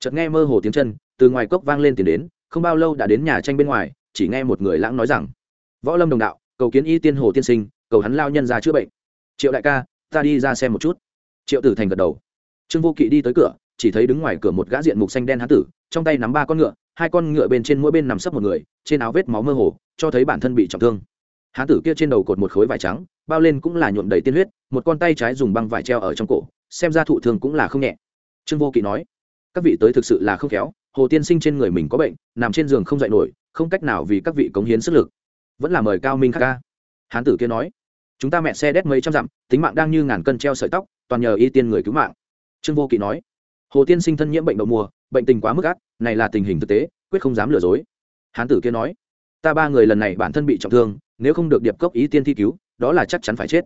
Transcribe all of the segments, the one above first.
chợt nghe mơ hồ tiếng chân, từ ngoài cốc vang lên tiền đến, không bao lâu đã đến nhà tranh bên ngoài, chỉ nghe một người lãng nói rằng, võ lâm đồng đạo, cầu kiến y tiên hồ tiên sinh, cầu hắn lao nhân ra chữa bệnh. Triệu đại ca, ta đi ra xem một chút. Triệu tử thành gật đầu. Trương vô kỵ đi tới cửa, chỉ thấy đứng ngoài cửa một gã diện mục xanh đen hán tử, trong tay nắm ba con ngựa, hai con ngựa bên trên mỗi bên nằm sấp một người, trên áo vết máu mơ hồ, cho thấy bản thân bị trọng thương. Hán tử kia trên đầu cột một khối vải trắng, bao lên cũng là nhuộm đầy tiên huyết, một con tay trái dùng băng vải treo ở trong cổ, xem ra thụ thương cũng là không nhẹ. Trương vô kỵ nói các vị tới thực sự là không khéo, hồ tiên sinh trên người mình có bệnh, nằm trên giường không dậy nổi, không cách nào vì các vị cống hiến sức lực. Vẫn là mời cao minh khắc ca. Hán tử kia nói. Chúng ta mẹ xe đét mấy trăm dặm, tính mạng đang như ngàn cân treo sợi tóc, toàn nhờ y tiên người cứu mạng. Trương vô kỵ nói. Hồ tiên sinh thân nhiễm bệnh đậu mùa, bệnh tình quá mức ác, này là tình hình thực tế, quyết không dám lừa dối. Hán tử kia nói. Ta ba người lần này bản thân bị trọng thương, nếu không được điệp cốc ý tiên thi cứu, đó là chắc chắn phải chết.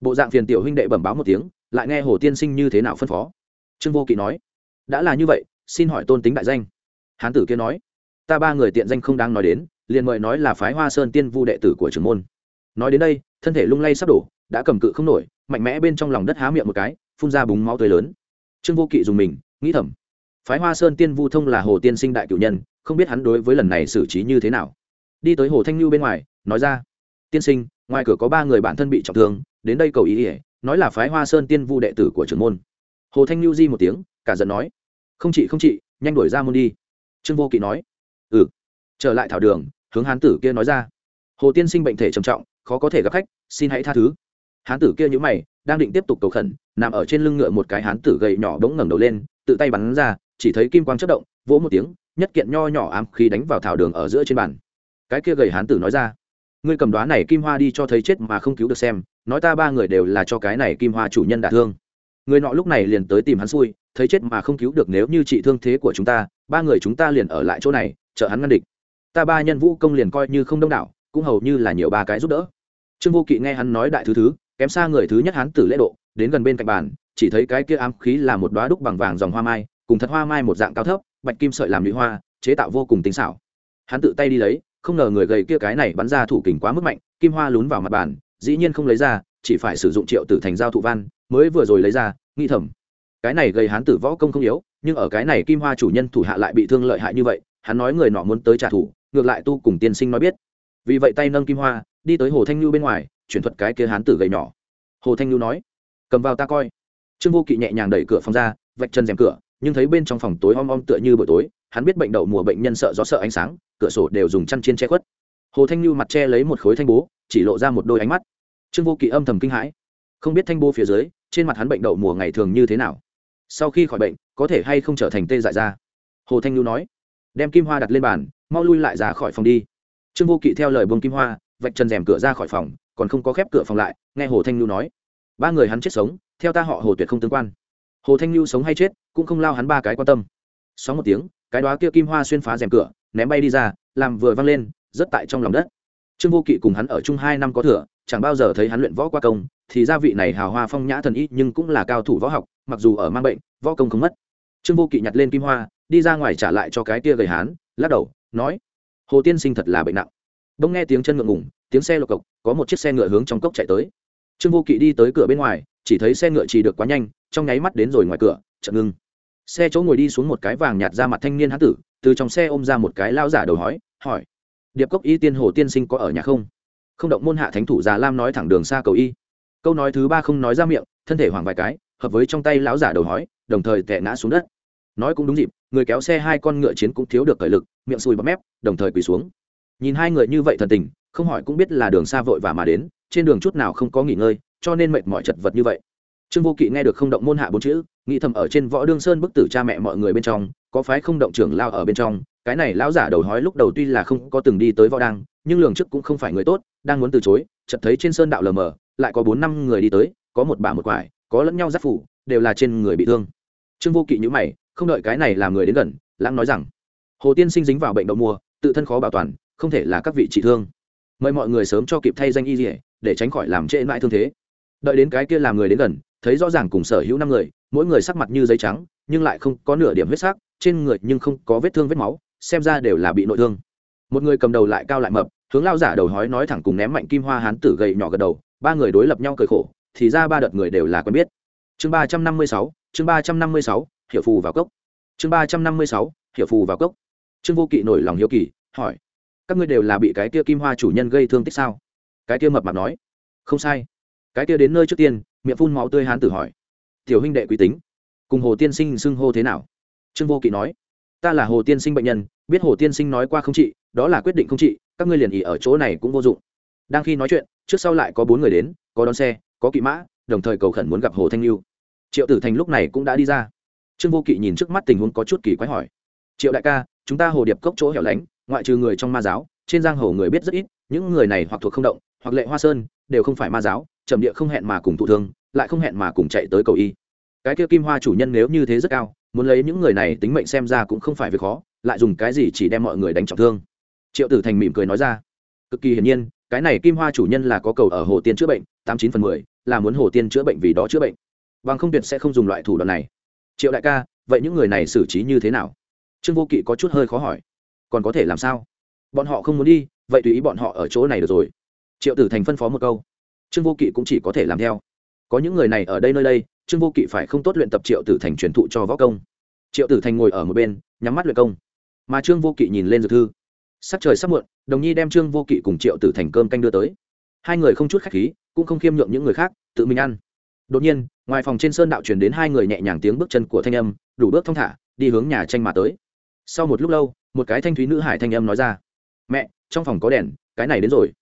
Bộ dạng phiền tiểu huynh đệ bẩm báo một tiếng, lại nghe hồ tiên sinh như thế nào phân phó. Trương vô kỵ nói đã là như vậy, xin hỏi tôn tính đại danh. Hán tử kia nói, ta ba người tiện danh không đáng nói đến, liền mời nói là phái hoa sơn tiên vu đệ tử của trưởng môn. Nói đến đây, thân thể lung lay sắp đổ, đã cầm cự không nổi, mạnh mẽ bên trong lòng đất há miệng một cái, phun ra búng máu tươi lớn. Trương vô kỵ dùng mình, nghĩ thầm, phái hoa sơn tiên vu thông là hồ tiên sinh đại cử nhân, không biết hắn đối với lần này xử trí như thế nào. Đi tới hồ thanh lưu bên ngoài, nói ra, tiên sinh, ngoài cửa có ba người bản thân bị trọng thương, đến đây cầu ý ỉa nói là phái hoa sơn tiên vu đệ tử của trưởng môn. Hồ thanh lưu di một tiếng, cả giận nói không chị không chị, nhanh đuổi ra môn đi. Trương vô kỵ nói. Ừ. Trở lại thảo đường, hướng hán tử kia nói ra. Hồ tiên sinh bệnh thể trầm trọng, khó có thể gặp khách, xin hãy tha thứ. Hán tử kia nhữ mày, đang định tiếp tục cầu khẩn, nằm ở trên lưng ngựa một cái hán tử gầy nhỏ bỗng ngẩng đầu lên, tự tay bắn ra, chỉ thấy kim quang chất động, vỗ một tiếng, nhất kiện nho nhỏ ám khí đánh vào thảo đường ở giữa trên bàn. Cái kia gầy hán tử nói ra. Ngươi cầm đoá này kim hoa đi cho thấy chết mà không cứu được xem, nói ta ba người đều là cho cái này kim hoa chủ nhân đả thương. Người nọ lúc này liền tới tìm hắn xui thấy chết mà không cứu được nếu như trị thương thế của chúng ta, ba người chúng ta liền ở lại chỗ này, chờ hắn ngăn địch. Ta ba nhân vũ công liền coi như không đông đảo, cũng hầu như là nhiều ba cái giúp đỡ. Trương vô kỵ nghe hắn nói đại thứ thứ, kém xa người thứ nhất hắn tử lễ độ, đến gần bên cạnh bàn, chỉ thấy cái kia ám khí là một đoá đúc bằng vàng dòng hoa mai, cùng thật hoa mai một dạng cao thấp, bạch kim sợi làm lũy hoa, chế tạo vô cùng tinh xảo. Hắn tự tay đi lấy, không ngờ người gầy kia cái này bắn ra thủ kình quá mức mạnh, kim hoa lún vào mặt bàn, dĩ nhiên không lấy ra, chỉ phải sử dụng triệu tử thành giao thụ văn, mới vừa rồi lấy ra nghi thầm cái này gây hán tử võ công không yếu, nhưng ở cái này kim hoa chủ nhân thủ hạ lại bị thương lợi hại như vậy, hắn nói người nọ muốn tới trả thù, ngược lại tu cùng tiên sinh nói biết. Vì vậy tay nâng kim hoa, đi tới hồ thanh lưu bên ngoài, chuyển thuật cái kia hán tử gầy nhỏ. Hồ thanh lưu nói, cầm vào ta coi. Trương vô kỵ nhẹ nhàng đẩy cửa phòng ra, vạch chân rèm cửa, nhưng thấy bên trong phòng tối om om tựa như buổi tối, hắn biết bệnh đậu mùa bệnh nhân sợ gió sợ ánh sáng, cửa sổ đều dùng chăn chiên che khuất. Hồ thanh lưu mặt che lấy một khối thanh bố, chỉ lộ ra một đôi ánh mắt. Trương vô kỵ âm thầm kinh hãi. Không biết thanh bố phía dưới, trên mặt hắn bệnh đậu mùa ngày thường như thế nào sau khi khỏi bệnh, có thể hay không trở thành tê dại ra hồ thanh lưu nói. Đem kim hoa đặt lên bàn, mau lui lại ra khỏi phòng đi. Trương vô kỵ theo lời bông kim hoa, vạch chân rèm cửa ra khỏi phòng, còn không có khép cửa phòng lại, nghe hồ thanh lưu nói. Ba người hắn chết sống, theo ta họ hồ tuyệt không tương quan. Hồ thanh lưu sống hay chết, cũng không lao hắn ba cái quan tâm. Xóm một tiếng, cái đó kia kim hoa xuyên phá rèm cửa, ném bay đi ra, làm vừa văng lên rất tại trong lòng đất. Trương vô kỵ cùng hắn ở chung hai năm có thừa chẳng bao giờ thấy hắn luyện võ qua công, thì gia vị này hào hoa phong nhã thần y nhưng cũng là cao thủ võ học, mặc dù ở mang bệnh, võ công không mất. Trương vô kỵ nhặt lên kim hoa, đi ra ngoài trả lại cho cái kia gầy hán, lắc đầu, nói, hồ tiên sinh thật là bệnh nặng. Bỗng nghe tiếng chân ngượng ngủng tiếng xe lộc cộc, có một chiếc xe ngựa hướng trong cốc chạy tới. Trương vô kỵ đi tới cửa bên ngoài, chỉ thấy xe ngựa chỉ được quá nhanh, trong nháy mắt đến rồi ngoài cửa, chợt ngưng xe chỗ ngồi đi xuống một cái vàng nhạt ra mặt thanh niên hán tử, từ trong xe ôm ra một cái lao giả đầu hói, hỏi, điệp cốc y tiên hồ tiên sinh có ở nhà không? Không động môn hạ thánh thủ già lam nói thẳng đường xa cầu y. Câu nói thứ ba không nói ra miệng, thân thể hoảng vài cái, hợp với trong tay lão giả đầu hói, đồng thời tệ ngã xuống đất. Nói cũng đúng dịp, người kéo xe hai con ngựa chiến cũng thiếu được cởi lực, miệng sùi bắp mép, đồng thời quỳ xuống. Nhìn hai người như vậy thần tình, không hỏi cũng biết là đường xa vội và mà đến, trên đường chút nào không có nghỉ ngơi, cho nên mệt mỏi chật vật như vậy. Trương vô kỵ nghe được không động môn hạ bốn chữ, nghĩ thầm ở trên võ đương sơn bức tử cha mẹ mọi người bên trong, có phái không động trưởng lao ở bên trong, cái này lão giả đầu hói lúc đầu tuy là không có từng đi tới võ đăng nhưng lường trước cũng không phải người tốt, đang muốn từ chối, chợt thấy trên sơn đạo lờ mờ, lại có bốn năm người đi tới, có một bà một quải, có lẫn nhau giáp phủ, đều là trên người bị thương. Trương vô kỵ nhữ mày, không đợi cái này làm người đến gần, lãng nói rằng, hồ tiên sinh dính vào bệnh đậu mùa, tự thân khó bảo toàn, không thể là các vị trị thương. Mời mọi người sớm cho kịp thay danh y dỉa để tránh khỏi làm trễ mãi thương thế. Đợi đến cái kia làm người đến gần, thấy rõ ràng cùng sở hữu năm người, mỗi người sắc mặt như giấy trắng, nhưng lại không có nửa điểm huyết sắc, trên người nhưng không có vết thương vết máu, xem ra đều là bị nội thương. Một người cầm đầu lại cao lại mập hướng lao giả đầu hói nói thẳng cùng ném mạnh kim hoa hán tử gậy nhỏ gật đầu, ba người đối lập nhau cười khổ, thì ra ba đợt người đều là quen biết. Chương ba trăm năm mươi sáu, chương ba trăm năm mươi sáu hiệu phù vào cốc. Chương ba trăm năm mươi sáu hiệu phù vào cốc. Trương vô kỵ nổi lòng hiếu kỳ, hỏi, các ngươi đều là bị cái kia kim hoa chủ nhân gây thương tích sao? Cái kia mập mạp nói, không sai. Cái kia đến nơi trước tiên, miệng phun máu tươi hán tử hỏi, tiểu huynh đệ quý tính, cùng hồ tiên sinh xưng hô thế nào? Trương vô kỵ nói, ta là hồ tiên sinh bệnh nhân biết hồ tiên sinh nói qua không trị đó là quyết định không trị các ngươi liền ỉ ở chỗ này cũng vô dụng. Đang khi nói chuyện, trước sau lại có bốn người đến, có đón xe, có kỵ mã, đồng thời cầu khẩn muốn gặp hồ thanh lưu. Triệu tử thành lúc này cũng đã đi ra. Trương vô kỵ nhìn trước mắt tình huống có chút kỳ quái hỏi. Triệu đại ca, chúng ta hồ điệp cốc chỗ hẻo lánh, ngoại trừ người trong ma giáo, trên giang hồ người biết rất ít, những người này hoặc thuộc không động, hoặc lệ hoa sơn, đều không phải ma giáo, trầm địa không hẹn mà cùng thụ thương, lại không hẹn mà cùng chạy tới cầu y. Cái kia kim hoa chủ nhân nếu như thế rất cao, muốn lấy những người này tính mệnh xem ra cũng không phải việc khó lại dùng cái gì chỉ đem mọi người đánh trọng thương? Triệu tử thành mỉm cười nói ra. Cực kỳ hiển nhiên, cái này kim hoa chủ nhân là có cầu ở hồ tiên chữa bệnh, tám chín phần mười, là muốn hồ tiên chữa bệnh vì đó chữa bệnh. Bằng không tuyệt sẽ không dùng loại thủ đoạn này. Triệu đại ca, vậy những người này xử trí như thế nào? Trương vô kỵ có chút hơi khó hỏi. Còn có thể làm sao? Bọn họ không muốn đi, vậy tùy ý bọn họ ở chỗ này được rồi. Triệu tử thành phân phó một câu. Trương vô kỵ cũng chỉ có thể làm theo. Có những người này ở đây nơi đây, trương vô kỵ phải không tốt luyện tập triệu tử thành truyền thụ cho võ công. Triệu tử thành ngồi ở một bên, nhắm mắt luyện công mà trương vô kỵ nhìn lên dược thư. Sắc trời sắp muộn, đồng nhi đem trương vô kỵ cùng triệu tử thành cơm canh đưa tới. Hai người không chút khách khí, cũng không khiêm nhượng những người khác, tự mình ăn. Đột nhiên, ngoài phòng trên sơn đạo truyền đến hai người nhẹ nhàng tiếng bước chân của thanh âm, đủ bước thong thả, đi hướng nhà tranh mà tới. Sau một lúc lâu, một cái thanh thúy nữ hải thanh âm nói ra, mẹ, trong phòng có đèn, cái này đến rồi.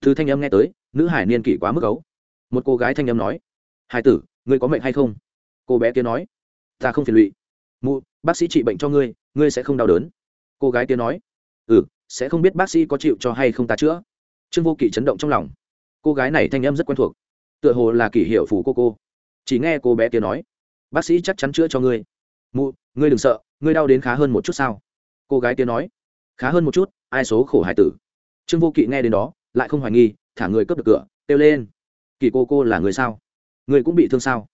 Thư thanh âm nghe tới, nữ hải niên kỷ quá mức ấu. Một cô gái thanh âm nói, hải tử, ngươi có mệnh hay không? Cô bé kia nói, ta không phiền lụy. Mụ, bác sĩ trị bệnh cho ngươi ngươi sẽ không đau đớn cô gái kia nói ừ sẽ không biết bác sĩ có chịu cho hay không ta chữa. Trương vô kỵ chấn động trong lòng. Cô gái này thanh âm rất quen thuộc, tựa hồ là kỷ hiệu phủ cô cô. Chỉ nghe cô bé kia nói, bác sĩ chắc chắn chữa cho ngươi. Mụ, ngươi đừng sợ, ngươi đau đến khá hơn một chút sao? Cô gái kia nói, khá hơn một chút, ai số khổ hải tử. Trương vô kỵ nghe đến đó, lại không hoài nghi, thả người cướp được cửa, kêu lên kỳ cô cô là người sao? Người cũng bị thương sao?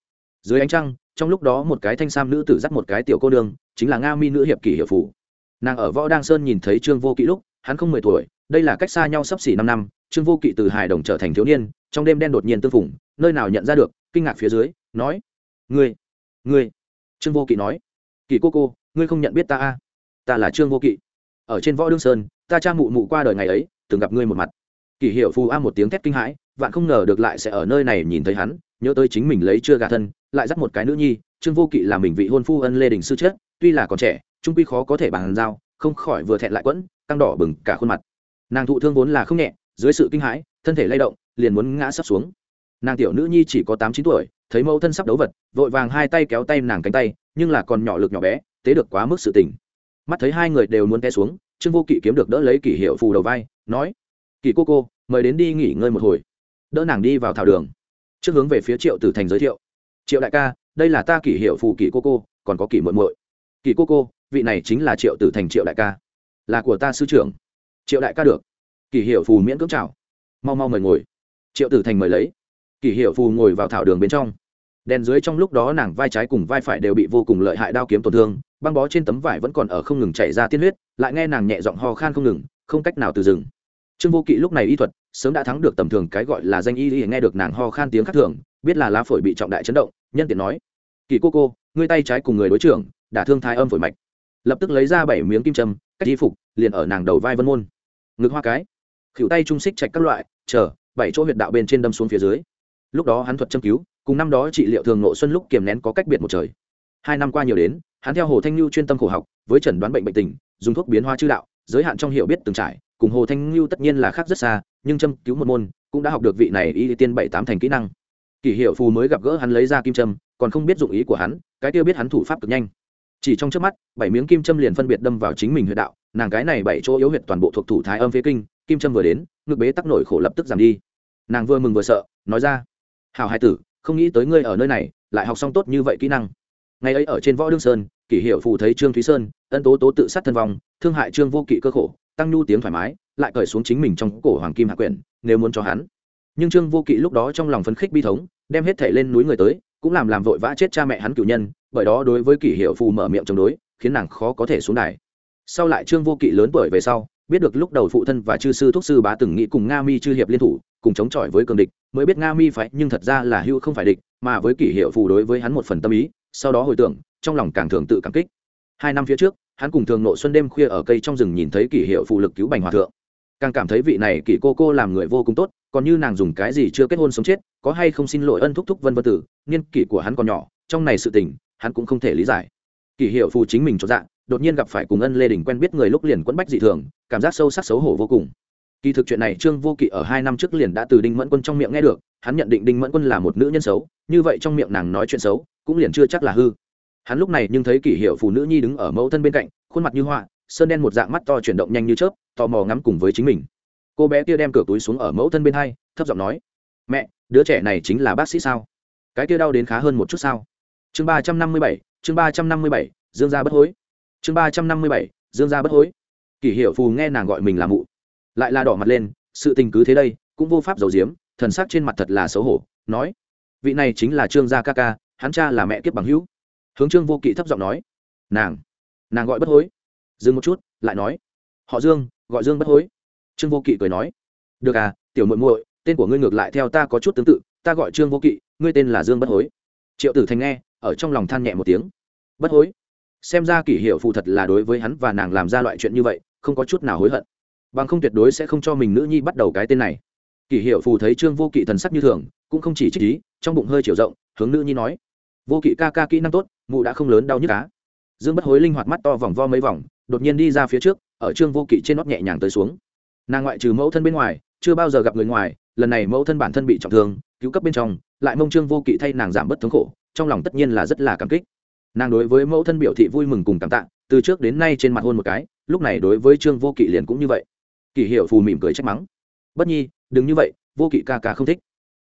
Dưới ánh trăng, trong lúc đó một cái thanh sam nữ tử dắt một cái tiểu cô đường chính là nga mi nữ hiệp kỷ hiệu phủ nàng ở võ đăng sơn nhìn thấy trương vô kỵ lúc, hắn không mười tuổi, đây là cách xa nhau sắp xỉ năm năm, trương vô kỵ từ hài đồng trở thành thiếu niên, trong đêm đen đột nhiên tương phủng nơi nào nhận ra được, kinh ngạc phía dưới, nói, ngươi ngươi, trương vô kỵ nói kỳ cô cô, ngươi không nhận biết ta a à? ta là trương vô kỵ ở trên võ đương sơn, ta cha mụ mụ qua đời ngày ấy, từng gặp ngươi một mặt kỳ hiệu phù a một tiếng thét kinh hãi, vạn không ngờ được lại sẽ ở nơi này nhìn thấy hắn, nhớ tới chính mình lấy chưa gà thân, lại dắt một cái nữ nhi, trương vô kỵ là mình vị hôn phu ân lê đình sư chết, tuy là còn trẻ trung quy khó có thể bàn giao, không khỏi vừa thẹn lại quẫn, căng đỏ bừng cả khuôn mặt. Nàng thụ thương vốn là không nhẹ, dưới sự kinh hãi, thân thể lay động, liền muốn ngã sắp xuống. Nàng tiểu nữ nhi chỉ có tám chín tuổi, thấy mẫu thân sắp đấu vật, vội vàng hai tay kéo tay nàng cánh tay, nhưng là còn nhỏ lực nhỏ bé, tế được quá mức sự tình. Mắt thấy hai người đều muốn té xuống, trương vô kỵ kiếm được đỡ lấy kỷ hiệu phù đầu vai, nói, kỷ cô cô, mời đến đi nghỉ ngơi một hồi. Đỡ nàng đi vào thảo đường. Trước hướng về phía triệu tử thành giới thiệu, triệu đại ca, đây là ta kỷ hiệu phù kỷ cô cô, còn có kỷ muội muội. Kỷ cô cô vị này chính là triệu tử thành triệu đại ca. Là của ta sư trưởng. Triệu đại ca được. Kỷ hiệu phù miễn cưỡng chào. Mau mau mời ngồi. Triệu tử thành mời lấy. Kỷ hiệu phù ngồi vào thảo đường bên trong. Đèn dưới trong lúc đó nàng vai trái cùng vai phải đều bị vô cùng lợi hại đao kiếm tổn thương, băng bó trên tấm vải vẫn còn ở không ngừng chảy ra tiên huyết, lại nghe nàng nhẹ giọng ho khan không ngừng, không cách nào từ dừng. Trương vô kỵ lúc này y thuật, sớm đã thắng được tầm thường cái gọi là danh y y, nghe được nàng ho khan tiếng khắc thường, biết là lá phổi bị trọng đại chấn động, nhân tiện nói kỳ cô cô, ngươi tay trái cùng người đối trưởng đả thương thai âm phổi mạch lập tức lấy ra bảy miếng kim châm, cách y phục, liền ở nàng đầu vai vân môn. Ngực hoa cái, khỉu tay trung xích chạch các loại, chờ, bảy chỗ huyệt đạo bên trên đâm xuống phía dưới. Lúc đó hắn thuật châm cứu, cùng năm đó trị liệu thường nộ xuân lúc kiềm nén có cách biệt một trời. Hai năm qua nhiều đến, hắn theo hồ thanh lưu chuyên tâm khổ học, với chẩn đoán bệnh bệnh tình, dùng thuốc biến hoa chữ đạo, giới hạn trong hiểu biết từng trải, cùng hồ thanh lưu tất nhiên là khác rất xa, nhưng châm cứu một môn, cũng đã học được vị này y tiên bảy tám thành kỹ năng. Kỷ hiệu phù mới gặp gỡ hắn lấy ra kim châm, còn không biết dụng ý của hắn, cái tiêu biết hắn thủ pháp cực nhanh chỉ trong trước mắt, bảy miếng kim châm liền phân biệt đâm vào chính mình huyệt đạo, nàng cái này bảy chỗ yếu huyệt toàn bộ thuộc thủ thái âm phế kinh, kim châm vừa đến, ngực bế tắc nổi khổ lập tức giảm đi. Nàng vừa mừng vừa sợ, nói ra hào hai tử, không nghĩ tới ngươi ở nơi này, lại học xong tốt như vậy kỹ năng. Ngày ấy ở trên võ đương sơn, kỷ hiệu phù thấy trương thúy sơn, ân tố tố tự sát thân vong, thương hại trương vô kỵ cơ khổ, tăng nhu tiếng thoải mái, lại cởi xuống chính mình trong cổ hoàng kim hạ quyển, nếu muốn cho hắn. Nhưng trương vô kỵ lúc đó trong lòng phấn khích bi thống, đem hết thể lên núi người tới, cũng làm làm vội vã chết cha mẹ hắn cựu nhân bởi đó đối với kỷ hiệu phù mở miệng chống đối, khiến nàng khó có thể xuống đài. Sau lại trương vô kỵ lớn tuổi về sau, biết được lúc đầu phụ thân và chư sư thúc sư bá từng nghĩ cùng nga mi chư hiệp liên thủ, cùng chống chọi với cường địch, mới biết nga mi phải nhưng thật ra là hữu không phải địch, mà với kỷ hiệu phù đối với hắn một phần tâm ý, sau đó hồi tưởng, trong lòng càng thường tự cảm kích. Hai năm phía trước, hắn cùng thường nộ xuân đêm khuya ở cây trong rừng nhìn thấy kỷ hiệu phù lực cứu bành hòa thượng. Càng cảm thấy vị này kỷ cô cô làm người vô cùng tốt, còn như nàng dùng cái gì chưa kết hôn sống chết, có hay không xin lỗi ân thúc thúc vân vân tử, niên kỷ của hắn còn nhỏ, trong này sự tình hắn cũng không thể lý giải. Kỷ hiệu phù chính mình cho dạng đột nhiên gặp phải cùng ân lê đình quen biết người lúc liền quẫn bách dị thường, cảm giác sâu sắc xấu hổ vô cùng. Kỳ thực chuyện này trương vô kỵ ở hai năm trước liền đã từ đinh mẫn quân trong miệng nghe được, hắn nhận định đinh mẫn quân là một nữ nhân xấu, như vậy trong miệng nàng nói chuyện xấu, cũng liền chưa chắc là hư. Hắn lúc này nhưng thấy kỷ hiệu phụ nữ nhi đứng ở mẫu thân bên cạnh, khuôn mặt như họa sơn đen một dạng mắt to chuyển động nhanh như chớp, tò mò ngắm cùng với chính mình. Cô bé kia đem cửa túi xuống ở mẫu thân bên hai, thấp giọng nói, mẹ, đứa trẻ này chính là bác sĩ sao? Cái kia đau đến khá hơn một chút sao? Chương ba trăm năm mươi bảy, chương ba trăm năm mươi bảy, dương gia bất hối. Chương ba trăm năm mươi bảy, dương gia bất hối. Kỷ hiệu phù nghe nàng gọi mình là mụ, lại là đỏ mặt lên, sự tình cứ thế đây, cũng vô pháp giấu diếm thần sắc trên mặt thật là xấu hổ, nói, vị này chính là trương gia ca ca, hắn cha là mẹ kiếp bằng hữu. Hướng trương vô kỵ thấp giọng nói, nàng nàng gọi bất hối. Dừng một chút, lại nói, họ dương, gọi dương bất hối. Trương vô kỵ cười nói, được à tiểu muội muội, tên của ngươi ngược lại theo ta có chút tương tự, ta gọi trương vô kỵ, ngươi tên là dương bất hối. Triệu tử thành nghe ở trong lòng than nhẹ một tiếng. Bất hối. Xem ra kỷ hiệu phụ thật là đối với hắn và nàng làm ra loại chuyện như vậy, không có chút nào hối hận. Bằng không tuyệt đối sẽ không cho mình nữ nhi bắt đầu cái tên này. Kỷ hiệu phù thấy trương vô kỵ thần sắc như thường, cũng không chỉ trích ý, trong bụng hơi chiều rộng, hướng nữ nhi nói, vô kỵ ca ca kỹ năng tốt, mụ đã không lớn đau nhức cá dương bất hối linh hoạt mắt to vòng vo mấy vòng, đột nhiên đi ra phía trước, ở trương vô kỵ trên nót nhẹ nhàng tới xuống. Nàng ngoại trừ mẫu thân bên ngoài, chưa bao giờ gặp người ngoài, lần này mẫu thân bản thân bị trọng thương, cứu cấp bên trong lại mông trương vô kỵ thay nàng giảm bớt thống khổ, trong lòng tất nhiên là rất là cảm kích. Nàng đối với mẫu thân biểu thị vui mừng cùng cảm tạ, từ trước đến nay trên mặt hôn một cái, lúc này đối với trương vô kỵ liền cũng như vậy. Kỷ hiệu phù mỉm cười trách mắng. Bất nhi, đừng như vậy, vô kỵ ca ca không thích.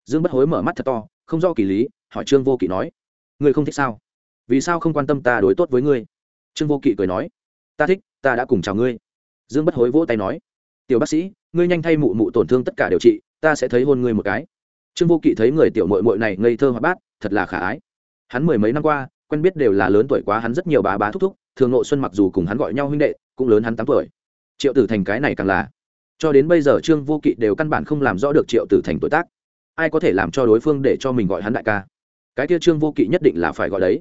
Dương bất hối mở mắt thật to, không do kỳ lý, hỏi trương vô kỵ nói, ngươi không thích sao? Vì sao không quan tâm ta đối tốt với ngươi? Trương vô kỵ cười nói, ta thích, ta đã cùng chào ngươi. Dương bất hối vỗ tay nói, tiểu bác sĩ, ngươi nhanh thay mụ mụ tổn thương tất cả điều trị, ta sẽ thấy hôn ngươi một cái trương vô kỵ thấy người tiểu mội mội này ngây thơ hoạt bát, thật là khả ái. Hắn mười mấy năm qua, quen biết đều là lớn tuổi quá hắn rất nhiều bá bá thúc thúc, thường nội xuân mặc dù cùng hắn gọi nhau huynh đệ, cũng lớn hắn tám tuổi. Triệu tử thành cái này càng là. Cho đến bây giờ trương vô kỵ đều căn bản không làm rõ được triệu tử thành tuổi tác. Ai có thể làm cho đối phương để cho mình gọi hắn đại ca? Cái kia trương vô kỵ nhất định là phải gọi đấy.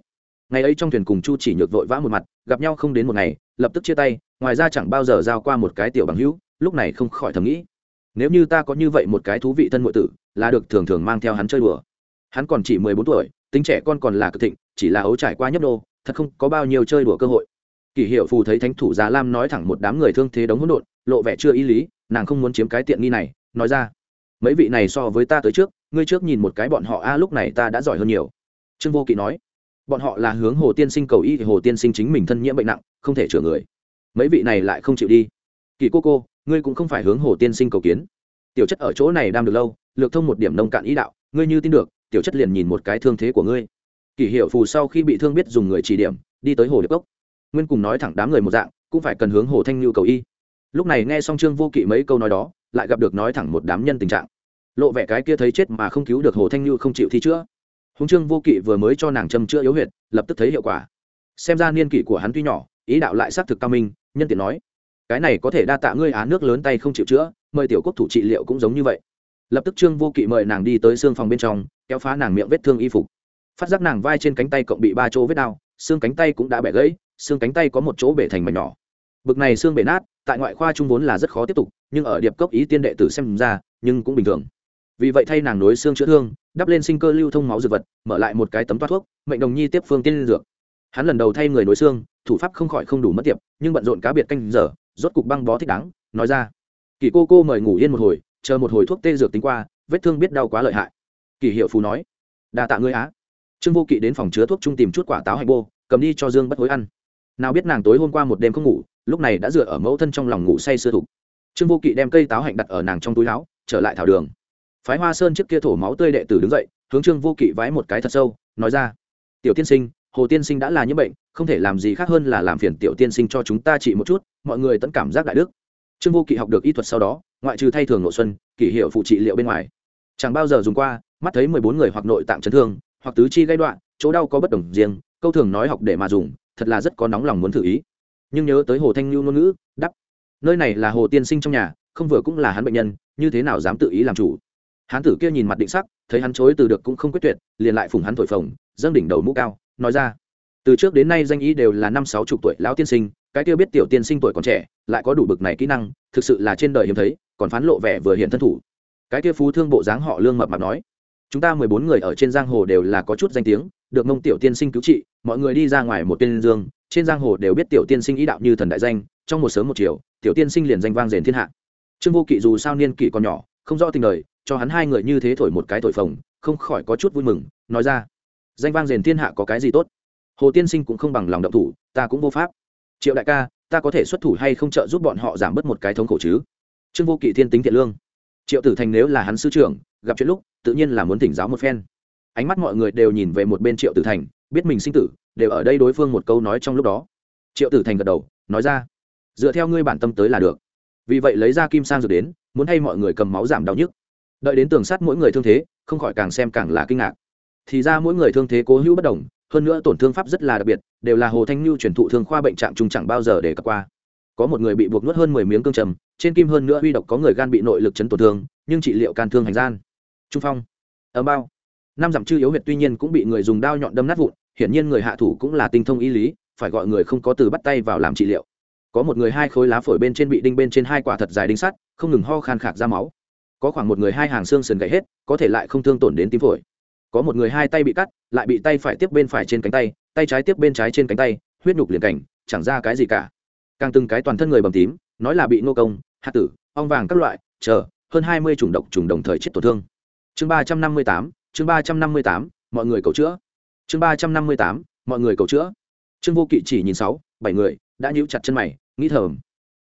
Ngày ấy trong thuyền cùng chu chỉ nhược vội vã một mặt, gặp nhau không đến một ngày, lập tức chia tay, ngoài ra chẳng bao giờ giao qua một cái tiểu bằng hữu, lúc này không khỏi thầm nghĩ, nếu như ta có như vậy một cái thú vị thân ngụy tử là được thường thường mang theo hắn chơi đùa. Hắn còn chỉ mười bốn tuổi, tính trẻ con còn là cực thịnh, chỉ là ấu trải qua nhấp đô thật không có bao nhiêu chơi đùa cơ hội. Kỷ hiệu phù thấy thánh thủ già lam nói thẳng một đám người thương thế đống hỗn độn, lộ vẻ chưa ý lý, nàng không muốn chiếm cái tiện nghi này, nói ra. Mấy vị này so với ta tới trước, ngươi trước nhìn một cái bọn họ, a à, lúc này ta đã giỏi hơn nhiều. Trương vô kỵ nói, bọn họ là hướng hồ tiên sinh cầu y thì hồ tiên sinh chính mình thân nhiễm bệnh nặng, không thể chữa người. Mấy vị này lại không chịu đi. Kỳ cô cô, ngươi cũng không phải hướng hồ tiên sinh cầu kiến. Tiểu chất ở chỗ này đang được lâu lược thông một điểm nông cạn ý đạo, ngươi như tin được, tiểu chất liền nhìn một cái thương thế của ngươi. Kỷ hiệu phù sau khi bị thương biết dùng người chỉ điểm, đi tới hồ điệp cốc. Nguyên cùng nói thẳng đám người một dạng, cũng phải cần hướng hồ thanh nhu cầu y. Lúc này nghe xong trương vô kỵ mấy câu nói đó, lại gặp được nói thẳng một đám nhân tình trạng. Lộ vẻ cái kia thấy chết mà không cứu được hồ thanh nhu không chịu thi chữa. Húng trương vô kỵ vừa mới cho nàng châm chữa yếu huyệt, lập tức thấy hiệu quả. Xem ra niên kỷ của hắn tuy nhỏ, ý đạo lại xác thực cao minh, nhân tiện nói, cái này có thể đa tạ ngươi á nước lớn tay không chịu chữa, mời tiểu quốc thủ trị liệu cũng giống như vậy lập tức trương vô kỵ mời nàng đi tới xương phòng bên trong, kéo phá nàng miệng vết thương y phục. Phát giác nàng vai trên cánh tay cộng bị ba chỗ vết đau, xương cánh tay cũng đã bẻ gãy, xương cánh tay có một chỗ bể thành mảnh nhỏ. Bực này xương bể nát, tại ngoại khoa trung vốn là rất khó tiếp tục, nhưng ở điệp cốc ý tiên đệ tử xem ra, nhưng cũng bình thường. Vì vậy thay nàng nối xương chữa thương, đắp lên sinh cơ lưu thông máu dược vật, mở lại một cái tấm toát thuốc, mệnh đồng nhi tiếp phương tiên dược. Hắn lần đầu thay người nối xương, thủ pháp không khỏi không đủ mất tiệp, nhưng bận rộn cá biệt canh giờ, rốt cục băng bó thích đáng, nói ra. Kỳ cô cô mời ngủ yên một hồi chờ một hồi thuốc tê dược tính qua, vết thương biết đau quá lợi hại. Kỳ hiệu phù nói, đa tạ ngươi á. Trương vô kỵ đến phòng chứa thuốc trung tìm chút quả táo hạnh bô, cầm đi cho dương bất hối ăn. Nào biết nàng tối hôm qua một đêm không ngủ, lúc này đã dựa ở mẫu thân trong lòng ngủ say sưa thục. Trương vô kỵ đem cây táo hạnh đặt ở nàng trong túi áo, trở lại thảo đường. Phái hoa sơn trước kia thổ máu tươi đệ tử đứng dậy, hướng trương vô kỵ vái một cái thật sâu, nói ra, tiểu tiên sinh, hồ tiên sinh đã là như bệnh, không thể làm gì khác hơn là làm phiền tiểu tiên sinh cho chúng ta trị một chút, mọi người tẫn cảm giác đại đức. Trương vô kỵ học được y thuật sau đó ngoại trừ thay thường nội xuân, kỷ hiệu phụ trị liệu bên ngoài. Chẳng bao giờ dùng qua, mắt thấy mười bốn người hoặc nội tạng chấn thương, hoặc tứ chi gây đoạn, chỗ đau có bất đồng riêng, câu thường nói học để mà dùng, thật là rất có nóng lòng muốn thử ý. Nhưng nhớ tới hồ thanh lưu ngôn ngữ đắp nơi này là hồ tiên sinh trong nhà, không vừa cũng là hắn bệnh nhân, như thế nào dám tự ý làm chủ? Hán tử kia nhìn mặt định sắc, thấy hắn chối từ được cũng không quyết tuyệt, liền lại phùng hắn thổi phồng, dâng đỉnh đầu mũ cao, nói ra, từ trước đến nay danh ý đều là năm sáu chục tuổi lão tiên sinh, cái kia biết tiểu tiên sinh tuổi còn trẻ, lại có đủ bực này kỹ năng, thực sự là trên đời hiếm thấy còn phán lộ vẻ vừa hiện thân thủ. Cái kia phú thương bộ dáng họ lương mập mạp nói, chúng ta mười bốn người ở trên giang hồ đều là có chút danh tiếng, được mông tiểu tiên sinh cứu trị, mọi người đi ra ngoài một tên dương, trên giang hồ đều biết tiểu tiên sinh ý đạo như thần đại danh, trong một sớm một chiều, tiểu tiên sinh liền danh vang rền thiên hạ. Trương vô kỵ dù sao niên kỵ còn nhỏ, không rõ tình đời, cho hắn hai người như thế thổi một cái thổi phồng, không khỏi có chút vui mừng, nói ra, danh vang rền thiên hạ có cái gì tốt? Hồ tiên sinh cũng không bằng lòng động thủ, ta cũng vô pháp. Triệu đại ca, ta có thể xuất thủ hay không trợ giúp bọn họ giảm bớt một cái thống khổ chứ? Trương vô kỵ thiên tính thiện lương. Triệu tử thành nếu là hắn sư trưởng, gặp chuyện lúc, tự nhiên là muốn thỉnh giáo một phen. Ánh mắt mọi người đều nhìn về một bên triệu tử thành, biết mình sinh tử, đều ở đây đối phương một câu nói trong lúc đó. Triệu tử thành gật đầu, nói ra, dựa theo ngươi bản tâm tới là được. Vì vậy lấy ra kim sang rồi đến, muốn hay mọi người cầm máu giảm đau nhức. Đợi đến tường sát mỗi người thương thế, không khỏi càng xem càng là kinh ngạc. Thì ra mỗi người thương thế cố hữu bất đồng, hơn nữa tổn thương pháp rất là đặc biệt, đều là hồ thanh nhu truyền thụ thương khoa bệnh trạng trung chẳng bao giờ để cập qua. Có một người bị buộc nuốt hơn mười miếng cương trầm trên kim hơn nữa huy độc có người gan bị nội lực chấn tổn thương, nhưng trị liệu can thương hành gian. Trung phong. Ấm bao. Năm dặm chư yếu huyệt tuy nhiên cũng bị người dùng đao nhọn đâm nát vụn, hiển nhiên người hạ thủ cũng là tinh thông y lý, phải gọi người không có từ bắt tay vào làm trị liệu. Có một người hai khối lá phổi bên trên bị đinh bên trên hai quả thật dài đinh sắt, không ngừng ho khan khạc ra máu. Có khoảng một người hai hàng xương sườn gãy hết, có thể lại không thương tổn đến tim phổi. Có một người hai tay bị cắt, lại bị tay phải tiếp bên phải trên cánh tay tay trái tiếp bên trái trên cánh tay, huyết nhục liền cảnh, chẳng ra cái gì cả. Càng từng cái toàn thân người bầm tím, nói là bị nô công hạt tử, ong vàng các loại, chờ, hơn hai mươi chủng độc trùng đồng thời chết tổn thương. Chương ba trăm năm mươi tám, chương ba trăm năm mươi tám, mọi người cầu chữa. Chương ba trăm năm mươi tám, mọi người cầu chữa. Trương vô kỵ chỉ nhìn sáu, bảy người, đã nhíu chặt chân mày, nghĩ thầm,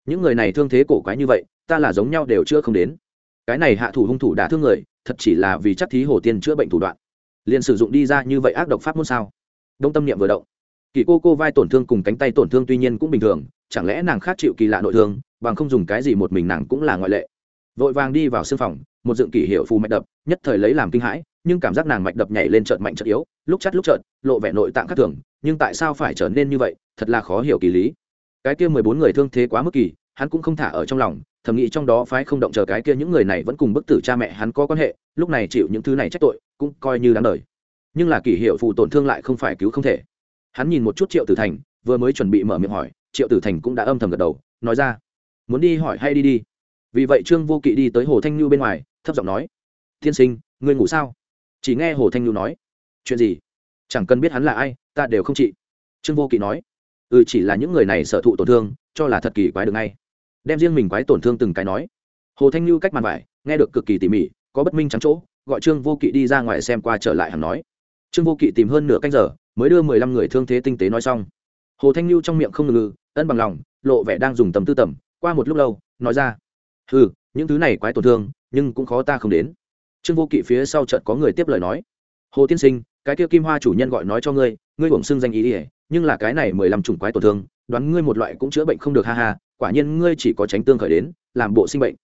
những người này thương thế cổ quái như vậy, ta là giống nhau đều chưa không đến. Cái này hạ thủ hung thủ đã thương người, thật chỉ là vì chắc thí hồ tiên chữa bệnh thủ đoạn. Liền sử dụng đi ra như vậy ác độc pháp môn sao? Đông tâm niệm vừa động. Kỳ cô cô vai tổn thương cùng cánh tay tổn thương tuy nhiên cũng bình thường, chẳng lẽ nàng khác chịu kỳ lạ nội thương bằng không dùng cái gì một mình nàng cũng là ngoại lệ. Vội vàng đi vào sương phòng, một dựng kỷ hiệu phù mạch đập, nhất thời lấy làm kinh hãi, nhưng cảm giác nàng mạch đập nhảy lên trợn mạnh trợn yếu, lúc chắt lúc trợn lộ vẻ nội tạng khác thường, nhưng tại sao phải trở nên như vậy, thật là khó hiểu kỳ lý. Cái kia mười bốn người thương thế quá mức kỳ, hắn cũng không thả ở trong lòng, thầm nghĩ trong đó phái không động chờ cái kia những người này vẫn cùng bức tử cha mẹ hắn có quan hệ, lúc này chịu những thứ này trách tội, cũng coi như đáng đời. Nhưng là kỷ hiệu phù tổn thương lại không phải cứu không thể. Hắn nhìn một chút triệu tử thành, vừa mới chuẩn bị mở miệng hỏi, triệu tử thành cũng đã âm thầm gật đầu, nói ra muốn đi hỏi hay đi đi. Vì vậy trương vô kỵ đi tới hồ thanh nhu bên ngoài, thấp giọng nói, tiên sinh, ngươi ngủ sao? Chỉ nghe hồ thanh nhu nói, chuyện gì? Chẳng cần biết hắn là ai, ta đều không trị. Trương vô kỵ nói ừ chỉ là những người này sở thụ tổn thương, cho là thật kỳ quái được ngay. Đem riêng mình quái tổn thương từng cái nói. Hồ thanh nhu cách màn vải, nghe được cực kỳ tỉ mỉ, có bất minh trắng chỗ, gọi trương vô kỵ đi ra ngoài xem qua trở lại hẳn nói. Trương vô kỵ tìm hơn nửa canh giờ, mới đưa mười lăm người thương thế tinh tế nói xong. Hồ thanh nhu trong miệng không ngừng ngừ, ân bằng lòng, lộ vẻ đang dùng tầm tư tầm qua một lúc lâu, nói ra ừ những thứ này quái tổn thương, nhưng cũng khó ta không đến. Trương vô kỵ phía sau trận có người tiếp lời nói, hồ tiên sinh, cái kia kim hoa chủ nhân gọi nói cho ngươi ngươi uổng xưng danh ý ỉa nhưng là cái này mười lăm chủng quái tổn thương, đoán ngươi một loại cũng chữa bệnh không được, ha ha, quả nhiên ngươi chỉ có tránh tương khởi đến, làm bộ sinh bệnh.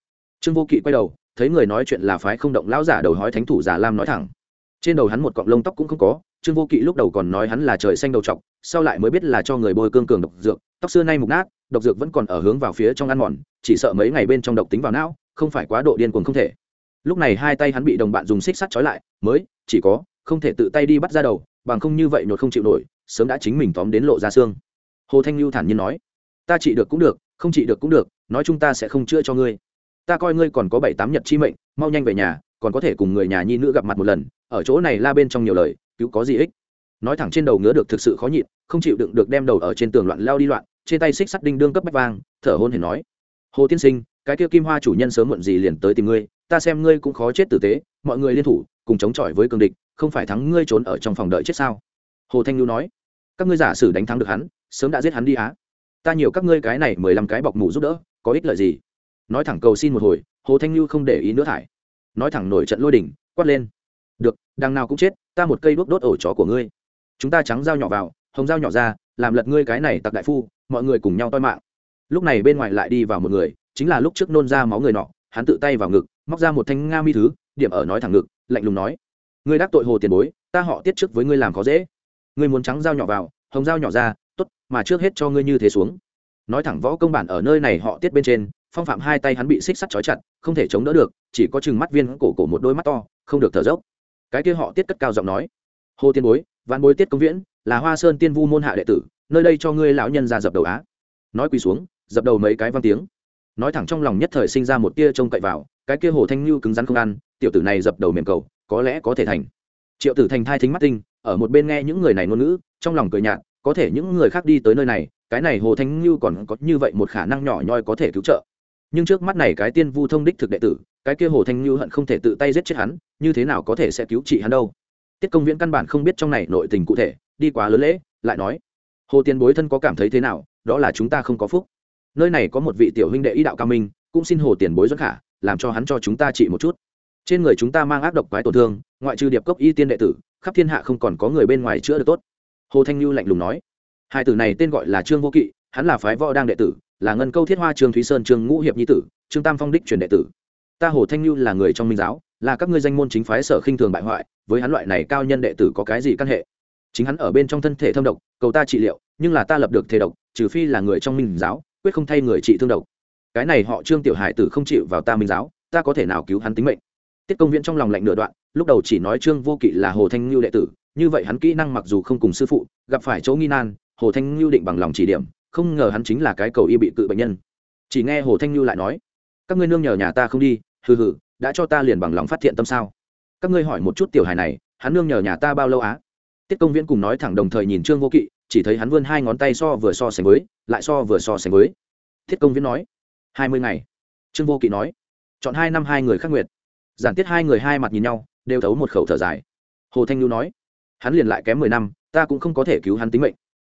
Trương vô kỵ quay đầu, thấy người nói chuyện là phái không động lão giả đầu hói thánh thủ giả lam nói thẳng. Trên đầu hắn một cọng lông tóc cũng không có, trương vô kỵ lúc đầu còn nói hắn là trời xanh đầu trọc, sau lại mới biết là cho người bôi cương cường độc dược, tóc xưa nay mục nát độc dược vẫn còn ở hướng vào phía trong ăn mòn, chỉ sợ mấy ngày bên trong độc tính vào não, không phải quá độ điên cuồng không thể. Lúc này hai tay hắn bị đồng bạn dùng xích sắt trói lại, mới, chỉ có, không thể tự tay đi bắt ra đầu, bằng không như vậy nhột không chịu nổi, sớm đã chính mình tóm đến lộ ra xương. Hồ thanh lưu thản nhiên nói, ta trị được cũng được, không trị được cũng được, nói chúng ta sẽ không chữa cho ngươi. Ta coi ngươi còn có bảy tám nhật chi mệnh, mau nhanh về nhà, còn có thể cùng người nhà nhi nữ gặp mặt một lần, ở chỗ này la bên trong nhiều lời, cứu có gì ích. Nói thẳng trên đầu ngứa được thực sự khó nhịn, không chịu đựng được đem đầu ở trên tường loạn leo đi loạn trên tay xích sắt đinh đương cấp bách vang, thở hôn hề nói, hồ tiên sinh, cái kia kim hoa chủ nhân sớm muộn gì liền tới tìm ngươi, ta xem ngươi cũng khó chết tử tế, mọi người liên thủ, cùng chống chọi với cường địch, không phải thắng ngươi trốn ở trong phòng đợi chết sao? Hồ thanh lưu nói, các ngươi giả sử đánh thắng được hắn, sớm đã giết hắn đi á. Ta nhiều các ngươi cái này mười lăm cái bọc mù giúp đỡ, có ích lợi gì? Nói thẳng cầu xin một hồi, hồ thanh lưu không để ý nữa thải. Nói thẳng nổi trận lôi đỉnh quát lên, được, đằng nào cũng chết, ta một cây đuốc đốt ổ chó của ngươi. Chúng ta trắng dao nhỏ vào, hồng dao nhỏ ra, làm lật ngươi cái này tặc đại phu mọi người cùng nhau toi mạng. Lúc này bên ngoài lại đi vào một người, chính là lúc trước nôn ra máu người nọ, hắn tự tay vào ngực, móc ra một thanh nga mi thứ, điểm ở nói thẳng ngực, lạnh lùng nói, ngươi đắc tội hồ tiền bối, ta họ tiết trước với ngươi làm khó dễ. Ngươi muốn trắng dao nhỏ vào, hồng dao nhỏ ra, tốt, mà trước hết cho ngươi như thế xuống. Nói thẳng võ công bản ở nơi này họ tiết bên trên, phong phạm hai tay hắn bị xích sắt trói chặt, không thể chống đỡ được, chỉ có chừng mắt viên cổ cổ một đôi mắt to, không được thở dốc. Cái kia họ tiết cất cao giọng nói, hồ tiên bối văn bối tiết công viễn là hoa sơn tiên vu môn hạ đệ tử, nơi đây cho ngươi lão nhân ra dập đầu á. Nói quỳ xuống, dập đầu mấy cái văn tiếng. Nói thẳng trong lòng nhất thời sinh ra một tia trông cậy vào, cái kia hồ thanh lưu cứng rắn không ăn, tiểu tử này dập đầu mềm cầu, có lẽ có thể thành. Triệu tử thành thai thính mắt tinh, ở một bên nghe những người này ngôn ngữ, trong lòng cười nhạt, có thể những người khác đi tới nơi này, cái này hồ thanh lưu còn có như vậy một khả năng nhỏ nhoi có thể cứu trợ. Nhưng trước mắt này cái tiên vu thông đích thực đệ tử, cái kia hồ thanh lưu hận không thể tự tay giết chết hắn, như thế nào có thể sẽ cứu trị hắn đâu? Tiết công viễn căn bản không biết trong này nội tình cụ thể đi quá lớn lễ, lại nói, hồ tiền bối thân có cảm thấy thế nào? Đó là chúng ta không có phúc. Nơi này có một vị tiểu huynh đệ ý đạo cao minh, cũng xin hồ tiền bối dẫn khả, làm cho hắn cho chúng ta trị một chút. Trên người chúng ta mang ác độc quái tổn thương, ngoại trừ điệp cốc y tiên đệ tử, khắp thiên hạ không còn có người bên ngoài chữa được tốt. Hồ thanh lưu lạnh lùng nói. Hai tử này tên gọi là trương vô kỵ, hắn là phái võ đang đệ tử, là ngân câu thiết hoa trương thúy sơn trương ngũ hiệp nhi tử, trương tam phong đích truyền đệ tử. Ta hồ thanh lưu là người trong minh giáo, là các ngươi danh môn chính phái sở khinh thường bại hoại, với hắn loại này cao nhân đệ tử có cái gì căn hệ? Chính hắn ở bên trong thân thể thâm độc, cầu ta trị liệu, nhưng là ta lập được thể độc, trừ phi là người trong minh giáo, quyết không thay người trị thương độc. Cái này họ trương tiểu hải tử không chịu vào ta minh giáo, ta có thể nào cứu hắn tính mệnh? Tiết công viễn trong lòng lạnh nửa đoạn, lúc đầu chỉ nói trương vô kỵ là hồ thanh ngưu đệ tử, như vậy hắn kỹ năng mặc dù không cùng sư phụ, gặp phải chỗ nghi nan, hồ thanh ngưu định bằng lòng chỉ điểm, không ngờ hắn chính là cái cầu y bị cự bệnh nhân. Chỉ nghe hồ thanh ngưu lại nói, các ngươi nương nhờ nhà ta không đi, hừ hừ, đã cho ta liền bằng lòng phát thiện tâm sao? Các ngươi hỏi một chút tiểu hài này, hắn nương nhờ nhà ta bao lâu á? Tiết công viễn cùng nói thẳng đồng thời nhìn trương vô kỵ, chỉ thấy hắn vươn hai ngón tay so vừa so sánh với, lại so vừa so sánh với. Thiết công viễn nói, hai mươi ngày. Trương vô kỵ nói, chọn hai năm hai người khắc nguyệt. Giản tiết hai người hai mặt nhìn nhau, đều thấu một khẩu thở dài. Hồ thanh lưu nói, hắn liền lại kém mười năm, ta cũng không có thể cứu hắn tính mệnh.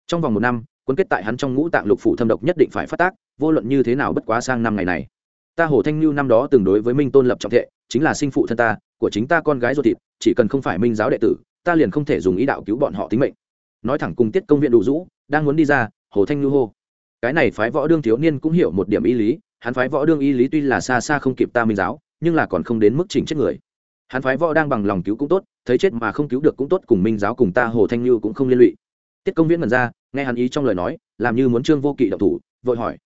Trong vòng một năm, quân kết tại hắn trong ngũ tạng lục phủ thâm độc nhất định phải phát tác, vô luận như thế nào bất quá sang năm ngày này. Ta hồ thanh lưu năm đó từng đối với minh tôn lập trọng thệ, chính là sinh phụ thân ta, của chính ta con gái ruột thịt, chỉ cần không phải minh giáo đệ tử ta liền không thể dùng ý đạo cứu bọn họ tính mệnh. Nói thẳng cùng tiết công viện đủ rũ, đang muốn đi ra, hồ thanh lưu hô. Cái này phái võ đương thiếu niên cũng hiểu một điểm ý lý, hắn phái võ đương y lý tuy là xa xa không kịp ta minh giáo, nhưng là còn không đến mức chỉnh chết người. Hắn phái võ đang bằng lòng cứu cũng tốt, thấy chết mà không cứu được cũng tốt cùng minh giáo cùng ta hồ thanh lưu cũng không liên lụy. Tiết công viễn mần ra, nghe hắn ý trong lời nói, làm như muốn trương vô kỵ độc thủ, vội hỏi.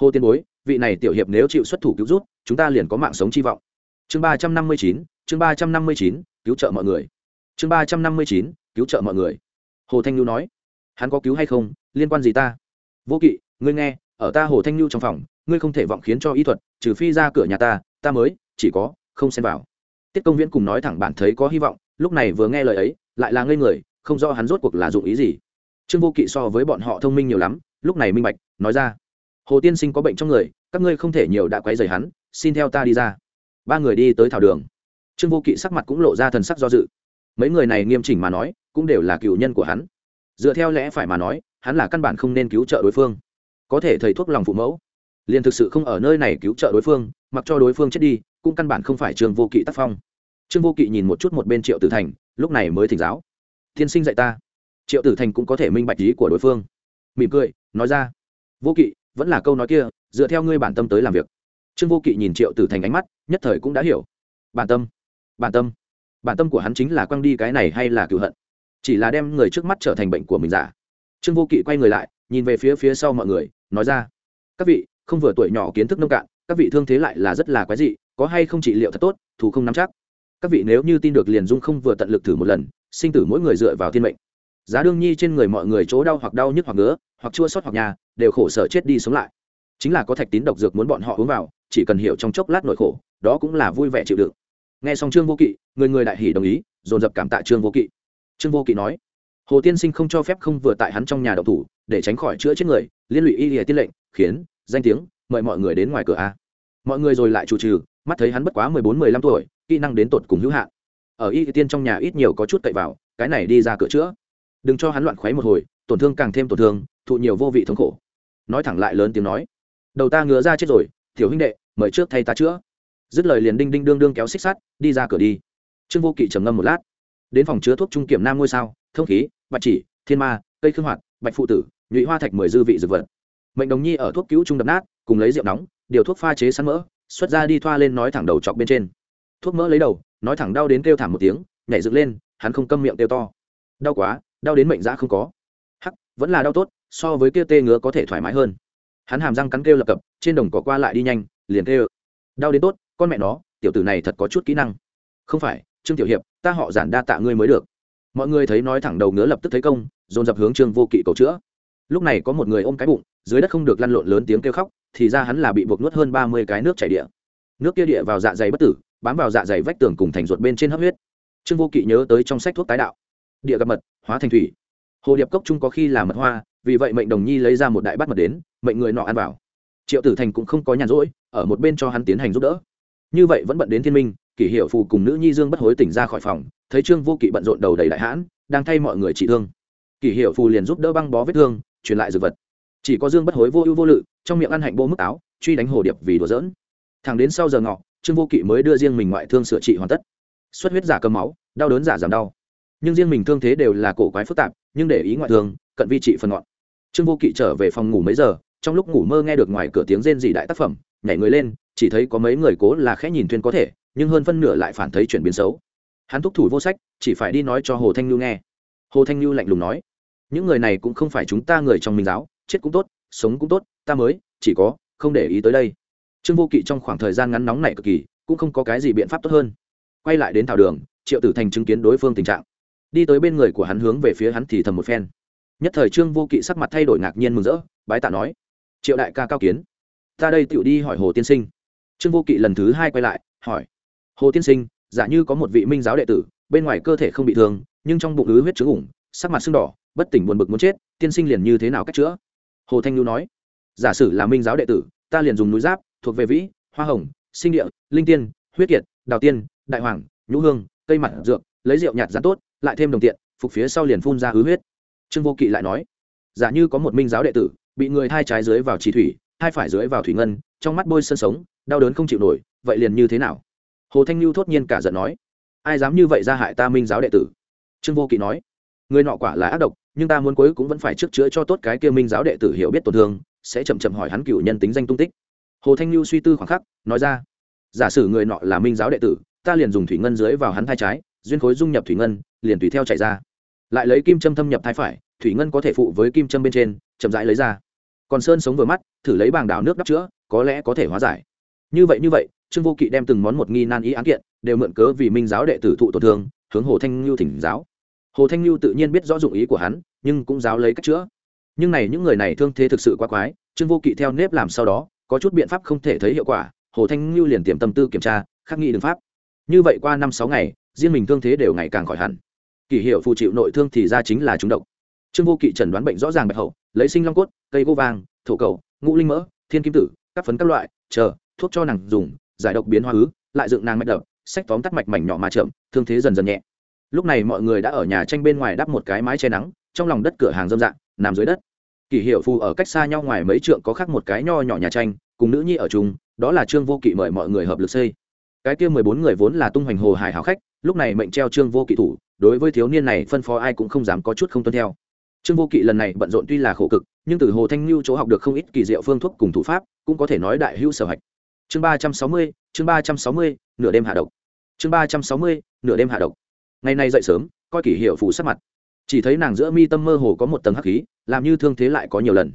Hồ tiên bối, vị này tiểu hiệp nếu chịu xuất thủ cứu rút chúng ta liền có mạng sống chi vọng. Chương ba trăm năm mươi chín, chương ba trăm năm mươi chín, cứu trợ mọi người chương ba trăm năm mươi chín, cứu trợ mọi người. Hồ thanh Nhu nói. Hắn có cứu hay không? Liên quan gì ta? Vô kỵ, ngươi nghe, ở ta hồ thanh Nhu trong phòng, ngươi không thể vọng khiến cho ý thuật, trừ phi ra cửa nhà ta ta mới, chỉ có, không xem vào. Tiết công viễn cùng nói thẳng bản thấy có hy vọng, lúc này vừa nghe lời ấy, lại là ngây người, không rõ hắn rốt cuộc là dụng ý gì. Trương vô kỵ so với bọn họ thông minh nhiều lắm, lúc này minh bạch, nói ra. Hồ tiên sinh có bệnh trong người, các ngươi không thể nhiều đã quấy rầy hắn, xin theo ta đi ra. Ba người đi tới thảo đường. Trương vô kỵ sắc mặt cũng lộ ra thần sắc do dự mấy người này nghiêm chỉnh mà nói, cũng đều là cựu nhân của hắn. Dựa theo lẽ phải mà nói, hắn là căn bản không nên cứu trợ đối phương. Có thể thầy thuốc lòng phụ mẫu. Liền thực sự không ở nơi này cứu trợ đối phương, mặc cho đối phương chết đi, cũng căn bản không phải trương vô kỵ tác phong. Trương vô kỵ nhìn một chút một bên triệu tử thành, lúc này mới thỉnh giáo. Tiên sinh dạy ta. Triệu tử thành cũng có thể minh bạch ý của đối phương. Mỉm cười, nói ra, vô kỵ, vẫn là câu nói kia, dựa theo ngươi bản tâm tới làm việc. Trương vô kỵ nhìn triệu tử thành ánh mắt, nhất thời cũng đã hiểu. Bản tâm bản tâm bản tâm của hắn chính là quăng đi cái này hay là cựu hận? Chỉ là đem người trước mắt trở thành bệnh của mình giả. Trương vô kỵ quay người lại, nhìn về phía phía sau mọi người, nói ra, các vị, không vừa tuổi nhỏ kiến thức nông cạn, các vị thương thế lại là rất là quái dị, có hay không trị liệu thật tốt thủ không nắm chắc? Các vị nếu như tin được liền dung không vừa tận lực thử một lần, sinh tử mỗi người dựa vào thiên mệnh. Giá đương nhi trên người mọi người chỗ đau hoặc đau nhức hoặc ngứa, hoặc chua sót hoặc nhà, đều khổ sở chết đi sống lại. Chính là có thạch tín độc dược muốn bọn họ uống vào, chỉ cần hiểu trong chốc lát nỗi khổ, đó cũng là vui vẻ chịu đựng nghe xong trương vô kỵ, người người đại hỉ đồng ý, dồn dập cảm tạ trương vô kỵ. Trương vô kỵ nói, hồ tiên sinh không cho phép không vừa tại hắn trong nhà độc thủ, để tránh khỏi chữa chết người, liên lụy y lìa tiên lệnh, khiến, danh tiếng, mời mọi người đến ngoài cửa a. Mọi người rồi lại chủ trừ, mắt thấy hắn bất quá mười bốn, mười lăm tuổi, kỹ năng đến tột cùng hữu hạn. Ở y tiên trong nhà ít nhiều có chút cậy vào, cái này đi ra cửa chữa. Đừng cho hắn loạn khoáy một hồi, tổn thương càng thêm tổn thương, thụ nhiều vô vị thống khổ. Nói thẳng lại lớn tiếng nói, đầu ta ngứa ra chết rồi, tiểu huynh đệ, mời trước thay ta chữa dứt lời liền đinh đinh đương đương kéo xích sắt, đi ra cửa đi. Trương vô kỵ trầm ngâm một lát. Đến phòng chứa thuốc trung kiểm nam ngôi sao, thông khí, bạch chỉ, thiên ma, cây khương hoạt, bạch phụ tử, nhụy hoa thạch mười dư vị dược vật. Mệnh đồng nhi ở thuốc cứu trung đập nát, cùng lấy rượu nóng, điều thuốc pha chế sẵn mỡ, xuất ra đi thoa lên nói thẳng đầu chọc bên trên. Thuốc mỡ lấy đầu, nói thẳng đau đến kêu thảm một tiếng, nhảy dựng lên, hắn không câm miệng kêu to. Đau quá, đau đến mệnh giá không có. Hắc, vẫn là đau tốt, so với kia tê ngứa có thể thoải mái hơn. Hắn hàm răng cắn kêu lập cập, trên đồng cỏ qua lại đi nhanh, liền kêu. Đau đến tốt con mẹ nó, tiểu tử này thật có chút kỹ năng. Không phải, trương tiểu hiệp, ta họ giản đa tạ ngươi mới được. Mọi người thấy nói thẳng đầu ngứa lập tức thấy công, dồn dập hướng trương vô kỵ cầu chữa. Lúc này có một người ôm cái bụng, dưới đất không được lăn lộn lớn tiếng kêu khóc, thì ra hắn là bị buộc nuốt hơn ba mươi cái nước chảy địa. Nước kia địa vào dạ dày bất tử, bám vào dạ dày vách tường cùng thành ruột bên trên hấp huyết. Trương vô kỵ nhớ tới trong sách thuốc tái đạo. Địa gặp mật, hóa thành thủy. Hồ điệp cốc trung có khi là mật hoa, vì vậy mệnh đồng nhi lấy ra một đại bát mật đến, mệnh người nọ ăn vào. Triệu tử thành cũng không có nhàn rỗi, ở một bên cho hắn tiến hành giúp đỡ như vậy vẫn bận đến thiên minh, kỷ hiệu phù cùng nữ nhi dương bất hối tỉnh ra khỏi phòng, thấy trương vô kỵ bận rộn đầu đầy đại hãn, đang thay mọi người trị thương. Kỷ hiệu phù liền giúp đỡ băng bó vết thương, truyền lại dược vật. Chỉ có dương bất hối vô ưu vô lự, trong miệng ăn hạnh bô mức áo truy đánh hồ điệp vì đùa dỡn thẳng đến sau giờ ngọ, trương vô kỵ mới đưa riêng mình ngoại thương sửa trị hoàn tất. Xuất huyết giả cầm máu, đau đớn giả giảm đau. Nhưng riêng mình thương thế đều là cổ quái phức tạp, nhưng để ý ngoại thương, cận vi trị phần ngọn. Trương vô kỵ trở về phòng ngủ mấy giờ trong lúc ngủ mơ nghe được ngoài cửa tiếng rên dị đại tác phẩm, nhảy người lên, chỉ thấy có mấy người cố là khẽ nhìn thuyên có thể, nhưng hơn phân nửa lại phản thấy chuyển biến xấu. Hắn thúc thủ vô sách, chỉ phải đi nói cho hồ thanh lưu nghe. Hồ thanh lưu lạnh lùng nói, những người này cũng không phải chúng ta người trong minh giáo, chết cũng tốt, sống cũng tốt, ta mới, chỉ có, không để ý tới đây. Trương vô kỵ trong khoảng thời gian ngắn nóng này cực kỳ, cũng không có cái gì biện pháp tốt hơn. Quay lại đến thảo đường, triệu tử thành chứng kiến đối phương tình trạng. Đi tới bên người của hắn hướng về phía hắn thì thầm một phen. Nhất thời trương vô kỵ sắc mặt thay đổi ngạc nhiên mừng rỡ, bái tạ nói triệu đại ca cao kiến. Ta đây tựu đi hỏi hồ tiên sinh. Trương vô kỵ lần thứ hai quay lại, hỏi. Hồ tiên sinh, giả như có một vị minh giáo đệ tử, bên ngoài cơ thể không bị thương, nhưng trong bụng ứ huyết trứng ủng, sắc mặt sưng đỏ, bất tỉnh buồn bực muốn chết, tiên sinh liền như thế nào cách chữa? Hồ thanh lưu nói. Giả sử là minh giáo đệ tử, ta liền dùng núi giáp, thuộc về vĩ, hoa hồng, sinh địa, linh tiên, huyết kiệt, đào tiên, đại hoàng, nhũ hương, cây mặt, dược, lấy rượu nhạt giá tốt, lại thêm đồng tiện, phục phía sau liền phun ra hứ huyết. Trương vô kỵ lại nói. Giả như có một minh giáo đệ tử bị người thai trái dưới vào trì thủy, hai phải dưới vào thủy ngân, trong mắt bôi sân sống, đau đớn không chịu nổi, vậy liền như thế nào? Hồ thanh lưu thốt nhiên cả giận nói, ai dám như vậy ra hại ta minh giáo đệ tử? Trương vô kỵ nói, người nọ quả là ác độc, nhưng ta muốn cuối cũng vẫn phải trước chữa cho tốt cái kia minh giáo đệ tử hiểu biết tổn thương, sẽ chậm chậm hỏi hắn cựu nhân tính danh tung tích. Hồ thanh lưu suy tư khoảng khắc, nói ra, giả sử người nọ là minh giáo đệ tử, ta liền dùng thủy ngân dưới vào hắn thai trái, duyên khối dung nhập thủy ngân, liền tùy theo chạy ra. Lại lấy kim châm thâm nhập thai phải, thủy ngân có thể phụ với kim châm bên trên, chậm rãi lấy ra còn sơn sống vừa mắt, thử lấy bảng đảo nước đắp chữa, có lẽ có thể hóa giải. Như vậy như vậy, trương vô kỵ đem từng món một nghi nan ý án kiện, đều mượn cớ vì minh giáo đệ tử thụ tổn thương, hướng hồ thanh lưu thỉnh giáo. Hồ thanh lưu tự nhiên biết rõ dụng ý của hắn, nhưng cũng giáo lấy cách chữa. Nhưng này những người này thương thế thực sự quá quái, trương vô kỵ theo nếp làm sau đó, có chút biện pháp không thể thấy hiệu quả, hồ thanh lưu liền tiềm tâm tư kiểm tra, khắc nghị đường pháp. Như vậy qua năm sáu ngày, riêng mình thương thế đều ngày càng khỏi hẳn. Kỷ hiệu phụ chịu nội thương thì ra chính là chúng độc trương vô kỵ chẩn đoán bệnh rõ ràng bạch hậu, lấy sinh long cốt, cây gỗ vàng, thổ cầu, ngũ linh mỡ, thiên kim tử, các phấn các loại, chờ, thuốc cho nàng dùng, giải độc biến hoa ứ, lại dựng nàng mạch đập sách tóm tắt mạch mảnh nhỏ mà chậm, thương thế dần dần nhẹ. Lúc này mọi người đã ở nhà tranh bên ngoài đắp một cái mái che nắng, trong lòng đất cửa hàng dâm dạng nằm dưới đất. Kỷ hiệu phù ở cách xa nhau ngoài mấy trượng có khác một cái nho nhỏ nhà tranh, cùng nữ nhi ở chung, đó là trương vô kỵ mời mọi người hợp lực xây. Cái kia mười bốn người vốn là tung hoành hồ hải hảo khách, lúc này mệnh treo trương vô kỵ thủ, đối với thiếu niên này phân phó ai cũng không dám có chút không tuân theo trương vô kỵ lần này bận rộn tuy là khổ cực, nhưng từ hồ thanh lưu chỗ học được không ít kỳ diệu phương thuốc cùng thủ pháp, cũng có thể nói đại hữu sở hạch. Chương ba trăm sáu mươi, chương ba trăm sáu mươi, nửa đêm hạ độc. Chương ba trăm sáu mươi, nửa đêm hạ độc. Ngày nay dậy sớm, coi kỷ hiệu phủ sắc mặt. Chỉ thấy nàng giữa mi tâm mơ hồ có một tầng hắc khí, làm như thương thế lại có nhiều lần.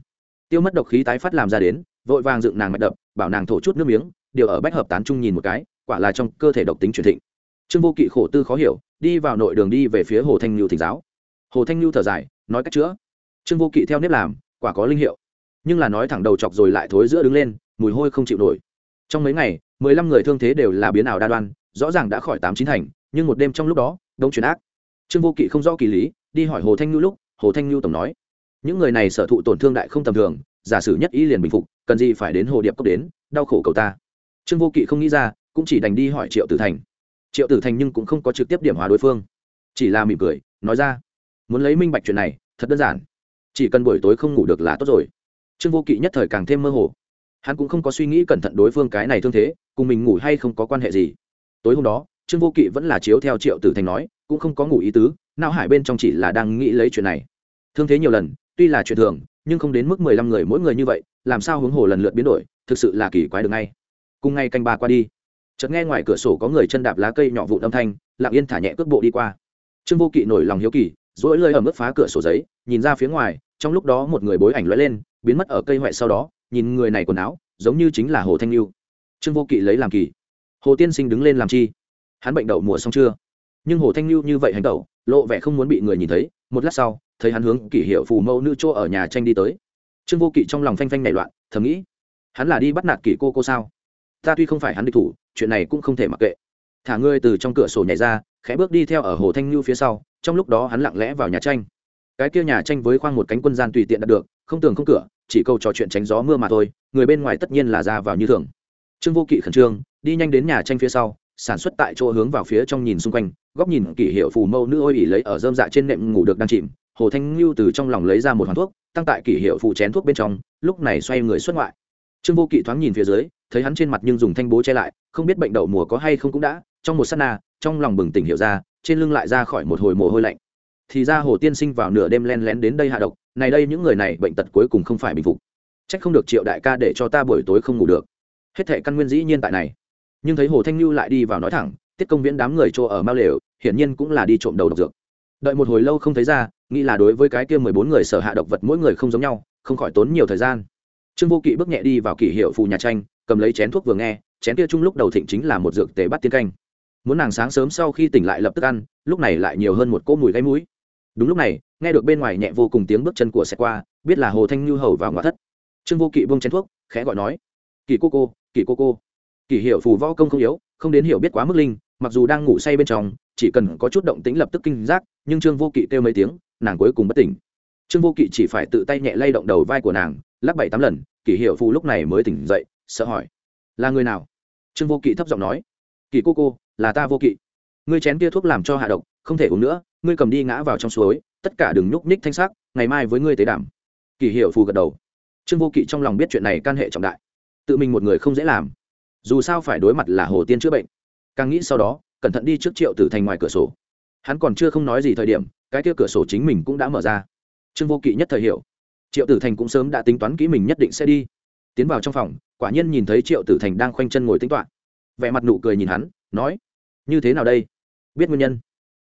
Tiêu mất độc khí tái phát làm ra đến, vội vàng dựng nàng mạch đập, bảo nàng thổ chút nước miếng, điều ở bách hợp tán trung nhìn một cái, quả là trong cơ thể độc tính truyền thịnh. Trương vô kỵ khổ tư khó hiểu, đi vào nội đường đi về phía hồ thanh lưu thỉnh giáo. Hồ thanh lưu thở dài nói cách chữa. Trương vô kỵ theo nếp làm, quả có linh hiệu. Nhưng là nói thẳng đầu chọc rồi lại thối giữa đứng lên, mùi hôi không chịu nổi. Trong mấy ngày, mười lăm người thương thế đều là biến ảo đa đoan, rõ ràng đã khỏi tám chín thành, nhưng một đêm trong lúc đó, đông chuyển ác. Trương vô kỵ không rõ kỳ lý, đi hỏi hồ thanh nhu lúc, hồ thanh nhu tổng nói, những người này sở thụ tổn thương đại không tầm thường, giả sử nhất ý liền bình phục, cần gì phải đến hồ điệp cốc đến, đau khổ cầu ta. Trương vô kỵ không nghĩ ra, cũng chỉ đành đi hỏi triệu tử thành. Triệu tử thành nhưng cũng không có trực tiếp điểm hóa đối phương, chỉ là mỉm cười, nói ra muốn lấy minh bạch chuyện này, thật đơn giản. Chỉ cần buổi tối không ngủ được là tốt rồi. Trương vô kỵ nhất thời càng thêm mơ hồ. Hắn cũng không có suy nghĩ cẩn thận đối phương cái này thương thế, cùng mình ngủ hay không có quan hệ gì. Tối hôm đó, trương vô kỵ vẫn là chiếu theo triệu tử thành nói, cũng không có ngủ ý tứ, não hải bên trong chỉ là đang nghĩ lấy chuyện này. Thương thế nhiều lần, tuy là chuyện thường, nhưng không đến mức mười lăm người mỗi người như vậy, làm sao hướng hồ lần lượt biến đổi, thực sự là kỳ quái được ngay. Cùng ngay canh ba qua đi. Chợt nghe ngoài cửa sổ có người chân đạp lá cây nhỏ vụn âm thanh, lặng yên thả nhẹ cước bộ đi qua. Trương vô kỵ nổi lòng hiếu kỳ dỗi lơi ở mức phá cửa sổ giấy, nhìn ra phía ngoài, trong lúc đó một người bối ảnh lóe lên, biến mất ở cây huệ sau đó, nhìn người này quần áo, giống như chính là hồ thanh lưu trương vô kỵ lấy làm kỳ. Hồ tiên sinh đứng lên làm chi? Hắn bệnh đậu mùa xong chưa? Nhưng hồ thanh lưu như vậy hành tẩu lộ vẻ không muốn bị người nhìn thấy. Một lát sau, thấy hắn hướng kỷ hiệu phù mẫu nữ chỗ ở nhà tranh đi tới. Trương vô kỵ trong lòng phanh phanh nảy loạn, thầm nghĩ, hắn là đi bắt nạt kỷ cô cô sao? Ta tuy không phải hắn địch thủ, chuyện này cũng không thể mặc kệ. Thả ngươi từ trong cửa sổ nhảy ra, khẽ bước đi theo ở hồ thanh lưu phía sau trong lúc đó hắn lặng lẽ vào nhà tranh. Cái kia nhà tranh với khoang một cánh quân gian tùy tiện đạt được, không tường không cửa, chỉ câu trò chuyện tránh gió mưa mà thôi, người bên ngoài tất nhiên là ra vào như thường. Trương vô kỵ khẩn trương, đi nhanh đến nhà tranh phía sau, sản xuất tại chỗ hướng vào phía trong nhìn xung quanh, góc nhìn kỷ hiệu phù mâu nữ ôi ỉ lấy ở dơm dạ trên nệm ngủ được đang chìm, hồ thanh lưu từ trong lòng lấy ra một hoàn thuốc, tăng tại kỷ hiệu phù chén thuốc bên trong, lúc này xoay người xuất ngoại. Trương vô kỵ thoáng nhìn phía dưới, thấy hắn trên mặt nhưng dùng thanh bố che lại, không biết bệnh đậu mùa có hay không cũng đã, trong một s á t na, trong lòng bừng tỉnh hiểu ra trên lưng lại ra khỏi một hồi mồ hôi lạnh. Thì ra hồ tiên sinh vào nửa đêm len lén đến đây hạ độc này đây những người này bệnh tật cuối cùng không phải bình phục. Trách không được triệu đại ca để cho ta buổi tối không ngủ được. Hết thệ căn nguyên dĩ nhiên tại này. Nhưng thấy hồ thanh lưu lại đi vào nói thẳng, tiết công viễn đám người chỗ ở mao lều, hiển nhiên cũng là đi trộm đầu độc dược. Đợi một hồi lâu không thấy ra, nghĩ là đối với cái kia mười bốn người sở hạ độc vật mỗi người không giống nhau, không khỏi tốn nhiều thời gian. Trương vô kỵ bước nhẹ đi vào kỷ hiệu phù nhà tranh, cầm lấy chén thuốc vừa nghe, chén kia chung lúc đầu thịnh chính là một dược tề bắt tiên canh muốn nàng sáng sớm sau khi tỉnh lại lập tức ăn, lúc này lại nhiều hơn một cỗ mùi gáy mũi. Đúng lúc này, nghe được bên ngoài nhẹ vô cùng tiếng bước chân của xe qua, biết là hồ thanh như hầu vào ngoại thất. Trương vô kỵ bông chén thuốc, khẽ gọi nói kỳ cô cô kỳ cô cô. Kỳ hiệu phù võ công không yếu, không đến hiểu biết quá mức linh, mặc dù đang ngủ say bên trong, chỉ cần có chút động tĩnh lập tức kinh giác, nhưng trương vô kỵ kêu mấy tiếng, nàng cuối cùng bất tỉnh. Trương vô kỵ chỉ phải tự tay nhẹ lay động đầu vai của nàng, lắc bảy tám lần kỳ hiệu phù lúc này mới tỉnh dậy, sợ hỏi, là người nào? Trương vô kỵ thấp giọng nói kỳ cô cô, là ta vô kỵ. Ngươi chén kia thuốc làm cho hạ độc, không thể uống nữa, ngươi cầm đi ngã vào trong suối, tất cả đừng nhúc ních thanh sắc, ngày mai với ngươi tế đảm. Kỳ hiệu phù gật đầu. Trương vô kỵ trong lòng biết chuyện này can hệ trọng đại. Tự mình một người không dễ làm. Dù sao phải đối mặt là hồ tiên chữa bệnh. Càng nghĩ sau đó, cẩn thận đi trước triệu tử thành ngoài cửa sổ. Hắn còn chưa không nói gì thời điểm, cái kia cửa sổ chính mình cũng đã mở ra. Trương vô kỵ nhất thời hiểu. Triệu tử thành cũng sớm đã tính toán kỹ mình nhất định sẽ đi. Tiến vào trong phòng, quả nhiên nhìn thấy triệu tử thành đang khoanh chân ngồi tính toán vẻ mặt nụ cười nhìn hắn, nói, như thế nào đây? Biết nguyên nhân?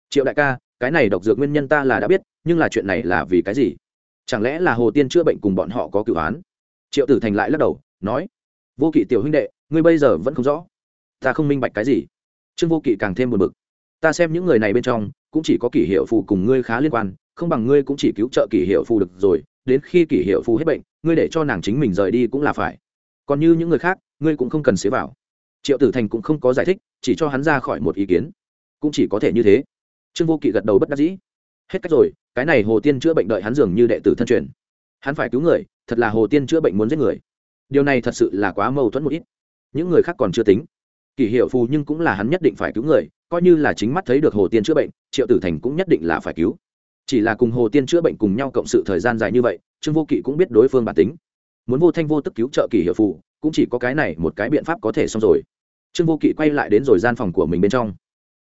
Triệu đại ca, cái này độc dược nguyên nhân ta là đã biết, nhưng là chuyện này là vì cái gì? Chẳng lẽ là hồ tiên chữa bệnh cùng bọn họ có cựu án? Triệu tử thành lại lắc đầu, nói, vô kỵ tiểu huynh đệ, ngươi bây giờ vẫn không rõ. Ta không minh bạch cái gì. Trương vô kỵ càng thêm buồn bực. Ta xem những người này bên trong, cũng chỉ có kỷ hiệu phù cùng ngươi khá liên quan, không bằng ngươi cũng chỉ cứu trợ kỷ hiệu phù được rồi, đến khi kỷ hiệu phù hết bệnh, ngươi để cho nàng chính mình rời đi cũng là phải. Còn như những người khác, ngươi cũng không cần xế vào triệu tử thành cũng không có giải thích, chỉ cho hắn ra khỏi một ý kiến. Cũng chỉ có thể như thế. Trương vô kỵ gật đầu bất đắc dĩ. Hết cách rồi, cái này hồ tiên chữa bệnh đợi hắn dường như đệ tử thân truyền. Hắn phải cứu người, thật là hồ tiên chữa bệnh muốn giết người. Điều này thật sự là quá mâu thuẫn một ít. Những người khác còn chưa tính. Kỷ hiệu phù nhưng cũng là hắn nhất định phải cứu người, coi như là chính mắt thấy được hồ tiên chữa bệnh, triệu tử thành cũng nhất định là phải cứu. Chỉ là cùng hồ tiên chữa bệnh cùng nhau cộng sự thời gian dài như vậy, trương vô kỵ cũng biết đối phương bản tính. Muốn vô thanh vô tức cứu trợ kỷ hiệu phù cũng chỉ có cái này một cái biện pháp có thể xong rồi. Trương vô kỵ quay lại đến rồi gian phòng của mình bên trong.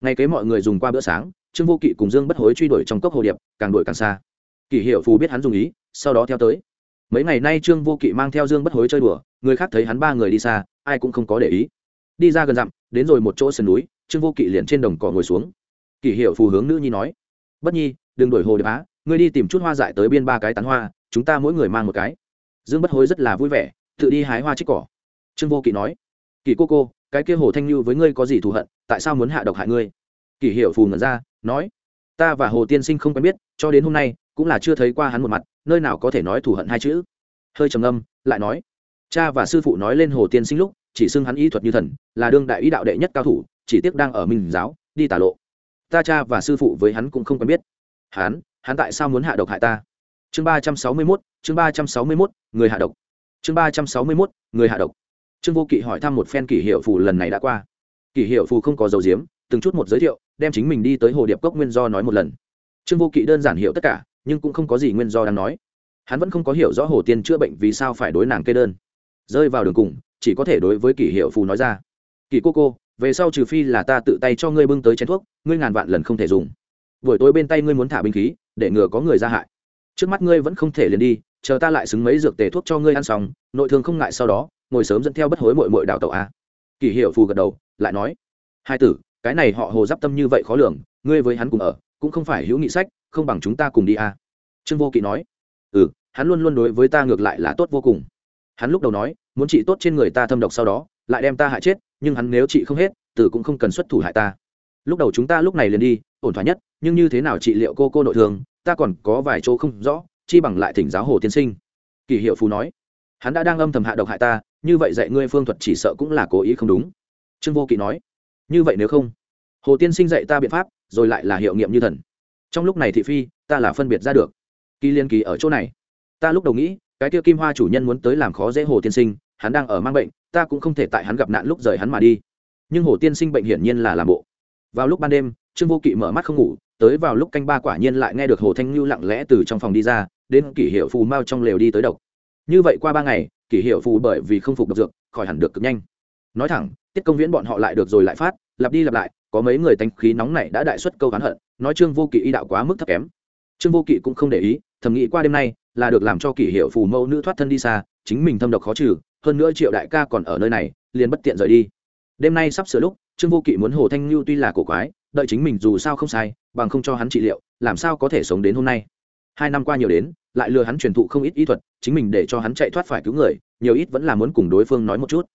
Ngay kế mọi người dùng qua bữa sáng, trương vô kỵ cùng dương bất hối truy đuổi trong cốc hồ điệp, càng đuổi càng xa. Kỷ hiệu phù biết hắn dùng ý, sau đó theo tới. Mấy ngày nay trương vô kỵ mang theo dương bất hối chơi đùa, người khác thấy hắn ba người đi xa, ai cũng không có để ý. Đi ra gần dặm, đến rồi một chỗ sườn núi, trương vô kỵ liền trên đồng cỏ ngồi xuống. Kỷ hiệu phù hướng nữ nhi nói, bất nhi, đừng đổi hồ điệp á, ngươi đi tìm chút hoa dại tới biên ba cái tán hoa, chúng ta mỗi người mang một cái. Dương bất hối rất là vui vẻ tự đi hái hoa trích cỏ. Trương vô kỵ nói kỳ cô cô, cái kia hồ thanh lưu với ngươi có gì thù hận, tại sao muốn hạ độc hại ngươi? Kỳ hiệu phù ngẩn ra, nói, ta và hồ tiên sinh không quen biết, cho đến hôm nay, cũng là chưa thấy qua hắn một mặt, nơi nào có thể nói thù hận hai chữ. Hơi trầm âm lại nói, cha và sư phụ nói lên hồ tiên sinh lúc, chỉ xưng hắn ý thuật như thần, là đương đại ý đạo đệ nhất cao thủ, chỉ tiếc đang ở minh giáo, đi tả lộ. Ta cha và sư phụ với hắn cũng không quen biết. Hắn hắn tại sao muốn hạ độc hại ta? Chương ba trăm sáu mươi mốt, chương ba trăm sáu mươi mốt, người hạ độc chương ba trăm sáu mươi mốt, người hạ độc. Trương vô kỵ hỏi thăm một phen kỷ hiệu phù lần này đã qua. Kỷ hiệu phù không có dầu diếm từng chút một giới thiệu, đem chính mình đi tới hồ điệp cốc nguyên do nói một lần. Trương vô kỵ đơn giản hiểu tất cả, nhưng cũng không có gì nguyên do đang nói. Hắn vẫn không có hiểu rõ hồ tiên chữa bệnh vì sao phải đối nàng kê đơn. Rơi vào đường cùng, chỉ có thể đối với kỷ hiệu phù nói ra. Kỷ cô cô, về sau trừ phi là ta tự tay cho ngươi bưng tới chén thuốc, ngươi ngàn vạn lần không thể dùng. Buổi tối bên tay ngươi muốn thả binh khí, để ngừa có người ra hại. Trước mắt ngươi vẫn không thể liền đi chờ ta lại xứng mấy dược tề thuốc cho ngươi ăn xong, nội thương không ngại sau đó, ngồi sớm dẫn theo bất hối mội mội đào tẩu a. Kỷ hiệu phù gật đầu, lại nói, hai tử, cái này họ hồ giáp tâm như vậy khó lường, ngươi với hắn cùng ở, cũng không phải hữu nghị sách, không bằng chúng ta cùng đi a. Trương vô kỵ nói ừ hắn luôn luôn đối với ta ngược lại là tốt vô cùng. Hắn lúc đầu nói, muốn trị tốt trên người ta thâm độc sau đó, lại đem ta hại chết, nhưng hắn nếu trị không hết, tử cũng không cần xuất thủ hại ta. Lúc đầu chúng ta lúc này liền đi, ổn thỏa nhất, nhưng như thế nào trị liệu cô cô nội thương, ta còn có vài chỗ không rõ chi bằng lại thỉnh giáo hồ tiên sinh. Kỳ hiệu phù nói, hắn đã đang âm thầm hạ độc hại ta, như vậy dạy ngươi phương thuật chỉ sợ cũng là cố ý không đúng. Trương vô kỵ nói, như vậy nếu không, hồ tiên sinh dạy ta biện pháp, rồi lại là hiệu nghiệm như thần. Trong lúc này thị phi, ta là phân biệt ra được. Kỳ liên kỳ ở chỗ này. Ta lúc đầu nghĩ, cái kia kim hoa chủ nhân muốn tới làm khó dễ hồ tiên sinh, hắn đang ở mang bệnh, ta cũng không thể tại hắn gặp nạn lúc rời hắn mà đi. Nhưng hồ tiên sinh bệnh hiển nhiên là làm bộ. Vào lúc ban đêm, trương vô kỵ mở mắt không ngủ, tới vào lúc canh ba quả nhiên lại nghe được hồ thanh lưu lặng lẽ từ trong phòng đi ra đến kỷ hiệu phù mau trong lều đi tới độc. Như vậy qua ba ngày, kỷ hiệu phù bởi vì không phục độc dược, khỏi hẳn được cực nhanh. Nói thẳng, tiết công viễn bọn họ lại được rồi lại phát, lặp đi lặp lại, có mấy người tánh khí nóng này đã đại xuất câu hắn hận, nói trương vô kỵ y đạo quá mức thấp kém. Trương vô kỵ cũng không để ý, thầm nghĩ qua đêm nay là được làm cho kỷ hiệu phù mẫu nữ thoát thân đi xa, chính mình thâm độc khó trừ, hơn nữa triệu đại ca còn ở nơi này, liền bất tiện rời đi. Đêm nay sắp sửa lúc, trương vô kỵ muốn hồ thanh lưu tuy là cổ quái, đợi chính mình dù sao không sai, bằng không cho hắn trị liệu, làm sao có thể sống đến hôm nay? Hai năm qua nhiều đến, lại lừa hắn truyền thụ không ít ý thuật, chính mình để cho hắn chạy thoát phải cứu người, nhiều ít vẫn là muốn cùng đối phương nói một chút.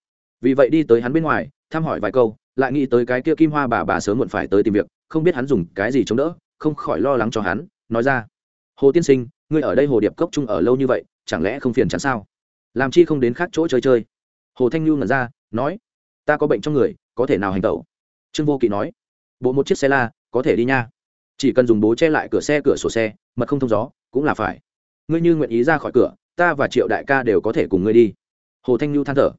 Vì vậy đi tới hắn bên ngoài, thăm hỏi vài câu, lại nghĩ tới cái kia kim hoa bà bà sớm muộn phải tới tìm việc, không biết hắn dùng cái gì chống đỡ, không khỏi lo lắng cho hắn, nói ra, hồ tiên sinh, ngươi ở đây hồ điệp cốc chung ở lâu như vậy, chẳng lẽ không phiền chán sao? Làm chi không đến khác chỗ chơi chơi. Hồ thanh lưu ngẩn ra, nói, ta có bệnh trong người, có thể nào hành tẩu? Trương vô kỵ nói, bộ một chiếc xe la, có thể đi nha chỉ cần dùng bố che lại cửa xe cửa sổ xe, mật không thông gió, cũng là phải. Ngươi như nguyện ý ra khỏi cửa, ta và triệu đại ca đều có thể cùng ngươi đi. Hồ thanh nhu than thở.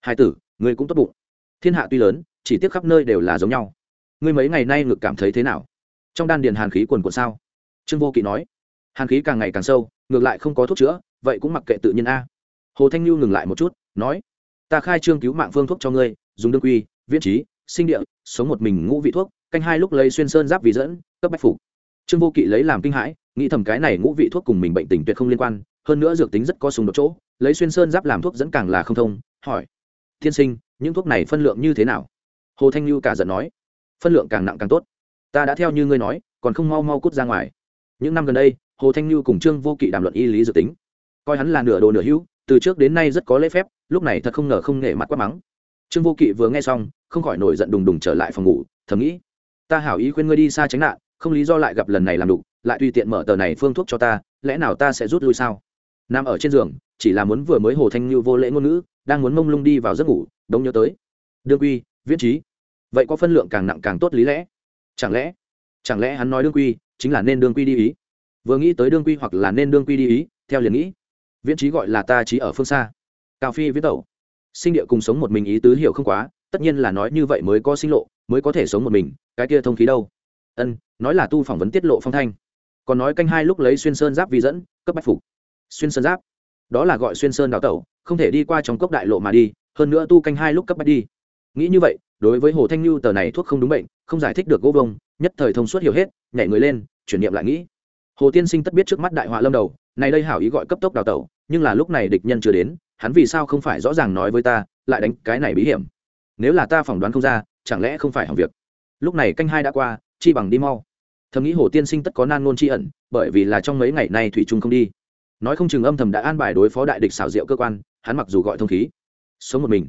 Hai tử, ngươi cũng tốt bụng. Thiên hạ tuy lớn, chỉ tiếc khắp nơi đều là giống nhau. Ngươi mấy ngày nay ngực cảm thấy thế nào? Trong đan điền hàn khí quần quần sao? Trương vô kỵ nói. Hàn khí càng ngày càng sâu, ngược lại không có thuốc chữa, vậy cũng mặc kệ tự nhiên a. Hồ thanh nhu ngừng lại một chút, nói. Ta khai trương cứu mạng phương thuốc cho ngươi, dùng đương quy, viễn trí, sinh địa, sống một mình ngũ vị thuốc, canh hai lúc lấy xuyên sơn giáp vì dẫn cấp bách phục. Trương vô kỵ lấy làm kinh hãi, nghĩ thầm cái này ngũ vị thuốc cùng mình bệnh tình tuyệt không liên quan, hơn nữa dược tính rất có sùng đột chỗ, lấy xuyên sơn giáp làm thuốc dẫn càng là không thông, hỏi thiên sinh, những thuốc này phân lượng như thế nào? Hồ thanh lưu cả giận nói, phân lượng càng nặng càng tốt. Ta đã theo như ngươi nói, còn không mau mau cút ra ngoài. Những năm gần đây, hồ thanh lưu cùng trương vô kỵ đàm luận y lý dược tính. Coi hắn là nửa đồ nửa hữu, từ trước đến nay rất có lễ phép, lúc này thật không ngờ không nể mặt quát mắng. Trương vô kỵ vừa nghe xong, không khỏi nổi giận đùng đùng trở lại phòng ngủ, thầm nghĩ, ta hảo ý khuyên ngươi đi xa tránh nạn không lý do lại gặp lần này làm đục, lại tùy tiện mở tờ này phương thuốc cho ta, lẽ nào ta sẽ rút lui sao? Nằm ở trên giường, chỉ là muốn vừa mới hồ thanh như vô lễ ngôn ngữ, đang muốn mông lung đi vào giấc ngủ đông nhớ tới. Đương quy, viễn trí vậy có phân lượng càng nặng càng tốt lý lẽ. Chẳng lẽ chẳng lẽ hắn nói đương quy chính là nên đương quy đi ý? Vừa nghĩ tới đương quy hoặc là nên đương quy đi ý, theo liền nghĩ, viễn trí gọi là ta trí ở phương xa. Cao phi viết tẩu. Sinh địa cùng sống một mình ý tứ hiểu không quá, tất nhiên là nói như vậy mới có sinh lộ, mới có thể sống một mình, cái kia thông khí đâu? Ân nói là tu phỏng vấn tiết lộ phong thanh. Còn nói canh hai lúc lấy xuyên sơn giáp vi dẫn, cấp bách phục. Xuyên sơn giáp? Đó là gọi xuyên sơn đào tẩu, không thể đi qua trong cốc đại lộ mà đi, hơn nữa tu canh hai lúc cấp bách đi. Nghĩ như vậy, đối với hồ thanh lưu tờ này thuốc không đúng bệnh, không giải thích được gỗ vông, nhất thời thông suốt hiểu hết, nhảy người lên, chuyển niệm lại nghĩ. Hồ tiên sinh tất biết trước mắt đại họa lâm đầu, này đây hảo ý gọi cấp tốc đào tẩu, nhưng là lúc này địch nhân chưa đến, hắn vì sao không phải rõ ràng nói với ta, lại đánh cái này bí hiểm? Nếu là ta phỏng đoán không ra, chẳng lẽ không phải hỏng việc? Lúc này canh hai đã qua chi bằng đi mau. Thầm nghĩ hồ tiên sinh tất có nan ngôn tri ẩn, bởi vì là trong mấy ngày nay thủy trung không đi. Nói không chừng âm thầm đã an bài đối phó đại địch xảo diệu cơ quan, hắn mặc dù gọi thông khí, sống một mình,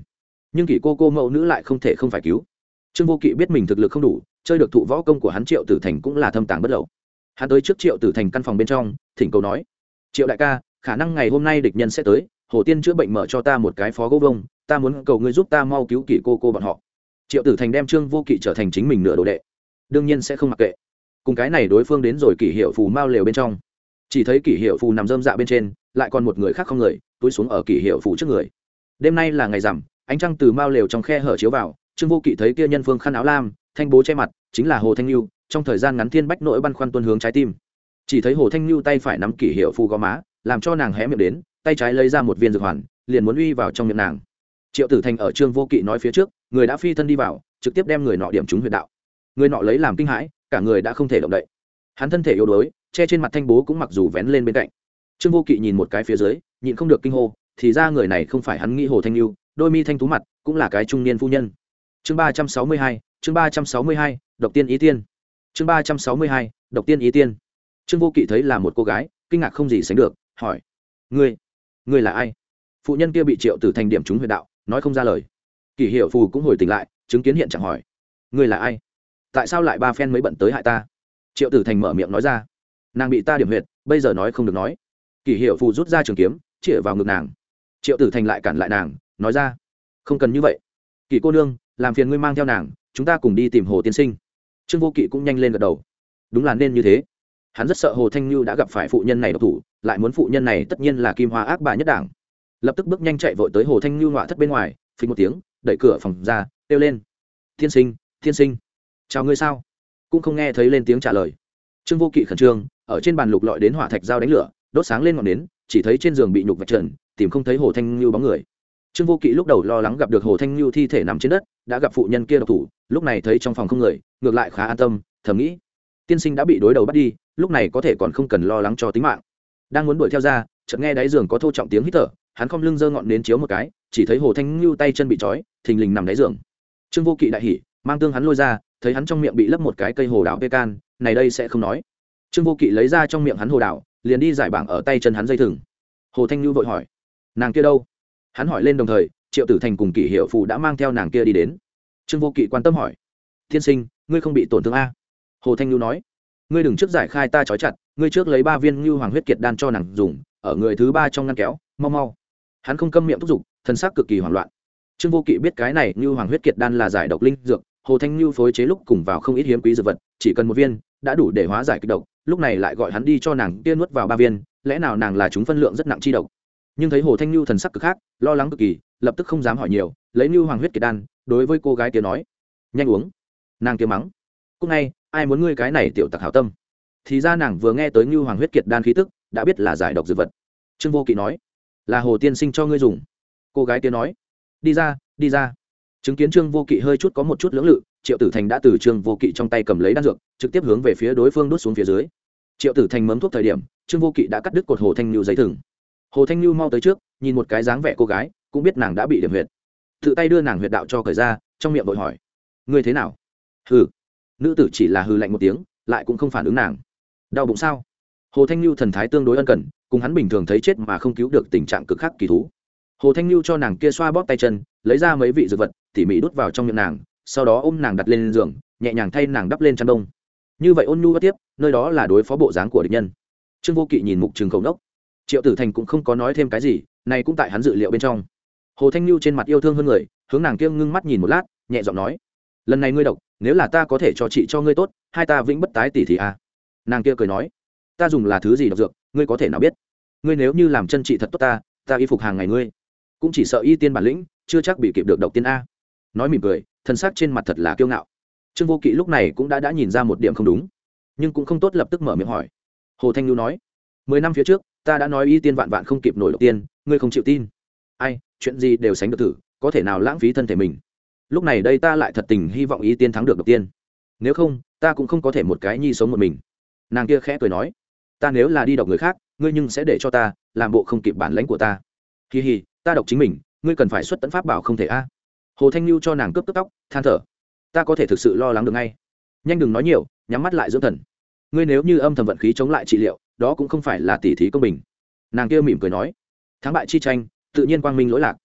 nhưng kỷ cô cô mẫu nữ lại không thể không phải cứu. Trương vô kỵ biết mình thực lực không đủ, chơi được thụ võ công của hắn triệu tử thành cũng là thâm tàng bất lậu. Hắn tới trước triệu tử thành căn phòng bên trong, thỉnh cầu nói, triệu đại ca, khả năng ngày hôm nay địch nhân sẽ tới, hồ tiên chữa bệnh mở cho ta một cái phó gấu vông, ta muốn cầu ngươi giúp ta mau cứu kỷ cô cô bọn họ. Triệu tử thành đem trương vô kỵ trở thành chính mình nửa đồ đệ đương nhiên sẽ không mặc kệ. Cùng cái này đối phương đến rồi kỷ hiệu phù mao lều bên trong. Chỉ thấy kỷ hiệu phù nằm dơm dạ bên trên, lại còn một người khác không người, túi xuống ở kỷ hiệu phù trước người. Đêm nay là ngày rằm, ánh trăng từ mao lều trong khe hở chiếu vào, trương vô kỵ thấy kia nhân phương khăn áo lam, thanh bố che mặt, chính là hồ thanh lưu trong thời gian ngắn thiên bách nỗi băn khoăn tuân hướng trái tim. Chỉ thấy hồ thanh lưu tay phải nắm kỷ hiệu phù gò má, làm cho nàng hé miệng đến, tay trái lấy ra một viên dược hoàn, liền muốn uy vào trong miệng nàng. Triệu tử thành ở trương vô kỵ nói phía trước, người đã phi thân đi vào, trực tiếp đem người nọ điểm trúng huyệt đạo người nọ lấy làm kinh hãi, cả người đã không thể động đậy. Hắn thân thể yếu đuối, che trên mặt thanh bố cũng mặc dù vén lên bên cạnh. Trương vô kỵ nhìn một cái phía dưới, nhịn không được kinh hô, thì ra người này không phải hắn nghĩ hồ thanh lưu đôi mi thanh tú mặt cũng là cái trung niên phu nhân. Chương ba trăm sáu mươi hai, chương ba trăm sáu mươi hai, độc tiên ý tiên. Chương ba trăm sáu mươi hai, độc tiên ý tiên. Trương vô kỵ thấy là một cô gái, kinh ngạc không gì sánh được, hỏi, ngươi ngươi là ai? Phụ nhân kia bị triệu tử thành điểm trúng huyện đạo, nói không ra lời. Kỷ hiệu phù cũng hồi tỉnh lại, chứng kiến hiện trạng hỏi, ngươi là ai? Tại sao lại ba phen mới bận tới hại ta? Triệu tử thành mở miệng nói ra. Nàng bị ta điểm huyệt, bây giờ nói không được nói. Kỷ hiệu phù rút ra trường kiếm, chĩa vào ngực nàng. Triệu tử thành lại cản lại nàng, nói ra. Không cần như vậy. Kỷ cô nương, làm phiền ngươi mang theo nàng, chúng ta cùng đi tìm hồ tiên sinh. Trương vô kỵ cũng nhanh lên gật đầu. Đúng là nên như thế. Hắn rất sợ hồ thanh như đã gặp phải phụ nhân này độc thủ, lại muốn phụ nhân này tất nhiên là kim hoa ác bà nhất đảng. Lập tức bước nhanh chạy vội tới hồ thanh như ngọa thất bên ngoài, phình một tiếng, đẩy cửa phòng ra, kêu lên. Tiên sinh tiên sinh chào ngươi sao? Cũng không nghe thấy lên tiếng trả lời. Trương vô kỵ khẩn trương, ở trên bàn lục lọi đến hỏa thạch dao đánh lửa, đốt sáng lên ngọn nến, chỉ thấy trên giường bị nhục vạch trần, tìm không thấy hồ thanh ngưu bóng người. Trương vô kỵ lúc đầu lo lắng gặp được hồ thanh ngưu thi thể nằm trên đất, đã gặp phụ nhân kia độc thủ, lúc này thấy trong phòng không người, ngược lại khá an tâm, thầm nghĩ, tiên sinh đã bị đối đầu bắt đi, lúc này có thể còn không cần lo lắng cho tính mạng. Đang muốn đuổi theo ra, chợt nghe đáy giường có thô trọng tiếng hít thở, hắn không lưng giơ ngọn nến chiếu một cái, chỉ thấy hồ thanh ngưu tay chân bị trói, thình lình nằm đáy giường. Trương vô kỵ đại hỉ mang tương hắn lôi ra, thấy hắn trong miệng bị lấp một cái cây hồ đào pecan này đây sẽ không nói. Trương vô kỵ lấy ra trong miệng hắn hồ đào liền đi giải bảng ở tay chân hắn dây thừng. Hồ thanh Nhu vội hỏi, nàng kia đâu? Hắn hỏi lên đồng thời, triệu tử thành cùng kỷ hiệu Phụ đã mang theo nàng kia đi đến. Trương vô kỵ quan tâm hỏi, thiên sinh, ngươi không bị tổn thương a? Hồ thanh nhu nói, ngươi đừng trước giải khai ta trói chặt, ngươi trước lấy ba viên như hoàng huyết kiệt đan cho nàng dùng, ở người thứ ba trong ngăn kéo, mau mau. Hắn không câm miệng thúc giục, thân xác cực kỳ hoảng loạn. Trương vô kỵ biết cái này như hoàng huyết kiệt đan là giải độc linh dược hồ thanh như phối chế lúc cùng vào không ít hiếm quý dược vật, chỉ cần một viên, đã đủ để hóa giải kịch độc, lúc này lại gọi hắn đi cho nàng kia nuốt vào ba viên, lẽ nào nàng là chúng phân lượng rất nặng chi độc? Nhưng thấy hồ thanh như thần sắc cực khác, lo lắng cực kỳ, lập tức không dám hỏi nhiều, lấy như hoàng huyết kiệt đan, đối với cô gái kia nói, nhanh uống. Nàng kia mắng cúc ngay, ai muốn ngươi cái này tiểu tặc hảo tâm? Thì ra nàng vừa nghe tới như hoàng huyết kiệt đan khí tức, đã biết là giải độc dược vật. Trương vô kỵ nói, là hồ tiên sinh cho ngươi dùng. Cô gái kia nói, đi ra đi ra chứng kiến trương vô kỵ hơi chút có một chút lưỡng lự, triệu tử thành đã từ trương vô kỵ trong tay cầm lấy đan dược, trực tiếp hướng về phía đối phương đốt xuống phía dưới. Triệu tử thành mấm thuốc thời điểm, trương vô kỵ đã cắt đứt cột hồ thanh lưu giấy thừng. Hồ thanh lưu mau tới trước, nhìn một cái dáng vẻ cô gái, cũng biết nàng đã bị điểm huyệt. Tự tay đưa nàng huyệt đạo cho cởi ra, trong miệng vội hỏi, ngươi thế nào? Hừ. Nữ tử chỉ là hừ lạnh một tiếng, lại cũng không phản ứng nàng. Đau bụng sao? Hồ thanh lưu thần thái tương đối ân cần, cùng hắn bình thường thấy chết mà không cứu được tình trạng cực khắc kỳ thú. Hồ thanh lưu cho nàng kia xoa bóp tay chân lấy ra mấy vị dược vật, tỉ mỉ đút vào trong miệng nàng, sau đó ôm nàng đặt lên giường, nhẹ nhàng thay nàng đắp lên chăn đông như vậy ôn nhu bất tiếp, nơi đó là đối phó bộ dáng của địch nhân. Trương vô kỵ nhìn mục trường khẩu đốc triệu tử thành cũng không có nói thêm cái gì này cũng tại hắn dự liệu bên trong. Hồ thanh lưu trên mặt yêu thương hơn người, hướng nàng kia ngưng mắt nhìn một lát, nhẹ giọng nói, lần này ngươi độc, nếu là ta có thể cho chị cho ngươi tốt, hai ta vĩnh bất tái tỷ thì à? Nàng kia cười nói, ta dùng là thứ gì độc dược, ngươi có thể nào biết? Ngươi nếu như làm chân trị thật tốt ta ta y phục hàng ngày ngươi, cũng chỉ sợ y tiên bản lĩnh chưa chắc bị kịp được độc tiên a. Nói mỉm cười, thân xác trên mặt thật là kiêu ngạo. Trương vô kỵ lúc này cũng đã đã nhìn ra một điểm không đúng, nhưng cũng không tốt lập tức mở miệng hỏi. Hồ thanh lưu nói, mười năm phía trước, ta đã nói y tiên vạn vạn không kịp nổi độc tiên, ngươi không chịu tin. Ai, chuyện gì đều sánh được thử, có thể nào lãng phí thân thể mình? Lúc này đây ta lại thật tình hy vọng y tiên thắng được độc tiên. Nếu không, ta cũng không có thể một cái nhi sống một mình. Nàng kia khẽ cười nói, ta nếu là đi độc người khác, ngươi nhưng sẽ để cho ta làm bộ không kịp bản lãnh của ta. Kỳ hì ta độc chính mình ngươi cần phải xuất tấn pháp bảo không thể a. À? Hồ thanh lưu cho nàng cướp cướp tóc, than thở. Ta có thể thực sự lo lắng được ngay. Nhanh đừng nói nhiều, nhắm mắt lại dưỡng thần. Ngươi nếu như âm thầm vận khí chống lại trị liệu, đó cũng không phải là tỉ thí công bình. Nàng kia mỉm cười nói. Thắng bại chi tranh, tự nhiên quang minh lỗi lạc.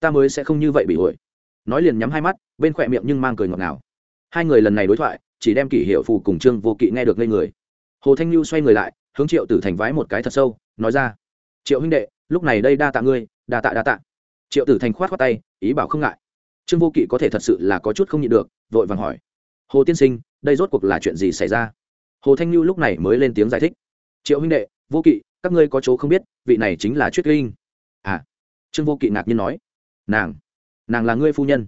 Ta mới sẽ không như vậy bị ổi nói liền nhắm hai mắt, bên khỏe miệng nhưng mang cười ngọt ngào. Hai người lần này đối thoại, chỉ đem kỷ hiệu phù cùng trương vô kỵ nghe được ngây người. Hồ thanh lưu xoay người lại, hướng triệu tử thành vái một cái thật sâu, nói ra. Triệu huynh đệ, lúc này đây đa tạ ngươi, đa tạ đa tạ triệu tử thành khoát khoát tay, ý bảo không ngại. Trương vô kỵ có thể thật sự là có chút không nhịn được, vội vàng hỏi. Hồ tiên sinh, đây rốt cuộc là chuyện gì xảy ra? Hồ thanh lưu lúc này mới lên tiếng giải thích. Triệu huynh đệ, vô kỵ, các ngươi có chỗ không biết, vị này chính là Triết linh à. Trương vô kỵ ngạc nhiên nói. Nàng nàng là ngươi phu nhân.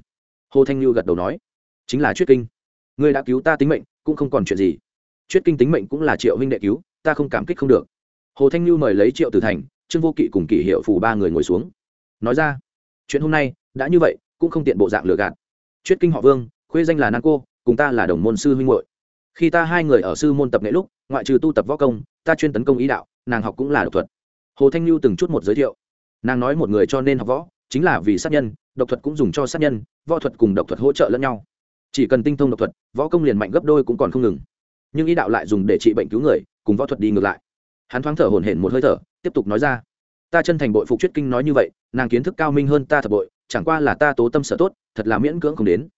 Hồ thanh lưu gật đầu nói. Chính là Triết kinh. Ngươi đã cứu ta tính mệnh, cũng không còn chuyện gì. Triết kinh tính mệnh cũng là triệu huynh đệ cứu, ta không cảm kích không được. Hồ thanh lưu mời lấy triệu tử thành, trương vô kỵ cùng kỷ hiệu phủ ba người ngồi xuống. Nói ra chuyện hôm nay, đã như vậy, cũng không tiện bộ dạng lừa gạt. Chuyết kinh họ vương, khuê danh là nan cô, cùng ta là đồng môn sư huynh hội khi ta hai người ở sư môn tập nghệ lúc, ngoại trừ tu tập võ công, ta chuyên tấn công ý đạo, nàng học cũng là độc thuật. Hồ thanh lưu từng chút một giới thiệu. Nàng nói một người cho nên học võ, chính là vì sát nhân, độc thuật cũng dùng cho sát nhân, võ thuật cùng độc thuật hỗ trợ lẫn nhau. Chỉ cần tinh thông độc thuật, võ công liền mạnh gấp đôi cũng còn không ngừng. Nhưng ý đạo lại dùng để trị bệnh cứu người, cùng võ thuật đi ngược lại. Hắn thoáng thở hổn hển một hơi thở, tiếp tục nói ra ta chân thành bội phục chuyết kinh nói như vậy, nàng kiến thức cao minh hơn ta thật bội, chẳng qua là ta tố tâm sở tốt, thật là miễn cưỡng không đến.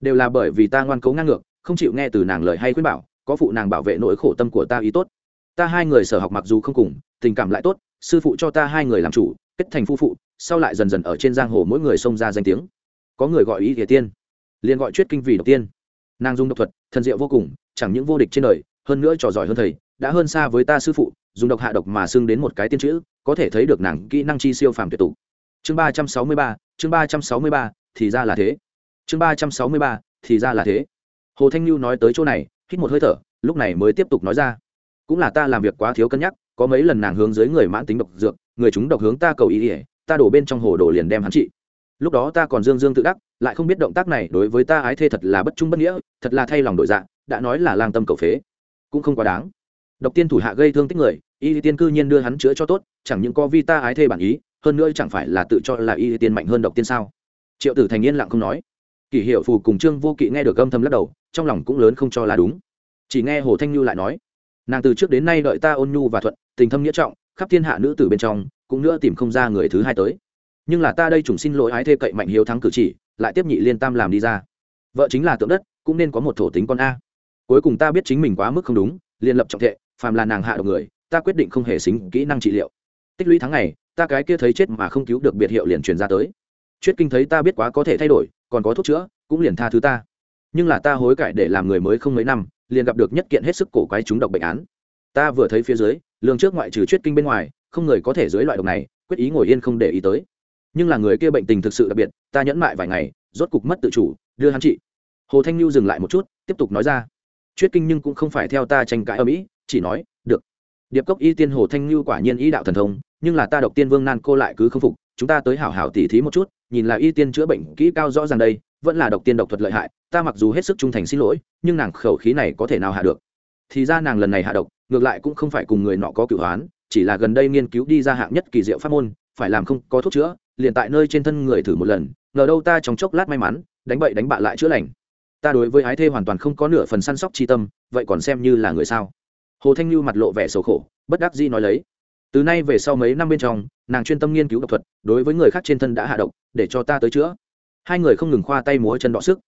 Đều là bởi vì ta ngoan cố ngang ngược, không chịu nghe từ nàng lời hay khuyên bảo, có phụ nàng bảo vệ nỗi khổ tâm của ta ý tốt. Ta hai người sở học mặc dù không cùng, tình cảm lại tốt, sư phụ cho ta hai người làm chủ, kết thành phu phụ, sau lại dần dần ở trên giang hồ mỗi người xông ra danh tiếng. Có người gọi ý địa tiên, liền gọi chuyết kinh vì độc tiên. Nàng dung độc thuật, thần diệu vô cùng, chẳng những vô địch trên đời, hơn nữa trò giỏi hơn thầy đã hơn xa với ta sư phụ, dùng độc hạ độc mà xưng đến một cái tiên chữ, có thể thấy được nàng kỹ năng chi siêu phàm tuyệt tụ. Chương ba trăm sáu mươi ba, chương ba trăm sáu mươi ba, thì ra là thế. Chương ba trăm sáu mươi ba, thì ra là thế. Hồ thanh lưu nói tới chỗ này, hít một hơi thở, lúc này mới tiếp tục nói ra. Cũng là ta làm việc quá thiếu cân nhắc, có mấy lần nàng hướng dưới người mãn tính độc dược, người chúng độc hướng ta cầu ý ỉa ta đổ bên trong hồ đồ liền đem hắn trị. Lúc đó ta còn dương dương tự đắc, lại không biết động tác này đối với ta ái thê thật là bất trung bất nghĩa, thật là thay lòng đổi dạ đã nói là lang tâm cầu phế. Cũng không quá đáng độc tiên thủ hạ gây thương tích người, y tiên cư nhiên đưa hắn chữa cho tốt, chẳng những có vi ta ái thê bản ý, hơn nữa chẳng phải là tự cho là y tiên mạnh hơn độc tiên sao? Triệu tử thành yên lặng không nói. Kỷ hiệu phù cùng trương vô kỵ nghe được âm thầm lắc đầu, trong lòng cũng lớn không cho là đúng. Chỉ nghe hồ thanh như lại nói, nàng từ trước đến nay đợi ta ôn nhu và thuận, tình thâm nghĩa trọng, khắp thiên hạ nữ tử bên trong, cũng nữa tìm không ra người thứ hai tới. Nhưng là ta đây trùng xin lỗi ái thê cậy mạnh hiếu thắng cử chỉ, lại tiếp nhị liên tam làm đi ra. Vợ chính là tượng đất, cũng nên có một thổ tính con a. Cuối cùng ta biết chính mình quá mức không đúng, liền lập trọng thệ phàm là nàng hạ độc người, ta quyết định không hề xính kỹ năng trị liệu. Tích lũy tháng ngày, ta cái kia thấy chết mà không cứu được biệt hiệu liền truyền ra tới. Chuyết kinh thấy ta biết quá có thể thay đổi, còn có thuốc chữa, cũng liền tha thứ ta. Nhưng là ta hối cải để làm người mới không mấy năm, liền gặp được nhất kiện hết sức cổ quái chúng độc bệnh án. Ta vừa thấy phía dưới lương trước ngoại trừ chuyết kinh bên ngoài, không người có thể dưới loại độc này, quyết ý ngồi yên không để ý tới. Nhưng là người kia bệnh tình thực sự đặc biệt, ta nhẫn mại vài ngày, rốt cục mất tự chủ, đưa hắn trị. Hồ thanh lưu dừng lại một chút, tiếp tục nói ra. Chuyết kinh nhưng cũng không phải theo ta tranh cãi ở mỹ chỉ nói, được. Điệp cốc y tiên hồ thanh lưu quả nhiên ý đạo thần thông, nhưng là ta độc tiên vương nan cô lại cứ không phục, chúng ta tới hảo hảo tỉ thí một chút, nhìn là y tiên chữa bệnh kỹ cao rõ ràng đây, vẫn là độc tiên độc thuật lợi hại, ta mặc dù hết sức trung thành xin lỗi, nhưng nàng khẩu khí này có thể nào hạ được? Thì ra nàng lần này hạ độc, ngược lại cũng không phải cùng người nọ có cửu hoán, chỉ là gần đây nghiên cứu đi ra hạng nhất kỳ diệu pháp môn, phải làm không có thuốc chữa, liền tại nơi trên thân người thử một lần, ngờ đâu ta trong chốc lát may mắn, đánh bậy đánh bạ lại chữa lành. Ta đối với ái thê hoàn toàn không có nửa phần săn sóc chi tâm, vậy còn xem như là người sao? Hồ thanh lưu mặt lộ vẻ sầu khổ, bất đắc dĩ nói lấy. Từ nay về sau mấy năm bên trong, nàng chuyên tâm nghiên cứu độc thuật, đối với người khác trên thân đã hạ độc, để cho ta tới chữa. Hai người không ngừng khoa tay múa chân đọ sức.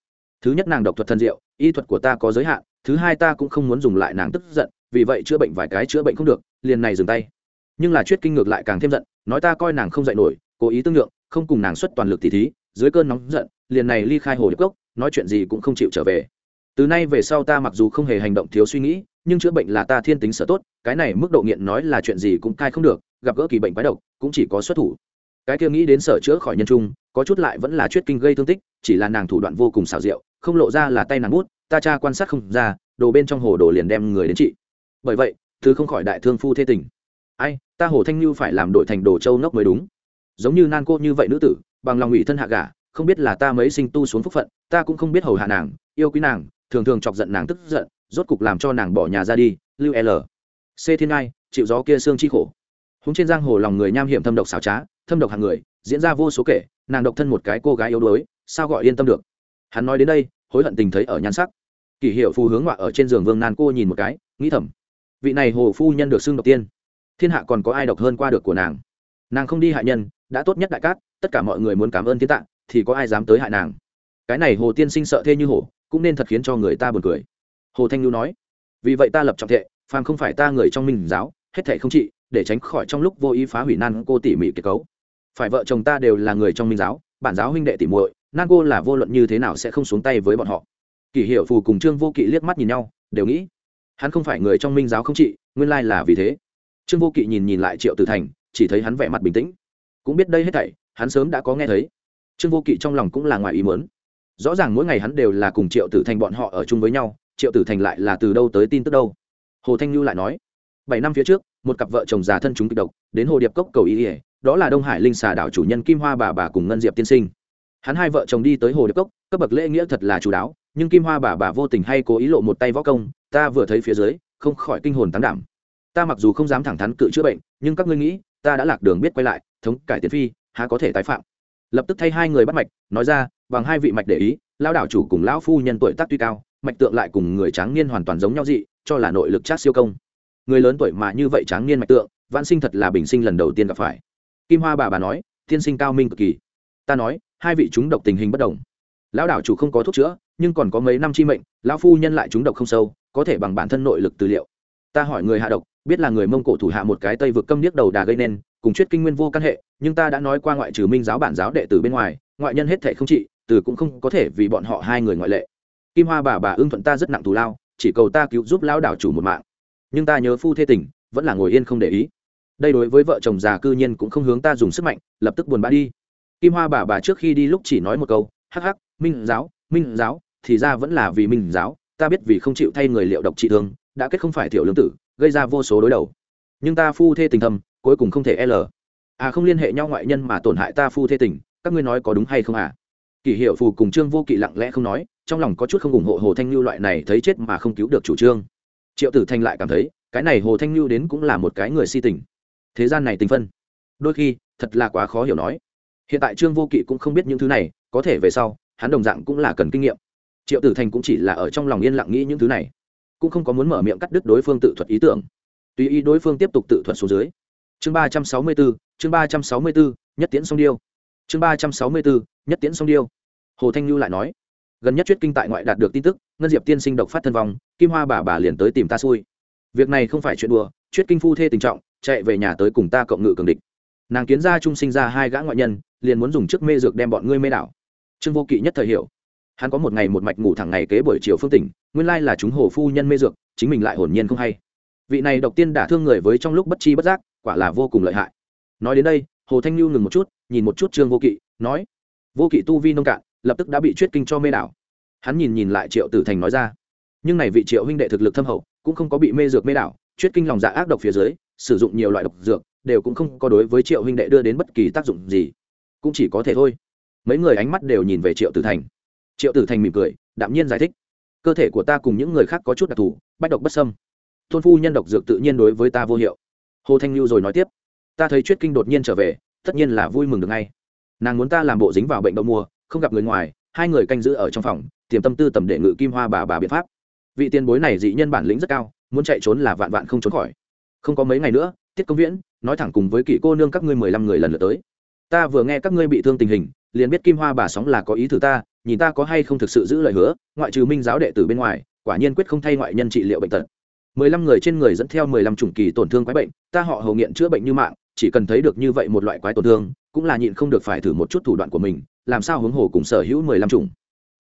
Thứ nhất nàng độc thuật thân diệu, y thuật của ta có giới hạn, thứ hai ta cũng không muốn dùng lại nàng tức giận, vì vậy chữa bệnh vài cái chữa bệnh không được, liền này dừng tay. Nhưng là chuyết kinh ngược lại càng thêm giận, nói ta coi nàng không dạy nổi, cố ý tương lượng, không cùng nàng xuất toàn lực tỉ thí, dưới cơn nóng giận, liền này ly khai hồ điệp cốc nói chuyện gì cũng không chịu trở về. Từ nay về sau ta mặc dù không hề hành động thiếu suy nghĩ nhưng chữa bệnh là ta thiên tính sở tốt, cái này mức độ nghiện nói là chuyện gì cũng cai không được, gặp gỡ kỳ bệnh quái độc, cũng chỉ có xuất thủ. Cái kia nghĩ đến sở chữa khỏi nhân trung, có chút lại vẫn là chuyết kinh gây thương tích, chỉ là nàng thủ đoạn vô cùng xảo diệu, không lộ ra là tay nàng bút, ta cha quan sát không ra, đồ bên trong hồ đồ liền đem người đến trị. Bởi vậy, thứ không khỏi đại thương phu thê tình. Ai, ta hồ thanh như phải làm đội thành đồ châu nốc mới đúng. Giống như nan cô như vậy nữ tử, bằng lòng ủy thân hạ gả, không biết là ta mấy sinh tu xuống phúc phận, ta cũng không biết hầu hạ nàng, yêu quý nàng, thường thường chọc giận nàng tức giận rốt cục làm cho nàng bỏ nhà ra đi, lưu l. C thiên Ngai, chịu gió kia xương chi khổ. Húng trên giang hồ lòng người nham hiểm thâm độc xảo trá, thâm độc hàng người, diễn ra vô số kể, nàng độc thân một cái cô gái yếu đuối, sao gọi yên tâm được? Hắn nói đến đây, hối hận tình thấy ở nhan sắc. Kỷ hiệu phù hướng họa ở trên giường vương nan cô nhìn một cái, nghĩ thầm, vị này hồ phu nhân được xưng độc tiên. Thiên hạ còn có ai độc hơn qua được của nàng? Nàng không đi hại nhân, đã tốt nhất đại cát, tất cả mọi người muốn cảm ơn thiên tạng thì có ai dám tới hại nàng? Cái này hồ tiên sinh sợ thê như hổ, cũng nên thật khiến cho người ta buồn cười hồ thanh Nhu nói, vì vậy ta lập trọng thệ phàm không phải ta người trong minh giáo, hết thể không trị, để tránh khỏi trong lúc vô ý phá hủy nan cô tỉ mỉ kết cấu. Phải vợ chồng ta đều là người trong minh giáo, bản giáo huynh đệ tỉ muội, nan cô là vô luận như thế nào sẽ không xuống tay với bọn họ. Kỷ hiệu phù cùng trương vô kỵ liếc mắt nhìn nhau, đều nghĩ, hắn không phải người trong minh giáo không trị, nguyên lai là vì thế. Trương vô kỵ nhìn nhìn lại triệu tử thành, chỉ thấy hắn vẻ mặt bình tĩnh. Cũng biết đây hết thảy, hắn sớm đã có nghe thấy. Trương vô kỵ trong lòng cũng là ngoài ý mớn rõ ràng mỗi ngày hắn đều là cùng triệu tử thành bọn họ ở chung với nhau triệu tử thành lại là từ đâu tới tin tức đâu? Hồ thanh lưu lại nói, bảy năm phía trước, một cặp vợ chồng già thân chúng kịch độc, đến hồ điệp cốc cầu ý ỉa đó là đông hải linh xà đảo chủ nhân kim hoa bà bà cùng ngân diệp tiên sinh. Hắn hai vợ chồng đi tới hồ điệp cốc, cấp bậc lễ nghĩa thật là chú đáo, nhưng kim hoa bà bà vô tình hay cố ý lộ một tay võ công, ta vừa thấy phía dưới, không khỏi kinh hồn tán đảm. Ta mặc dù không dám thẳng thắn cự chữa bệnh, nhưng các ngươi nghĩ, ta đã lạc đường biết quay lại, thống cải tiến phi, há có thể tái phạm? Lập tức thay hai người bắt mạch, nói ra, bằng hai vị mạch để ý lao đảo chủ cùng lão phu nhân tuổi tác tuy cao mạch tượng lại cùng người tráng niên hoàn toàn giống nhau dị, cho là nội lực chát siêu công. Người lớn tuổi mà như vậy tráng niên mạch tượng, vãn sinh thật là bình sinh lần đầu tiên gặp phải. Kim hoa bà bà nói tiên sinh cao minh cực kỳ. Ta nói, hai vị chúng độc tình hình bất đồng. Lão đảo chủ không có thuốc chữa, nhưng còn có mấy năm chi mệnh, lão phu nhân lại chúng độc không sâu, có thể bằng bản thân nội lực tư liệu. Ta hỏi người hạ độc, biết là người mông cổ thủ hạ một cái tây vực câm điếc đầu đà gây nên, cùng chuyết kinh nguyên vô căn hệ, nhưng ta đã nói qua ngoại trừ minh giáo bản giáo đệ tử bên ngoài, ngoại nhân hết thể không trị, từ cũng không có thể vì bọn họ hai người ngoại lệ kim hoa bà bà ưng thuận ta rất nặng thù lao, chỉ cầu ta cứu giúp lão đảo chủ một mạng. Nhưng ta nhớ phu thê tình, vẫn là ngồi yên không để ý. Đây đối với vợ chồng già cư nhiên cũng không hướng ta dùng sức mạnh, lập tức buồn bã đi. Kim hoa bà bà trước khi đi lúc chỉ nói một câu, hắc hắc, minh giáo minh giáo, thì ra vẫn là vì minh giáo, ta biết vì không chịu thay người liệu độc trị thương, đã kết không phải thiểu lương tử, gây ra vô số đối đầu. Nhưng ta phu thê tình thầm, cuối cùng không thể l. À không liên hệ nhau ngoại nhân mà tổn hại ta phu thê tình, các ngươi nói có đúng hay không à? Kỷ hiệu phù cùng trương vô kỵ lặng lẽ không nói, trong lòng có chút không ủng hộ hồ thanh lưu loại này thấy chết mà không cứu được chủ trương. Triệu tử thanh lại cảm thấy, cái này hồ thanh lưu đến cũng là một cái người si tình. Thế gian này tình phân. Đôi khi, thật là quá khó hiểu nói. Hiện tại trương vô kỵ cũng không biết những thứ này, có thể về sau, hắn đồng dạng cũng là cần kinh nghiệm. Triệu tử thành cũng chỉ là ở trong lòng yên lặng nghĩ những thứ này. Cũng không có muốn mở miệng cắt đứt đối phương tự thuật ý tưởng. Tùy ý đối phương tiếp tục tự thuật xuống dưới. Chương ba trăm sáu mươi bốn chương ba trăm sáu mươi bốn nhất tiễn song điêu chương ba trăm sáu mươi bốn, nhất tiễn song điêu. Hồ thanh lưu lại nói, gần nhất chuyết kinh tại ngoại đạt được tin tức, ngân diệp tiên sinh độc phát thân vong, kim hoa bà bà liền tới tìm ta xui. Việc này không phải chuyện đùa chuyết kinh phu thê tình trọng, chạy về nhà tới cùng ta cộng ngự cường địch. Nàng kiến ra trung sinh ra hai gã ngoại nhân, liền muốn dùng chức mê dược đem bọn ngươi mê đảo. Trương vô kỵ nhất thời hiểu. Hắn có một ngày một mạch ngủ thẳng ngày kế buổi chiều phương tỉnh, nguyên lai là chúng hồ phu nhân mê dược, chính mình lại hồn nhiên không hay. Vị này độc tiên đả thương người với trong lúc bất chi bất giác, quả là vô cùng lợi hại. Nói đến đây, hồ thanh lưu ngừng một chút nhìn một chút trương vô kỵ, nói, vô kỵ tu vi nông cạn, lập tức đã bị chuyết kinh cho mê đảo. Hắn nhìn nhìn lại triệu tử thành nói ra, nhưng này vị triệu huynh đệ thực lực thâm hậu, cũng không có bị mê dược mê đảo, chuyết kinh lòng dạ ác độc phía dưới, sử dụng nhiều loại độc dược, đều cũng không có đối với triệu huynh đệ đưa đến bất kỳ tác dụng gì, cũng chỉ có thể thôi. Mấy người ánh mắt đều nhìn về triệu tử thành. Triệu tử thành mỉm cười, đạm nhiên giải thích, cơ thể của ta cùng những người khác có chút đặc thù, bách độc bất sâm thôn phu nhân độc dược tự nhiên đối với ta vô hiệu. Hồ thanh lưu rồi nói tiếp, ta thấy chuyết kinh đột nhiên trở về tất nhiên là vui mừng được ngay. Nàng muốn ta làm bộ dính vào bệnh đậu mùa, không gặp người ngoài, hai người canh giữ ở trong phòng, tiềm tâm tư tầm đệ ngự kim hoa bà bà biện pháp. Vị tiền bối này dị nhân bản lĩnh rất cao, muốn chạy trốn là vạn vạn không trốn khỏi. Không có mấy ngày nữa, tiết công viễn, nói thẳng cùng với kỵ cô nương các ngươi mười lăm người lần lượt tới. Ta vừa nghe các ngươi bị thương tình hình, liền biết kim hoa bà sóng là có ý thử ta, nhìn ta có hay không thực sự giữ lời hứa, ngoại trừ minh giáo đệ tử bên ngoài, quả nhiên quyết không thay ngoại nhân trị liệu bệnh tật. mười lăm người trên người dẫn theo mười lăm chủng kỳ tổn thương quái bệnh, ta họ hầu nghiện chữa bệnh như mạng chỉ cần thấy được như vậy một loại quái tổn thương, cũng là nhịn không được phải thử một chút thủ đoạn của mình, làm sao hướng hồ cùng sở hữu mười lăm chủng.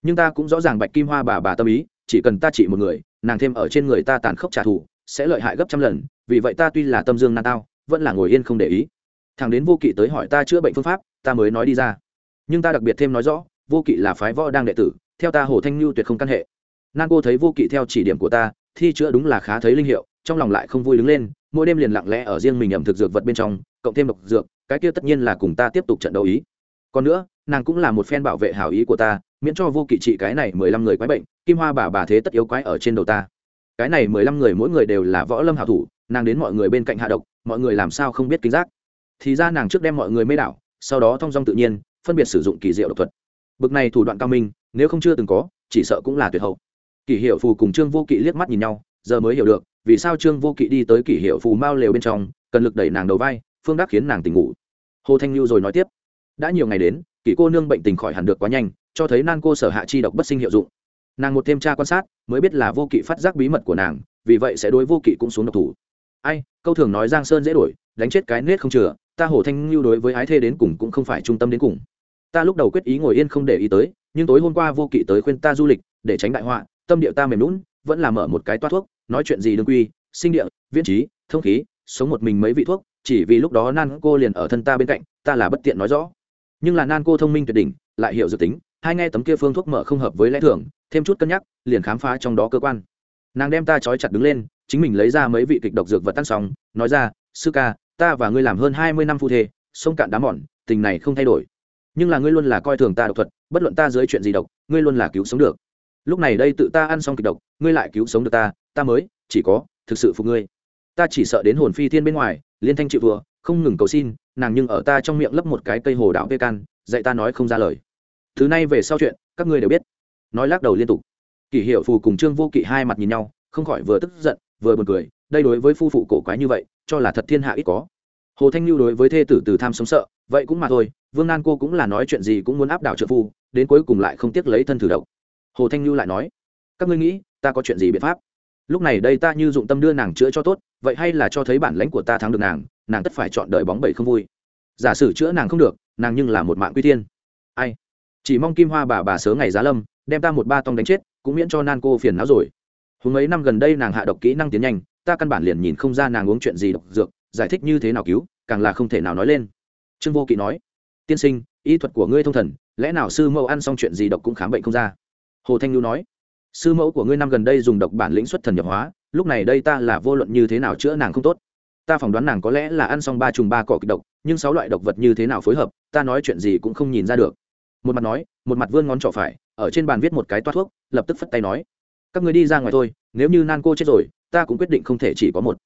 Nhưng ta cũng rõ ràng bạch kim hoa bà bà tâm ý, chỉ cần ta trị một người, nàng thêm ở trên người ta tàn khốc trả thù, sẽ lợi hại gấp trăm lần, vì vậy ta tuy là tâm dương nan tao, vẫn là ngồi yên không để ý. Thằng đến vô kỵ tới hỏi ta chữa bệnh phương pháp, ta mới nói đi ra. Nhưng ta đặc biệt thêm nói rõ, vô kỵ là phái võ đang đệ tử, theo ta hồ thanh lưu tuyệt không căn hệ. Nan cô thấy vô kỵ theo chỉ điểm của ta, thi chữa đúng là khá thấy linh hiệu, trong lòng lại không vui đứng lên, mỗi đêm liền lặng lẽ ở riêng mình ẩm thực dược vật bên trong cộng thêm độc dược, cái kia tất nhiên là cùng ta tiếp tục trận đấu ý. Còn nữa, nàng cũng là một phen bảo vệ hảo ý của ta, miễn cho vô kỵ trị cái này mười lăm người quái bệnh, kim hoa bà bà thế tất yếu quái ở trên đầu ta. Cái này mười lăm người mỗi người đều là võ lâm hảo thủ, nàng đến mọi người bên cạnh hạ độc, mọi người làm sao không biết kính giác. Thì ra nàng trước đem mọi người mê đảo, sau đó thong dong tự nhiên, phân biệt sử dụng kỳ diệu độc thuật. Bực này thủ đoạn cao minh, nếu không chưa từng có, chỉ sợ cũng là tuyệt hậu. Kỷ hiệu phù cùng trương vô kỵ liếc mắt nhìn nhau, giờ mới hiểu được, vì sao trương vô kỵ đi tới kỷ hiệu phù mao lều bên trong, cần lực đẩy nàng đầu vai phương đắc khiến nàng tỉnh ngủ. Hồ thanh lưu rồi nói tiếp. Đã nhiều ngày đến, kỷ cô nương bệnh tình khỏi hẳn được quá nhanh, cho thấy nan cô sở hạ chi độc bất sinh hiệu dụng. Nàng một thêm tra quan sát, mới biết là vô kỵ phát giác bí mật của nàng, vì vậy sẽ đối vô kỵ cũng xuống độc thủ. Ai, câu thường nói giang sơn dễ đổi, đánh chết cái nết không chừa, ta hồ thanh lưu đối với ái thê đến cùng cũng không phải trung tâm đến cùng. Ta lúc đầu quyết ý ngồi yên không để ý tới, nhưng tối hôm qua vô kỵ tới khuyên ta du lịch, để tránh đại họa, tâm địa ta mềm lún vẫn là mở một cái toát thuốc, nói chuyện gì đương quy, sinh địa, viễn trí, thông khí, sống một mình mấy vị thuốc chỉ vì lúc đó nan cô liền ở thân ta bên cạnh, ta là bất tiện nói rõ. Nhưng là nan cô thông minh tuyệt đỉnh, lại hiểu dự tính, hai nghe tấm kia phương thuốc mở không hợp với lẽ thường, thêm chút cân nhắc, liền khám phá trong đó cơ quan. Nàng đem ta trói chặt đứng lên, chính mình lấy ra mấy vị kịch độc dược vật tan sóng nói ra, sư ca, ta và ngươi làm hơn hai mươi năm phu thê, sông cạn đá mòn, tình này không thay đổi. Nhưng là ngươi luôn là coi thường ta độc thuật, bất luận ta dưới chuyện gì độc, ngươi luôn là cứu sống được. Lúc này đây tự ta ăn xong kịch độc, ngươi lại cứu sống được ta ta mới chỉ có thực sự phục ngươi. Ta chỉ sợ đến hồn phi thiên bên ngoài liên thanh chịu vừa không ngừng cầu xin, nàng nhưng ở ta trong miệng lấp một cái cây hồ đạo vê can, dạy ta nói không ra lời. Thứ này về sau chuyện, các ngươi đều biết. Nói lắc đầu liên tục. Kỷ hiệu phù cùng trương vô kỵ hai mặt nhìn nhau, không khỏi vừa tức giận, vừa buồn cười, đây đối với phu phụ cổ quái như vậy, cho là thật thiên hạ ít có. Hồ thanh lưu đối với thê tử từ tham sống sợ, vậy cũng mà thôi, vương nan cô cũng là nói chuyện gì cũng muốn áp đảo trợ phu, đến cuối cùng lại không tiếc lấy thân thử độc. Hồ thanh lưu lại nói, các ngươi nghĩ, ta có chuyện gì biện pháp? Lúc này đây ta như dụng tâm đưa nàng chữa cho tốt, vậy hay là cho thấy bản lãnh của ta thắng được nàng nàng tất phải chọn đời bóng bẩy không vui. Giả sử chữa nàng không được, nàng nhưng là một mạng quy tiên ai? Chỉ mong kim hoa bà bà sớ ngày giá lâm, đem ta một ba tông đánh chết, cũng miễn cho nan cô phiền não rồi. Hôm mấy năm gần đây nàng hạ độc kỹ năng tiến nhanh, ta căn bản liền nhìn không ra nàng uống chuyện gì độc dược, giải thích như thế nào cứu, càng là không thể nào nói lên. Trương vô kỵ nói, tiên sinh, y thuật của ngươi thông thần, lẽ nào sư mẫu ăn xong chuyện gì độc cũng khám bệnh không ra? Hồ thanh lưu nói sư mẫu của ngươi năm gần đây dùng độc bản lĩnh xuất thần nhập hóa, lúc này đây ta là vô luận như thế nào chữa nàng không tốt. Ta phỏng đoán nàng có lẽ là ăn xong ba trùng ba cỏ kịch độc, nhưng sáu loại độc vật như thế nào phối hợp, ta nói chuyện gì cũng không nhìn ra được. Một mặt nói, một mặt vươn ngón trỏ phải, ở trên bàn viết một cái toát thuốc, lập tức phất tay nói, các người đi ra ngoài thôi, nếu như nan cô chết rồi, ta cũng quyết định không thể chỉ có một.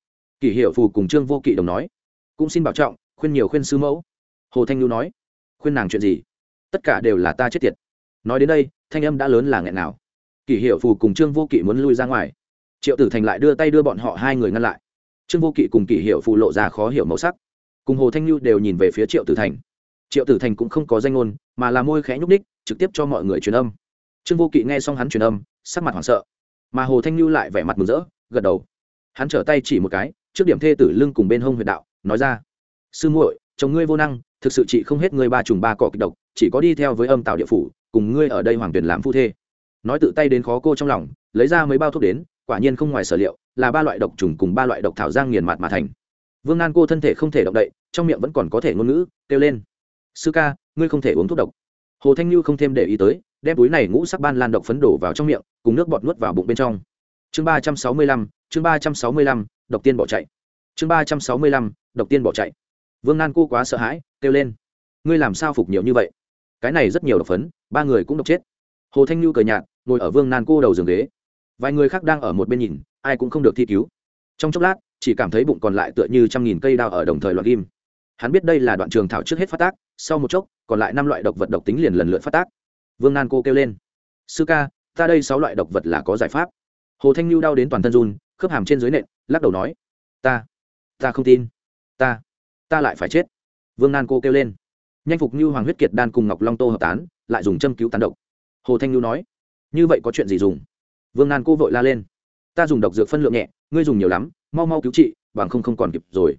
Kỷ hiệu phù cùng trương vô kỵ đồng nói, cũng xin bảo trọng, khuyên nhiều khuyên sư mẫu. Hồ thanh lưu nói, khuyên nàng chuyện gì? Tất cả đều là ta chết tiệt. Nói đến đây, thanh âm đã lớn là nghẹn nào kỷ hiệu phù cùng trương vô kỵ muốn lui ra ngoài. Triệu tử thành lại đưa tay đưa bọn họ hai người ngăn lại. Trương vô kỵ cùng kỷ hiệu phù lộ ra khó hiểu màu sắc. Cùng hồ thanh lưu đều nhìn về phía triệu tử thành. Triệu tử thành cũng không có danh ngôn, mà là môi khẽ nhúc ních trực tiếp cho mọi người truyền âm. Trương vô kỵ nghe xong hắn truyền âm, sắc mặt hoảng sợ. Mà hồ thanh lưu lại vẻ mặt mừng rỡ, gật đầu. Hắn trở tay chỉ một cái, trước điểm thê tử lưng cùng bên hông huyệt đạo, nói ra, sư muội, chồng ngươi vô năng, thực sự chị không hết ngươi ba trùng ba cỏ kịch độc, chỉ có đi theo với âm tạo địa phủ, cùng ngươi ở đây hoàng tuyển làm phu thê nói tự tay đến khó cô trong lòng, lấy ra mấy bao thuốc đến, quả nhiên không ngoài sở liệu, là ba loại độc trùng cùng ba loại độc thảo giang nghiền mặt mà thành. Vương nan cô thân thể không thể động đậy, trong miệng vẫn còn có thể ngôn ngữ, kêu lên. Sư ca, ngươi không thể uống thuốc độc. Hồ thanh như không thêm để ý tới, đem túi này ngũ sắc ban lan độc phấn đổ vào trong miệng, cùng nước bọt nuốt vào bụng bên trong. Chương ba trăm sáu mươi lăm, chương ba trăm sáu mươi lăm, độc tiên bỏ chạy. Chương ba trăm sáu mươi lăm, độc tiên bỏ chạy. Vương nan cô quá sợ hãi, kêu lên. Ngươi làm sao phục nhiều như vậy? Cái này rất nhiều độc phấn, ba người cũng độc chết. Hồ thanh như cười nhạt ngồi ở vương nan cô đầu giường ghế. Vài người khác đang ở một bên nhìn, ai cũng không được thi cứu. Trong chốc lát, chỉ cảm thấy bụng còn lại tựa như trăm nghìn cây đao ở đồng thời loạt ghim. Hắn biết đây là đoạn trường thảo trước hết phát tác, sau một chốc, còn lại năm loại độc vật độc tính liền lần lượt phát tác. Vương nan cô kêu lên, sư ca, ta đây sáu loại độc vật là có giải pháp. Hồ thanh lưu đau đến toàn thân run, khớp hàm trên dưới nện, lắc đầu nói, ta ta không tin. Ta ta lại phải chết. Vương nan cô kêu lên. Nhanh phục như hoàng huyết kiệt đan cùng ngọc long tô hợp tán, lại dùng châm cứu tán độc. Hồ thanh lưu nói như vậy có chuyện gì dùng? Vương nan cô vội la lên. Ta dùng độc dược phân lượng nhẹ, ngươi dùng nhiều lắm, mau mau cứu trị, bằng không không còn kịp rồi.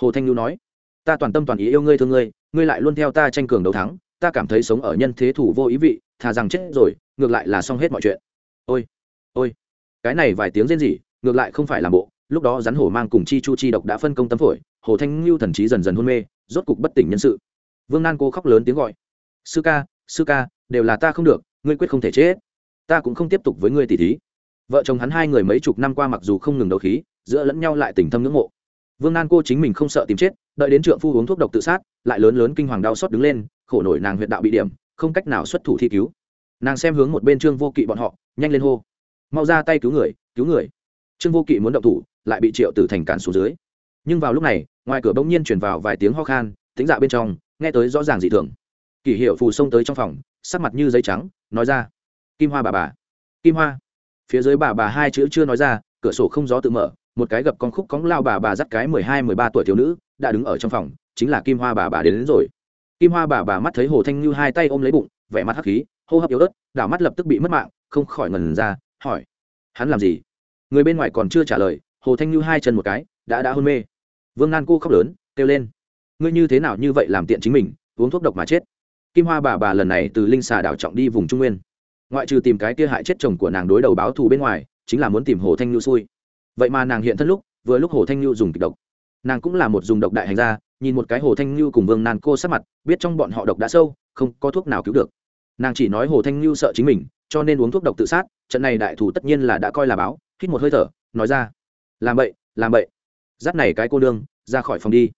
Hồ thanh lưu nói. Ta toàn tâm toàn ý yêu ngươi, thương ngươi ngươi lại luôn theo ta tranh cường đấu thắng, ta cảm thấy sống ở nhân thế thủ vô ý vị, thà rằng chết rồi, ngược lại là xong hết mọi chuyện. Ôi ôi. Cái này vài tiếng rên rỉ, ngược lại không phải là bộ, lúc đó rắn hổ mang cùng chi chu chi độc đã phân công tâm phổi, hồ thanh lưu thần trí dần dần hôn mê, rốt cục bất tỉnh nhân sự. Vương nan cô khóc lớn tiếng gọi. Sư ca sư ca, đều là ta không được, ngươi quyết không thể chết ta cũng không tiếp tục với ngươi tỷ thí. Vợ chồng hắn hai người mấy chục năm qua mặc dù không ngừng đấu khí, giữa lẫn nhau lại tình thâm ngưỡng mộ. Vương nan cô chính mình không sợ tìm chết, đợi đến trượng phu uống thuốc độc tự sát, lại lớn lớn kinh hoàng đau xót đứng lên, khổ nổi nàng huyện đạo bị điểm, không cách nào xuất thủ thi cứu. Nàng xem hướng một bên trương vô kỵ bọn họ, nhanh lên hô. Mau ra tay cứu người cứu người. Trương vô kỵ muốn động thủ, lại bị triệu tử thành cản xuống dưới. Nhưng vào lúc này, ngoài cửa bỗng nhiên chuyển vào vài tiếng ho khan tính dạ bên trong, nghe tới rõ ràng dị thường. Kỷ hiệu phù xông tới trong phòng, sắc mặt như giấy trắng, nói ra kim hoa bà bà. Kim hoa. Phía dưới bà bà hai chữ chưa nói ra cửa sổ không gió tự mở một cái gập con khúc cóng lao bà bà dắt cái mười hai mười ba tuổi thiếu nữ đã đứng ở trong phòng chính là kim hoa bà bà đến, đến rồi. Kim hoa bà bà mắt thấy hồ thanh như hai tay ôm lấy bụng vẻ mặt hắc khí hô hấp yếu ớt đảo mắt lập tức bị mất mạng không khỏi ngần ra hỏi hắn làm gì? Người bên ngoài còn chưa trả lời hồ thanh như hai chân một cái đã đã hôn mê. Vương nan cô khóc lớn kêu lên ngươi như thế nào như vậy làm tiện chính mình uống thuốc độc mà chết. Kim hoa bà bà lần này từ linh xà đảo trọng đi vùng trung nguyên ngoại trừ tìm cái kia hại chết chồng của nàng đối đầu báo thù bên ngoài, chính là muốn tìm hồ thanh nhu xui. Vậy mà nàng hiện thân lúc, vừa lúc hồ thanh nhu dùng kịch độc. Nàng cũng là một dùng độc đại hành gia, nhìn một cái hồ thanh nhu cùng vương nàn cô sát mặt, biết trong bọn họ độc đã sâu, không có thuốc nào cứu được. Nàng chỉ nói hồ thanh nhu sợ chính mình, cho nên uống thuốc độc tự sát, trận này đại thủ tất nhiên là đã coi là báo, hít một hơi thở, nói ra. Làm vậy làm vậy dắt này cái cô đương ra khỏi phòng đi.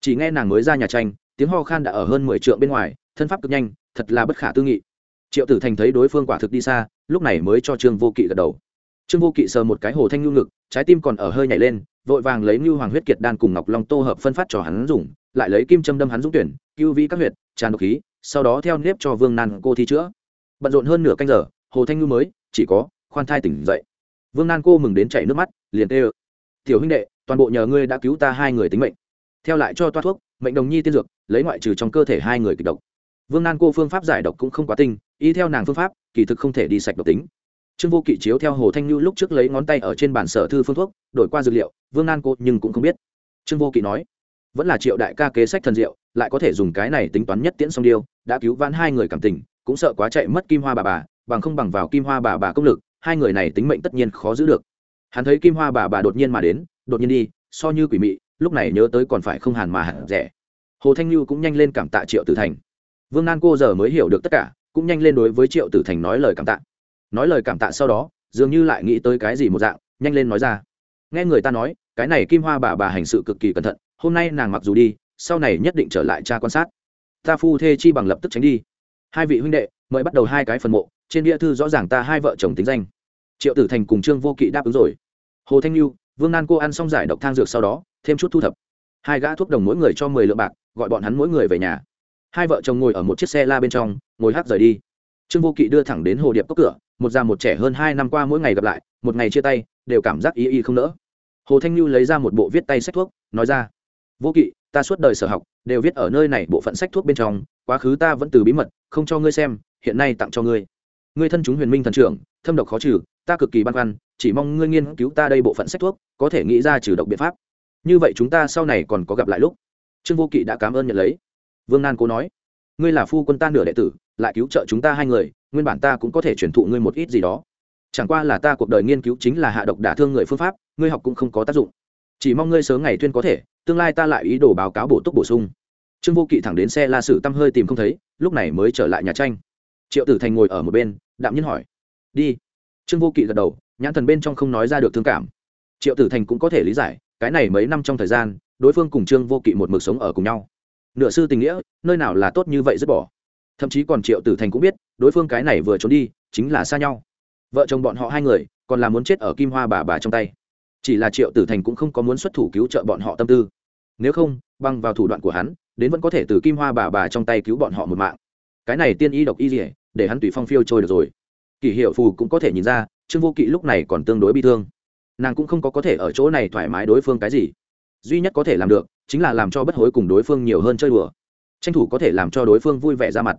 Chỉ nghe nàng mới ra nhà tranh, tiếng ho khan đã ở hơn mười trượng bên ngoài, thân pháp cực nhanh, thật là bất khả tư nghị triệu tử thành thấy đối phương quả thực đi xa, lúc này mới cho trương vô kỵ gật đầu. Trương vô kỵ sờ một cái hồ thanh nhu ngực, trái tim còn ở hơi nhảy lên, vội vàng lấy ngưu hoàng huyết kiệt đan cùng ngọc long tô hợp phân phát cho hắn dùng, lại lấy kim châm đâm hắn dũng tuyển cứu vi các huyệt, tràn độc khí, sau đó theo nếp cho vương nan cô thi chữa. Bận rộn hơn nửa canh giờ, hồ thanh nhu mới, chỉ có, khoan thai tỉnh dậy. Vương nan cô mừng đến chảy nước mắt, liền tê ơ tiểu huynh đệ, toàn bộ nhờ ngươi đã cứu ta hai người tính mệnh. Theo lại cho toa thuốc, mệnh đồng nhi tiên dược, lấy ngoại trừ trong cơ thể hai người kịch độc vương nan cô phương pháp giải độc cũng không quá tinh, y theo nàng phương pháp, kỳ thực không thể đi sạch độc tính. Trương vô kỵ chiếu theo hồ thanh như lúc trước lấy ngón tay ở trên bản sở thư phương thuốc, đổi qua dược liệu, vương nan cô nhưng cũng không biết. Trương vô kỵ nói, vẫn là triệu đại ca kế sách thần diệu, lại có thể dùng cái này tính toán nhất tiễn song điêu, đã cứu vãn hai người cảm tình, cũng sợ quá chạy mất kim hoa bà bà, bằng không bằng vào kim hoa bà bà công lực, hai người này tính mệnh tất nhiên khó giữ được. Hắn thấy kim hoa bà bà đột nhiên mà đến, đột nhiên đi, so như quỷ mị, lúc này nhớ tới còn phải không hàn mà hẳn rẻ. Hồ thanh như cũng nhanh lên cảm tạ triệu tử thành vương nan cô giờ mới hiểu được tất cả, cũng nhanh lên đối với triệu tử thành nói lời cảm tạ. Nói lời cảm tạ sau đó, dường như lại nghĩ tới cái gì một dạng, nhanh lên nói ra. Nghe người ta nói, cái này kim hoa bà bà hành sự cực kỳ cẩn thận, hôm nay nàng mặc dù đi, sau này nhất định trở lại cha quan sát. Ta phu thê chi bằng lập tức tránh đi. Hai vị huynh đệ, mời bắt đầu hai cái phần mộ, trên địa thư rõ ràng ta hai vợ chồng tính danh. Triệu tử thành cùng trương vô kỵ đáp ứng rồi. Hồ thanh lưu vương nan cô ăn xong giải độc thang dược sau đó, thêm chút thu thập. Hai gã thuốc đồng mỗi người cho mười lượng bạc, gọi bọn hắn mỗi người về nhà hai vợ chồng ngồi ở một chiếc xe la bên trong, ngồi hát rời đi. Trương vô kỵ đưa thẳng đến hồ điệp cốc cửa, một già một trẻ hơn hai năm qua mỗi ngày gặp lại, một ngày chia tay, đều cảm giác ý y không nỡ. Hồ thanh lưu lấy ra một bộ viết tay sách thuốc, nói ra, vô kỵ, ta suốt đời sở học, đều viết ở nơi này bộ phận sách thuốc bên trong, quá khứ ta vẫn từ bí mật, không cho ngươi xem, hiện nay tặng cho ngươi. Ngươi thân chúng huyền minh thần trưởng, thâm độc khó trừ, ta cực kỳ băn khoăn, chỉ mong ngươi nghiên cứu ta đây bộ phận sách thuốc, có thể nghĩ ra trừ độc biện pháp. Như vậy chúng ta sau này còn có gặp lại lúc. Trương vô kỵ đã cảm ơn nhận lấy vương nan cố nói, ngươi là phu quân ta nửa đệ tử, lại cứu trợ chúng ta hai người, nguyên bản ta cũng có thể truyền thụ ngươi một ít gì đó. Chẳng qua là ta cuộc đời nghiên cứu chính là hạ độc đả thương người phương pháp, ngươi học cũng không có tác dụng. Chỉ mong ngươi sớm ngày tuyên có thể, tương lai ta lại ý đồ báo cáo bổ túc bổ sung. Trương vô kỵ thẳng đến xe la sử tâm hơi tìm không thấy, lúc này mới trở lại nhà tranh. Triệu tử thành ngồi ở một bên, đạm nhiên hỏi, đi. Trương vô kỵ gật đầu, nhãn thần bên trong không nói ra được thương cảm. Triệu tử thành cũng có thể lý giải, cái này mấy năm trong thời gian, đối phương cùng trương vô kỵ một mực sống ở cùng nhau nửa sư tình nghĩa, nơi nào là tốt như vậy dứt bỏ. Thậm chí còn triệu tử thành cũng biết, đối phương cái này vừa trốn đi, chính là xa nhau. Vợ chồng bọn họ hai người, còn là muốn chết ở kim hoa bà bà trong tay. Chỉ là triệu tử thành cũng không có muốn xuất thủ cứu trợ bọn họ tâm tư. Nếu không, băng vào thủ đoạn của hắn, đến vẫn có thể từ kim hoa bà bà trong tay cứu bọn họ một mạng. Cái này tiên y độc y dỉa để hắn tùy phong phiêu trôi được rồi. Kỷ hiệu phù cũng có thể nhìn ra, trương vô kỵ lúc này còn tương đối bi thương. Nàng cũng không có có thể ở chỗ này thoải mái đối phương cái gì. Duy nhất có thể làm được chính là làm cho bất hối cùng đối phương nhiều hơn chơi đùa. Tranh thủ có thể làm cho đối phương vui vẻ ra mặt.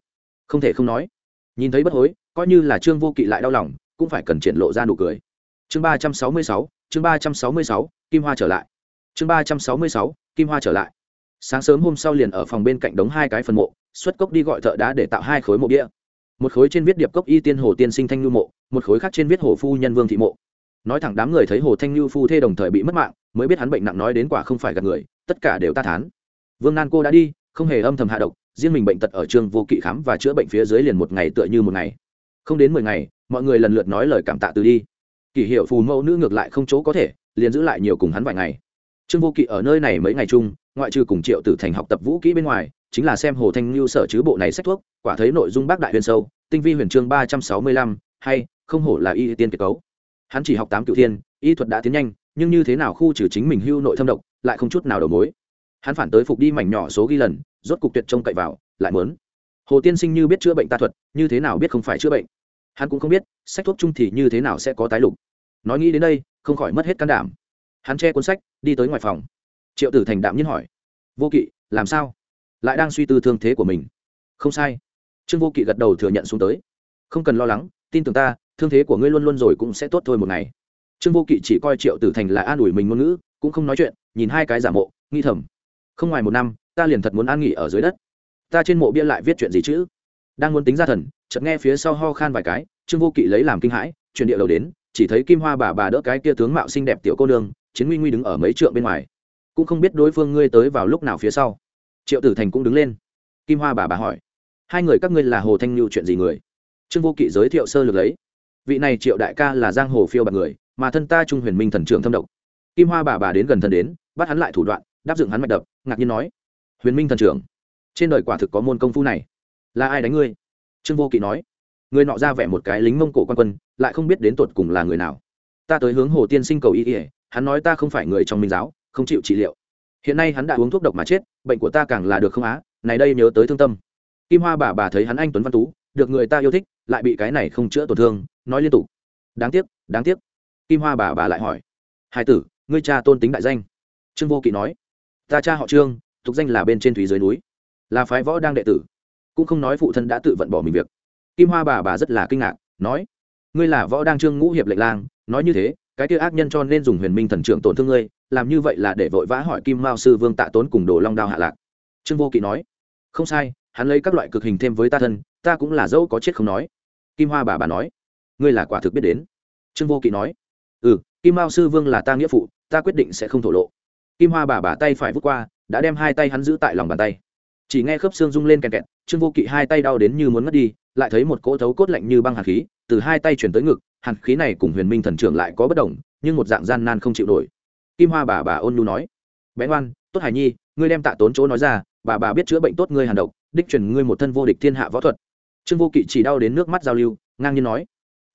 Không thể không nói, nhìn thấy bất hối, coi như là trương vô kỵ lại đau lòng, cũng phải cần triển lộ ra nụ cười. Chương ba trăm sáu mươi sáu, chương ba trăm sáu mươi sáu, kim hoa trở lại. Chương ba trăm sáu mươi sáu, kim hoa trở lại. Sáng sớm hôm sau liền ở phòng bên cạnh đống hai cái phần mộ, xuất cốc đi gọi thợ đá để tạo hai khối mộ bia. Một khối trên viết điệp cốc y tiên hồ tiên sinh thanh lưu mộ, một khối khác trên viết hồ phu nhân vương thị mộ. Nói thẳng đám người thấy hồ thanh lưu phu thê đồng thời bị mất mạng mới biết hắn bệnh nặng nói đến quả không phải gạt người, tất cả đều ta thán. Vương nan cô đã đi, không hề âm thầm hạ độc, riêng mình bệnh tật ở trường vô kỵ khám và chữa bệnh phía dưới liền một ngày tựa như một ngày. Không đến mười ngày, mọi người lần lượt nói lời cảm tạ từ đi. Kỷ hiệu phù mẫu nữ ngược lại không chỗ có thể, liền giữ lại nhiều cùng hắn vài ngày. Trương vô kỵ ở nơi này mấy ngày chung, ngoại trừ cùng triệu tử thành học tập vũ kỹ bên ngoài, chính là xem hồ thanh lưu sở chứ bộ này sách thuốc, quả thấy nội dung bác đại huyền sâu, tinh vi huyền chương ba trăm sáu mươi lăm, hay, không hổ là y tiên kết cấu. Hắn chỉ học tám cựu thiên, y thuật đã tiến nhanh nhưng như thế nào khu trừ chính mình hưu nội thâm độc, lại không chút nào đầu mối. Hắn phản tới phục đi mảnh nhỏ số ghi lần, rốt cục tuyệt trông cậy vào, lại mớn hồ tiên sinh như biết chữa bệnh ta thuật, như thế nào biết không phải chữa bệnh? Hắn cũng không biết, sách thuốc chung thì như thế nào sẽ có tái lục. Nói nghĩ đến đây, không khỏi mất hết can đảm. Hắn che cuốn sách, đi tới ngoài phòng. Triệu tử thành đạm nhiên hỏi, vô kỵ, làm sao? Lại đang suy tư thương thế của mình. Không sai. Trương vô kỵ gật đầu thừa nhận xuống tới. Không cần lo lắng, tin tưởng ta, thương thế của ngươi luôn luôn rồi cũng sẽ tốt thôi một ngày trương vô kỵ chỉ coi triệu tử thành là an ủi mình ngôn ngữ, cũng không nói chuyện, nhìn hai cái giả mộ nghi thầm, không ngoài một năm, ta liền thật muốn an nghỉ ở dưới đất. Ta trên mộ bia lại viết chuyện gì chứ? Đang muốn tính ra thần, chợt nghe phía sau ho khan vài cái, trương vô kỵ lấy làm kinh hãi, chuyển địa đầu đến, chỉ thấy kim hoa bà bà đỡ cái kia tướng mạo xinh đẹp tiểu cô nương, chiến nguy nguy đứng ở mấy trượng bên ngoài. Cũng không biết đối phương ngươi tới vào lúc nào phía sau. Triệu tử thành cũng đứng lên. Kim hoa bà bà hỏi, hai người các ngươi là hồ thanh nhu chuyện gì người? Trương vô kỵ giới thiệu sơ lược lấy, vị này triệu đại ca là giang hồ phiêu bạc người mà thân ta trung huyền minh thần trưởng thâm độc. Kim hoa bà bà đến gần thân đến, bắt hắn lại thủ đoạn, đáp dựng hắn mạch đập, ngạc nhiên nói, huyền minh thần trưởng, trên đời quả thực có môn công phu này. Là ai đánh ngươi? Trương vô kỵ nói người nọ ra vẻ một cái lính mông cổ quan quân, lại không biết đến tột cùng là người nào. Ta tới hướng hồ tiên sinh cầu y ỉa hắn nói ta không phải người trong minh giáo, không chịu trị liệu. Hiện nay hắn đã uống thuốc độc mà chết, bệnh của ta càng là được không á, này đây nhớ tới thương tâm. Kim hoa bà bà thấy hắn anh tuấn văn tú, được người ta yêu thích, lại bị cái này không chữa tổn thương, nói liên tục. Đáng tiếc đáng tiếc kim hoa bà bà lại hỏi hai tử, ngươi cha tôn tính đại danh. Trương vô kỵ nói, ta cha họ trương tục danh là bên trên thúy dưới núi, là phái võ đang đệ tử, cũng không nói phụ thân đã tự vận bỏ mình việc. Kim hoa bà bà rất là kinh ngạc, nói, ngươi là võ đang trương ngũ hiệp lệnh lang, nói như thế, cái kia ác nhân cho nên dùng huyền minh thần trưởng tổn thương ngươi, làm như vậy là để vội vã hỏi kim mao sư vương tạ tốn cùng đồ long đao hạ lạc. Trương vô kỵ nói, không sai, hắn lấy các loại cực hình thêm với ta thân, ta cũng là dẫu có chết không nói. Kim hoa bà bà nói, ngươi là quả thực biết đến. Trương vô kỵ nói ừ kim mao sư vương là ta nghĩa phụ, ta quyết định sẽ không thổ lộ. Kim hoa bà bà tay phải vút qua, đã đem hai tay hắn giữ tại lòng bàn tay. Chỉ nghe khớp xương rung lên kẹt kẹt, trương vô kỵ hai tay đau đến như muốn mất đi, lại thấy một cỗ thấu cốt lạnh như băng hàn khí, từ hai tay chuyển tới ngực, hàn khí này cùng huyền minh thần trưởng lại có bất đồng, nhưng một dạng gian nan không chịu nổi. Kim hoa bà bà ôn nhu nói, bé ngoan, tốt hải nhi, ngươi đem tạ tốn chỗ nói ra, bà bà biết chữa bệnh tốt ngươi hàn độc, đích truyền ngươi một thân vô địch thiên hạ võ thuật. Trương vô kỵ chỉ đau đến nước mắt giao lưu, ngang nhiên nói,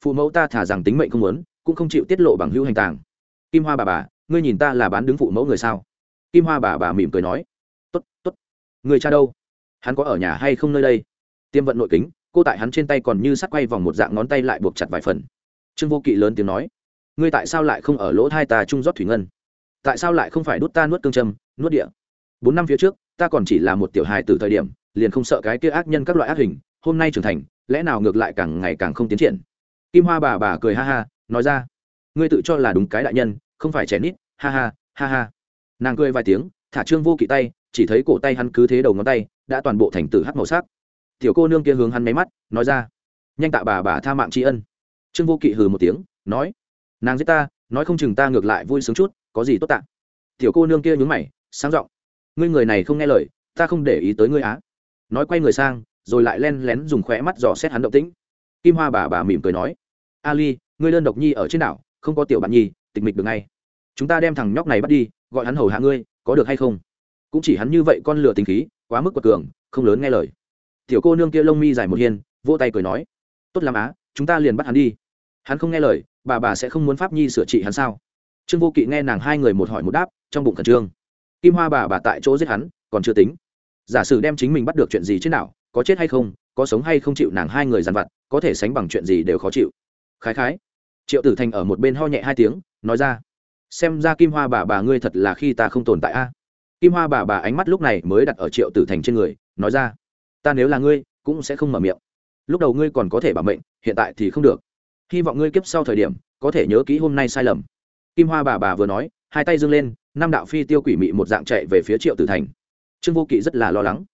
phụ mẫu ta thả rằng tính mệnh không muốn cũng không chịu tiết lộ bằng hữu hành tàng. Kim hoa bà bà, ngươi nhìn ta là bán đứng phụ mẫu người sao? Kim hoa bà bà mỉm cười nói. Tốt tốt. Người cha đâu? Hắn có ở nhà hay không nơi đây? Tiêm vận nội kính, cô tại hắn trên tay còn như sắt quay vòng một dạng ngón tay lại buộc chặt vài phần. Trương vô kỵ lớn tiếng nói. Ngươi tại sao lại không ở lỗ thai ta trung rót thủy ngân? Tại sao lại không phải đút ta nuốt cương châm, nuốt địa? Bốn năm phía trước, ta còn chỉ là một tiểu hài từ thời điểm, liền không sợ cái kia ác nhân các loại ác hình, hôm nay trưởng thành, lẽ nào ngược lại càng ngày càng không tiến triển? Kim hoa bà bà cười ha ha nói ra, ngươi tự cho là đúng cái đại nhân, không phải trẻ nít, ha ha ha ha. Nàng cười vài tiếng, thả trương vô kỵ tay, chỉ thấy cổ tay hắn cứ thế đầu ngón tay, đã toàn bộ thành tử hắc màu sắc. Tiểu cô nương kia hướng hắn máy mắt, nói ra, nhanh tạ bà bà tha mạng tri ân. Trương vô kỵ hừ một tiếng, nói, nàng giết ta, nói không chừng ta ngược lại vui sướng chút, có gì tốt tạ. Tiểu cô nương kia nhướng mày, sáng giọng, ngươi người này không nghe lời, ta không để ý tới ngươi á. Nói quay người sang, rồi lại len lén dùng khóe mắt dò xét hắn động tĩnh. Kim hoa bà bà mỉm cười nói, ali ngươi đơn độc nhi ở trên đảo, không có tiểu bạn nhi, tịch mịch được ngay. Chúng ta đem thằng nhóc này bắt đi, gọi hắn hầu hạ ngươi, có được hay không? Cũng chỉ hắn như vậy con lửa tình khí, quá mức quật cường, không lớn nghe lời. Tiểu cô nương kia lông mi dài một hiên, vỗ tay cười nói, tốt làm á, chúng ta liền bắt hắn đi. Hắn không nghe lời, bà bà sẽ không muốn pháp nhi sửa trị hắn sao? Trương vô kỵ nghe nàng hai người một hỏi một đáp, trong bụng khẩn trương. Kim hoa bà bà tại chỗ giết hắn, còn chưa tính. Giả sử đem chính mình bắt được chuyện gì trên nào có chết hay không, có sống hay không chịu nàng hai người dằn vặt, có thể sánh bằng chuyện gì đều khó chịu. Khái khái triệu tử thành ở một bên ho nhẹ hai tiếng, nói ra, xem ra kim hoa bà bà ngươi thật là khi ta không tồn tại a. Kim hoa bà bà ánh mắt lúc này mới đặt ở triệu tử thành trên người, nói ra, ta nếu là ngươi, cũng sẽ không mở miệng. Lúc đầu ngươi còn có thể bảo mệnh, hiện tại thì không được. Hy vọng ngươi kiếp sau thời điểm, có thể nhớ kỹ hôm nay sai lầm. Kim hoa bà bà vừa nói, hai tay dâng lên, năm đạo phi tiêu quỷ mị một dạng chạy về phía triệu tử thành. Trương vô kỵ rất là lo lắng.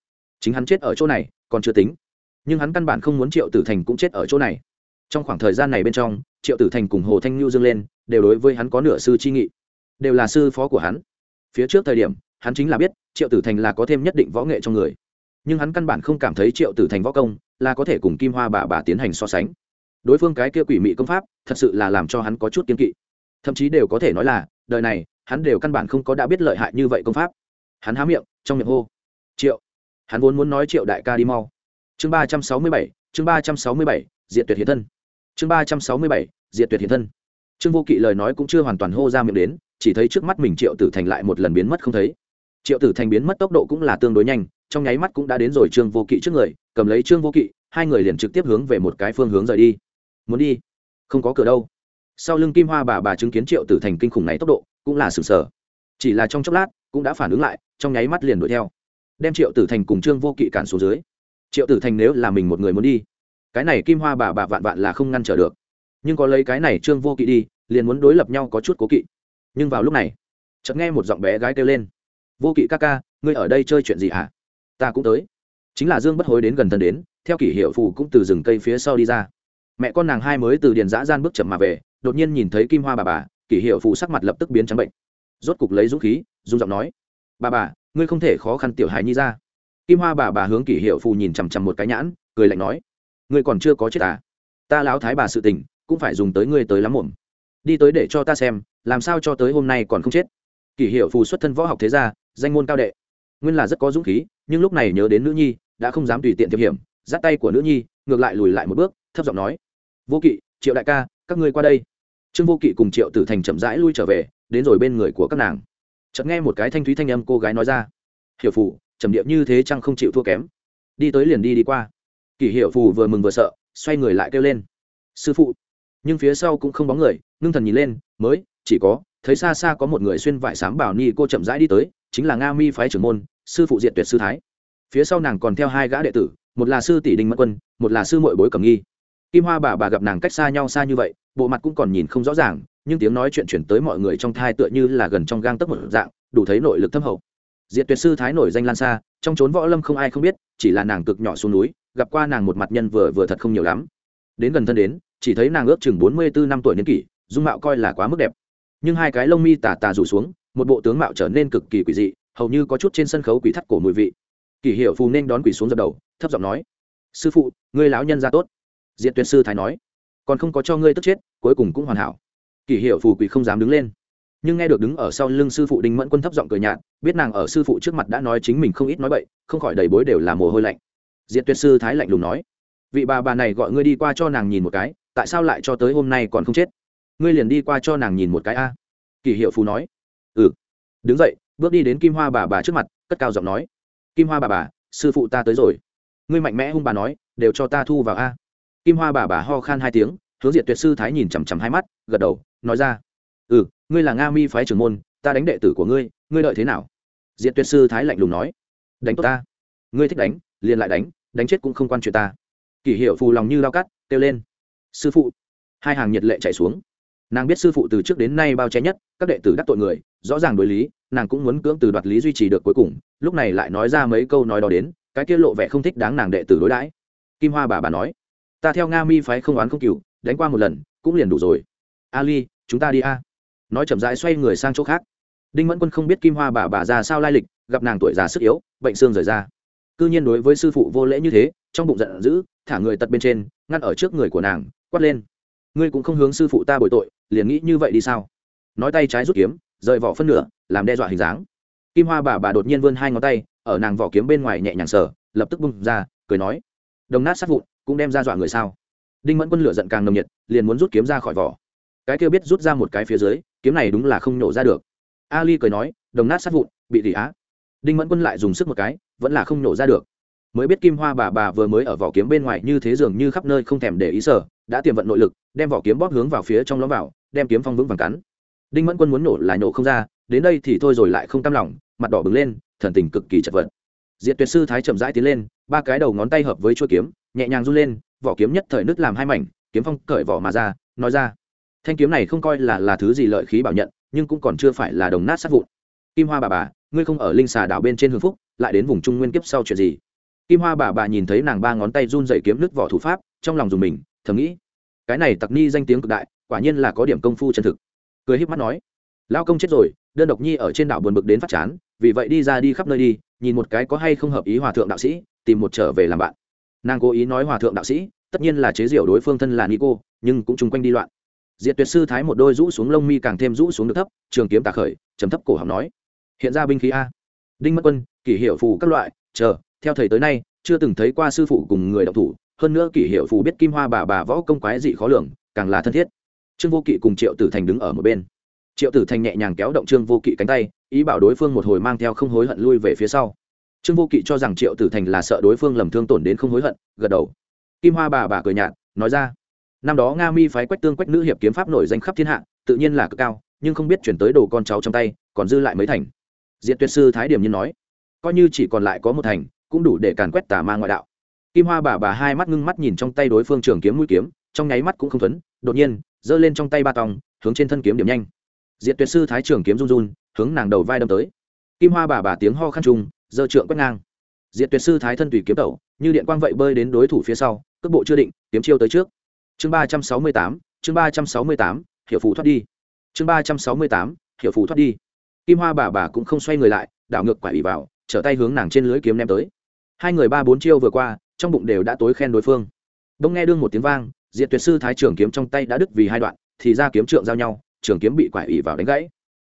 Chính hắn chết ở chỗ này, còn chưa tính. Nhưng hắn căn bản không muốn triệu tử thành cũng chết ở chỗ này. Trong khoảng thời gian này bên trong triệu tử thành cùng hồ thanh nhu dâng lên, đều đối với hắn có nửa sư chi nghị. Đều là sư phó của hắn. Phía trước thời điểm, hắn chính là biết triệu tử thành là có thêm nhất định võ nghệ trong người. Nhưng hắn căn bản không cảm thấy triệu tử thành võ công là có thể cùng kim hoa bà bà tiến hành so sánh. Đối phương cái kia quỷ mị công pháp, thật sự là làm cho hắn có chút kiên kỵ. Thậm chí đều có thể nói là, đời này, hắn đều căn bản không có đã biết lợi hại như vậy công pháp. Hắn há miệng, trong miệng hô, triệu, hắn vốn muốn nói triệu đại ca đi mau. Chương ba trăm sáu mươi bảy, chương ba trăm sáu mươi bảy diện tuyệt hiện thân chương ba trăm sáu mươi bảy, Diệt tuyệt hiện thân. Trương vô kỵ lời nói cũng chưa hoàn toàn hô ra miệng đến, chỉ thấy trước mắt mình triệu tử thành lại một lần biến mất không thấy. Triệu tử thành biến mất tốc độ cũng là tương đối nhanh, trong nháy mắt cũng đã đến rồi trương vô kỵ trước người, cầm lấy trương vô kỵ, hai người liền trực tiếp hướng về một cái phương hướng rời đi. Muốn đi? Không có cửa đâu. Sau lưng kim hoa bà bà chứng kiến triệu tử thành kinh khủng này tốc độ, cũng là sừng sờ. Chỉ là trong chốc lát, cũng đã phản ứng lại, trong nháy mắt liền đuổi theo. Đem triệu tử thành cùng trương vô kỵ cản xuống dưới. Triệu tử thành nếu là mình một người muốn đi cái này kim hoa bà bà vạn vạn là không ngăn trở được. Nhưng có lấy cái này trương vô kỵ đi, liền muốn đối lập nhau có chút cố kỵ. Nhưng vào lúc này, chợt nghe một giọng bé gái kêu lên. Vô kỵ ca ca, ngươi ở đây chơi chuyện gì hả? Ta cũng tới. Chính là dương bất hối đến gần thân đến, theo kỷ hiệu phù cũng từ rừng cây phía sau đi ra. Mẹ con nàng hai mới từ điền giã gian bước chậm mà về, đột nhiên nhìn thấy kim hoa bà bà, kỷ hiệu phù sắc mặt lập tức biến trắng bệnh. Rốt cục lấy dũng khí dung giọng nói, bà bà, ngươi không thể khó khăn tiểu hài nhi ra. Kim hoa bà bà hướng kỷ hiệu phù nhìn chằm chằm một cái nhãn, cười lạnh nói ngươi còn chưa có chết à? Ta láo thái bà sự tình, cũng phải dùng tới ngươi tới lắm muộn. Đi tới để cho ta xem, làm sao cho tới hôm nay còn không chết. Kỷ hiệu phù xuất thân võ học thế gia, danh môn cao đệ. Nguyên là rất có dũng khí, nhưng lúc này nhớ đến nữ nhi, đã không dám tùy tiện thiệp hiểm, dắt tay của nữ nhi, ngược lại lùi lại một bước, thấp giọng nói. Vô kỵ, triệu đại ca, các ngươi qua đây. Trương vô kỵ cùng triệu tử thành chậm rãi lui trở về, đến rồi bên người của các nàng. Chợt nghe một cái thanh thúy thanh âm cô gái nói ra. Hiểu phù, trầm điệp như thế chăng không chịu thua kém? Đi tới liền đi đi qua kỷ hiệu phù vừa mừng vừa sợ, xoay người lại kêu lên. Sư phụ. Nhưng phía sau cũng không bóng người, ngưng thần nhìn lên, mới, chỉ có, thấy xa xa có một người xuyên vải sám bảo ni cô chậm rãi đi tới, chính là nga mi phái trưởng môn, sư phụ diện tuyệt sư thái. Phía sau nàng còn theo hai gã đệ tử, một là sư tỷ đinh mẫn quân, một là sư mội bối cẩm nghi. Kim hoa bà bà gặp nàng cách xa nhau xa như vậy, bộ mặt cũng còn nhìn không rõ ràng, nhưng tiếng nói chuyện chuyển tới mọi người trong thai tựa như là gần trong gang tấc một dạng, đủ thấy nội lực thâm hậu diệt tuyệt sư thái nổi danh lan xa, trong trốn võ lâm không ai không biết, chỉ là nàng cực nhỏ xuống núi, gặp qua nàng một mặt nhân vừa vừa thật không nhiều lắm. Đến gần thân đến, chỉ thấy nàng ước chừng bốn mươi bốn năm tuổi niên kỷ, dung mạo coi là quá mức đẹp. Nhưng hai cái lông mi tà tà rủ xuống, một bộ tướng mạo trở nên cực kỳ quỷ dị, hầu như có chút trên sân khấu quỷ thắt cổ mùi vị. Kỷ hiệu phù nên đón quỷ xuống dập đầu, thấp giọng nói, sư phụ, ngươi lão nhân ra tốt. Diện tuyệt sư thái nói, còn không có cho ngươi tức chết, cuối cùng cũng hoàn hảo. Kỷ hiệu phù quỷ không dám đứng lên nhưng nghe được đứng ở sau lưng sư phụ đinh mẫn quân thấp giọng cười nhạt, biết nàng ở sư phụ trước mặt đã nói chính mình không ít nói bậy, không khỏi đầy bối đều là mồ hôi lạnh. Diện tuyệt sư thái lạnh lùng nói, vị bà bà này gọi ngươi đi qua cho nàng nhìn một cái, tại sao lại cho tới hôm nay còn không chết? Ngươi liền đi qua cho nàng nhìn một cái a. À? hiệu phù nói ừ. Đứng dậy, bước đi đến kim hoa bà bà trước mặt, cất cao giọng nói, kim hoa bà bà, sư phụ ta tới rồi. Ngươi mạnh mẽ hung bà nói, đều cho ta thu vào a. Kim hoa bà bà ho khan hai tiếng, hướng diệt tuyệt sư thái nhìn chằm chằm hai mắt, gật đầu, nói ra ừ ngươi là nga mi phái trưởng môn, ta đánh đệ tử của ngươi ngươi đợi thế nào? Diệt tuyệt sư thái lạnh lùng nói. Đánh tốt ta. Ngươi thích đánh, liền lại đánh đánh chết cũng không quan chuyện ta. Kỷ hiệu phù lòng như lao cắt, kêu lên. Sư phụ. Hai hàng nhiệt lệ chạy xuống. Nàng biết sư phụ từ trước đến nay bao che nhất, các đệ tử đắc tội người, rõ ràng đối lý, nàng cũng muốn cưỡng từ đoạt lý duy trì được cuối cùng, lúc này lại nói ra mấy câu nói đó đến, cái tiết lộ vẻ không thích đáng nàng đệ tử đối đãi. Kim hoa bà bà nói. Ta theo nga mi phái không oán không cừu, đánh qua một lần, cũng liền đủ rồi. Ali, chúng ta đi a nói chậm rãi xoay người sang chỗ khác. Đinh mẫn quân không biết kim hoa bà bà ra sao lai lịch, gặp nàng tuổi già sức yếu, bệnh xương rời ra. Cư nhiên đối với sư phụ vô lễ như thế, trong bụng giận dữ, thả người tật bên trên, ngăn ở trước người của nàng, quát lên. Ngươi cũng không hướng sư phụ ta bồi tội, liền nghĩ như vậy đi sao? Nói tay trái rút kiếm, rời vỏ phân nửa, làm đe dọa hình dáng. Kim hoa bà bà đột nhiên vươn hai ngón tay, ở nàng vỏ kiếm bên ngoài nhẹ nhàng sờ, lập tức bung ra, cười nói. Đồng nát sát vụn, cũng đem ra dọa người sao? Đinh mẫn quân lửa giận càng nồng nhiệt, liền muốn rút kiếm ra khỏi vỏ cái kia biết rút ra một cái phía dưới, kiếm này đúng là không nổ ra được. Ali cười nói, đồng nát sát vụn, bị đỉ á. Đinh mẫn quân lại dùng sức một cái, vẫn là không nổ ra được. Mới biết kim hoa bà bà vừa mới ở vỏ kiếm bên ngoài như thế dường như khắp nơi không thèm để ý sở, đã tiềm vận nội lực, đem vỏ kiếm bóp hướng vào phía trong lõm vào, đem kiếm phong vững vàng cắn. Đinh mẫn quân muốn nổ là nổ không ra, đến đây thì thôi rồi lại không tam lòng, mặt đỏ bừng lên, thần tình cực kỳ chật vật. Diệt tuyệt sư thái chậm rãi tiến lên, ba cái đầu ngón tay hợp với chuôi kiếm, nhẹ nhàng run lên, vỏ kiếm nhất thời nứt làm hai mảnh, kiếm phong cởi vỏ mà ra, nói ra thanh kiếm này không coi là là thứ gì lợi khí bảo nhận, nhưng cũng còn chưa phải là đồng nát sát vụn. Kim hoa bà bà, ngươi không ở linh xà đảo bên trên hương phúc, lại đến vùng trung nguyên kiếp sau chuyện gì? Kim hoa bà bà nhìn thấy nàng ba ngón tay run dậy kiếm nước vỏ thủ pháp, trong lòng dùng mình, thầm nghĩ, cái này tặc ni danh tiếng cực đại, quả nhiên là có điểm công phu chân thực. Cười híp mắt nói lao công chết rồi, đơn độc nhi ở trên đảo buồn bực đến phát chán, vì vậy đi ra đi khắp nơi đi, nhìn một cái có hay không hợp ý hòa thượng đạo sĩ, tìm một trở về làm bạn. Nàng cố ý nói hòa thượng đạo sĩ, tất nhiên là chế diệu đối phương thân là ni cô nhưng cũng chung quanh đi loạn diệt tuyệt sư thái một đôi rũ xuống lông mi càng thêm rũ xuống được thấp, trường kiếm tà khởi chấm thấp cổ họng nói, hiện ra binh khí a. Đinh mất quân, kỷ hiệu phù các loại, chờ, theo thầy tới nay, chưa từng thấy qua sư phụ cùng người đọc thủ, hơn nữa kỷ hiệu phù biết kim hoa bà bà võ công quái dị khó lường, càng là thân thiết. Trương vô kỵ cùng triệu tử thành đứng ở một bên. Triệu tử thành nhẹ nhàng kéo động trương vô kỵ cánh tay, ý bảo đối phương một hồi mang theo không hối hận lui về phía sau. Trương vô kỵ cho rằng triệu tử thành là sợ đối phương lầm thương tổn đến không hối hận, gật đầu. Kim hoa bà bà cười nhạt, nói ra năm đó nga mi phái quách tương quách nữ hiệp kiếm pháp nổi danh khắp thiên hạ, tự nhiên là cực cao, nhưng không biết chuyển tới đồ con cháu trong tay, còn dư lại mấy thành. Diện tuyệt sư thái điểm nhiên nói, coi như chỉ còn lại có một thành, cũng đủ để càn quét tà ma ngoại đạo. Kim hoa bà bà hai mắt ngưng mắt nhìn trong tay đối phương trường kiếm mũi kiếm, trong nháy mắt cũng không thuấn, đột nhiên, giơ lên trong tay ba tòng, hướng trên thân kiếm điểm nhanh. Diện tuyệt sư thái trường kiếm run run, hướng nàng đầu vai đâm tới. Kim hoa bà bà tiếng ho khăn trùng, giơ trượng quét ngang. Diện tuyệt sư thái thân tùy kiếm tẩu, như điện quang vậy bơi đến đối thủ phía sau, cước bộ chưa định, kiếm chiêu tới trước chương ba trăm sáu mươi tám, chương ba trăm sáu mươi tám hiệu phù thoát đi. Chương ba trăm sáu mươi tám hiệu phù thoát đi. Kim hoa bà bà cũng không xoay người lại, đảo ngược quả ủy vào, trở tay hướng nàng trên lưới kiếm ném tới. Hai người ba bốn chiêu vừa qua, trong bụng đều đã tối khen đối phương. Đông nghe đương một tiếng vang, diệt tuyệt sư thái trưởng kiếm trong tay đã đứt vì hai đoạn, thì ra kiếm trượng giao nhau, trường kiếm bị quải ủy vào đánh gãy.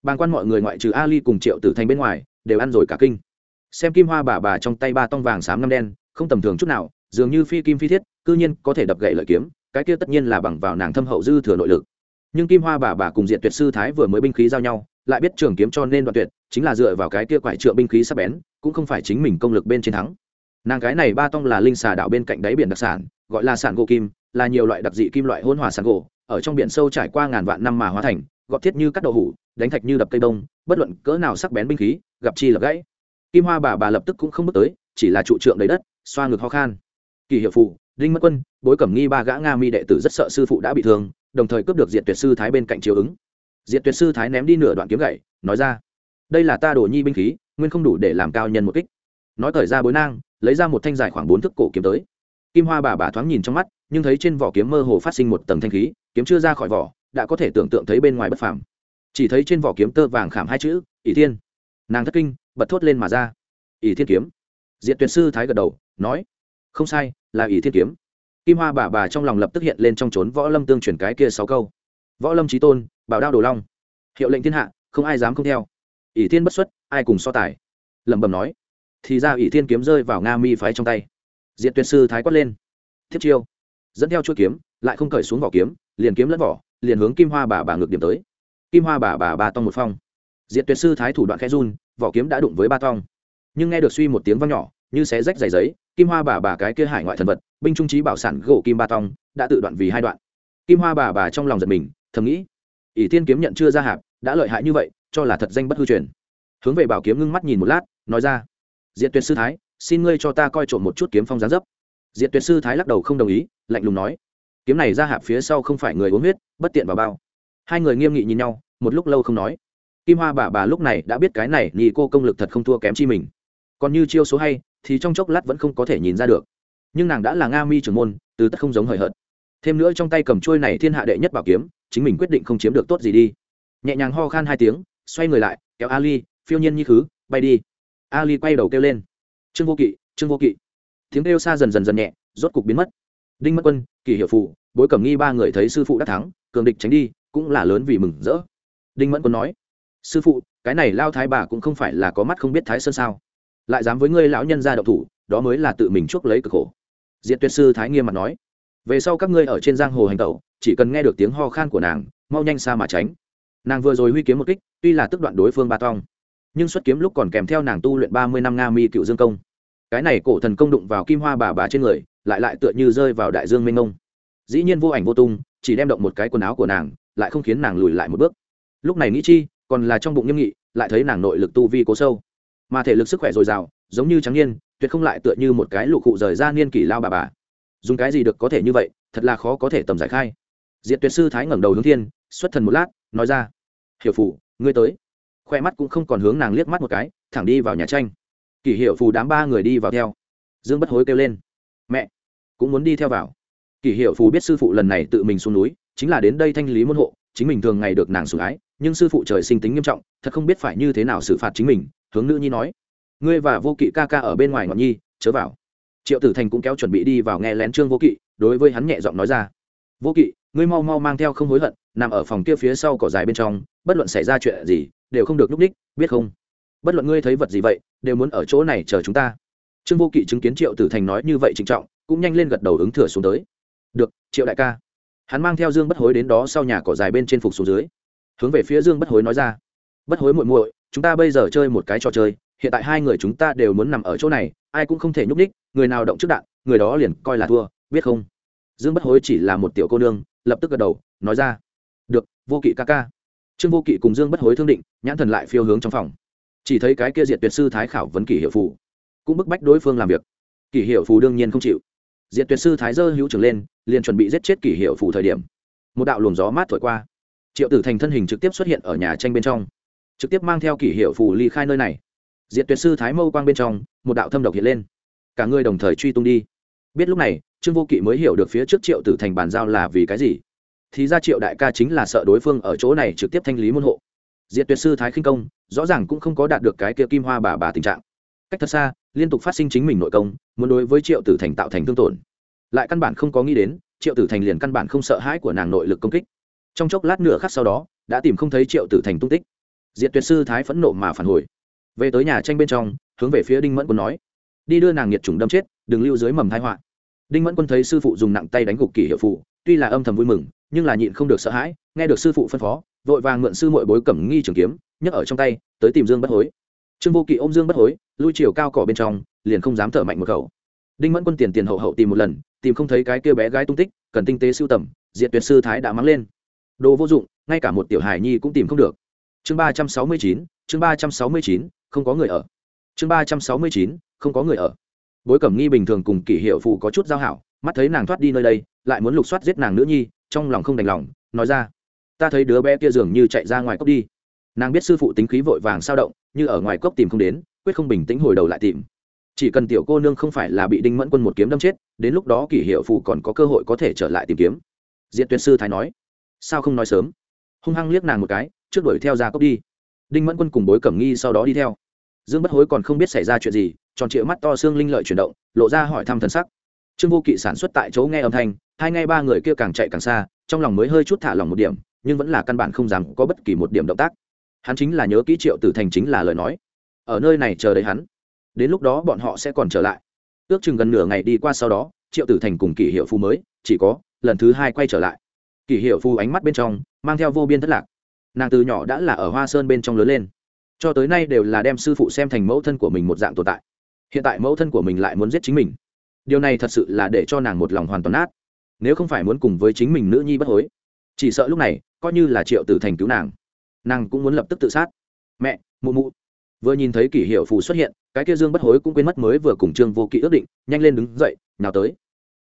Bàn quan mọi người ngoại trừ ali cùng triệu tử thành bên ngoài, đều ăn rồi cả kinh. Xem kim hoa bà bà trong tay ba tông vàng xám ngâm đen, không tầm thường chút nào, dường như phi kim phi thiết, cư nhiên có thể đập gậy lợi kiếm cái kia tất nhiên là bằng vào nàng thâm hậu dư thừa nội lực. Nhưng kim hoa bà bà cùng diện tuyệt sư thái vừa mới binh khí giao nhau, lại biết trường kiếm cho nên đoạn tuyệt, chính là dựa vào cái kia quải trượng binh khí sắp bén, cũng không phải chính mình công lực bên chiến thắng. Nàng cái này ba tông là linh xà đảo bên cạnh đáy biển đặc sản, gọi là sản gỗ kim, là nhiều loại đặc dị kim loại hỗn hòa sản gỗ, ở trong biển sâu trải qua ngàn vạn năm mà hóa thành, gọt thiết như cắt đậu hủ đánh thạch như đập cây bông, bất luận cỡ nào sắc bén binh khí, gặp chi lập gãy. Kim hoa bà bà lập tức cũng không bước tới, chỉ là trụ trượng đầy đất, xoa ngực ho khan. Kỳ hiệu phụ đinh mất quân, bối cẩm nghi ba gã nga mi đệ tử rất sợ sư phụ đã bị thương, đồng thời cướp được diện tuyệt sư thái bên cạnh chiếu ứng. Diện tuyệt sư thái ném đi nửa đoạn kiếm gậy, nói ra, đây là ta đồ nhi binh khí, nguyên không đủ để làm cao nhân một kích. Nói thời ra bối nang, lấy ra một thanh dài khoảng bốn thước cổ kiếm tới. Kim hoa bà bà thoáng nhìn trong mắt, nhưng thấy trên vỏ kiếm mơ hồ phát sinh một tầng thanh khí, kiếm chưa ra khỏi vỏ, đã có thể tưởng tượng thấy bên ngoài bất phàm. Chỉ thấy trên vỏ kiếm tơ vàng khảm hai chữ, ỷ thiên. Nàng thất kinh, bật thốt lên mà ra. Ỷ thiên kiếm. Diện tuyệt sư thái gật đầu, nói không sai, là ỷ thiên kiếm. Kim hoa bà bà trong lòng lập tức hiện lên trong trốn võ lâm tương truyền cái kia sáu câu. Võ lâm trí tôn, bảo đao đồ long. Hiệu lệnh thiên hạ, không ai dám không theo. Ỷ thiên bất xuất, ai cùng so tài? Lẩm bẩm nói. Thì ra ỷ thiên kiếm rơi vào nga mi phái trong tay. Diện tuyệt sư thái quát lên. Thiết chiêu. Dẫn theo chuỗi kiếm, lại không cởi xuống vỏ kiếm, liền kiếm lẫn vỏ, liền hướng kim hoa bà bà ngược điểm tới. Kim hoa bà bà bà tông một phong. Diện tuyệt sư thái thủ đoạn khẽ run, vỏ kiếm đã đụng với ba tong. Nhưng nghe được suy một tiếng vang nhỏ, như xé rách giày giấy kim hoa bà bà cái kia hải ngoại thần vật, binh trung trí bảo sản gỗ kim ba tong, đã tự đoạn vì hai đoạn. Kim hoa bà bà trong lòng giật mình, thầm nghĩ, ỷ tiên kiếm nhận chưa ra hạp, đã lợi hại như vậy, cho là thật danh bất hư truyền. Hướng về bảo kiếm ngưng mắt nhìn một lát, nói ra diện tuyệt sư thái, xin ngươi cho ta coi trộm một chút kiếm phong gián dấp. Diện tuyệt sư thái lắc đầu không đồng ý, lạnh lùng nói, kiếm này ra hạp phía sau không phải người uống huyết, bất tiện vào bao. Hai người nghiêm nghị nhìn nhau, một lúc lâu không nói. Kim hoa bà bà lúc này đã biết cái này nhì cô công lực thật không thua kém chi mình. Còn như chiêu số hay thì trong chốc lát vẫn không có thể nhìn ra được. Nhưng nàng đã là nga mi trưởng môn, từ tất không giống hời hợt. Thêm nữa trong tay cầm trôi này thiên hạ đệ nhất bảo kiếm, chính mình quyết định không chiếm được tốt gì đi. Nhẹ nhàng ho khan hai tiếng, xoay người lại, kéo ali, phiêu nhiên như khứ, bay đi. Ali quay đầu kêu lên. Trương vô kỵ, trương vô kỵ. Tiếng kêu xa dần dần dần nhẹ, rốt cục biến mất. Đinh mất quân kỳ hiệu phụ, bối cẩm nghi ba người thấy sư phụ đã thắng, cường địch tránh đi, cũng là lớn vì mừng rỡ. Đinh mẫn quân nói, sư phụ, cái này lao thái bà cũng không phải là có mắt không biết thái sơn sao? Lại dám với ngươi lão nhân ra độc thủ, đó mới là tự mình chuốc lấy cực khổ. Diện tuyệt sư thái nghiêm mặt nói. Về sau các ngươi ở trên giang hồ hành tẩu, chỉ cần nghe được tiếng ho khan của nàng, mau nhanh xa mà tránh. Nàng vừa rồi huy kiếm một kích, tuy là tức đoạn đối phương ba tong, nhưng xuất kiếm lúc còn kèm theo nàng tu luyện ba mươi năm nga mi cựu dương công. Cái này cổ thần công đụng vào kim hoa bà bà trên người, lại lại tựa như rơi vào đại dương mênh mông. Dĩ nhiên vô ảnh vô tung, chỉ đem động một cái quần áo của nàng, lại không khiến nàng lùi lại một bước. Lúc này nghĩ chi, còn là trong bụng nghiêm nghị, lại thấy nàng nội lực tu vi cố sâu mà thể lực sức khỏe dồi dào, giống như trắng niên, tuyệt không lại tựa như một cái lục cụ rời ra niên kỷ lao bà bà. Dùng cái gì được có thể như vậy, thật là khó có thể tầm giải khai. Diện tuyệt sư thái ngẩng đầu hướng thiên, xuất thần một lát, nói ra, hiểu phủ ngươi tới. Khoe mắt cũng không còn hướng nàng liếc mắt một cái, thẳng đi vào nhà tranh. Kỷ hiệu phù đám ba người đi vào theo. Dương bất hối kêu lên, mẹ, cũng muốn đi theo vào. Kỷ hiệu phù biết sư phụ lần này tự mình xuống núi, chính là đến đây thanh lý môn hộ, chính mình thường ngày được nàng sủng ái, nhưng sư phụ trời sinh tính nghiêm trọng, thật không biết phải như thế nào xử phạt chính mình hướng nữ nhi nói, ngươi và vô kỵ ca ca ở bên ngoài ngọn nhi, chớ vào. Triệu tử thành cũng kéo chuẩn bị đi vào nghe lén trương vô kỵ, đối với hắn nhẹ giọng nói ra, vô kỵ, ngươi mau mau mang theo không hối hận, nằm ở phòng kia phía sau cỏ dài bên trong, bất luận xảy ra chuyện gì, đều không được núp ních, biết không? Bất luận ngươi thấy vật gì vậy, đều muốn ở chỗ này chờ chúng ta. Trương vô kỵ chứng kiến triệu tử thành nói như vậy trịnh trọng, cũng nhanh lên gật đầu ứng thừa xuống tới. Được, triệu đại ca. Hắn mang theo dương bất hối đến đó sau nhà cỏ dài bên trên phục xuống dưới, hướng về phía dương bất hối nói ra, bất hối muội muội chúng ta bây giờ chơi một cái trò chơi, hiện tại hai người chúng ta đều muốn nằm ở chỗ này, ai cũng không thể nhúc ních người nào động trước đạn, người đó liền coi là thua, biết không? Dương bất hối chỉ là một tiểu cô nương, lập tức gật đầu, nói ra. Được, vô kỵ ca ca. Trương vô kỵ cùng dương bất hối thương định, nhãn thần lại phiêu hướng trong phòng. Chỉ thấy cái kia diệt tuyệt sư thái khảo vấn kỷ hiệu phù. Cũng bức bách đối phương làm việc. Kỷ hiệu phù đương nhiên không chịu. Diệt tuyệt sư thái dơ hữu trưởng lên, liền chuẩn bị giết chết kỷ hiệu phù thời điểm. Một đạo luồng gió mát thổi qua. Triệu tử thành thân hình trực tiếp xuất hiện ở nhà tranh bên trong trực tiếp mang theo kỷ hiệu phù ly khai nơi này. Diệt tuyệt sư thái mâu quang bên trong, một đạo thâm độc hiện lên. Cả người đồng thời truy tung đi. Biết lúc này, trương vô kỵ mới hiểu được phía trước triệu tử thành bàn giao là vì cái gì. Thì ra triệu đại ca chính là sợ đối phương ở chỗ này trực tiếp thanh lý môn hộ. Diệt tuyệt sư thái khinh công, rõ ràng cũng không có đạt được cái kia kim hoa bà bà tình trạng. Cách thật xa, liên tục phát sinh chính mình nội công, muốn đối với triệu tử thành tạo thành thương tổn. Lại căn bản không có nghĩ đến, triệu tử thành liền căn bản không sợ hãi của nàng nội lực công kích. Trong chốc lát nửa khắc sau đó, đã tìm không thấy triệu tử thành tung tích diệt tuyệt sư thái phẫn nộ mà phản hồi. Về tới nhà tranh bên trong, hướng về phía đinh mẫn quân nói, đi đưa nàng nhiệt trùng đâm chết, đừng lưu dưới mầm thái họa. Đinh mẫn quân thấy sư phụ dùng nặng tay đánh gục kỷ hiệu phụ, tuy là âm thầm vui mừng, nhưng là nhịn không được sợ hãi, nghe được sư phụ phân phó, vội vàng mượn sư mội bối cẩm nghi trường kiếm, nhấc ở trong tay, tới tìm dương bất hối. Trương vô kỵ ôm dương bất hối, lui chiều cao cỏ bên trong, liền không dám thở mạnh một khẩu. Đinh mẫn quân tiền tiền hậu hậu tìm một lần, tìm không thấy cái kia bé gái tung tích, cần tinh tế sưu tầm diện tuyệt sư thái đã mắng lên. Đồ vô dụng, ngay cả một tiểu hài nhi cũng tìm không được chương ba trăm sáu mươi chín, chương ba trăm sáu mươi chín, không có người ở. Chương ba trăm sáu mươi chín, không có người ở. Bối cẩm nghi bình thường cùng kỷ hiệu phụ có chút giao hảo, mắt thấy nàng thoát đi nơi đây, lại muốn lục soát giết nàng nữ nhi, trong lòng không đành lòng, nói ra, ta thấy đứa bé kia dường như chạy ra ngoài cốc đi. Nàng biết sư phụ tính khí vội vàng sao động, như ở ngoài cốc tìm không đến, quyết không bình tĩnh hồi đầu lại tìm. Chỉ cần tiểu cô nương không phải là bị đinh mẫn quân một kiếm đâm chết, đến lúc đó kỷ hiệu phụ còn có cơ hội có thể trở lại tìm kiếm. Diện tuyên sư thái nói, sao không nói sớm? Hung hăng liếc nàng một cái trước đuổi theo ra cốc đi. Đinh mẫn quân cùng bối cẩm nghi sau đó đi theo. Dương bất hối còn không biết xảy ra chuyện gì, tròn trịa mắt to xương linh lợi chuyển động, lộ ra hỏi thăm thần sắc. Trương vô kỵ sản xuất tại chỗ nghe âm thanh, hai ngay ba người kia càng chạy càng xa, trong lòng mới hơi chút thả lòng một điểm, nhưng vẫn là căn bản không dám có bất kỳ một điểm động tác. Hắn chính là nhớ kỹ triệu tử thành chính là lời nói. Ở nơi này chờ đấy hắn. Đến lúc đó bọn họ sẽ còn trở lại. Ước chừng gần nửa ngày đi qua sau đó, triệu tử thành cùng kỷ hiệu phu mới, chỉ có lần thứ hai quay trở lại. Kỷ hiệu phu ánh mắt bên trong, mang theo vô biên thất lạc nàng từ nhỏ đã là ở hoa sơn bên trong lớn lên cho tới nay đều là đem sư phụ xem thành mẫu thân của mình một dạng tồn tại hiện tại mẫu thân của mình lại muốn giết chính mình điều này thật sự là để cho nàng một lòng hoàn toàn nát nếu không phải muốn cùng với chính mình nữ nhi bất hối chỉ sợ lúc này coi như là triệu tử thành cứu nàng nàng cũng muốn lập tức tự sát mẹ mụ mụ vừa nhìn thấy kỷ hiệu phù xuất hiện cái kia dương bất hối cũng quên mất mới vừa cùng trương vô kỵ ước định nhanh lên đứng dậy nào tới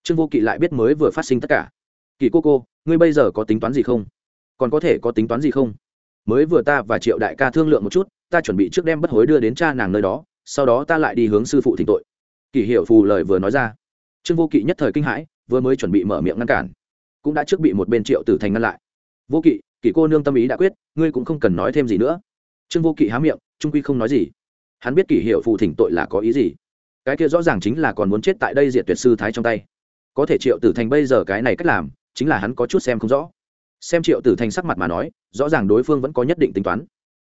trương vô kỵ lại biết mới vừa phát sinh tất cả kỷ cô cô ngươi bây giờ có tính toán gì không còn có thể có tính toán gì không? Mới vừa ta và triệu đại ca thương lượng một chút, ta chuẩn bị trước đem bất hối đưa đến cha nàng nơi đó, sau đó ta lại đi hướng sư phụ thỉnh tội. Kỷ hiệu phù lời vừa nói ra, trương vô kỵ nhất thời kinh hãi, vừa mới chuẩn bị mở miệng ngăn cản, cũng đã trước bị một bên triệu tử thành ngăn lại. Vô kỵ, kỷ cô nương tâm ý đã quyết, ngươi cũng không cần nói thêm gì nữa. Trương vô kỵ há miệng, trung quy không nói gì. Hắn biết kỷ hiệu phù thỉnh tội là có ý gì. Cái kia rõ ràng chính là còn muốn chết tại đây diệt tuyệt sư thái trong tay. Có thể triệu tử thành bây giờ cái này cách làm, chính là hắn có chút xem không rõ xem triệu tử thành sắc mặt mà nói, rõ ràng đối phương vẫn có nhất định tính toán.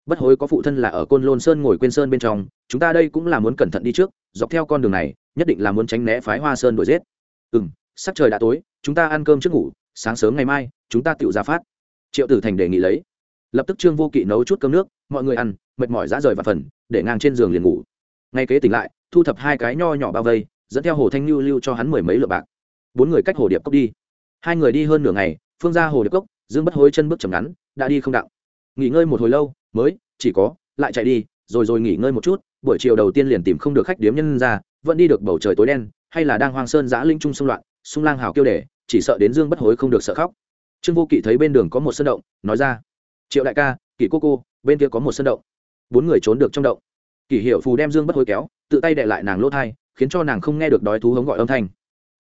Bất hối có phụ thân là ở côn lôn sơn ngồi quên sơn bên trong, chúng ta đây cũng là muốn cẩn thận đi trước, dọc theo con đường này, nhất định là muốn tránh né phái hoa sơn đuổi giết. Ừ m sắc trời đã tối, chúng ta ăn cơm trước ngủ, sáng sớm ngày mai, chúng ta tự ra phát. Triệu tử thành đề nghị lấy. Lập tức trương vô kỵ nấu chút cơm nước, mọi người ăn, mệt mỏi dã rời và phần, để ngang trên giường liền ngủ. Ngay kế tỉnh lại, thu thập hai cái nho nhỏ bao vây, dẫn theo hồ thanh lưu lưu cho hắn mười mấy lượng bạc. Bốn người cách hồ điệp cốc đi. Hai người đi hơn nửa ngày, phương ra hồ điệp cốc dương bất hối chân bước chầm ngắn, đã đi không đạo nghỉ ngơi một hồi lâu, mới, chỉ có, lại chạy đi, rồi rồi nghỉ ngơi một chút, buổi chiều đầu tiên liền tìm không được khách điếm nhân ra, vẫn đi được bầu trời tối đen, hay là đang hoang sơn giã linh trung xung loạn, xung lang hào kêu để chỉ sợ đến dương bất hối không được sợ khóc. Trương vô kỵ thấy bên đường có một sân động, nói ra, triệu đại ca, kỷ cô cô, bên kia có một sân động. Bốn người trốn được trong động. Kỷ hiệu phù đem dương bất hối kéo, tự tay đệ lại nàng lỗ thai, khiến cho nàng không nghe được đói thú hống gọi âm thanh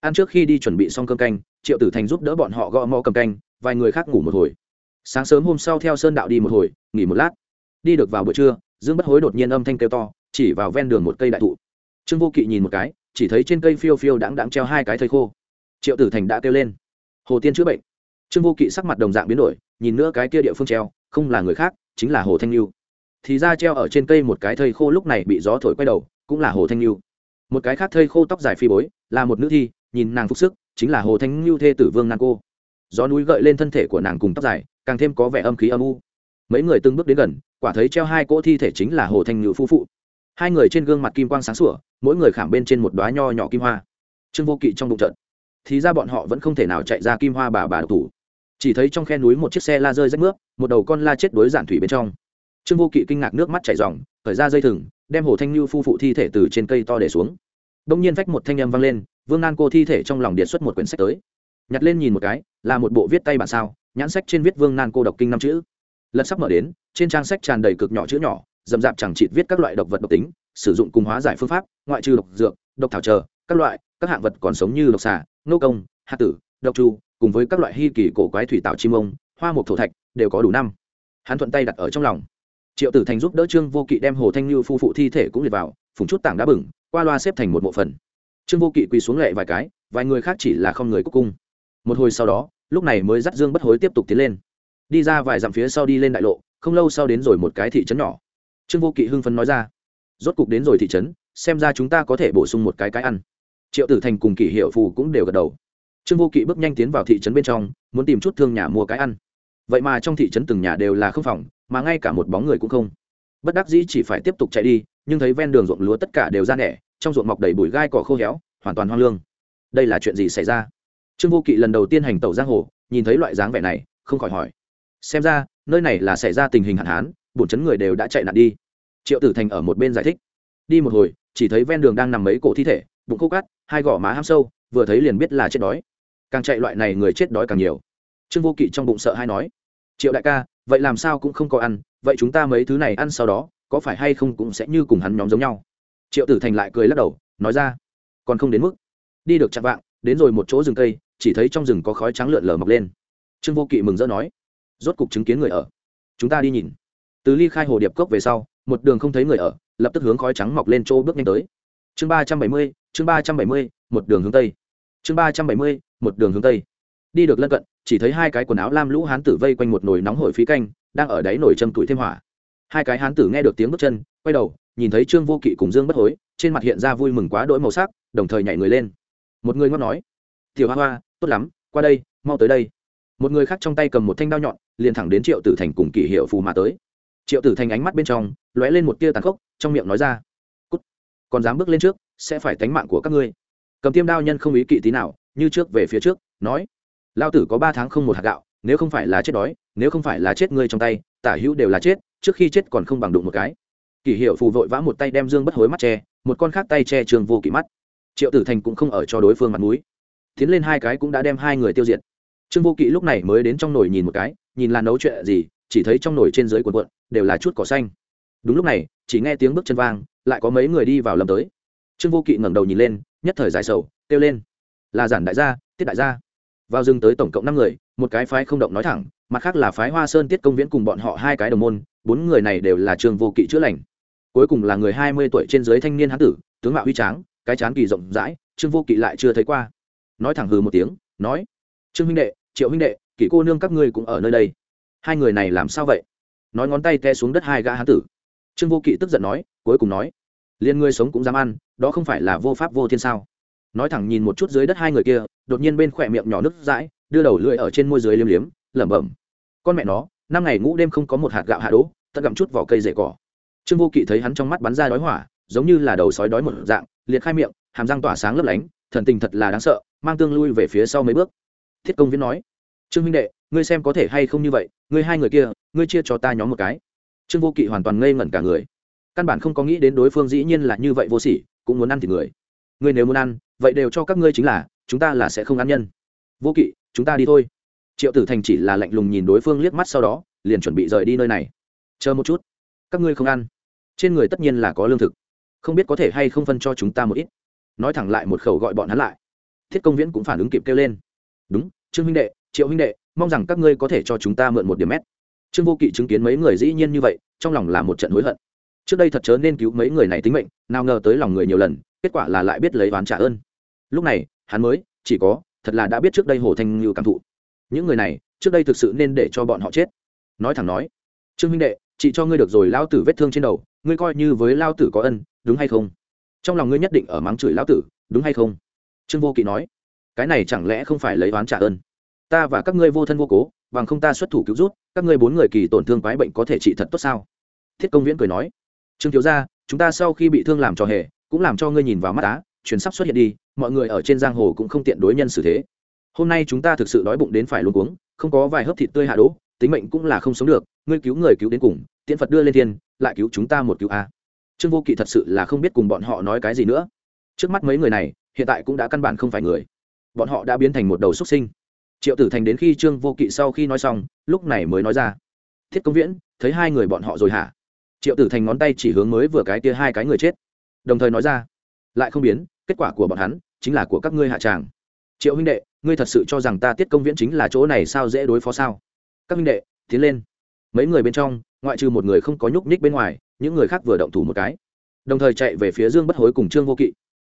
ăn trước khi đi chuẩn bị xong cơm canh, triệu tử thành giúp đỡ bọn họ gõ mò cầm canh, vài người khác ngủ một hồi. Sáng sớm hôm sau theo sơn đạo đi một hồi, nghỉ một lát. Đi được vào buổi trưa, dương bất hối đột nhiên âm thanh kêu to, chỉ vào ven đường một cây đại thụ. Trương vô kỵ nhìn một cái, chỉ thấy trên cây phiêu phiêu đáng đáng treo hai cái thây khô. Triệu tử thành đã kêu lên, hồ tiên chữa bệnh. Trương vô kỵ sắc mặt đồng dạng biến đổi, nhìn nữa cái kia địa phương treo, không là người khác, chính là hồ thanh lưu thì ra treo ở trên cây một cái thây khô lúc này bị gió thổi quay đầu, cũng là hồ thanh lưu một cái khác thây khô tóc dài phi bối, là một nữ thi nhìn nàng phục sức, chính là hồ thanh lưu thê tử vương nan cô. Gió núi gợi lên thân thể của nàng cùng tóc dài, càng thêm có vẻ âm khí âm u. Mấy người từng bước đến gần, quả thấy treo hai cỗ thi thể chính là hồ thanh ngự phu phụ. Hai người trên gương mặt kim quang sáng sủa, mỗi người khảm bên trên một đoá nho nhỏ kim hoa. Trương vô kỵ trong bụng trận thì ra bọn họ vẫn không thể nào chạy ra kim hoa bà bà độc thủ. Chỉ thấy trong khe núi một chiếc xe la rơi rách nước, một đầu con la chết đối giản thủy bên trong. Trương vô kỵ kinh ngạc nước mắt chảy ròng khởi ra dây thừng, đem hồ thanh lưu phu phụ thi thể từ trên cây to để xuống. Đông nhiên vách một thanh âm vang lên vương nan cô thi thể trong lòng điện xuất một quyển sách tới. Nhặt lên nhìn một cái, là một bộ viết tay bản sao, nhãn sách trên viết vương nan cô độc kinh năm chữ. Lật sắp mở đến, trên trang sách tràn đầy cực nhỏ chữ nhỏ dầm dạp chẳng chịt viết các loại độc vật độc tính, sử dụng cùng hóa giải phương pháp, ngoại trừ độc dược, độc thảo chờ, các loại, các hạng vật còn sống như độc xà, nô công, hạ tử, độc chu, cùng với các loại hy kỳ cổ quái thủy tạo chim ông, hoa mục thổ thạch, đều có đủ năm. Hắn thuận tay đặt ở trong lòng. Triệu tử thành giúp đỡ trương vô kỵ đem hồ thanh như phu phụ thi thể cũng liệt vào, phùng chút tảng đá bừng, qua loa xếp thành một bộ phận trương vô kỵ quỳ xuống lệ vài cái, vài người khác chỉ là không người cúc cung. Một hồi sau đó, lúc này mới dắt dương bất hối tiếp tục tiến lên. Đi ra vài dặm phía sau đi lên đại lộ, không lâu sau đến rồi một cái thị trấn nhỏ. Trương vô kỵ hưng phấn nói ra, rốt cục đến rồi thị trấn, xem ra chúng ta có thể bổ sung một cái cái ăn. Triệu tử thành cùng kỷ hiệu phù cũng đều gật đầu. Trương vô kỵ bước nhanh tiến vào thị trấn bên trong, muốn tìm chút thương nhà mua cái ăn. Vậy mà trong thị trấn từng nhà đều là không phòng, mà ngay cả một bóng người cũng không. Bất đắc dĩ chỉ phải tiếp tục chạy đi, nhưng thấy ven đường ruộng lúa tất cả đều ra nẻ trong ruộng mọc đầy bụi gai cỏ khô héo, hoàn toàn hoang lương. Đây là chuyện gì xảy ra? Trương vô kỵ lần đầu tiên hành tẩu giang hồ, nhìn thấy loại dáng vẻ này, không khỏi hỏi. Xem ra, nơi này là xảy ra tình hình hạn hán, bổn chấn người đều đã chạy nạn đi. Triệu tử thành ở một bên giải thích. Đi một hồi, chỉ thấy ven đường đang nằm mấy cổ thi thể, bụng khô cát, hai gò má ham sâu, vừa thấy liền biết là chết đói. Càng chạy loại này người chết đói càng nhiều. Trương vô kỵ trong bụng sợ hay nói. Triệu đại ca, vậy làm sao cũng không có ăn, vậy chúng ta mấy thứ này ăn sau đó, có phải hay không cũng sẽ như cùng hắn nhóm giống nhau? Triệu tử thành lại cười lắc đầu, nói ra, còn không đến mức. Đi được chặn vạng, đến rồi một chỗ rừng cây, chỉ thấy trong rừng có khói trắng lượn lờ mọc lên. Trương vô kỵ mừng rỡ nói, rốt cục chứng kiến người ở. Chúng ta đi nhìn. Từ ly khai hồ điệp cốc về sau, một đường không thấy người ở, lập tức hướng khói trắng mọc lên chỗ bước nhanh tới. Chương ba trăm bảy mươi, chương ba trăm bảy mươi, một đường hướng tây. Chương ba trăm bảy mươi, một đường hướng tây. Đi được lân cận, chỉ thấy hai cái quần áo lam lũ hán tử vây quanh một nồi nóng hổi phí canh, đang ở đáy nồi châm tuổi thêm hỏa. Hai cái hán tử nghe được tiếng bước chân, quay đầu nhìn thấy trương vô kỵ cùng dương bất hối, trên mặt hiện ra vui mừng quá đỗi màu sắc, đồng thời nhảy người lên. Một người ngót nói, tiểu hoa hoa, tốt lắm, qua đây, mau tới đây. Một người khác trong tay cầm một thanh đao nhọn, liền thẳng đến triệu tử thành cùng kỷ hiệu phù mà tới. Triệu tử thành ánh mắt bên trong, lóe lên một tia tàn khốc, trong miệng nói ra, cút, còn dám bước lên trước, sẽ phải tánh mạng của các ngươi. Cầm tiêm đao nhân không ý kỵ tí nào, như trước về phía trước, nói lao tử có ba tháng không một hạt gạo, nếu không phải là chết đói, nếu không phải là chết ngươi trong tay, tả hữu đều là chết, trước khi chết còn không bằng đụng một cái kỷ hiệu phù vội vã một tay đem dương bất hối mắt che, một con khác tay che trường vô kỵ mắt. Triệu tử thành cũng không ở cho đối phương mặt mũi. Tiến lên hai cái cũng đã đem hai người tiêu diệt. Trương vô kỵ lúc này mới đến trong nồi nhìn một cái, nhìn là nấu chuyện gì, chỉ thấy trong nồi trên dưới quần quận đều là chút cỏ xanh. Đúng lúc này, chỉ nghe tiếng bước chân vang, lại có mấy người đi vào lầm tới. Trương vô kỵ ngẩng đầu nhìn lên, nhất thời giải sầu, kêu lên. Là giản đại gia, tiết đại gia. Vào rừng tới tổng cộng năm người, một cái phái không động nói thẳng, mặt khác là phái hoa sơn tiết công viễn cùng bọn họ hai cái đồng môn, bốn người này đều là trương vô kỵ chữa lành cuối cùng là người hai mươi tuổi trên dưới thanh niên hán tử, tướng mạo huy tráng, cái chán kỳ rộng rãi, trương vô kỵ lại chưa thấy qua. Nói thẳng hừ một tiếng, nói, trương huynh đệ, triệu huynh đệ, kỷ cô nương các ngươi cũng ở nơi đây. Hai người này làm sao vậy? Nói ngón tay te xuống đất hai gã hán tử. Trương vô kỵ tức giận nói, cuối cùng nói, liên ngươi sống cũng dám ăn, đó không phải là vô pháp vô thiên sao? Nói thẳng nhìn một chút dưới đất hai người kia, đột nhiên bên khỏe miệng nhỏ nước dãi đưa đầu lưỡi ở trên môi dưới liếm liếm, lẩm bẩm, con mẹ nó, năm ngày ngũ đêm không có một hạt gạo hạ đỗ, ta gặm chút vỏ cây rễ cỏ trương vô kỵ thấy hắn trong mắt bắn ra đói hỏa, giống như là đầu sói đói một dạng, liệt khai miệng, hàm răng tỏa sáng lấp lánh, thần tình thật là đáng sợ, mang tương lui về phía sau mấy bước. Thiết công viễn nói, trương huynh đệ, ngươi xem có thể hay không như vậy, ngươi hai người kia, ngươi chia cho ta nhóm một cái. Trương vô kỵ hoàn toàn ngây ngẩn cả người. Căn bản không có nghĩ đến đối phương dĩ nhiên là như vậy vô sỉ, cũng muốn ăn thịt người. Ngươi nếu muốn ăn, vậy đều cho các ngươi chính là, chúng ta là sẽ không ăn nhân. Vô kỵ, chúng ta đi thôi. Triệu tử thành chỉ là lạnh lùng nhìn đối phương liếc mắt sau đó, liền chuẩn bị rời đi nơi này. Chờ một chút, các ngươi không ăn trên người tất nhiên là có lương thực. Không biết có thể hay không phân cho chúng ta một ít. Nói thẳng lại một khẩu gọi bọn hắn lại. Thiết công viễn cũng phản ứng kịp kêu lên. Đúng, trương huynh đệ, triệu huynh đệ, mong rằng các ngươi có thể cho chúng ta mượn một điểm mét. Trương vô kỵ chứng kiến mấy người dĩ nhiên như vậy, trong lòng là một trận hối hận. Trước đây thật chớ nên cứu mấy người này tính mệnh, nào ngờ tới lòng người nhiều lần, kết quả là lại biết lấy oán trả ơn. Lúc này, hắn mới, chỉ có, thật là đã biết trước đây hồ thanh như cảm thụ. Những người này, trước đây thực sự nên để cho bọn họ chết. Nói thẳng nói, trương huynh đệ chị cho ngươi được rồi lao tử vết thương trên đầu, ngươi coi như với lao tử có ân, đúng hay không? Trong lòng ngươi nhất định ở mắng chửi lao tử, đúng hay không? Trương vô kỵ nói, cái này chẳng lẽ không phải lấy oán trả ơn? Ta và các ngươi vô thân vô cố, bằng không ta xuất thủ cứu rút, các ngươi bốn người kỳ tổn thương quái bệnh có thể trị thật tốt sao? Thiết công viễn cười nói, trương thiếu gia, chúng ta sau khi bị thương làm trò hề, cũng làm cho ngươi nhìn vào mắt á chuyển sắp xuất hiện đi, mọi người ở trên giang hồ cũng không tiện đối nhân xử thế. Hôm nay chúng ta thực sự đói bụng đến phải luôn cuống, không có vài hớp thịt tươi hạ đỗ, tính mệnh cũng là không sống được ngươi cứu người cứu đến cùng, tiễn phật đưa lên thiên, lại cứu chúng ta một cứu a. Trương vô kỵ thật sự là không biết cùng bọn họ nói cái gì nữa. Trước mắt mấy người này, hiện tại cũng đã căn bản không phải người. Bọn họ đã biến thành một đầu xuất sinh. Triệu tử thành đến khi trương vô kỵ sau khi nói xong, lúc này mới nói ra. Thiết công viễn, thấy hai người bọn họ rồi hả? Triệu tử thành ngón tay chỉ hướng mới vừa cái tia hai cái người chết. Đồng thời nói ra, lại không biến, kết quả của bọn hắn chính là của các ngươi hạ tràng. Triệu huynh đệ, ngươi thật sự cho rằng ta tiết công viễn chính là chỗ này sao dễ đối phó sao? Các huynh đệ, tiến lên mấy người bên trong, ngoại trừ một người không có nhúc nhích bên ngoài, những người khác vừa động thủ một cái. Đồng thời chạy về phía dương bất hối cùng trương vô kỵ.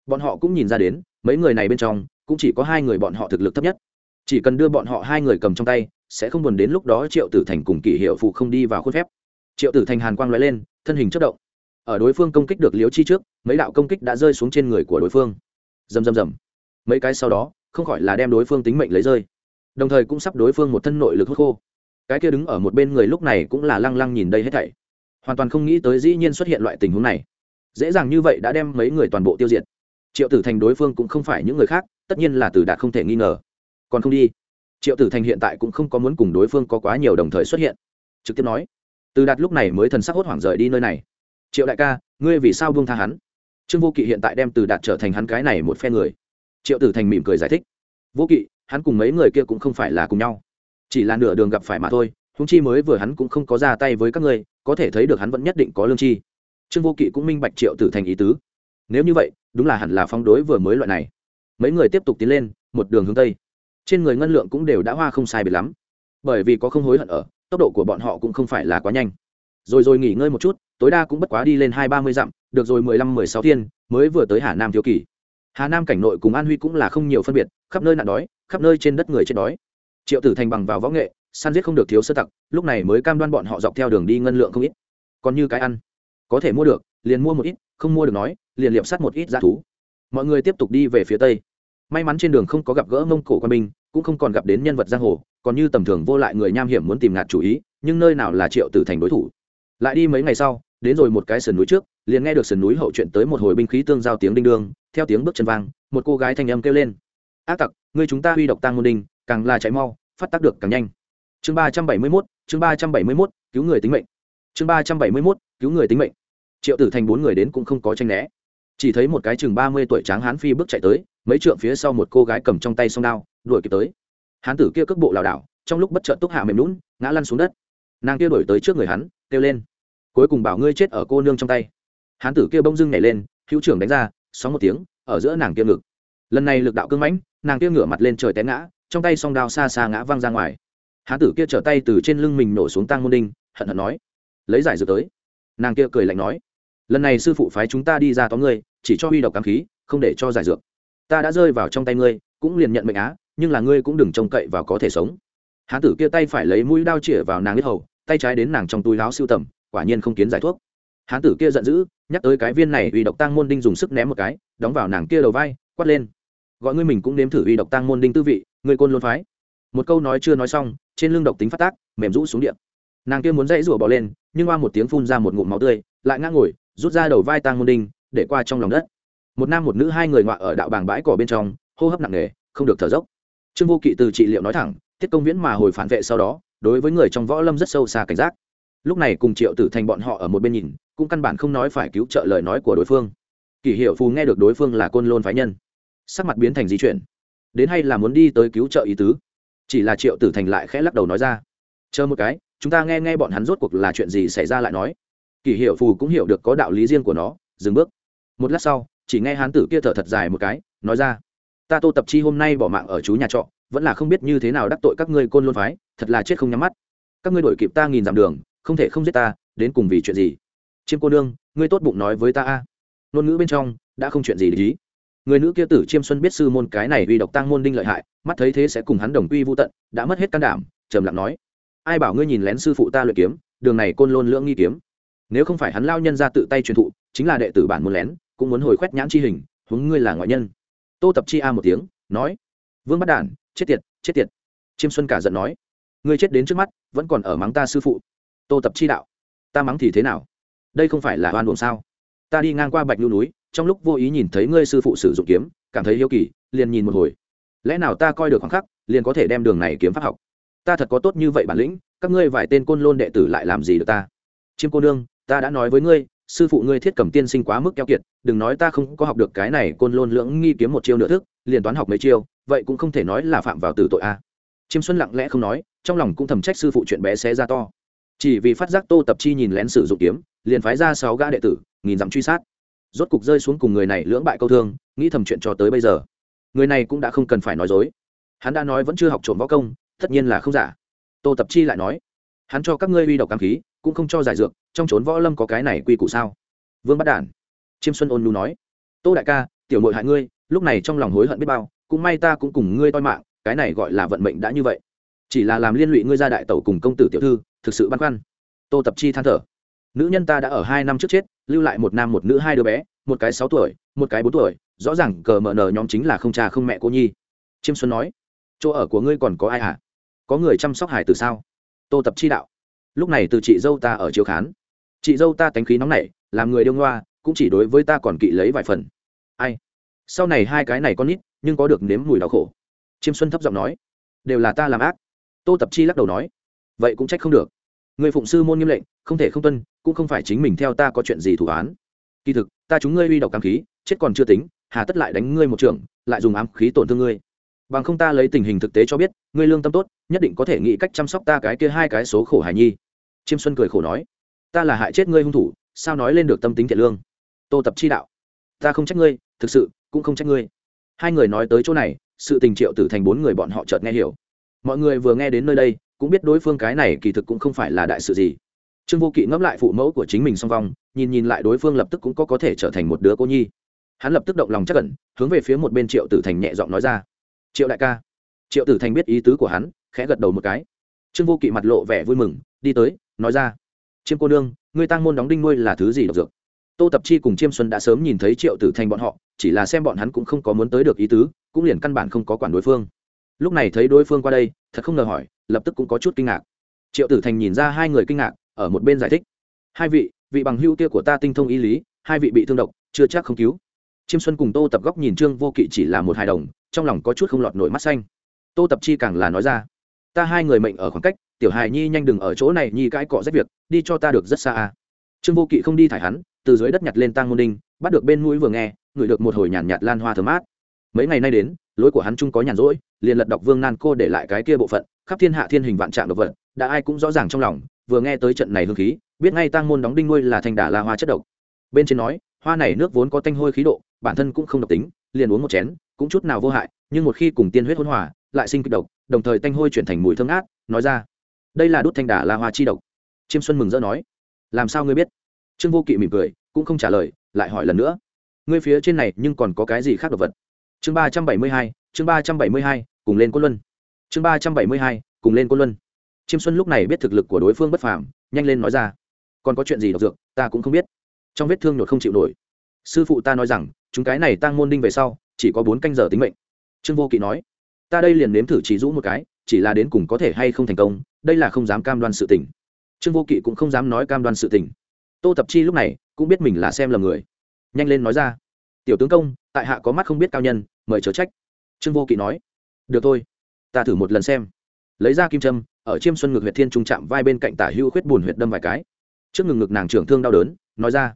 Bọn họ cũng nhìn ra đến, mấy người này bên trong, cũng chỉ có hai người bọn họ thực lực thấp nhất. Chỉ cần đưa bọn họ hai người cầm trong tay, sẽ không buồn đến lúc đó triệu tử thành cùng kỷ hiệu phụ không đi vào khuôn phép. Triệu tử thành hàn quang l lên, thân hình chất động. Ở đối phương công kích được liếu chi trước, mấy đạo công kích đã rơi xuống trên người của đối phương. Rầm rầm rầm. Mấy cái sau đó, không khỏi là đem đối phương tính mệnh lấy rơi. Đồng thời cũng sắp đối phương một thân nội lực hút khô cái kia đứng ở một bên người lúc này cũng là lăng lăng nhìn đây hết thảy. Hoàn toàn không nghĩ tới dĩ nhiên xuất hiện loại tình huống này. Dễ dàng như vậy đã đem mấy người toàn bộ tiêu diệt. Triệu tử thành đối phương cũng không phải những người khác, tất nhiên là từ đạt không thể nghi ngờ. Còn không đi. Triệu tử thành hiện tại cũng không có muốn cùng đối phương có quá nhiều đồng thời xuất hiện. Trực tiếp nói. Từ đạt lúc này mới thần sắc hốt hoảng rời đi nơi này. Triệu đại ca, ngươi vì sao buông tha hắn? Trương vô kỵ hiện tại đem từ đạt trở thành hắn cái này một phe người. Triệu tử thành mỉm cười giải thích. Vô kỵ, hắn cùng mấy người kia cũng không phải là cùng nhau chỉ là nửa đường gặp phải mà thôi húng chi mới vừa hắn cũng không có ra tay với các ngươi, có thể thấy được hắn vẫn nhất định có lương chi. Trương vô kỵ cũng minh bạch triệu tử thành ý tứ. Nếu như vậy, đúng là hẳn là phong đối vừa mới loại này. Mấy người tiếp tục tiến lên, một đường hướng tây. Trên người ngân lượng cũng đều đã hoa không sai biệt lắm. Bởi vì có không hối hận ở, tốc độ của bọn họ cũng không phải là quá nhanh. Rồi rồi nghỉ ngơi một chút, tối đa cũng bất quá đi lên hai ba mươi dặm, được rồi mười lăm mười sáu thiên, mới vừa tới hà nam thiếu kỳ. Hà nam cảnh nội cùng an huy cũng là không nhiều phân biệt, khắp nơi nạn đói, khắp nơi trên đất người chết đói triệu tử thành bằng vào võ nghệ, săn giết không được thiếu sơ tặc, lúc này mới cam đoan bọn họ dọc theo đường đi ngân lượng không ít. Còn như cái ăn, có thể mua được, liền mua một ít, không mua được nói, liền liệp sắt một ít g thú. Mọi người tiếp tục đi về phía tây. May mắn trên đường không có gặp gỡ mông cổ quan binh cũng không còn gặp đến nhân vật giang hồ, còn như tầm thường vô lại người nham hiểm muốn tìm ngạt chủ ý, nhưng nơi nào là triệu tử thành đối thủ. Lại đi mấy ngày sau, đến rồi một cái sườn núi trước, liền nghe được sườn núi hậu chuyện tới một hồi binh khí tương giao tiếng đinh đương, theo tiếng bước chân vang, một cô gái thanh âm kêu lên. Ác tặc, ngươi chúng ta huy độc tăng môn đinh càng là chạy mau, phát tác được càng nhanh. Chương ba trăm bảy mươi mốt, chương ba trăm bảy mươi mốt, cứu người tính mệnh. Chương ba trăm bảy mươi mốt, cứu người tính mệnh. Triệu tử thành bốn người đến cũng không có tranh né. Chỉ thấy một cái chừng ba mươi tuổi tráng hán phi bước chạy tới, mấy trượng phía sau một cô gái cầm trong tay song đao, đuổi kịp tới. Hán tử kia cước bộ lảo đảo, trong lúc bất chợt túc hạ mềm lún ngã lăn xuống đất. Nàng kia đuổi tới trước người hắn, kêu lên. Cuối cùng bảo ngươi chết ở cô nương trong tay. Hán tử kia bông dưng nhảy lên, hữu trưởng đánh ra sóng một tiếng, ở giữa nàng kia ngực. Lần này lực đạo cưng mãnh, nàng kia ngửa mặt lên trời té ngã trong tay song đao xa xa ngã văng ra ngoài. Hán tử kia trở tay từ trên lưng mình nổ xuống tăng môn đinh, hận hận nói, lấy giải dược tới. Nàng kia cười lạnh nói, lần này sư phụ phái chúng ta đi ra tóm ngươi, chỉ cho huy độc cám khí, không để cho giải dược. Ta đã rơi vào trong tay ngươi, cũng liền nhận mệnh á, nhưng là ngươi cũng đừng trông cậy vào có thể sống. Hán tử kia tay phải lấy mũi đao chĩa vào nàng yết hầu, tay trái đến nàng trong túi láo siêu tầm, quả nhiên không kiến giải thuốc. Hán tử kia giận dữ, nhắc tới cái viên này huy độc tăng môn đinh dùng sức ném một cái, đóng vào nàng kia đầu vai, quát lên gọi ngươi mình cũng nếm thử uy độc tăng môn đinh tư vị, ngươi côn luôn phái. Một câu nói chưa nói xong, trên lưng độc tính phát tác, mềm rũ xuống điện nàng kia muốn dãy rủa bỏ lên, nhưng qua một tiếng phun ra một ngụm máu tươi, lại ngã ngồi, rút ra đầu vai tăng môn đinh, để qua trong lòng đất. Một nam một nữ hai người ngoạ ở đạo bàng bãi cỏ bên trong, hô hấp nặng nề, không được thở dốc. Trương vô kỵ từ trị liệu nói thẳng tiết công viễn mà hồi phản vệ sau đó, đối với người trong võ lâm rất sâu xa cảnh giác. Lúc này cùng triệu tử thành bọn họ ở một bên nhìn, cũng căn bản không nói phải cứu trợ lời nói của đối phương. Kỷ hiệu phù nghe được đối phương là côn lôn phái nhân sắc mặt biến thành di chuyển. Đến hay là muốn đi tới cứu trợ ý tứ? Chỉ là triệu tử thành lại khẽ lắc đầu nói ra. Chờ một cái, chúng ta nghe nghe bọn hắn rốt cuộc là chuyện gì xảy ra lại nói. Kỷ hiệu phù cũng hiểu được có đạo lý riêng của nó, dừng bước. Một lát sau, chỉ nghe hán tử kia thở thật dài một cái, nói ra. Ta tô tập chi hôm nay bỏ mạng ở chú nhà trọ, vẫn là không biết như thế nào đắc tội các ngươi côn lôn phái, thật là chết không nhắm mắt. Các ngươi đổi kịp ta nghìn dặm đường, không thể không giết ta, đến cùng vì chuyện gì? Chiêm cô nương, ngươi tốt bụng nói với ta a. Ngôn ngữ bên trong, đã không chuyện gì để ý người nữ kia tử chiêm xuân biết sư môn cái này uy độc tăng môn đinh lợi hại, mắt thấy thế sẽ cùng hắn đồng quy vô tận, đã mất hết can đảm, trầm lặng nói. Ai bảo ngươi nhìn lén sư phụ ta luyện kiếm, đường này côn lôn lưỡng nghi kiếm. Nếu không phải hắn lao nhân ra tự tay truyền thụ, chính là đệ tử bản muốn lén, cũng muốn hồi khoét nhãn chi hình, huống ngươi là ngoại nhân. Tô tập chi a một tiếng, nói. Vương bắt đản, chết tiệt chết tiệt. Chiêm xuân cả giận nói. Ngươi chết đến trước mắt, vẫn còn ở mắng ta sư phụ. Tô tập chi đạo. Ta mắng thì thế nào? Đây không phải là oan buồn sao? Ta đi ngang qua bạch lưu núi trong lúc vô ý nhìn thấy ngươi sư phụ sử dụng kiếm, cảm thấy hiếu kỳ, liền nhìn một hồi. Lẽ nào ta coi được khoảng khắc, liền có thể đem đường này kiếm pháp học? Ta thật có tốt như vậy bản lĩnh, các ngươi vài tên côn lôn đệ tử lại làm gì được ta? Chiêm cô nương, ta đã nói với ngươi, sư phụ ngươi thiết cầm tiên sinh quá mức keo kiệt, đừng nói ta không có học được cái này côn lôn lưỡng nghi kiếm một chiêu nửa thức, liền toán học mấy chiêu, vậy cũng không thể nói là phạm vào tử tội a. Chiêm xuân lặng lẽ không nói, trong lòng cũng thầm trách sư phụ chuyện bé xé ra to. Chỉ vì phát giác tô tập chi nhìn lén sử dụng kiếm, liền phái ra sáu gã đệ tử, nghìn dặm truy sát rốt cục rơi xuống cùng người này lưỡng bại câu thương, nghĩ thầm chuyện cho tới bây giờ. Người này cũng đã không cần phải nói dối. Hắn đã nói vẫn chưa học trộm võ công, tất nhiên là không giả. Tô tập chi lại nói, hắn cho các ngươi uy độc cam khí, cũng không cho giải dược, trong trốn võ lâm có cái này quy củ sao? Vương bắt đản, chiêm xuân ôn nhu nói, tô đại ca, tiểu nội hại ngươi, lúc này trong lòng hối hận biết bao, cũng may ta cũng cùng ngươi toi mạng, cái này gọi là vận mệnh đã như vậy. Chỉ là làm liên lụy ngươi ra đại tẩu cùng công tử tiểu thư, thực sự băn khoăn. Tô tập chi than thở nữ nhân ta đã ở hai năm trước chết, lưu lại một nam một nữ hai đứa bé, một cái sáu tuổi, một cái bốn tuổi, rõ ràng cờ mờ nờ nhóm chính là không cha không mẹ cô nhi. Chiêm xuân nói, chỗ ở của ngươi còn có ai hả? À? có người chăm sóc hải từ sao? Tô tập chi đạo, lúc này từ chị dâu ta ở chiếu khán. Chị dâu ta tánh khí nóng nảy, làm người đương hoa cũng chỉ đối với ta còn kỵ lấy vài phần. Ai? Sau này hai cái này con nít, nhưng có được nếm mùi đau khổ. Chiêm xuân thấp giọng nói, đều là ta làm ác. Tô tập chi lắc đầu nói, vậy cũng trách không được. Người phụng sư môn nghiêm lệnh, không thể không tuân cũng không phải chính mình theo ta có chuyện gì thủ án. Kỳ thực, ta chúng ngươi uy độc ám khí, chết còn chưa tính, hà tất lại đánh ngươi một trường lại dùng ám khí tổn thương ngươi. Bằng không ta lấy tình hình thực tế cho biết, ngươi lương tâm tốt, nhất định có thể nghĩ cách chăm sóc ta cái kia hai cái số khổ hải nhi. Chiêm xuân cười khổ nói, ta là hại chết ngươi hung thủ, sao nói lên được tâm tính thiện lương? Tô tập chi đạo, ta không trách ngươi, thực sự, cũng không trách ngươi. Hai người nói tới chỗ này, sự tình triệu tử thành bốn người bọn họ chợt nghe hiểu. Mọi người vừa nghe đến nơi đây, cũng biết đối phương cái này kỳ thực cũng không phải là đại sự gì trương vô kỵ ngẫm lại phụ mẫu của chính mình song vong, nhìn nhìn lại đối phương lập tức cũng có có thể trở thành một đứa cô nhi. Hắn lập tức động lòng chắc cẩn hướng về phía một bên triệu tử thành nhẹ giọng nói ra. Triệu đại ca. Triệu tử thành biết ý tứ của hắn, khẽ gật đầu một cái. Trương vô kỵ mặt lộ vẻ vui mừng, đi tới, nói ra. Chiêm cô nương, ngươi tăng môn đóng đinh nuôi là thứ gì độc dược? Tô tập chi cùng chiêm xuân đã sớm nhìn thấy triệu tử thành bọn họ, chỉ là xem bọn hắn cũng không có muốn tới được ý tứ, cũng liền căn bản không có quản đối phương. Lúc này thấy đối phương qua đây, thật không ngờ hỏi, lập tức cũng có chút kinh ngạc. Triệu tử thành nhìn ra hai người kinh ngạc ở một bên giải thích. Hai vị vị bằng hưu kia của ta tinh thông ý lý hai vị bị thương độc chưa chắc không cứu. Chiêm xuân cùng tô tập góc nhìn trương vô kỵ chỉ là một hài đồng trong lòng có chút không lọt nổi mắt xanh. Tô tập chi càng là nói ra ta hai người mệnh ở khoảng cách tiểu hài nhi nhanh đừng ở chỗ này nhi cãi cọ rách việc đi cho ta được rất xa à. trương vô kỵ không đi thải hắn từ dưới đất nhặt lên tang môn đinh bắt được bên mũi vừa nghe ngửi được một hồi nhàn nhạt, nhạt lan hoa thơm mát. Mấy ngày nay đến lối của hắn chung có nhàn rỗi liền lật đọc vương nan cô để lại cái kia bộ phận khắp thiên hạ thiên hình vạn trạng độc vật đã ai cũng rõ ràng trong lòng vừa nghe tới trận này hương khí, biết ngay tang môn đóng đinh nuôi là thanh đà la hoa chất độc. Bên trên nói, hoa này nước vốn có tanh hôi khí độ, bản thân cũng không độc tính, liền uống một chén, cũng chút nào vô hại, nhưng một khi cùng tiên huyết hỗn hòa, lại sinh kịch độc, đồng thời tanh hôi chuyển thành mùi thơm ngát, nói ra, đây là đốt thanh đà la hoa chi độc. Chiêm xuân mừng rỡ nói, làm sao ngươi biết? Trương vô kỵ mỉm cười, cũng không trả lời, lại hỏi lần nữa, ngươi phía trên này nhưng còn có cái gì khác đ ộ vật? Chương ba trăm bảy mươi hai, chương ba trăm bảy mươi hai, cùng lên côn luân. Chương ba trăm bảy mươi hai, cùng lên côn luân chiêm xuân lúc này biết thực lực của đối phương bất phàm, nhanh lên nói ra. Còn có chuyện gì độc dược, ta cũng không biết. Trong vết thương nhột không chịu nổi. Sư phụ ta nói rằng, chúng cái này tăng môn đinh về sau, chỉ có bốn canh giờ tính mệnh. Trương vô kỵ nói, ta đây liền nếm thử chỉ rũ một cái, chỉ là đến cùng có thể hay không thành công, đây là không dám cam đoan sự tình. Trương vô kỵ cũng không dám nói cam đoan sự tình. Tô tập chi lúc này cũng biết mình là xem lầm người. Nhanh lên nói ra, tiểu tướng công, tại hạ có mắt không biết cao nhân, mời chớ trách. Trương vô kỵ nói, được thôi, ta thử một lần xem. Lấy ra kim trâm ở chiêm xuân ngực huyệt thiên trung chạm vai bên cạnh tả hưu khuyết bùn huyệt đâm vài cái. Trước ngừng ngực nàng trưởng thương đau đớn, nói ra,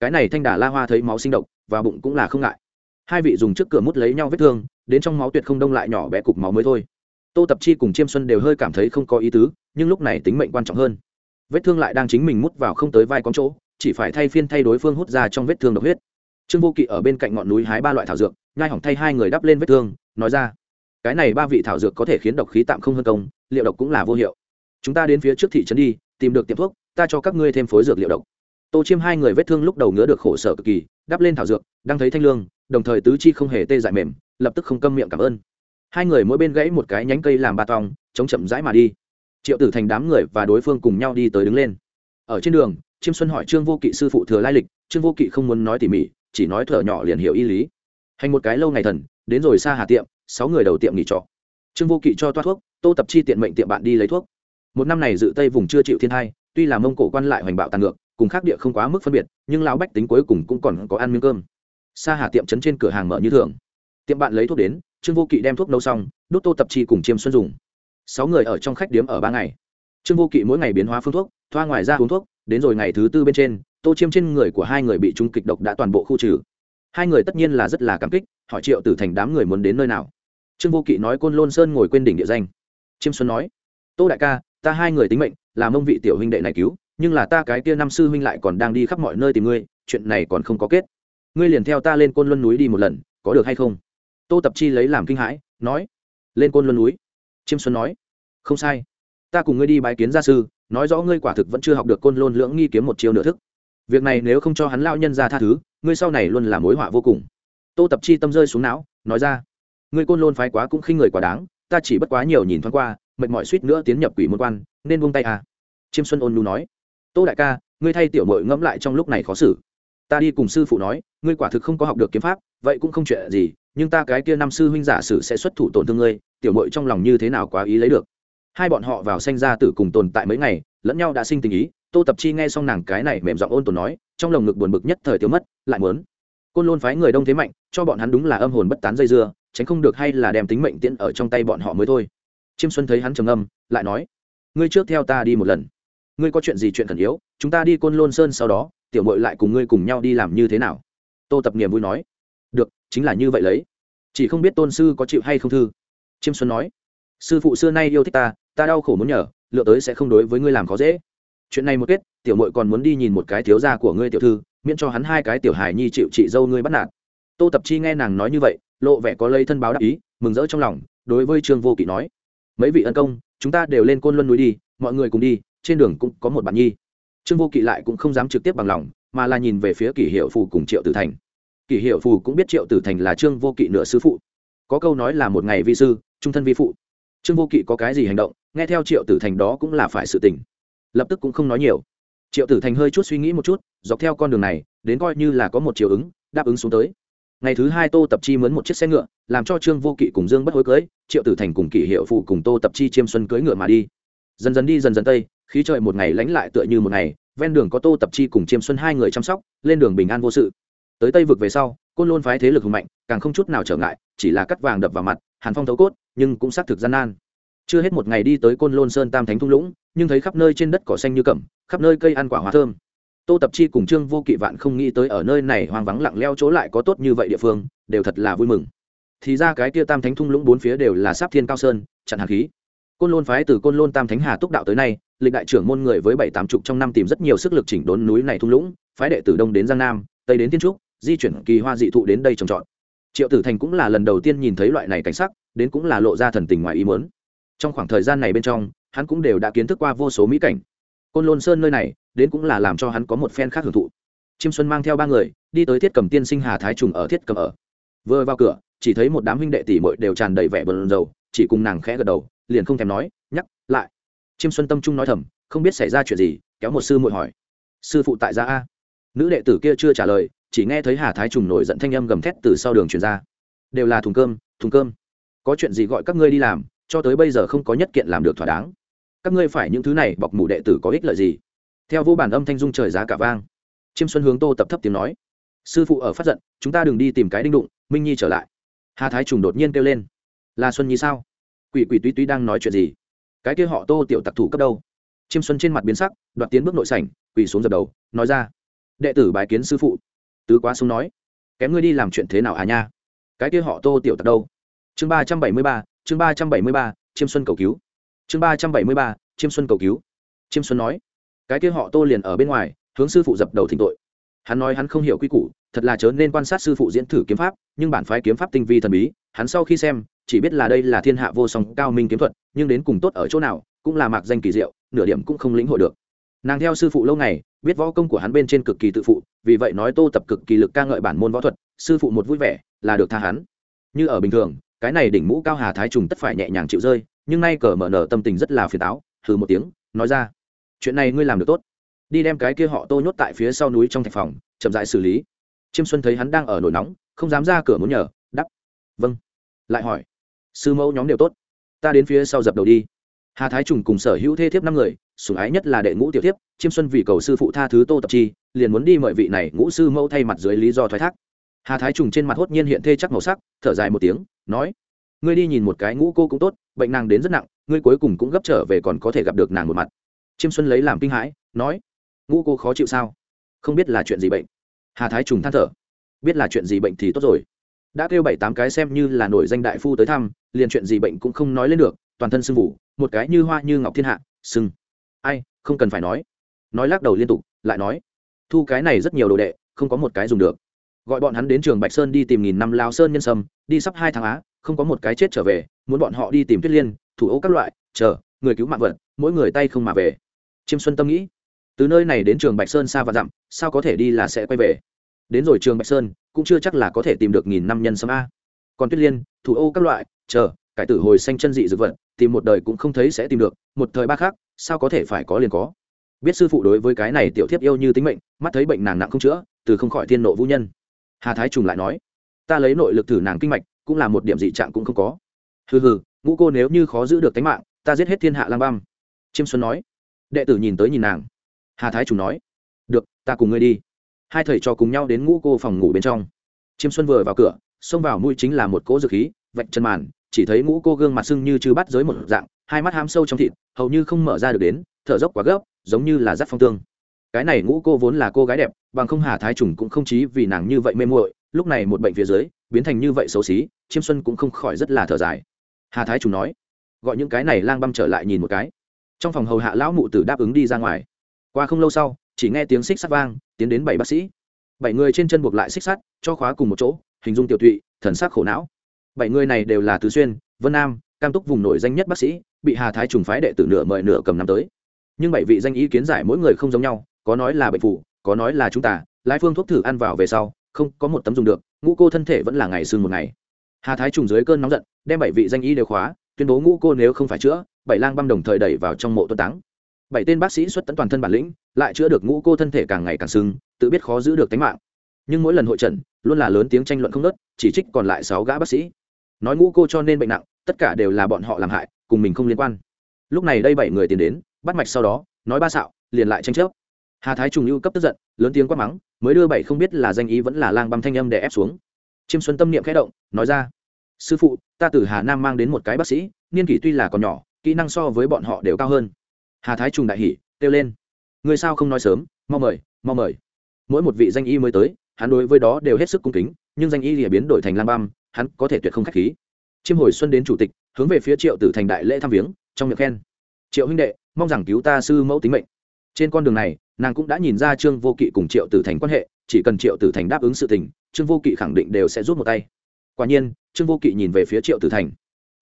cái này thanh đà la hoa thấy máu sinh động và bụng cũng là không ngại. Hai vị dùng trước cửa mút lấy nhau vết thương, đến trong máu tuyệt không đông lại nhỏ bé cục máu mới thôi. Tô tập chi cùng chiêm xuân đều hơi cảm thấy không có ý tứ, nhưng lúc này tính mệnh quan trọng hơn. Vết thương lại đang chính mình mút vào không tới vai con chỗ, chỉ phải thay phiên thay đối phương hút ra trong vết thương độc huyết. Trương vô kỵ ở bên cạnh ngọn núi hái ba loại thảo dược, nhai hỏng thay hai người đắp lên vết thương, nói ra, cái này ba vị thảo dược có thể khiến độc khí tạm không hơn công liệu độc cũng là vô hiệu. Chúng ta đến phía trước thị trấn đi, tìm được tiệm thuốc, ta cho các ngươi thêm phối dược liệu độc. Tô chiêm hai người vết thương lúc đầu ngứa được khổ sở cực kỳ, đắp lên thảo dược, đang thấy thanh lương, đồng thời tứ chi không hề tê dại mềm, lập tức không câm miệng cảm ơn. Hai người mỗi bên gãy một cái nhánh cây làm ba tòng chống chậm rãi mà đi. Triệu tử thành đám người và đối phương cùng nhau đi tới đứng lên. Ở trên đường, chiêm xuân hỏi trương vô kỵ sư phụ thừa lai lịch, trương vô kỵ không muốn nói tỉ mỉ, chỉ nói thở nhỏ liền hiểu y lý. Hành một cái lâu ngày thần, đến rồi xa hà tiệm, sáu người đầu tiệm nghỉ trọ. Trương vô kỵ cho toa thuốc tô tập chi tiện mệnh tiệm bạn đi lấy thuốc. Một năm này dự tây vùng chưa chịu thiên hai tuy là mông cổ quan lại hoành bạo tàn ngược, cùng khác địa không quá mức phân biệt, nhưng lão bách tính cuối cùng cũng còn có ăn miếng cơm. Xa hà tiệm trấn trên cửa hàng mở như thường. Tiệm bạn lấy thuốc đến, trương vô kỵ đem thuốc nấu xong, đốt tô tập chi cùng chiêm xuân dùng. Sáu người ở trong khách điếm ở ba ngày. Trương vô kỵ mỗi ngày biến hóa phương thuốc, thoa ngoài ra uống thuốc, đến rồi ngày thứ tư bên trên, tô chiêm trên người của hai người bị trung kịch độc đã toàn bộ khu trừ. Hai người tất nhiên là rất là cảm kích, hỏi triệu tử thành đám người muốn đến nơi nào. Trương vô kỵ nói côn lôn sơn ngồi quên đỉnh địa danh chiêm xuân nói, tô đại ca, ta hai người tính mệnh làm ông vị tiểu huynh đệ này cứu, nhưng là ta cái kia năm sư huynh lại còn đang đi khắp mọi nơi tìm ngươi, chuyện này còn không có kết. Ngươi liền theo ta lên côn luân núi đi một lần, có được hay không? Tô tập chi lấy làm kinh hãi, nói, lên côn luân núi? Chiêm xuân nói, không sai. Ta cùng ngươi đi bái kiến gia sư, nói rõ ngươi quả thực vẫn chưa học được côn lôn lưỡng nghi kiếm một chiêu nửa thức. Việc này nếu không cho hắn lao nhân ra tha thứ, ngươi sau này luôn là mối họa vô cùng. Tô tập chi tâm rơi xuống não, nói ra, ngươi côn lôn phái quá cũng khinh người quá đáng ta chỉ bất quá nhiều nhìn thoáng qua, mệt mỏi suýt nữa tiến nhập quỷ môn quan, nên buông tay à. Chiêm xuân ôn nhu nói, tô đại ca, ngươi thay tiểu mội ngẫm lại trong lúc này khó xử. Ta đi cùng sư phụ nói, ngươi quả thực không có học được kiếm pháp, vậy cũng không chuyện gì, nhưng ta cái kia năm sư huynh giả sử sẽ xuất thủ tổn thương ngươi, tiểu mội trong lòng như thế nào quá ý lấy được. Hai bọn họ vào sanh ra tử cùng tồn tại mấy ngày, lẫn nhau đã sinh tình ý, tô tập chi nghe xong nàng cái này mềm giọng ôn tồn nói, trong lồng ngực buồn bực nhất thời tiêu mất, lại muốn. Côn lôn phái người đông thế mạnh, cho bọn hắn đúng là âm hồn bất tán dây dưa tránh không được hay là đem tính mệnh tiễn ở trong tay bọn họ mới thôi. Chiêm xuân thấy hắn trầm âm lại nói, ngươi trước theo ta đi một lần. Ngươi có chuyện gì chuyện khẩn yếu, chúng ta đi côn lôn sơn sau đó, tiểu mội lại cùng ngươi cùng nhau đi làm như thế nào? Tô tập niềm vui nói, được, chính là như vậy lấy. Chỉ không biết tôn sư có chịu hay không thư. Chiêm xuân nói, sư phụ xưa nay yêu thích ta ta đau khổ muốn nhờ, lựa tới sẽ không đối với ngươi làm khó dễ. Chuyện này một kết, tiểu mội còn muốn đi nhìn một cái thiếu gia của ngươi tiểu thư, miễn cho hắn hai cái tiểu hài nhi chịu chị dâu ngươi bắt nạt tô tập chi nghe nàng nói như vậy, lộ vẻ có lây thân báo đáp ý, mừng rỡ trong lòng, đối với trương vô kỵ nói, mấy vị ân công, chúng ta đều lên côn luân núi đi, mọi người cùng đi, trên đường cũng có một bạn nhi. Trương vô kỵ lại cũng không dám trực tiếp bằng lòng, mà là nhìn về phía kỷ hiệu phù cùng triệu tử thành. Kỷ hiệu phù cũng biết triệu tử thành là trương vô kỵ nửa sư phụ. Có câu nói là một ngày vi sư, trung thân vi phụ. Trương vô kỵ có cái gì hành động, nghe theo triệu tử thành đó cũng là phải sự tình. Lập tức cũng không nói nhiều. Triệu tử thành hơi chút suy nghĩ một chút, dọc theo con đường này, đến coi như là có một chiều ứng, đáp ứng xuống tới ngày thứ hai tô tập chi mướn một chiếc xe ngựa, làm cho trương vô kỵ cùng dương bất hối cưới, triệu tử thành cùng kỷ hiệu phụ cùng tô tập chi chiêm xuân cưới ngựa mà đi. Dần dần đi, dần dần tây, khí trời một ngày lánh lại tựa như một ngày, ven đường có tô tập chi cùng chiêm xuân hai người chăm sóc, lên đường bình an vô sự. Tới tây vực về sau, côn lôn phái thế lực hùng mạnh, càng không chút nào trở ngại, chỉ là cắt vàng đập vào mặt, hàn phong thấu cốt, nhưng cũng xác thực gian nan. Chưa hết một ngày đi tới côn lôn sơn tam thánh thung lũng, nhưng thấy khắp nơi trên đất cỏ xanh như cẩm, khắp nơi cây ăn quả hoa thơm tô tập chi cùng trương vô kỵ vạn không nghĩ tới ở nơi này hoang vắng lặng leo chỗ lại có tốt như vậy địa phương, đều thật là vui mừng. Thì ra cái kia tam thánh thung lũng bốn phía đều là sáp thiên cao sơn, chặn hạt khí. Côn lôn phái từ côn lôn tam thánh hà túc đạo tới nay, lịch đại trưởng môn người với bảy tám chục trong năm tìm rất nhiều sức lực chỉnh đốn núi này thung lũng, phái đệ từ đông đến giang nam, tây đến tiên trúc, di chuyển kỳ hoa dị thụ đến đây trồng trọt. Triệu tử thành cũng là lần đầu tiên nhìn thấy loại này cảnh sắc, đến cũng là lộ ra thần tình ngoài ý muốn. Trong khoảng thời gian này bên trong, hắn cũng đều đã kiến thức qua vô số mỹ cảnh. Côn lôn sơn nơi này đến cũng là làm cho hắn có một phen khác hưởng thụ. Chiêm xuân mang theo ba người, đi tới thiết cầm tiên sinh hà thái trùng ở thiết cầm ở. Vừa vào cửa, chỉ thấy một đám huynh đệ tỷ mội đều tràn đầy vẻ bờn dầu chỉ cùng nàng khẽ gật đầu, liền không thèm nói, nhắc lại. Chiêm xuân tâm trung nói thầm, không biết xảy ra chuyện gì, kéo một sư muội hỏi. Sư phụ tại gia a. Nữ đệ tử kia chưa trả lời, chỉ nghe thấy hà thái trùng nổi giận thanh âm gầm thét từ sau đường truyền ra. Đều là thùng cơm thùng cơm. Có chuyện gì gọi các ngươi đi làm, cho tới bây giờ không có nhất kiện làm được thỏa đáng. Các ngươi phải những thứ này bọc mủ đệ tử có ích lợi gì? Theo vô bản âm thanh dung trời giá cả vang, chiêm xuân hướng tô tập thấp tiếng nói, sư phụ ở phát giận, chúng ta đừng đi tìm cái đinh đụng, minh nhi trở lại. Hà thái trùng đột nhiên kêu lên, là xuân nhi sao? Quỷ quỷ túy túy đang nói chuyện gì? Cái kia họ tô tiểu tặc thủ cấp đâu? Chiêm xuân trên mặt biến sắc, đoạt tiến bước nội sảnh, quỳ xuống dập đầu, nói ra, đệ tử bài kiến sư phụ. Tứ quá xuống nói, kém ngươi đi làm chuyện thế nào à nha? Cái kia họ tô tiểu tặc đâu? Chương ba trăm bảy mươi ba, chương ba trăm bảy mươi ba, chiêm xuân cầu cứu. Chương ba trăm bảy mươi ba, chiêm xuân cầu cứu. Chiêm xuân nói cái kia họ tô liền ở bên ngoài, hướng sư phụ dập đầu thỉnh tội. Hắn nói hắn không hiểu quy củ, thật là chớ nên quan sát sư phụ diễn thử kiếm pháp, nhưng bản phái kiếm pháp tinh vi thần bí, hắn sau khi xem, chỉ biết là đây là thiên hạ vô song cao minh kiếm thuật, nhưng đến cùng tốt ở chỗ nào, cũng là mạc danh kỳ diệu, nửa điểm cũng không lĩnh hội được. Nàng theo sư phụ lâu ngày, biết võ công của hắn bên trên cực kỳ tự phụ, vì vậy nói tô tập cực kỳ lực ca ngợi bản môn võ thuật, sư phụ một vui vẻ, là được tha hắn. Như ở bình thường, cái này đỉnh mũ cao hà thái trùng tất phải nhẹ nhàng chịu rơi, nhưng nay cờ mở nở tâm tình rất là phiền táo thử một tiếng, nói ra chuyện này ngươi làm được tốt. Đi đem cái kia họ tô nhốt tại phía sau núi trong thạch phòng, chậm dại xử lý. Chiêm xuân thấy hắn đang ở nổi nóng, không dám ra cửa muốn nhờ, đắp. Vâng. Lại hỏi. Sư mẫu nhóm đều tốt. Ta đến phía sau dập đầu đi. Hà thái trùng cùng sở hữu thê thiếp năm người, sủng ái nhất là đệ ngũ tiểu thiếp, chiêm xuân vì cầu sư phụ tha thứ tô tập chi, liền muốn đi mời vị này ngũ sư mẫu thay mặt dưới lý do thoái thác. Hà thái trùng trên mặt hốt nhiên hiện thê chắc màu sắc, thở dài một tiếng, nói, ngươi đi nhìn một cái ngũ cô cũng tốt, bệnh nàng đến rất nặng, ngươi cuối cùng cũng gấp trở về còn có thể gặp được nàng một mặt chiêm xuân lấy làm kinh hãi, nói, ngũ cô khó chịu sao? Không biết là chuyện gì bệnh. Hà thái trùng than thở, biết là chuyện gì bệnh thì tốt rồi. Đã kêu bảy tám cái xem như là nổi danh đại phu tới thăm, liền chuyện gì bệnh cũng không nói lên được, toàn thân sưng vụ một cái như hoa như ngọc thiên hạ, sưng. Ai, không cần phải nói. Nói lắc đầu liên tục, lại nói, thu cái này rất nhiều đồ đệ, không có một cái dùng được. Gọi bọn hắn đến trường bạch sơn đi tìm nghìn năm lao sơn nhân sâm, đi sắp hai tháng á, không có một cái chết trở về, muốn bọn họ đi tìm tuyết liên, thủ ấu các loại, chờ, người cứu mạng vật, mỗi người tay không mà về chiêm xuân tâm nghĩ, từ nơi này đến trường bạch sơn xa và dặm, sao có thể đi là sẽ quay về? Đến rồi trường bạch sơn, cũng chưa chắc là có thể tìm được nghìn năm nhân sâm a. Còn tuyết liên, thủ ô các loại, chờ, cải tử hồi xanh chân dị dược vật, tìm một đời cũng không thấy sẽ tìm được, một thời ba khác, sao có thể phải có liền có? Biết sư phụ đối với cái này tiểu thiếp yêu như tính mệnh, mắt thấy bệnh nàng nặng không chữa, từ không khỏi thiên nộ vũ nhân. Hà thái trùng lại nói, ta lấy nội lực thử nàng kinh mạch, cũng là một điểm dị trạng cũng không có. Hừ hừ, ngũ cô nếu như khó giữ được tính mạng, ta giết hết thiên hạ lang băm. Chiêm xuân nói đệ tử nhìn tới nhìn nàng. Hà thái trùng nói, được, ta cùng ngươi đi. Hai thầy trò cùng nhau đến ngũ cô phòng ngủ bên trong. Chiêm xuân vừa vào cửa, xông vào mũi chính là một cỗ dược khí, vạch chân màn, chỉ thấy ngũ cô gương mặt sưng như chư bắt dưới một dạng, hai mắt hám sâu trong thịt, hầu như không mở ra được đến, thở dốc quá gấp, giống như là rắt phong tương. Cái này ngũ cô vốn là cô gái đẹp, bằng không hà thái trùng cũng không chí vì nàng như vậy mê muội, lúc này một bệnh phía dưới, biến thành như vậy xấu xí, chiêm xuân cũng không khỏi rất là thở dài. Hà thái trùng nói, gọi những cái này lang băm trở lại nhìn một cái trong phòng hầu hạ lão mụ tử đáp ứng đi ra ngoài. Qua không lâu sau, chỉ nghe tiếng xích sắt vang, tiến đến bảy bác sĩ. Bảy người trên chân buộc lại xích sắt, cho khóa cùng một chỗ, hình dung tiểu thụy thần sắc khổ não. Bảy người này đều là tứ xuyên, vân nam, cam túc vùng nổi danh nhất bác sĩ, bị hà thái trùng phái đệ tử nửa mời nửa cầm năm tới. Nhưng bảy vị danh ý kiến giải mỗi người không giống nhau, có nói là bệnh phụ, có nói là chúng ta, lái phương thuốc thử ăn vào về sau, không có một tấm dùng được, ngũ cô thân thể vẫn là ngày sưng một ngày. Hà thái trùng dưới cơn nóng giận, đem bảy vị danh y đều khóa, tuyên bố ngũ cô nếu không phải chữa bảy lang băm đồng thời đẩy vào trong mộ tuân táng. Bảy tên bác sĩ xuất tấn toàn thân bản lĩnh, lại chữa được ngũ cô thân thể càng ngày càng sưng, tự biết khó giữ được tính mạng. Nhưng mỗi lần hội trần luôn là lớn tiếng tranh luận không nớt chỉ trích còn lại sáu gã bác sĩ. Nói ngũ cô cho nên bệnh nặng, tất cả đều là bọn họ làm hại, cùng mình không liên quan. Lúc này đây bảy người tiến đến, bắt mạch sau đó, nói ba xạo, liền lại tranh chấp. Hà thái trùng lưu cấp tức giận, lớn tiếng quát mắng, mới đưa bảy không biết là danh ý vẫn là lang băm thanh âm để ép xuống. Chiêm xuân tâm niệm khẽ động, nói ra, sư phụ, ta từ hà nam mang đến một cái bác sĩ, niên kỷ tuy là còn nhỏ kỹ năng so với bọn họ đều cao hơn. Hà thái trùng đại hỉ, kêu lên. Người sao không nói sớm, mau mời mau mời. Mỗi một vị danh y mới tới, hắn đối với đó đều hết sức cung kính, nhưng danh y lìa biến đổi thành lang băm, hắn có thể tuyệt không k h á c h khí. Chiêm hồi xuân đến chủ tịch, hướng về phía triệu tử thành đại lễ thăm viếng, trong miệng khen. Triệu huynh đệ, mong rằng cứu ta sư mẫu tính mệnh. Trên con đường này, nàng cũng đã nhìn ra trương vô kỵ cùng triệu tử thành quan hệ, chỉ cần triệu tử thành đáp ứng sự tình, trương vô kỵ khẳng định đều sẽ rút một tay. Quả nhiên, trương vô kỵ nhìn về phía triệu tử thành.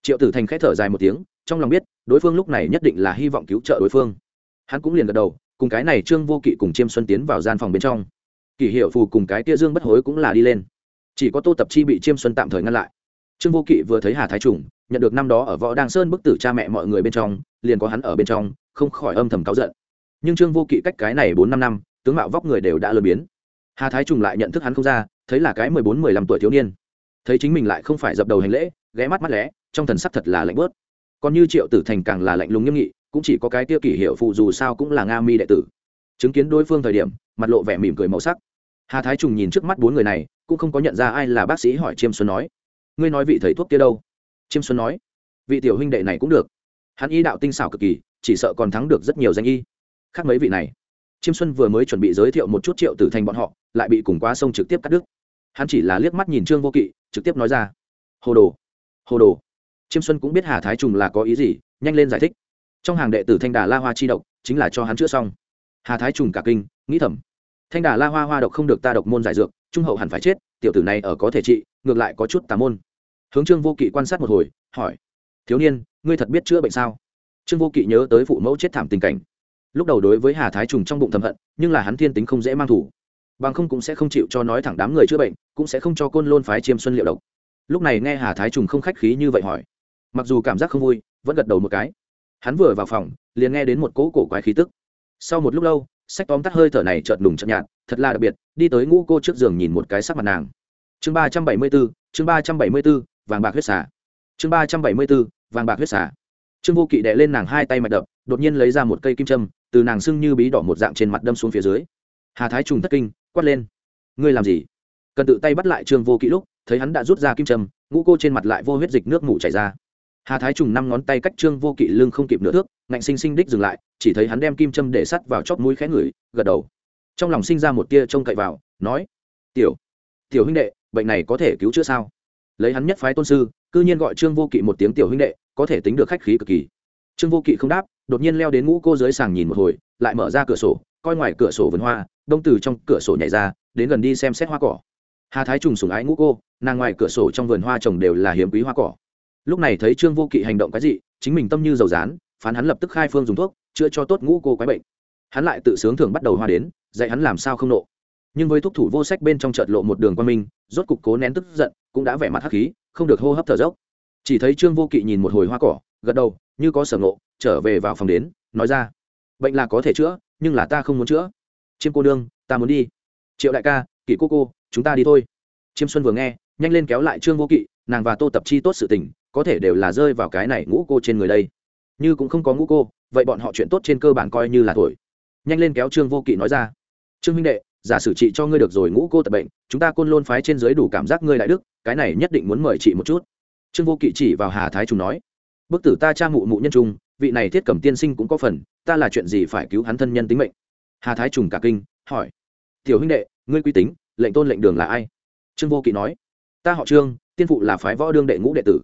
Triệu tử thành k h ẽ thở dài một tiếng trong lòng biết, đối phương lúc này nhất định là hy vọng cứu trợ đối phương. Hắn cũng liền gật đầu, cùng cái này trương vô kỵ cùng chiêm xuân tiến vào gian phòng bên trong. Kỷ hiệu phù cùng cái tia dương bất hối cũng là đi lên. Chỉ có tô tập chi bị chiêm xuân tạm thời ngăn lại. Trương vô kỵ vừa thấy hà thái trùng, nhận được năm đó ở võ đàng sơn bức tử cha mẹ mọi người bên trong, liền có hắn ở bên trong, không khỏi âm thầm cáu giận. Nhưng trương vô kỵ cách cái này bốn năm năm, tướng mạo vóc người đều đã lơ biến. Hà thái trùng lại nhận thức hắn không ra, thấy là cái mười bốn mười lăm tuổi thiếu niên. Thấy chính mình lại không phải dập đầu hành lễ, ghé mắt mắt lẽ trong thần sắc thật là lạnh bớt còn như triệu tử thành càng là lạnh lùng nghiêm nghị, cũng chỉ có cái tiêu kỷ hiệu phụ dù sao cũng là nga mi đệ tử. Chứng kiến đối phương thời điểm, mặt lộ vẻ mỉm cười màu sắc. Hà thái trùng nhìn trước mắt bốn người này, cũng không có nhận ra ai là bác sĩ hỏi chiêm xuân nói. Ngươi nói vị thầy thuốc kia đâu? Chiêm xuân nói. Vị tiểu huynh đệ này cũng được. Hắn y đạo tinh xảo cực kỳ, chỉ sợ còn thắng được rất nhiều danh y. Khác mấy vị này. Chiêm xuân vừa mới chuẩn bị giới thiệu một chút triệu tử thành bọn họ, lại bị cùng quá sông trực tiếp cắt đứt. Hắn chỉ là liếc mắt nhìn trương vô kỵ, trực tiếp nói ra. Hồ đồ hồ đồ chiêm xuân cũng biết hà thái trùng là có ý gì, nhanh lên giải thích. Trong hàng đệ tử thanh đà la hoa chi độc, chính là cho hắn chữa xong. Hà thái trùng cả kinh, nghĩ thầm. Thanh đà la hoa hoa độc không được ta độc môn giải dược, trung hậu hẳn phải chết, tiểu tử này ở có thể trị, ngược lại có chút tà môn. Hướng trương vô kỵ quan sát một hồi, hỏi. Thiếu niên, ngươi thật biết chữa bệnh sao? Trương vô kỵ nhớ tới phụ mẫu chết thảm tình cảnh. Lúc đầu đối với hà thái trùng trong bụng thầm hận, nhưng là hắn thiên tính không dễ mang thủ. Bằng không cũng sẽ không chịu cho nói thẳng đám người chữa bệnh, cũng sẽ không cho côn lôn phái chiêm xuân liệu độc. Lúc này nghe hà thái trùng không khách khí như vậy hỏi mặc dù cảm giác không vui, vẫn gật đầu một cái. Hắn vừa vào phòng, liền nghe đến một cỗ cổ quái khí tức. Sau một lúc lâu, sách tóm tắt hơi thở này chợt đùng chợt nhạt, thật là đặc biệt, đi tới ngũ cô trước giường nhìn một cái sắc mặt nàng. Chương ba trăm bảy mươi bốn, chương ba trăm bảy mươi bốn, vàng bạc huyết xả chương ba trăm bảy mươi bốn, vàng bạc huyết xả trương vô kỵ đệ lên nàng hai tay mạch đập, đột nhiên lấy ra một cây kim châm, từ nàng sưng như bí đỏ một dạng trên mặt đâm xuống phía dưới. Hà thái trùng thất kinh, quát lên. Ngươi làm gì? Cần tự tay bắt lại trương vô kỵ lúc, thấy hắn đã rút ra kim châm, ngũ cô trên mặt lại vô huyết dịch nước mủ chảy ra hà thái trùng năm ngón tay cách trương vô kỵ lưng không kịp nửa thước, ngạnh sinh sinh đích dừng lại, chỉ thấy hắn đem kim châm để sắt vào chóp mũi khẽ ngửi, gật đầu. Trong lòng sinh ra một tia trông cậy vào, nói, tiểu tiểu huynh đệ, bệnh này có thể cứu chữa sao? Lấy hắn nhất phái tôn sư, cư nhiên gọi trương vô kỵ một tiếng tiểu huynh đệ, có thể tính được khách khí cực kỳ. Trương vô kỵ không đáp, đột nhiên leo đến ngũ cô dưới sàng nhìn một hồi, lại mở ra cửa sổ, coi ngoài cửa sổ vườn hoa, đông từ trong cửa sổ nhảy ra, đến gần đi xem xét hoa cỏ. Hà thái trùng sùng ái ngũ cô, nàng ngoài cửa sổ trong vườn hoa trồng đều là hiếm quý hoa cỏ lúc này thấy trương vô kỵ hành động cái gì chính mình tâm như dầu rán phán hắn lập tức khai phương dùng thuốc, chữa cho tốt ngũ cô quái bệnh. Hắn lại tự sướng thường bắt đầu hoa đến, dạy hắn làm sao không nộ. Nhưng với thuốc thủ vô sách bên trong chợt lộ một đường quan minh, rốt cục cố nén tức giận, cũng đã vẻ mặt hắc khí, không được hô hấp thở dốc. Chỉ thấy trương vô kỵ nhìn một hồi hoa cỏ, gật đầu, như có sở ngộ, trở về vào phòng đến, nói ra, bệnh là có thể chữa, nhưng là ta không muốn chữa. Chiêm cô đương ta muốn đi. Triệu đại ca kỵ cô cô, chúng ta đi thôi. Chiêm xuân vừa nghe, nhanh lên kéo lại trương vô kỵ, nàng và tô tập chi tốt sự tình có thể đều là rơi vào cái này ngũ cô trên người đây. Như cũng không có ngũ cô, vậy bọn họ chuyện tốt trên cơ bản coi như là thổi. Nhanh lên kéo trương vô kỵ nói ra. Trương minh đệ, giả sử trị cho ngươi được rồi ngũ cô tập bệnh, chúng ta côn lôn phái trên dưới đủ cảm giác ngươi đại đức, cái này nhất định muốn mời chị một chút. Trương vô kỵ chỉ vào hà thái trùng nói. Bức tử ta cha mụ mụ nhân trung, vị này thiết cẩm tiên sinh cũng có phần, ta là chuyện gì phải cứu hắn thân nhân tính mệnh? Hà thái trùng cả kinh, hỏi. Tiểu huynh đệ, ngươi quy tính, lệnh tôn lệnh đường là ai? Trương vô kỵ nói. Ta họ trương, tiên phụ là phái võ đương đệ ngũ đệ tử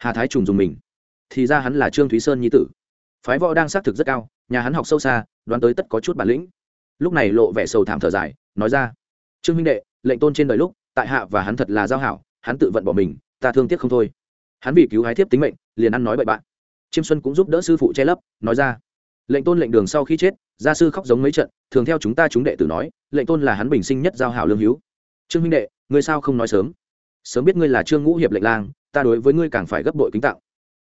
hà thái trùng dùng mình. Thì ra hắn là trương thúy sơn nhi tử. Phái võ đang xác thực rất cao, nhà hắn học sâu xa, đoán tới tất có chút bản lĩnh. Lúc này lộ vẻ sầu thảm thở dài, nói ra, trương huynh đệ, lệnh tôn trên đời lúc, tại hạ và hắn thật là giao hảo, hắn tự vận bỏ mình, ta thương tiếc không thôi. Hắn vì cứu hái thiếp tính mệnh, liền ăn nói bậy bạn. Chiêm xuân cũng giúp đỡ sư phụ che lấp, nói ra, lệnh tôn lệnh đường sau khi chết, gia sư khóc giống mấy trận, thường theo chúng ta chúng đệ tử nói, lệnh tôn là hắn bình sinh nhất giao hảo lương hữu. Trương huynh đệ, ngươi sao không nói sớm? Sớm biết ngươi là trương ngũ hiệp lệnh lang ta đối với ngươi càng phải gấp bội kính tạo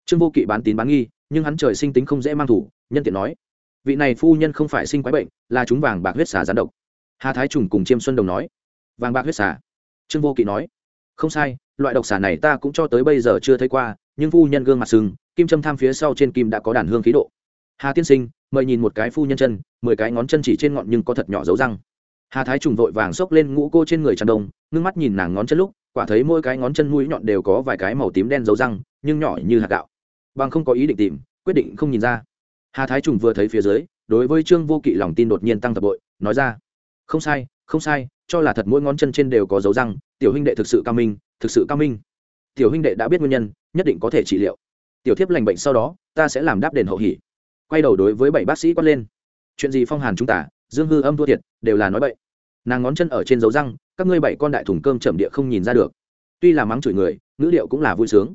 trương vô kỵ bán tín bán nghi, nhưng hắn trời sinh tính không dễ mang thủ, nhân tiện nói. Vị này phu nhân không phải sinh quái bệnh, là chúng vàng bạc huyết xà gián độc. Hà thái trùng cùng chiêm xuân đồng nói. Vàng bạc huyết xà. Trương vô kỵ nói. Không sai, loại độc xà này ta cũng cho tới bây giờ chưa thấy qua, nhưng phu nhân gương mặt sừng, kim châm tham phía sau trên kim đã có đàn hương khí độ. Hà tiên sinh, mời nhìn một cái phu nhân chân, mười cái ngón chân chỉ trên ngọn nhưng có thật nhỏ dấu răng. Hà thái trùng vội vàng xốc lên ngũ cô trên người tràn đông, ngưng mắt nhìn nàng ngón chân lúc quả thấy mỗi cái ngón chân mũi nhọn đều có vài cái màu tím đen dấu răng, nhưng nhỏ như hạt gạo. Bằng không có ý định tìm, quyết định không nhìn ra. Hà thái trùng vừa thấy phía dưới, đối với trương vô kỵ lòng tin đột nhiên tăng thập bội, nói ra, không sai không sai, cho là thật mỗi ngón chân trên đều có dấu răng, tiểu huynh đệ thực sự cao minh, thực sự cao minh. Tiểu huynh đệ đã biết nguyên nhân, nhất định có thể trị liệu. Tiểu thiếp lành bệnh sau đó, ta sẽ làm đáp đền hậu hỉ quay đầu đối với bảy bác sĩ quát lên, chuyện gì phong hàn chúng ta, dương hư âm thua thiệt, đều là nói bậy nàng ngón chân ở trên dấu răng, các ngươi bảy con đại thùng cơm chậm địa không nhìn ra được. Tuy là mắng chửi người, ngữ điệu cũng là vui sướng.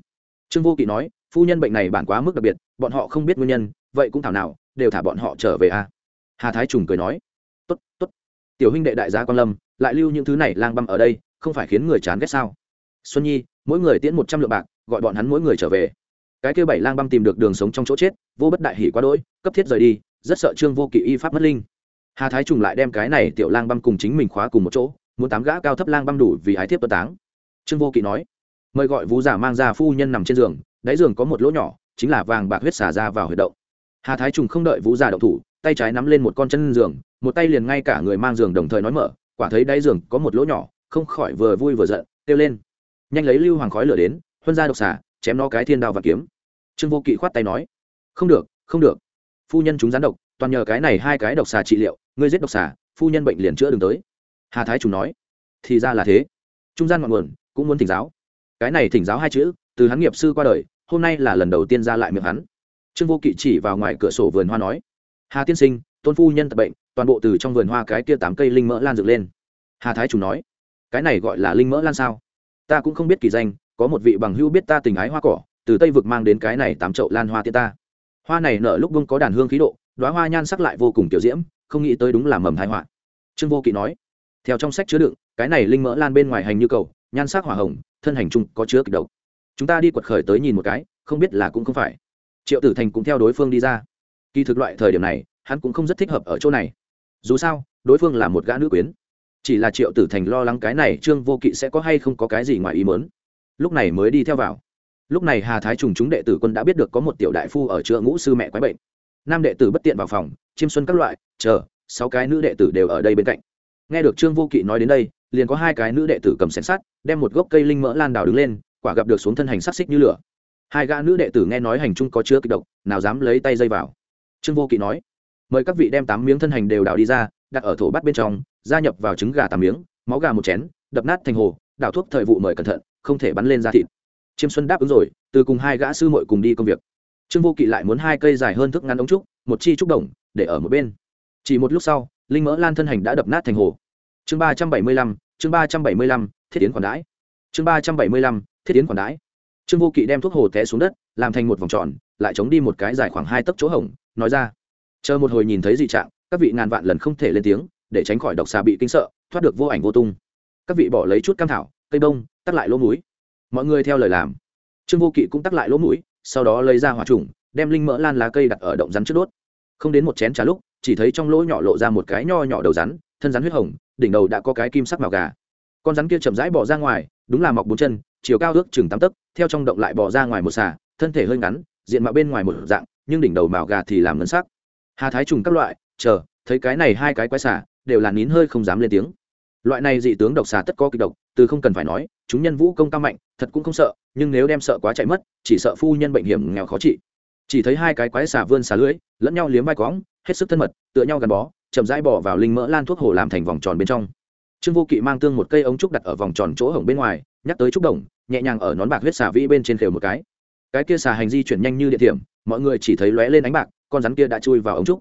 Trương vô kỵ nói, phu nhân bệnh này bản quá mức đặc biệt, bọn họ không biết nguyên nhân, vậy cũng thảo nào, đều thả bọn họ trở về a hà thái trùng cười nói, tốt tốt. Tiểu huynh đệ đại gia quan lâm, lại lưu những thứ này lang băm ở đây, không phải khiến người chán ghét sao? Xuân nhi, mỗi người tiễn một trăm lượng bạc, gọi bọn hắn mỗi người trở về. Cái kêu bảy lang băm tìm được đường sống trong chỗ chết, vô bất đại hỉ quá đỗi, cấp thiết rời đi, rất sợ trương vô kỵ y pháp mất linh hà thái trùng lại đem cái này tiểu lang băm cùng chính mình khóa cùng một chỗ, muốn tám gã cao thấp lang băm đủ vì ái thiếp tơ táng. Trương vô kỵ nói, mời gọi vũ giả mang ra phu nhân nằm trên giường, đáy giường có một lỗ nhỏ, chính là vàng bạc huyết xả ra vào huyệt động. Hà thái trùng không đợi vũ giả động thủ, tay trái nắm lên một con chân giường, một tay liền ngay cả người mang giường đồng thời nói mở, quả thấy đáy giường có một lỗ nhỏ, không khỏi vừa vui vừa giận, kêu lên. Nhanh lấy lưu hoàng khói lửa đến, huân ra độc xả, chém nó cái thiên đao và kiếm. Trương vô kỵ khoát tay nói, không được không được. Phu nhân chúng gián độc toàn nhờ cái này hai cái độc xà trị liệu, ngươi giết độc xà, phu nhân bệnh liền chữa đừng tới. Hà thái chủ nói. Thì ra là thế. Trung gian ngọn nguồn cũng muốn thỉnh giáo. Cái này thỉnh giáo hai chữ, từ hắn nghiệp sư qua đời, hôm nay là lần đầu tiên ra lại miệng hắn. Trương vô kỵ chỉ vào ngoài cửa sổ vườn hoa nói. Hà tiên sinh, tôn phu nhân tập bệnh, toàn bộ từ trong vườn hoa cái kia tám cây linh mỡ lan dựng lên. Hà thái chủ nói. Cái này gọi là linh mỡ lan sao? Ta cũng không biết kỳ danh, có một vị bằng hữu biết ta tình ái hoa cỏ, từ tây vực mang đến cái này tám chậu lan hoa tiên ta. Hoa này nở lúc bông có đàn hương khí độ đoá hoa nhan sắc lại vô cùng kiểu diễm, không nghĩ tới đúng là mầm thái họa. Trương vô kỵ nói, theo trong sách chứa đựng, cái này linh mỡ lan bên ngoài hành như cầu, nhan sắc hỏa hồng, thân hành trung có chứa kịch độc. Chúng ta đi quật khởi tới nhìn một cái, không biết là cũng không phải. Triệu tử thành cũng theo đối phương đi ra. Kỳ thực loại thời điểm này, hắn cũng không rất thích hợp ở chỗ này. Dù sao, đối phương là một gã nữ quyến. Chỉ là triệu tử thành lo lắng cái này trương vô kỵ sẽ có hay không có cái gì ngoài ý mớn lúc này mới đi theo vào. Lúc này hà thái trùng chúng đệ tử quân đã biết được có một tiểu đại phu ở chữa ngũ sư mẹ quái bệnh nam đệ tử bất tiện vào phòng, chiêm xuân các loại, chờ, sáu cái nữ đệ tử đều ở đây bên cạnh. Nghe được trương vô kỵ nói đến đây, liền có hai cái nữ đệ tử cầm xẻng sắt, đem một gốc cây linh mỡ lan đào đứng lên, quả gặp được xuống thân hành sắc xích như lửa. Hai gã nữ đệ tử nghe nói hành trung có chứa kịch độc, nào dám lấy tay dây vào. Trương vô kỵ nói, mời các vị đem tám miếng thân hành đều đào đi ra, đặt ở thổ bát bên trong, gia nhập vào trứng gà tám miếng, máu gà một chén, đập nát thành hồ đảo thuốc thời vụ mời cẩn thận, không thể bắn lên ra thịt. Chiêm xuân đáp ứng rồi, từ cùng hai gã sư muội cùng đi công việc trương vô kỵ lại muốn hai cây dài hơn thức ngắn ống trúc, một chi trúc đồng, để ở một bên. Chỉ một lúc sau, linh mỡ lan thân hành đã đập nát thành hồ. Chương ba trăm bảy mươi lăm, chương ba trăm bảy mươi lăm, thiết tiến quản đãi. Chương ba trăm bảy mươi lăm, thiết tiến quản đãi. Trương vô kỵ đem thuốc hồ té xuống đất, làm thành một vòng tròn, lại chống đi một cái dài khoảng hai tấc chỗ hổng, nói ra. Chờ một hồi nhìn thấy dị trạng, các vị ngàn vạn lần không thể lên tiếng, để tránh khỏi độc xà bị kinh sợ, thoát được vô ảnh vô tung. Các vị bỏ lấy chút cam thảo, cây đông tắt lại lỗ mũi. Mọi người theo lời làm. Trương vô kỵ cũng tắt lại lỗ mũi sau đó lấy ra hỏa trùng, đem linh mỡ lan lá cây đặt ở động rắn trước đốt. Không đến một chén trà lúc, chỉ thấy trong lỗ nhỏ lộ ra một cái nho nhỏ đầu rắn, thân rắn huyết hồng, đỉnh đầu đã có cái kim sắc màu gà. Con rắn kia chậm rãi bỏ ra ngoài, đúng là mọc bốn chân, chiều cao ước chừng tám tấc, theo trong động lại bỏ ra ngoài một xà, thân thể hơi ngắn, diện mạo bên ngoài một dạng, nhưng đỉnh đầu màu gà thì làm ngân sắc. Hà thái trùng các loại, chờ, thấy cái này hai cái quái xà, đều là nín hơi không dám lên tiếng. Loại này dị tướng độc xà tất có kịch độc, từ không cần phải nói chúng nhân vũ công cao mạnh, thật cũng không sợ, nhưng nếu đem sợ quá chạy mất, chỉ sợ phu nhân bệnh hiểm nghèo khó trị. Chỉ thấy hai cái quái xà vươn xà lưới lẫn nhau liếm vai quõng hết sức thân mật, tựa nhau gắn bó, chậm rãi bỏ vào linh mỡ lan thuốc hồ làm thành vòng tròn bên trong. Trương vô kỵ mang tương một cây ống trúc đặt ở vòng tròn chỗ hổng bên ngoài, nhắc tới trúc đồng, nhẹ nhàng ở nón bạc huyết xà vĩ bên trên khều một cái. Cái kia xà hành di chuyển nhanh như địa điểm, mọi người chỉ thấy lóe lên ánh bạc, con rắn kia đã chui vào ống trúc.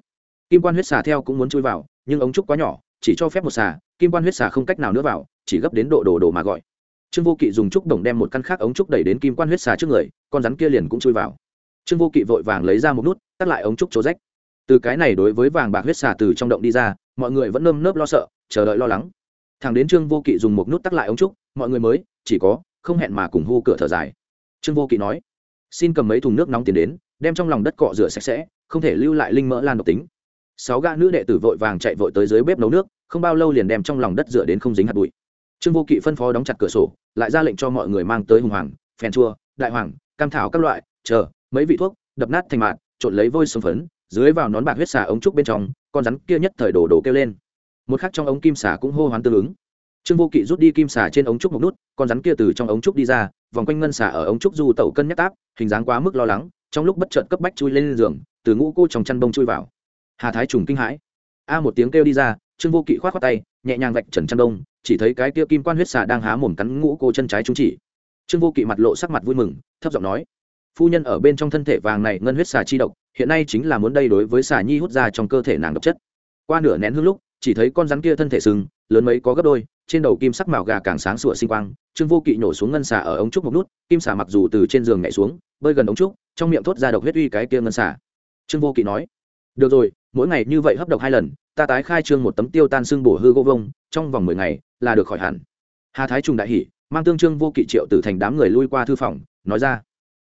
Kim quan huyết xà theo cũng muốn chui vào, nhưng ống trúc quá nhỏ, chỉ cho phép một xà, kim quan huyết xà không cách nào nữa vào, chỉ gấp đến độ đồ đồ mà gọi trương vô kỵ dùng trúc đồng đem một căn khác ống trúc đẩy đến kim quan huyết xà trước người, con rắn kia liền cũng chui vào. Trương vô kỵ vội vàng lấy ra một nút, tắt lại ống trúc chỗ rách. Từ cái này đối với vàng bạc huyết xà từ trong động đi ra, mọi người vẫn nơm nớp lo sợ, chờ đợi lo lắng. Thằng đến trương vô kỵ dùng một nút tắt lại ống trúc, mọi người mới, chỉ có, không hẹn mà cùng hô cửa thở dài. Trương vô kỵ nói, xin cầm mấy thùng nước nóng tiền đến, đem trong lòng đất cọ rửa sạch sẽ, không thể lưu lại linh mỡ lan độc tính. Sáu gã nữ đệ tử vội vàng chạy vội tới dưới bếp nấu nước, không bao lâu liền đem trong lòng đất rửa đến không dính hạt bụi trương vô kỵ phân phó đóng chặt cửa sổ, lại ra lệnh cho mọi người mang tới hùng hoàng, phèn chua, đại hoàng, cam thảo các loại, chờ, mấy vị thuốc, đập nát thành mạt, trộn lấy vôi sông phấn, dưới vào nón bạc huyết xà ống trúc bên trong, con rắn kia nhất thời đổ đổ kêu lên. Một khắc trong ống kim xà cũng hô hoán tương ứng. Trương vô kỵ rút đi kim xà trên ống trúc một nút, con rắn kia từ trong ống trúc đi ra, vòng quanh ngân xà ở ống trúc du tẩu cân nhắc táp hình dáng quá mức lo lắng, trong lúc bất chợt cấp bách chui lên giường, từ ngũ cô trong chăn bông chui vào. Hà thái trùng kinh hãi. A một tiếng kêu đi ra, trương vô kỵ khoát khoát tay nhẹ nhàng vạch trần chăn đông, chỉ thấy cái kia kim quan huyết xà đang há mồm cắn ngũ cô chân trái trung chỉ. Trương vô kỵ mặt lộ sắc mặt vui mừng, thấp giọng nói, phu nhân ở bên trong thân thể vàng này ngân huyết xà chi độc, hiện nay chính là muốn đây đối với xà nhi hút ra trong cơ thể nàng độc chất. Qua nửa nén hương lúc, chỉ thấy con rắn kia thân thể sừng, lớn mấy có gấp đôi, trên đầu kim sắc màu gà càng sáng sủa sinh quang, trương vô kỵ nhổ xuống ngân xà ở ống trúc một nút, kim xà mặc dù từ trên giường nhảy xuống, bơi gần ống trúc, trong miệng thốt ra độc huyết uy cái kia ngân xà. Trương vô kỵ nói, được rồi, mỗi ngày như vậy hấp độc hai lần ta tái khai trương một tấm tiêu tan xương bổ hư gỗ vông, trong vòng mười ngày, là được khỏi hẳn. Hà thái trùng đại hỷ mang tương trương vô kỵ triệu tử thành đám người lui qua thư phòng, nói ra,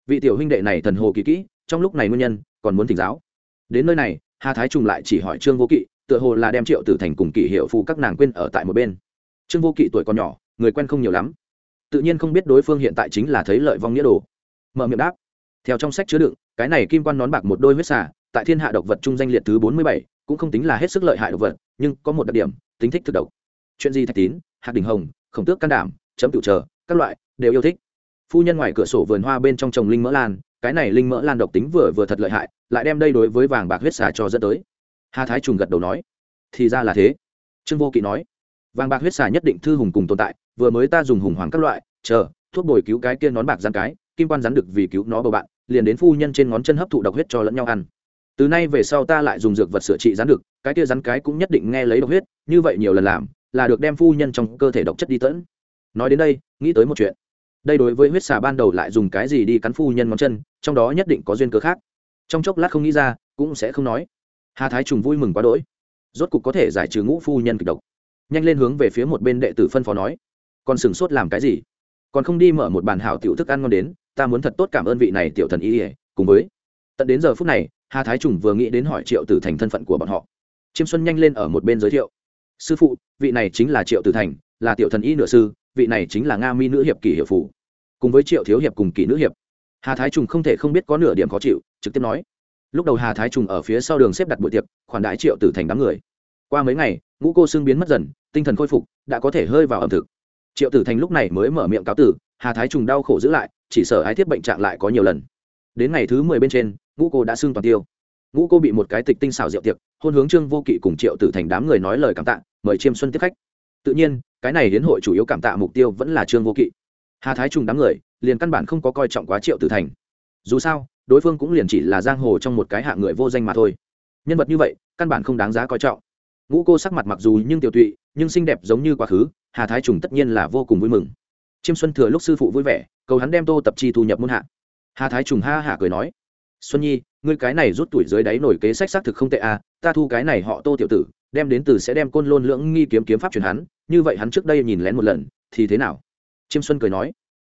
vị tiểu huynh đệ này thần hồ kỳ kỹ, trong lúc này nguyên nhân, còn muốn thỉnh giáo. Đến nơi này, hà thái trùng lại chỉ hỏi trương vô kỵ, tựa hồ là đem triệu tử thành cùng kỷ hiệu phụ các nàng quên ở tại một bên. Trương vô kỵ tuổi còn nhỏ, người quen không nhiều lắm. Tự nhiên không biết đối phương hiện tại chính là thấy lợi vong nghĩa đồ. Mở miệng đáp, theo trong sách chứa đựng, cái này kim quan nón bạc một đôi huyết xà, tại thiên hạ độc vật trung danh liệt thứ bốn mươi bảy cũng không tính là hết sức lợi hại độc vật, nhưng có một đặc điểm, tính thích thực độc. Chuyện gì thạch tín hạt đình hồng, khổng tước can đảm, chấm tiểu chờ, các loại, đều yêu thích. Phu nhân ngoài cửa sổ vườn hoa bên trong trồng linh mỡ lan, cái này linh mỡ lan độc tính vừa vừa thật lợi hại, lại đem đây đối với vàng bạc huyết xà cho dẫn tới. Hà thái trùng gật đầu nói, thì ra là thế. Trương vô kỵ nói, vàng bạc huyết xà nhất định thư hùng cùng tồn tại, vừa mới ta dùng hùng hoàng các loại, chờ, thuốc bồi cứu cái kia nón bạc rắn cái, kim quan rắn được vì cứu nó bầu bạn, liền đến phu nhân trên ngón chân hấp thụ độc huyết cho lẫn nhau ăn từ nay về sau ta lại dùng dược vật sửa trị rắn được cái kia rắn cái cũng nhất định nghe lấy độc huyết, như vậy nhiều lần làm, là được đem phu nhân trong cơ thể độc chất đi tẫn. Nói đến đây, nghĩ tới một chuyện. Đây đối với huyết xà ban đầu lại dùng cái gì đi cắn phu nhân ngón chân, trong đó nhất định có duyên cớ khác. Trong chốc lát không nghĩ ra, cũng sẽ không nói. Hà thái trùng vui mừng quá đỗi. Rốt cục có thể giải trừ ngũ phu nhân kịch độc. Nhanh lên hướng về phía một bên đệ tử phân phó nói. Còn sửng sốt làm cái gì? Còn không đi mở một bàn hảo tiểu thức ăn ngon đến, ta muốn thật tốt cảm ơn vị này tiểu thần y cùng với tận đến giờ phút này, hà thái trùng vừa nghĩ đến hỏi triệu tử thành thân phận của bọn họ. Chiêm xuân nhanh lên ở một bên giới thiệu. Sư phụ, vị này chính là triệu tử thành, là tiểu thần y nửa sư, vị này chính là nga mi nữ hiệp kỷ hiệp phủ cùng với triệu thiếu hiệp cùng kỷ nữ hiệp. Hà thái trùng không thể không biết có nửa điểm khó chịu, trực tiếp nói. Lúc đầu hà thái trùng ở phía sau đường xếp đặt buổi tiệc, khoản đãi triệu tử thành đám người. Qua mấy ngày, ngũ cô xương biến mất dần, tinh thần khôi phục, đã có thể hơi vào ẩm thực. Triệu tử thành lúc này mới mở miệng cáo tử hà thái trùng đau khổ giữ lại, chỉ sợ ái thiết bệnh trạng lại có nhiều lần. Đến ngày thứ mười bên trên ngũ cô đã xưng toàn tiêu. Ngũ cô bị một cái tịch tinh xảo rượu tiệc, hôn hướng trương vô kỵ cùng triệu tử thành đám người nói lời cảm tạ, mời chiêm xuân tiếp khách. Tự nhiên, cái này đến hội chủ yếu cảm tạ mục tiêu vẫn là trương vô kỵ. Hà thái trùng đám người, liền căn bản không có coi trọng quá triệu tử thành. Dù sao, đối phương cũng liền chỉ là giang hồ trong một cái hạng người vô danh mà thôi. Nhân vật như vậy, căn bản không đáng giá coi trọng. Ngũ cô sắc mặt mặc dù nhưng tiểu tụy, nhưng xinh đẹp giống như quá khứ, hà thái trùng tất nhiên là vô cùng vui mừng. Chiêm xuân thừa lúc sư phụ vui vẻ, cầu hắn đem tô tập chi thu nhập môn hạ. Hà thái trùng ha hả cười nói xuân nhi, ngươi cái này rút tuổi dưới đáy nổi kế sách xác thực không tệ à ta thu cái này họ tô tiểu tử, đem đến từ sẽ đem côn lôn lưỡng nghi kiếm kiếm pháp truyền hắn, như vậy hắn trước đây nhìn lén một lần, thì thế nào chiêm xuân cười nói,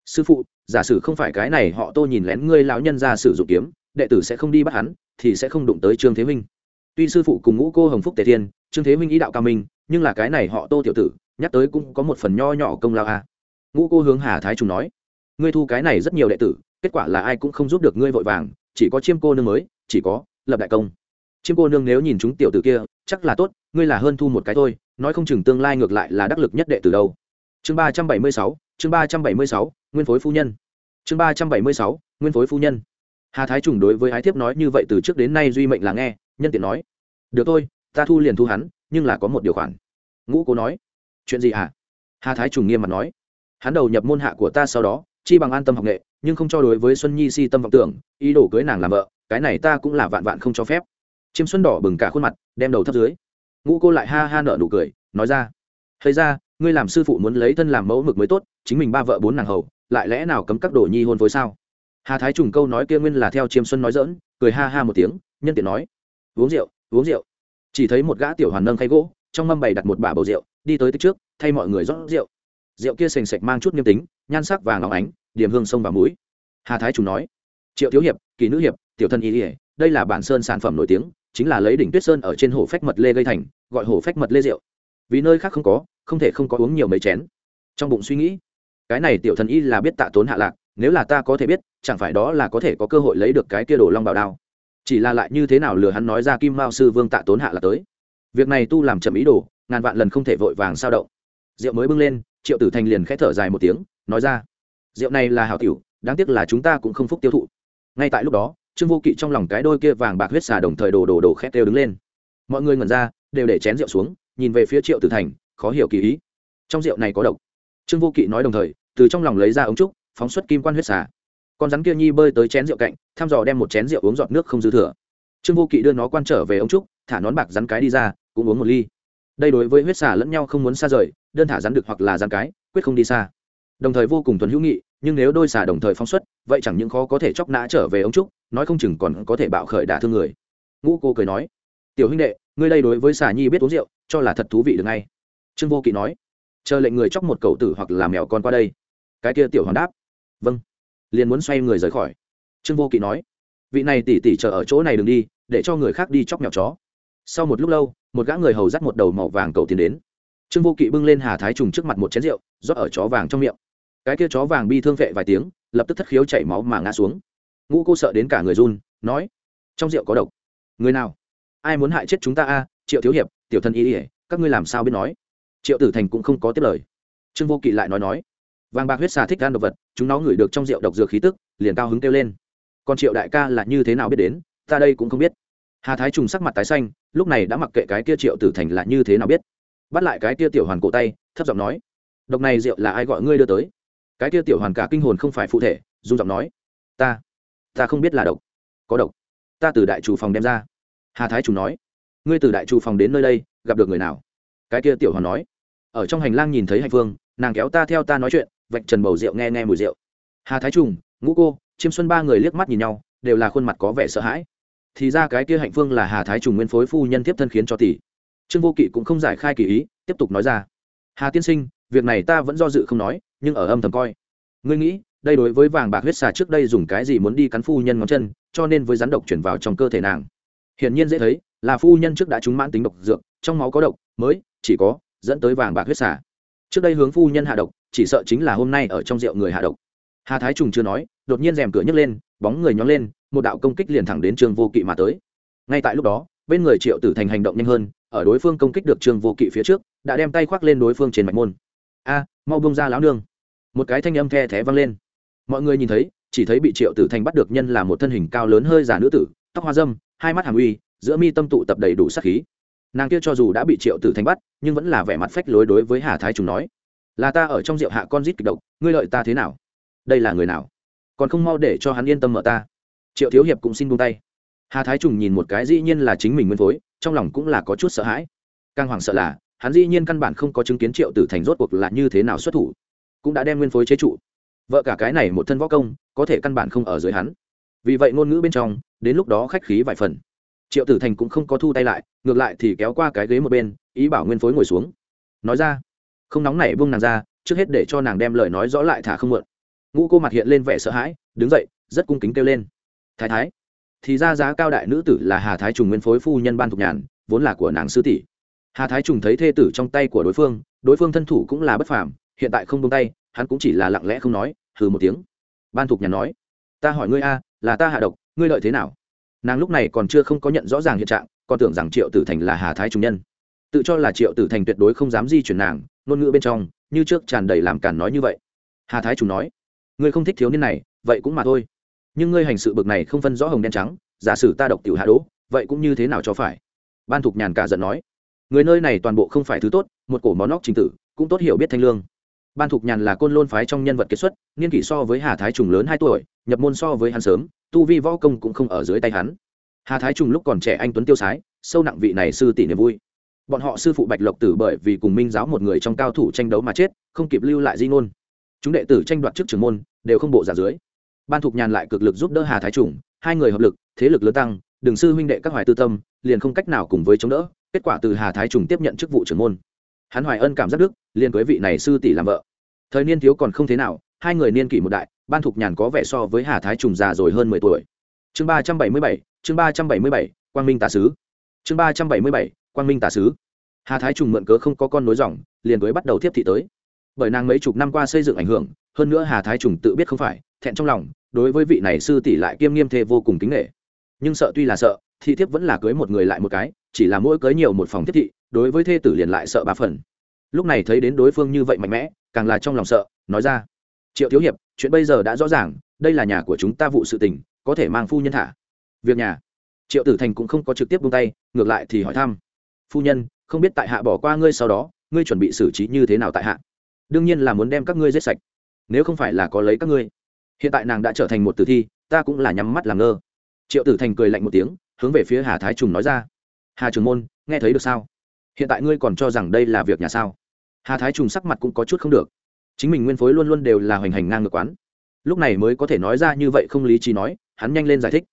sư phụ, giả sử không phải cái này họ tô nhìn lén ngươi lão nhân ra sử dụng kiếm, đệ tử sẽ không đi bắt hắn, thì sẽ không đụng tới trương thế minh tuy sư phụ cùng ngũ cô hồng phúc tề thiên, trương thế minh ý đạo cao minh, nhưng là cái này họ tô tiểu tử, nhắc tới cũng có một phần nho nhỏ công lao à. ngũ cô hướng hà thái trùng nói, ngươi thu cái này rất nhiều đệ tử, kết quả là ai cũng không giúp được ngươi vội vàng chỉ có chiêm cô nương mới, chỉ có lập đại công. Chiêm cô nương nếu nhìn chúng tiểu tử kia, chắc là tốt, ngươi là hơn thu một cái thôi, nói không chừng tương lai ngược lại là đắc lực nhất đệ từ đâu. Chương ba trăm bảy mươi sáu, chương ba trăm bảy mươi sáu, nguyên phối phu nhân. Chương ba trăm bảy mươi sáu, nguyên phối phu nhân. Hà thái trùng đối với ái thiếp nói như vậy từ trước đến nay duy mệnh là nghe, nhân tiện nói. Được thôi, ta thu liền thu hắn, nhưng là có một điều khoản. Ngũ cô nói. Chuyện gì hả? À? hà thái trùng nghiêm mặt nói. Hắn đầu nhập môn hạ của ta sau đó chi bằng an tâm học nghệ, nhưng không cho đối với xuân nhi si tâm vọng tưởng, ý đồ cưới nàng làm vợ, cái này ta cũng là vạn vạn không cho phép. Chiêm xuân đỏ bừng cả khuôn mặt, đem đầu thấp dưới. Ngũ cô lại ha ha nợ nụ cười, nói ra thấy ra, ngươi làm sư phụ muốn lấy thân làm mẫu mực mới tốt, chính mình ba vợ bốn nàng hầu, lại lẽ nào cấm các đồ nhi hôn phối sao? Hà thái trùng câu nói kia nguyên là theo chiêm xuân nói dỡn cười ha ha một tiếng, nhân tiện nói, uống rượu uống rượu. Chỉ thấy một gã tiểu hoàn nâng khay gỗ, trong mâm bày đặt một bả bầu rượu, đi tới tích trước, thay mọi người rót rượu rượu kia sành sạch mang chút nghiêm tính, nhan sắc vàng óng ánh, điểm hương sông và mũi. Hà thái chủ nói, triệu thiếu hiệp, kỳ nữ hiệp, tiểu thân y ỉa đây là bản sơn sản phẩm nổi tiếng, chính là lấy đỉnh tuyết sơn ở trên hồ phách mật lê gây thành, gọi hồ phách mật lê rượu. Vì nơi khác không có, không thể không có uống nhiều mấy chén. Trong bụng suy nghĩ, cái này tiểu thần y là biết tạ tốn hạ lạc, nếu là ta có thể biết, chẳng phải đó là có thể có cơ hội lấy được cái kia đồ long bảo đao. Chỉ là lại như thế nào lừa hắn nói ra kim mao sư vương tạ tốn hạ là tới. Việc này tu làm chậm ý đồ, ngàn vạn lần không thể vội vàng sao động rượu mới bưng lên, triệu tử thành liền khẽ thở dài một tiếng, nói ra, rượu này là hảo tiểu, đáng tiếc là chúng ta cũng không phúc tiêu thụ. Ngay tại lúc đó, trương vô kỵ trong lòng cái đôi kia vàng bạc huyết xà đồng thời đồ đồ đồ khét đều đứng lên. Mọi người ngẩn ra, đều để chén rượu xuống, nhìn về phía triệu tử thành, khó hiểu kỳ ý. Trong rượu này có độc. Trương vô kỵ nói đồng thời, từ trong lòng lấy ra ống trúc, phóng xuất kim quan huyết xà. Con rắn kia nhi bơi tới chén rượu cạnh, thăm dò đem một chén rượu uống giọt nước không dư thừa. Trương vô kỵ đưa nó quan trở về ống trúc, thả nón bạc rắn cái đi ra, cũng uống một ly đây đối với huyết xà lẫn nhau không muốn xa rời, đơn thả rắn được hoặc là rắn cái, quyết không đi xa. Đồng thời vô cùng thuần hữu nghị, nhưng nếu đôi xà đồng thời phóng xuất, vậy chẳng những khó có thể chóc nã trở về ống trúc, nói không chừng còn có thể bạo khởi đả thương người. Ngũ cô cười nói, tiểu huynh đệ, ngươi đây đối với xà nhi biết uống rượu, cho là thật thú vị được ngay. Trương vô kỵ nói, chờ lệnh người chóc một cậu tử hoặc là mèo con qua đây. Cái kia tiểu hoàn đáp vâng. Liền muốn xoay người rời khỏi. Trương vô kỵ nói, vị này tỉ tỉ chờ ở chỗ này đừng đi, để cho người khác đi chóc mèo chó. Sau một lúc lâu một gã người hầu dắt một đầu màu vàng cầu tiến đến. Trương vô kỵ bưng lên hà thái trùng trước mặt một chén rượu, rót ở chó vàng trong miệng. Cái kia chó vàng bi thương vệ vài tiếng, lập tức thất khiếu chảy máu mà ngã xuống. Ngũ cô sợ đến cả người run, nói, trong rượu có độc. Người nào? Ai muốn hại chết chúng ta a, triệu thiếu hiệp, tiểu thân y ỉa các ngươi làm sao biết nói? Triệu tử thành cũng không có tiếp lời. Trương vô kỵ lại nói nói, vàng bạc huyết xà thích gan độc vật, chúng nó ngửi được trong rượu độc dược khí tức, liền cao hứng kêu lên. Còn triệu đại ca là như thế nào biết đến, ta đây cũng không biết hà thái trùng sắc mặt tái xanh, lúc này đã mặc kệ cái kia triệu tử thành là như thế nào biết. Bắt lại cái kia tiểu hoàn cổ tay, thấp giọng nói, độc này rượu là ai gọi ngươi đưa tới? Cái kia tiểu hoàn cả kinh hồn không phải phụ thể dung giọng nói, ta ta không biết là độc, có độc. Ta từ đại chủ phòng đem ra. Hà thái trùng nói, ngươi từ đại chủ phòng đến nơi đây, gặp được người nào? Cái kia tiểu hoàn nói, ở trong hành lang nhìn thấy hạnh phương nàng kéo ta theo ta nói chuyện, vạch trần bầu rượu nghe nghe mùi rượu. Hà thái trùng, ngũ cô, chiêm xuân ba người liếc mắt nhìn nhau, đều là khuôn mặt có vẻ sợ hãi thì ra cái kia hạnh phương là hà thái trùng nguyên phối phu nhân tiếp thân khiến cho tỷ. Trương vô kỵ cũng không giải khai kỳ ý, tiếp tục nói ra. Hà tiên sinh, việc này ta vẫn do dự không nói, nhưng ở âm thầm coi. Ngươi nghĩ, đây đối với vàng bạc huyết xà trước đây dùng cái gì muốn đi cắn phu nhân ngón chân, cho nên với rắn độc chuyển vào trong cơ thể nàng. Hiển nhiên dễ thấy, là phu nhân trước đã trúng mãn tính độc dược, trong máu có độc, mới, chỉ có, dẫn tới vàng bạc huyết xà. Trước đây hướng phu nhân hạ độc, chỉ sợ chính là hôm nay ở trong rượu người hạ độc. Hà thái trùng chưa nói, đột nhiên rèm cửa nhấc lên, bóng người nhóng lên một đạo công kích liền thẳng đến trương vô kỵ mà tới. Ngay tại lúc đó, bên người triệu tử thành hành động nhanh hơn, ở đối phương công kích được trương vô kỵ phía trước, đã đem tay khoác lên đối phương trên mạch môn. A, mau bông ra láo nương. Một cái thanh âm the thé vang lên. Mọi người nhìn thấy, chỉ thấy bị triệu tử thành bắt được nhân là một thân hình cao lớn hơi già nữ tử, tóc hoa dâm, hai mắt hàm uy, giữa mi tâm tụ tập đầy đủ sắc khí. Nàng kia cho dù đã bị triệu tử thành bắt, nhưng vẫn là vẻ mặt phách lối đối với hà thái trùng nói, là ta ở trong rượu hạ con rít kịch độc, ngươi lợi ta thế nào? Đây là người nào? Còn không mau để cho hắn yên tâm mở ta triệu thiếu hiệp cũng xin buông tay. Hà thái trùng nhìn một cái dĩ nhiên là chính mình nguyên phối, trong lòng cũng là có chút sợ hãi. Càng hoảng sợ là, hắn dĩ nhiên căn bản không có chứng kiến triệu tử thành rốt cuộc là như thế nào xuất thủ, cũng đã đem nguyên phối chế trụ. Vợ cả cái này một thân võ công, có thể căn bản không ở dưới hắn. Vì vậy ngôn ngữ bên trong, đến lúc đó khách khí vài phần. Triệu tử thành cũng không có thu tay lại, ngược lại thì kéo qua cái ghế một bên, ý bảo nguyên phối ngồi xuống. Nói ra, không nóng nảy buông nàng ra, trước hết để cho nàng đem lời nói rõ lại thả không mượn ngũ cô mặt hiện lên vẻ sợ hãi, đứng dậy, rất cung kính kêu lên thái thái. Thì ra giá cao đại nữ tử là hà thái trùng nguyên phối phu nhân ban thục nhàn, vốn là của nàng sư tỷ. Hà thái trùng thấy thê tử trong tay của đối phương đối phương thân thủ cũng là bất phàm, hiện tại không buông tay, hắn cũng chỉ là lặng lẽ không nói, hừ một tiếng. Ban thục nhàn nói, ta hỏi ngươi a, là ta hạ độc, ngươi lợi thế nào? Nàng lúc này còn chưa không có nhận rõ ràng hiện trạng, còn tưởng rằng triệu tử thành là hà thái trùng nhân. Tự cho là triệu tử thành tuyệt đối không dám di chuyển nàng, ngôn ngữ bên trong, như trước tràn đầy làm cản nói như vậy. Hà thái trùng nói, ngươi không thích thiếu niên này, vậy cũng mà thôi nhưng ngươi hành sự bực này không phân rõ hồng đen trắng, giả sử ta độc tiểu hạ đỗ, vậy cũng như thế nào cho phải? Ban thục nhàn cả giận nói. Người nơi này toàn bộ không phải thứ tốt, một cổ món nóc trình tử, cũng tốt hiểu biết thanh lương. Ban thục nhàn là côn lôn phái trong nhân vật kết xuất, niên kỷ so với hà thái trùng lớn hai tuổi, nhập môn so với hắn sớm, tu vi võ công cũng không ở dưới tay hắn. Hà thái trùng lúc còn trẻ anh tuấn tiêu sái, sâu nặng vị này sư tỷ niềm vui. Bọn họ sư phụ bạch lộc tử bởi vì cùng minh giáo một người trong cao thủ tranh đấu mà chết, không kịp lưu lại di ngôn. Chúng đệ tử tranh đoạt trước trưởng môn, đều không bộ giả dưới ban thục nhàn lại cực lực giúp đỡ hà thái trùng, hai người hợp lực, thế lực lớn tăng, đường sư huynh đệ các hoài tư tâm, liền không cách nào cùng với chống đỡ, kết quả từ hà thái trùng tiếp nhận chức vụ trưởng môn. Hắn hoài ân cảm giác đức, liền với vị này sư tỷ làm vợ. Thời niên thiếu còn không thế nào, hai người niên kỷ một đại, ban thục nhàn có vẻ so với hà thái trùng già rồi hơn mười tuổi. Chương ba trăm bảy mươi bảy, chương ba trăm bảy mươi bảy, quang minh tà sứ. Chương ba trăm bảy mươi bảy, quang minh tà sứ. Hà thái trùng mượn cớ không có con nối dòng, liền với bắt đầu tiếp thị tới. Bởi nàng mấy chục năm qua xây dựng ảnh hưởng, hơn nữa hà thái trùng tự biết không phải, thẹn trong lòng đối với vị này sư tỷ lại kiêm nghiêm thê vô cùng kính nghệ nhưng sợ tuy là sợ, thị thiếp vẫn là cưới một người lại một cái, chỉ là mỗi cưới nhiều một phòng thiết thị, đối với thê tử liền lại sợ ba phần. Lúc này thấy đến đối phương như vậy mạnh mẽ, càng là trong lòng sợ, nói ra, triệu thiếu hiệp, chuyện bây giờ đã rõ ràng, đây là nhà của chúng ta vụ sự tình, có thể mang phu nhân thả. Việc nhà? Triệu tử thành cũng không có trực tiếp buông tay, ngược lại thì hỏi thăm, phu nhân, không biết tại hạ bỏ qua ngươi sau đó, ngươi chuẩn bị xử trí như thế nào tại hạ? Đương nhiên là muốn đem các ngươi giết sạch, nếu không phải là có lấy các ngươi hiện tại nàng đã trở thành một tử thi, ta cũng là nhắm mắt làm ngơ. Triệu tử thành cười lạnh một tiếng, hướng về phía hà thái trùng nói ra. Hà trường môn, nghe thấy được sao? Hiện tại ngươi còn cho rằng đây là việc nhà sao? Hà thái trùng sắc mặt cũng có chút không được. Chính mình nguyên phối luôn luôn đều là hoành hành ngang ngược quán. Lúc này mới có thể nói ra như vậy không lý trí nói, hắn nhanh lên giải thích.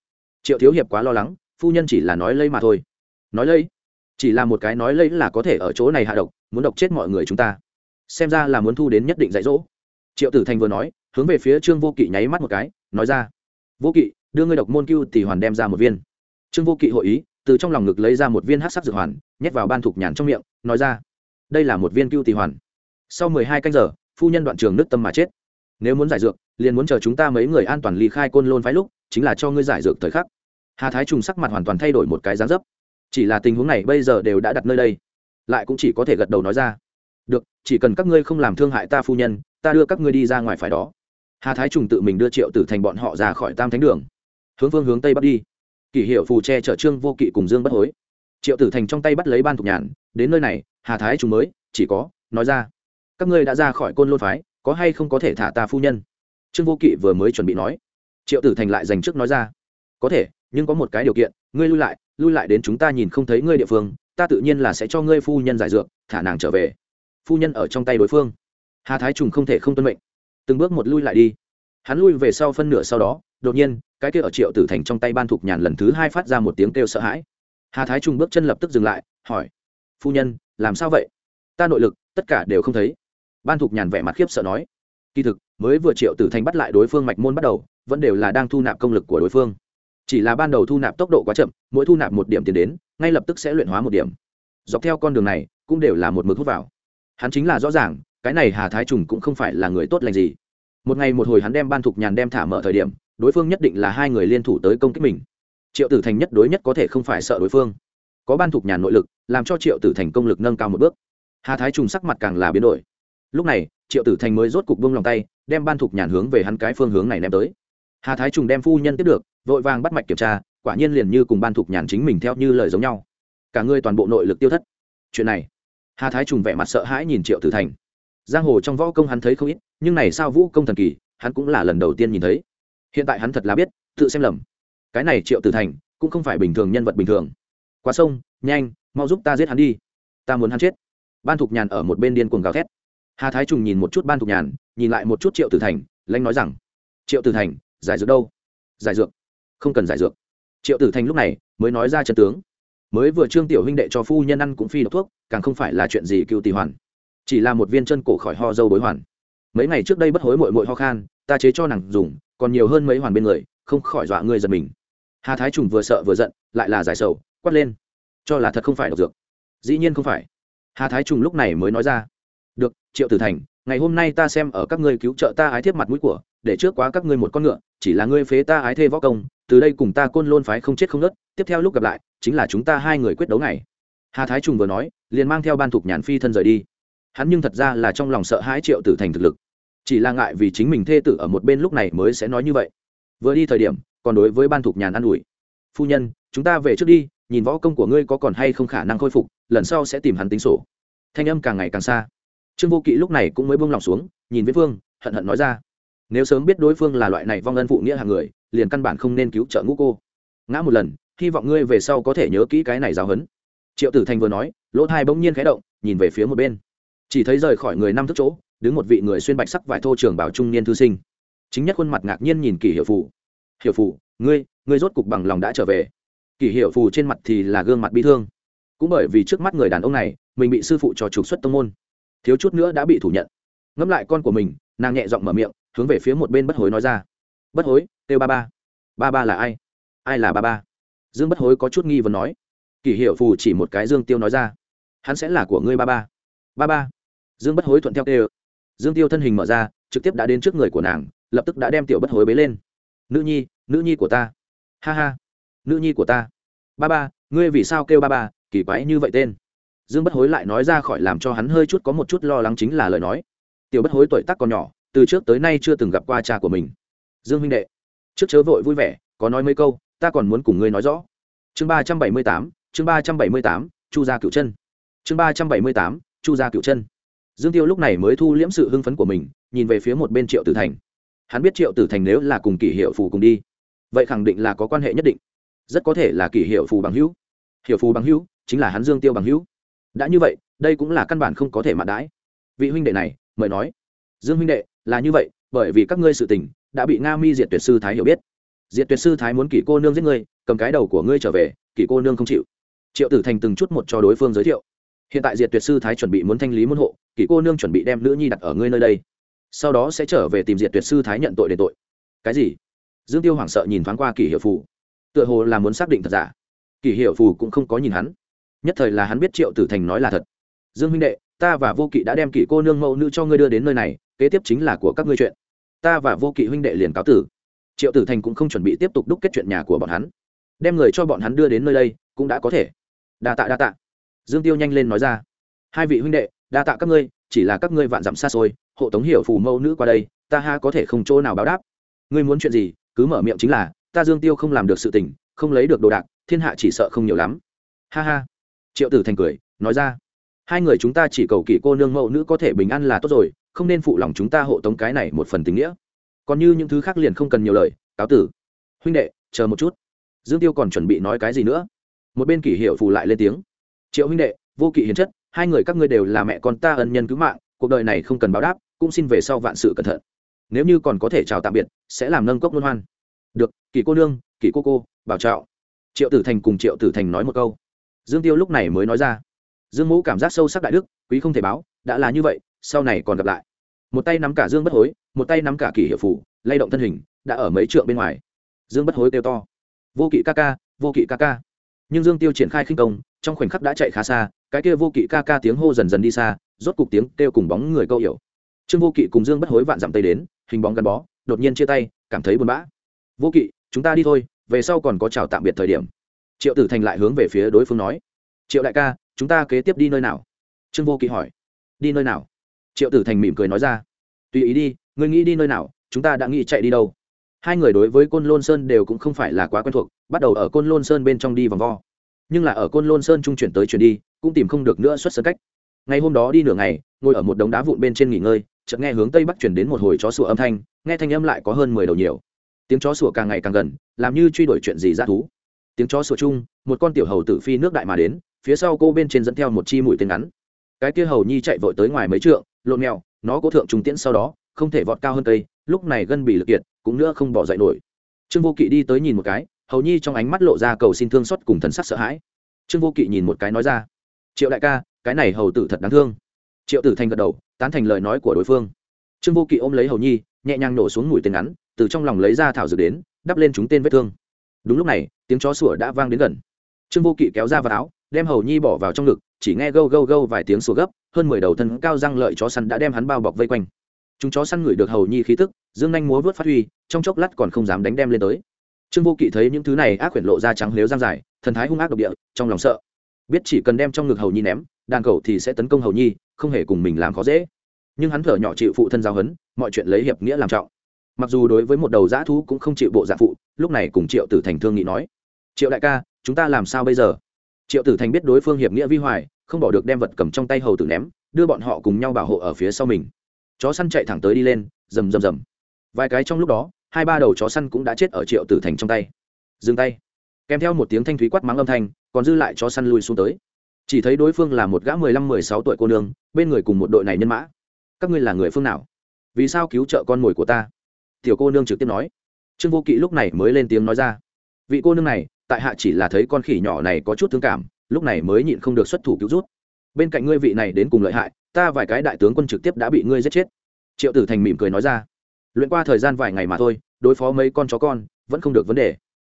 Triệu thiếu hiệp quá lo lắng, phu nhân chỉ là nói lây mà thôi. Nói lây? Chỉ là một cái nói lây là có thể ở chỗ này hạ độc, muốn độc chết mọi người chúng ta. Xem ra là muốn thu đến nhất định dạy dỗ. Triệu tử thành vừa nói hướng về phía trương vô kỵ nháy mắt một cái, nói ra, vô kỵ, đưa ngươi độc môn cưu tỷ hoàn đem ra một viên. Trương vô kỵ hội ý, từ trong lòng ngực lấy ra một viên hát sắc dược hoàn, nhét vào ban thục nhàn trong miệng, nói ra, đây là một viên cưu tỷ hoàn. Sau mười hai canh giờ, phu nhân đoạn trường nước tâm mà chết. Nếu muốn giải dược, liền muốn chờ chúng ta mấy người an toàn ly khai côn lôn phái lúc, chính là cho ngươi giải dược thời khắc. Hà thái trùng sắc mặt hoàn toàn thay đổi một cái dáng dấp. Chỉ là tình huống này bây giờ đều đã đặt nơi đây. Lại cũng chỉ có thể gật đầu nói ra, được, chỉ cần các ngươi không làm thương hại ta phu nhân, ta đưa các ngươi đi ra ngoài phải đó hà thái trùng tự mình đưa triệu tử thành bọn họ ra khỏi tam thánh đường, hướng phương hướng tây bắc đi. Kỷ hiệu phù che chở trương vô kỵ cùng dương bất hối. Triệu tử thành trong tay bắt lấy ban thục nhàn, đến nơi này, hà thái trùng mới, chỉ có, nói ra, các ngươi đã ra khỏi côn lôn phái, có hay không có thể thả ta phu nhân? Trương vô kỵ vừa mới chuẩn bị nói, triệu tử thành lại dành trước nói ra, có thể, nhưng có một cái điều kiện, ngươi lui lại lui lại đến chúng ta nhìn không thấy ngươi địa phương, ta tự nhiên là sẽ cho ngươi phu nhân giải dược, thả nàng trở về. Phu nhân ở trong tay đối phương. Hà thái trùng không thể không tuân mệnh từng bước một lui lại đi. Hắn lui về sau phân nửa sau đó, đột nhiên, cái kia ở triệu tử thành trong tay ban thục nhàn lần thứ hai phát ra một tiếng kêu sợ hãi. Hà thái Trung bước chân lập tức dừng lại, hỏi, phu nhân, làm sao vậy? Ta nội lực, tất cả đều không thấy. Ban thục nhàn vẻ mặt khiếp sợ nói, kỳ thực, mới vừa triệu tử thành bắt lại đối phương mạch môn bắt đầu, vẫn đều là đang thu nạp công lực của đối phương. Chỉ là ban đầu thu nạp tốc độ quá chậm, mỗi thu nạp một điểm tiền đến, ngay lập tức sẽ luyện hóa một điểm. Dọc theo con đường này, cũng đều là một mực hút vào. Hắn chính là rõ ràng cái này hà thái trùng cũng không phải là người tốt lành gì. Một ngày một hồi hắn đem ban thục nhàn đem thả mở thời điểm, đối phương nhất định là hai người liên thủ tới công kích mình. Triệu tử thành nhất đối nhất có thể không phải sợ đối phương. Có ban thục nhàn nội lực, làm cho triệu tử thành công lực nâng cao một bước. Hà thái trùng sắc mặt càng là biến đổi. Lúc này, triệu tử thành mới rốt cục bông lòng tay, đem ban thục nhàn hướng về hắn cái phương hướng này ném tới. Hà thái trùng đem phu nhân tiếp được, vội vàng bắt mạch kiểm tra, quả nhiên liền như cùng ban thục nhàn chính mình theo như lời giống nhau. Cả người toàn bộ nội lực tiêu thất. Chuyện này, hà thái trùng vẻ mặt sợ hãi nhìn triệu tử thành giang hồ trong võ công hắn thấy không ít, nhưng này sao vũ công thần kỳ, hắn cũng là lần đầu tiên nhìn thấy. Hiện tại hắn thật là biết, tự xem lầm. Cái này triệu tử thành, cũng không phải bình thường nhân vật bình thường. Qua sông, nhanh, mau giúp ta giết hắn đi. Ta muốn hắn chết. Ban thục nhàn ở một bên điên cuồng gào thét. Hà thái trùng nhìn một chút ban thục nhàn, nhìn lại một chút triệu tử thành lãnh nói rằng, triệu tử thành, giải dược đâu? Giải dược? Không cần giải dược. Triệu tử thành lúc này mới nói ra chân tướng. Mới vừa trương tiểu huynh đệ cho phu nhân ăn cũng phi độc thuốc, càng không phải là chuyện gì cựu tỷ hoàn chỉ là một viên chân cổ khỏi ho dâu bối hoàn. Mấy ngày trước đây bất hối mội mội ho khan, ta chế cho nàng dùng, còn nhiều hơn mấy hoàn bên người, không khỏi dọa ngươi giật mình. Hà thái trùng vừa sợ vừa giận, lại là giải sầu, quát lên. Cho là thật không phải độc dược. Dĩ nhiên không phải. Hà thái trùng lúc này mới nói ra. Được, triệu tử thành, ngày hôm nay ta xem ở các ngươi cứu trợ ta ái thiếp mặt mũi của, để trước quá các ngươi một con ngựa, chỉ là ngươi phế ta ái thê võ công, từ đây cùng ta côn lôn phái không chết không nớt, tiếp theo lúc gặp lại, chính là chúng ta hai người quyết đấu này hà thái trùng vừa nói, liền mang theo ban thục nhàn phi thân rời đi hắn nhưng thật ra là trong lòng sợ hãi triệu tử thành thực lực. Chỉ là ngại vì chính mình thê tử ở một bên lúc này mới sẽ nói như vậy. Vừa đi thời điểm, còn đối với ban thục nhàn ă n ủi. Phu nhân, chúng ta về trước đi, nhìn võ công của ngươi có còn hay không khả năng khôi phục, lần sau sẽ tìm hắn tính sổ. Thanh âm càng ngày càng xa. Trương vô kỵ lúc này cũng mới buông lòng xuống, nhìn viễn phương hận hận nói ra, nếu sớm biết đối phương là loại này vong ân phụ nghĩa hàng người, liền căn bản không nên cứu trợ ngũ cô. Ngã một lần, hy vọng ngươi về sau có thể nhớ kỹ cái này giáo hấn triệu tử thành vừa nói, lỗ thai bỗng nhiên khẽ động, nhìn về phía một bên chỉ thấy rời khỏi người năm thức chỗ, đứng một vị người xuyên bạch sắc vải thô trường bảo trung niên thư sinh. Chính nhất khuôn mặt ngạc nhiên nhìn kỷ hiệu phù. Hiệu phù, ngươi ngươi rốt cục bằng lòng đã trở về. Kỷ hiệu phù trên mặt thì là gương mặt bi thương. Cũng bởi vì trước mắt người đàn ông này, mình bị sư phụ cho trục xuất tông môn. Thiếu chút nữa đã bị thủ nhận. Ngẫm lại con của mình, nàng nhẹ giọng mở miệng, hướng về phía một bên bất hối nói ra. Bất hối kêu ba ba. Ba ba là ai? Ai là ba ba? Dương bất hối có chút nghi vấn nói. Kỷ hiệu phù chỉ một cái dương tiêu nói ra. Hắn sẽ là của ngươi, ba ba. Ba ba dương bất hối thuận theo kêu. Dương tiêu thân hình mở ra, trực tiếp đã đến trước người của nàng, lập tức đã đem tiểu bất hối bế lên. Nữ nhi nữ nhi của ta. Ha ha, nữ nhi của ta. Ba ba, ngươi vì sao kêu ba ba, kỳ quái như vậy tên? Dương bất hối lại nói ra khỏi làm cho hắn hơi chút có một chút lo lắng chính là lời nói. Tiểu bất hối tuổi tác còn nhỏ, từ trước tới nay chưa từng gặp qua cha của mình. Dương huynh đệ, trước chớ vội vui vẻ, có nói mấy câu, ta còn muốn cùng ngươi nói rõ. Chương ba trăm bảy mươi tám, chương ba trăm bảy mươi tám, chu gia cựu chân. Chương ba trăm bảy mươi tám, chu gia cựu chân dương tiêu lúc này mới thu liễm sự hưng phấn của mình, nhìn về phía một bên triệu tử thành. Hắn biết triệu tử thành nếu là cùng kỷ hiệu phù cùng đi, vậy khẳng định là có quan hệ nhất định. Rất có thể là kỷ hiệu phù bằng hữu. Hiệu phù bằng hữu, chính là hắn dương tiêu bằng hữu. Đã như vậy, đây cũng là căn bản không có thể mạn đãi. Vị huynh đệ này, mời nói. Dương huynh đệ, là như vậy, bởi vì các ngươi sự tình đã bị nga mi diệt tuyệt sư thái hiểu biết. Diệt tuyệt sư thái muốn kỷ cô nương giết ngươi, cầm cái đầu của ngươi trở về, kỷ cô nương không chịu. Triệu tử thành từng chút một cho đối phương giới thiệu hiện tại diệt tuyệt sư thái chuẩn bị muốn thanh lý môn hộ, kỷ cô nương chuẩn bị đem nữ nhi đặt ở ngươi nơi đây. Sau đó sẽ trở về tìm diệt tuyệt sư thái nhận tội để tội. Cái gì? Dương tiêu hoảng sợ nhìn thoáng qua kỷ hiệu phù. Tựa hồ là muốn xác định thật giả. Kỷ hiệu phù cũng không có nhìn hắn. Nhất thời là hắn biết triệu tử thành nói là thật. Dương huynh đệ, ta và vô kỵ đã đem kỷ cô nương mẫu nữ cho ngươi đưa đến nơi này, kế tiếp chính là của các ngươi chuyện. Ta và vô kỵ huynh đệ liền cáo tử. Triệu tử thành cũng không chuẩn bị tiếp tục đúc kết chuyện nhà của bọn hắn. Đem người cho bọn hắn đưa đến nơi đây, cũng đã có thể. Đa tạ đa tạ dương tiêu nhanh lên nói ra, hai vị huynh đệ, đa tạ các ngươi, chỉ là các ngươi vạn dặm xa xôi, hộ tống hiểu phù mẫu nữ qua đây, ta ha có thể không chỗ nào báo đáp. Ngươi muốn chuyện gì, cứ mở miệng chính là, ta dương tiêu không làm được sự tình, không lấy được đồ đạc, thiên hạ chỉ sợ không nhiều lắm. Ha ha. Triệu tử thành cười, nói ra, hai người chúng ta chỉ cầu kỳ cô nương mẫu nữ có thể bình an là tốt rồi, không nên phụ lòng chúng ta hộ tống cái này một phần tình nghĩa. Còn như những thứ khác liền không cần nhiều lời, cáo tử. Huynh đệ, chờ một chút. Dương tiêu còn chuẩn bị nói cái gì nữa? Một bên kỷ hiệu phù lại lên tiếng triệu huynh đệ, vô kỵ hiền chất, hai người các ngươi đều là mẹ con ta ân nhân cứu mạng, cuộc đời này không cần báo đáp, cũng xin về sau vạn sự cẩn thận. Nếu như còn có thể chào tạm biệt, sẽ làm nâng cốc luân hoan. Được kỳ cô nương kỳ cô cô, bảo trạo triệu tử thành cùng triệu tử thành nói một câu. Dương tiêu lúc này mới nói ra. Dương mũ cảm giác sâu sắc đại đức, quý không thể báo, đã là như vậy, sau này còn gặp lại. Một tay nắm cả dương bất hối, một tay nắm cả kỷ hiệu phủ, lay động thân hình, đã ở mấy trượng bên ngoài. Dương bất hối kêu to. Vô kỵ ca ca, vô kỵ ca ca. Nhưng dương tiêu triển khai khinh công trong khoảnh khắc đã chạy khá xa, cái kia vô kỵ ca ca tiếng hô dần dần đi xa, rốt cục tiếng kêu cùng bóng người câu hiểu. Trương vô kỵ cùng dương bất hối vạn dặm tây đến, hình bóng gắn bó, đột nhiên chia tay, cảm thấy buồn bã. Vô kỵ, chúng ta đi thôi, về sau còn có chào tạm biệt thời điểm. Triệu tử thành lại hướng về phía đối phương nói. Triệu đại ca, chúng ta kế tiếp đi nơi nào? Trương vô kỵ hỏi. Đi nơi nào? Triệu tử thành mỉm cười nói ra. Tùy ý đi, ngươi nghĩ đi nơi nào, chúng ta đã nghĩ chạy đi đâu. Hai người đối với côn lôn sơn đều cũng không phải là quá quen thuộc, bắt đầu ở côn lôn sơn bên trong đi vòng vo nhưng là ở côn lôn sơn trung chuyển tới chuyển đi, cũng tìm không được nữa xuất sân cách. Ngày hôm đó đi nửa ngày, ngồi ở một đống đá vụn bên trên nghỉ ngơi, chợt nghe hướng tây bắc chuyển đến một hồi chó sủa âm thanh, nghe thanh âm lại có hơn mười đầu nhiều. Tiếng chó sủa càng ngày càng gần, làm như truy đuổi chuyện gì ra thú. Tiếng chó sủa chung, một con tiểu hầu tử phi nước đại mà đến, phía sau cô bên trên dẫn theo một chi mũi tên ngắn. Cái kia hầu nhi chạy vội tới ngoài mấy trượng, lộn mèo, nó có thượng trung tiễn sau đó, không thể vọt cao hơn cây, lúc này gân bị lực kiệt, cũng nữa không bỏ dậy nổi. Trương vô kỵ đi tới nhìn một cái hầu nhi trong ánh mắt lộ ra cầu xin thương xót cùng thần sắc sợ hãi. Trương vô kỵ nhìn một cái nói ra, triệu đại ca, cái này hầu tử thật đáng thương. Triệu tử thành gật đầu, tán thành lời nói của đối phương. Trương vô kỵ ôm lấy hầu nhi, nhẹ nhàng nổ xuống mũi tên ngắn, từ trong lòng lấy ra thảo dược đến, đắp lên chúng tên vết thương. Đúng lúc này, tiếng chó sủa đã vang đến gần. Trương vô kỵ kéo ra vào áo, đem hầu nhi bỏ vào trong ngực, chỉ nghe gâu gâu gâu vài tiếng sủa gấp, hơn mười đầu thân cao răng lợi chó săn đã đem hắn bao bọc vây quanh. Chúng chó săn ngửi được hầu nhi khí tức, dương nhanh múa vớt phát huy, trong chốc lát còn không dám đánh đem lên tới trương vô kỵ thấy những thứ này ác quyển lộ ra trắng nếu giang dài, thần thái hung ác độc địa, trong lòng sợ. Biết chỉ cần đem trong ngực hầu nhi ném, đàn cầu thì sẽ tấn công hầu nhi, không hề cùng mình làm khó dễ. Nhưng hắn thở nhỏ chịu phụ thân giao hấn mọi chuyện lấy hiệp nghĩa làm trọng. Mặc dù đối với một đầu dã thú cũng không chịu bộ dạng phụ, lúc này cùng triệu tử thành thương nghị nói, triệu đại ca, chúng ta làm sao bây giờ? Triệu tử thành biết đối phương hiệp nghĩa vi hoài, không bỏ được đem vật cầm trong tay hầu tử ném, đưa bọn họ cùng nhau bảo hộ ở phía sau mình. Chó săn chạy thẳng tới đi lên, rầm rầm rầm. Vài cái trong lúc đó hai ba đầu chó săn cũng đã chết ở triệu tử thành trong tay. Dừng tay. Kèm theo một tiếng thanh thúy quát mắng âm thanh, còn dư lại chó săn lui xuống tới. Chỉ thấy đối phương là một gã mười lăm, mười sáu tuổi cô nương, bên người cùng một đội này nhân mã. Các ngươi là người phương nào? Vì sao cứu trợ con mồi của ta? Tiểu cô nương trực tiếp nói. Trương vô kỵ lúc này mới lên tiếng nói ra. Vị cô nương này, tại hạ chỉ là thấy con khỉ nhỏ này có chút thương cảm, lúc này mới nhịn không được xuất thủ cứu rút. Bên cạnh ngươi vị này đến cùng lợi hại, ta vài cái đại tướng quân trực tiếp đã bị ngươi giết chết. Triệu tử thành mỉm cười nói ra luyện qua thời gian vài ngày mà thôi, đối phó mấy con chó con, vẫn không được vấn đề.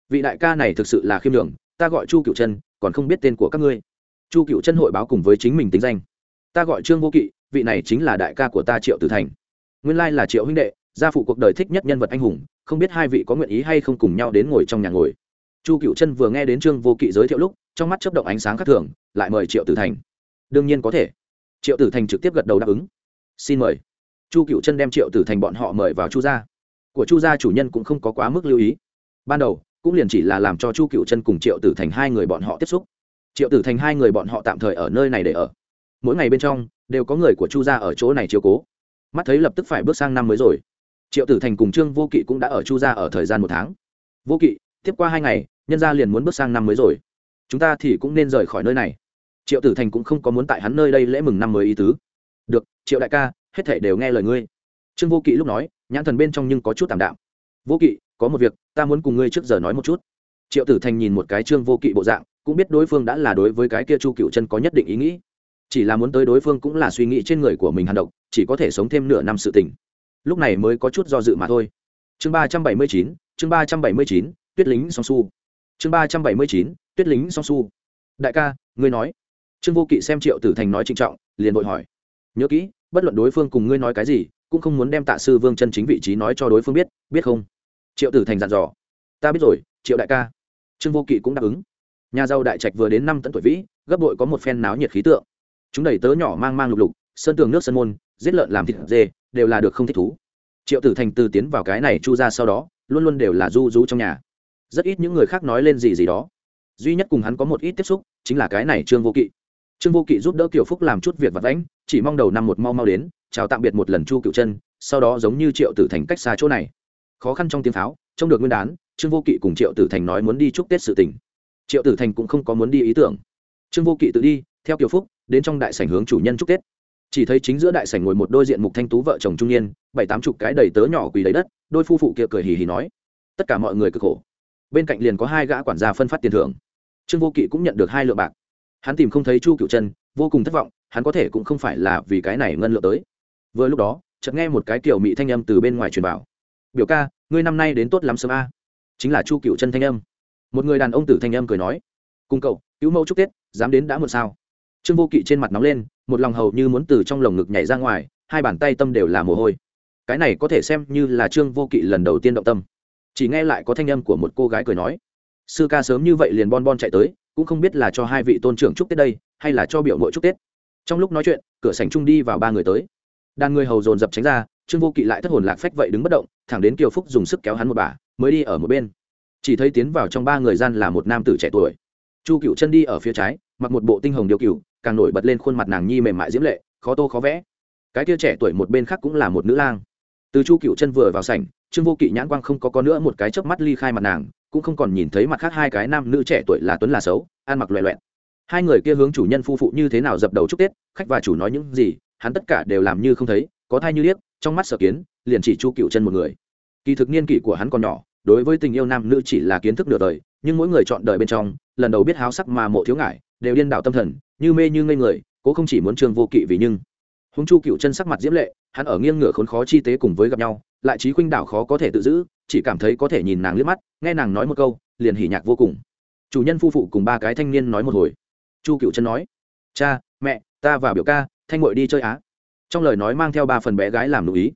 Vị đại ca này thực sự là khiêm đường ta gọi chu cựu chân, còn không biết tên của các ngươi. Chu cựu chân hội báo cùng với chính mình tính danh. Ta gọi trương vô kỵ, vị này chính là đại ca của ta triệu tử thành. Nguyên lai là triệu huynh đệ, gia phụ cuộc đời thích nhất nhân vật anh hùng, không biết hai vị có nguyện ý hay không cùng nhau đến ngồi trong nhà ngồi. Chu cựu chân vừa nghe đến trương vô kỵ giới thiệu lúc, trong mắt chấp động ánh sáng khác thường, lại mời triệu tử thành. Đương nhiên có thể. Triệu tử thành trực tiếp gật đầu đáp ứng. Xin mời chu cựu chân đem triệu tử thành bọn họ mời vào chu gia. Của chu gia chủ nhân cũng không có quá mức lưu ý. Ban đầu, cũng liền chỉ là làm cho chu cựu chân cùng triệu tử thành hai người bọn họ tiếp xúc. Triệu tử thành hai người bọn họ tạm thời ở nơi này để ở. Mỗi ngày bên trong, đều có người của chu gia ở chỗ này chiếu cố. Mắt thấy lập tức phải bước sang năm mới rồi. Triệu tử thành cùng trương vô kỵ cũng đã ở chu gia ở thời gian một tháng. Vô kỵ, tiếp qua hai ngày, nhân gia liền muốn bước sang năm mới rồi. Chúng ta thì cũng nên rời khỏi nơi này. Triệu tử thành cũng không có muốn tại hắn nơi đây lễ mừng năm mới ý tứ. Được, triệu đại ca hết thảy đều nghe lời ngươi. Trương vô kỵ lúc nói, nhãn thần bên trong nhưng có chút tạm đạm. Vô kỵ, có một việc, ta muốn cùng ngươi trước giờ nói một chút. Triệu tử thành nhìn một cái trương vô kỵ bộ dạng, cũng biết đối phương đã là đối với cái kia chu cựu chân có nhất định ý nghĩ. Chỉ là muốn tới đối phương cũng là suy nghĩ trên người của mình hàn độc, chỉ có thể sống thêm nửa năm sự tình. Lúc này mới có chút do dự mà thôi. Chương ba trăm bảy mươi chín, chương ba trăm bảy mươi chín, tuyết lính song su. Chương ba trăm bảy mươi chín, tuyết lính song su. Đại ca, ngươi nói. Trương vô kỵ xem triệu tử thành nói trinh trọng, liền vội hỏi. Nhớ kỹ bất luận đối phương cùng ngươi nói cái gì, cũng không muốn đem tạ sư vương chân chính vị trí nói cho đối phương biết biết không? Triệu tử thành dặn dò. Ta biết rồi, triệu đại ca. Trương vô kỵ cũng đáp ứng. Nhà giàu đại trạch vừa đến năm tận tuổi vĩ, gấp bội có một phen náo nhiệt khí tượng. Chúng đẩy tớ nhỏ mang mang lục lục, sơn tường nước sân môn, giết lợn làm thịt dê, đều là được không thích thú. Triệu tử thành từ tiến vào cái này chu ra sau đó, luôn luôn đều là du du trong nhà. Rất ít những người khác nói lên gì gì đó. Duy nhất cùng hắn có một ít tiếp xúc, chính là cái này trương vô kỵ trương vô kỵ giúp đỡ kiều phúc làm chút việc vặt vãnh, chỉ mong đầu năm một mau mau đến, chào tạm biệt một lần chu cựu chân, sau đó giống như triệu tử thành cách xa chỗ này. Khó khăn trong tiếng pháo trông được nguyên đán, trương vô kỵ cùng triệu tử thành nói muốn đi chúc tết sự tình. triệu tử thành cũng không có muốn đi ý tưởng. Trương vô kỵ tự đi, theo kiều phúc, đến trong đại sảnh hướng chủ nhân chúc tết. Chỉ thấy chính giữa đại sảnh ngồi một đôi diện mục thanh tú vợ chồng trung niên, bảy tám chục cái đầy tớ nhỏ quỳ lấy đất, đôi phu phụ kia cười hì hì nói. Tất cả mọi người cực khổ. Bên cạnh liền có hai gã quản gia phân phát tiền thưởng. Trương vô kỵ cũng nhận được hai lượng bạc hắn tìm không thấy chu cựu chân, vô cùng thất vọng, hắn có thể cũng không phải là vì cái này ngân lượng tới. Vừa lúc đó, chợt nghe một cái kiểu mỹ thanh âm từ bên ngoài truyền vào. Biểu ca, ngươi năm nay đến tốt lắm sớm a. Chính là chu cựu chân thanh âm. Một người đàn ông tử thanh âm cười nói, cùng cậu, cứu mẫu chúc tết, dám đến đã muộn sao? Trương vô kỵ trên mặt nóng lên, một lòng hầu như muốn từ trong lồng ngực nhảy ra ngoài, hai bàn tay tâm đều là mồ hôi. Cái này có thể xem như là trương vô kỵ lần đầu tiên động tâm. Chỉ nghe lại có thanh âm của một cô gái cười nói, sư ca sớm như vậy liền bon bon chạy tới cũng không biết là cho hai vị tôn trưởng chúc tết đây, hay là cho biểu mội chúc tết. Trong lúc nói chuyện, cửa sảnh trung đi vào ba người tới. Đàn người hầu dồn dập tránh ra, trương vô kỵ lại thất hồn lạc phách vậy đứng bất động, thẳng đến kiều phúc dùng sức kéo hắn một bà, mới đi ở một bên. Chỉ thấy tiến vào trong ba người gian là một nam tử trẻ tuổi. Chu cựu chân đi ở phía trái, mặc một bộ tinh hồng điều cựu càng nổi bật lên khuôn mặt nàng nhi mềm mại diễm lệ, khó tô khó vẽ. Cái tia trẻ tuổi một bên khác cũng là một nữ lang. Từ chu cựu chân vừa vào sảnh, trương vô kỵ nhãn quang không có có nữa một cái chớp mắt ly khai mặt nàng cũng không còn nhìn thấy mặt khác hai cái nam nữ trẻ tuổi là tuấn là xấu, ăn mặc loẹ loẹn hai người kia hướng chủ nhân phu phụ như thế nào dập đầu chúc tết, khách và chủ nói những gì, hắn tất cả đều làm như không thấy, có thai như liếc trong mắt sở kiến, liền chỉ chu cựu chân một người. Kỳ thực niên kỷ của hắn còn nhỏ, đối với tình yêu nam nữ chỉ là kiến thức nửa đời, nhưng mỗi người chọn đời bên trong, lần đầu biết háo sắc mà mộ thiếu ngại đều điên đảo tâm thần, như mê như ngây người, cố không chỉ muốn trường vô kỵ vì nhưng. Húng chu cựu chân sắc mặt diễm lệ, hắn ở nghiêng ngửa khốn khó chi tế cùng với gặp nhau, lại trí khuynh đảo khó có thể tự giữ chỉ cảm thấy có thể nhìn nàng liếc mắt, nghe nàng nói một câu, liền hỉ nhạc vô cùng. Chủ nhân phu phụ cùng ba cái thanh niên nói một hồi. Chu cựu chân nói, cha, mẹ, ta và biểu ca, thanh ngội đi chơi á. Trong lời nói mang theo ba phần bé gái làm lưu ý.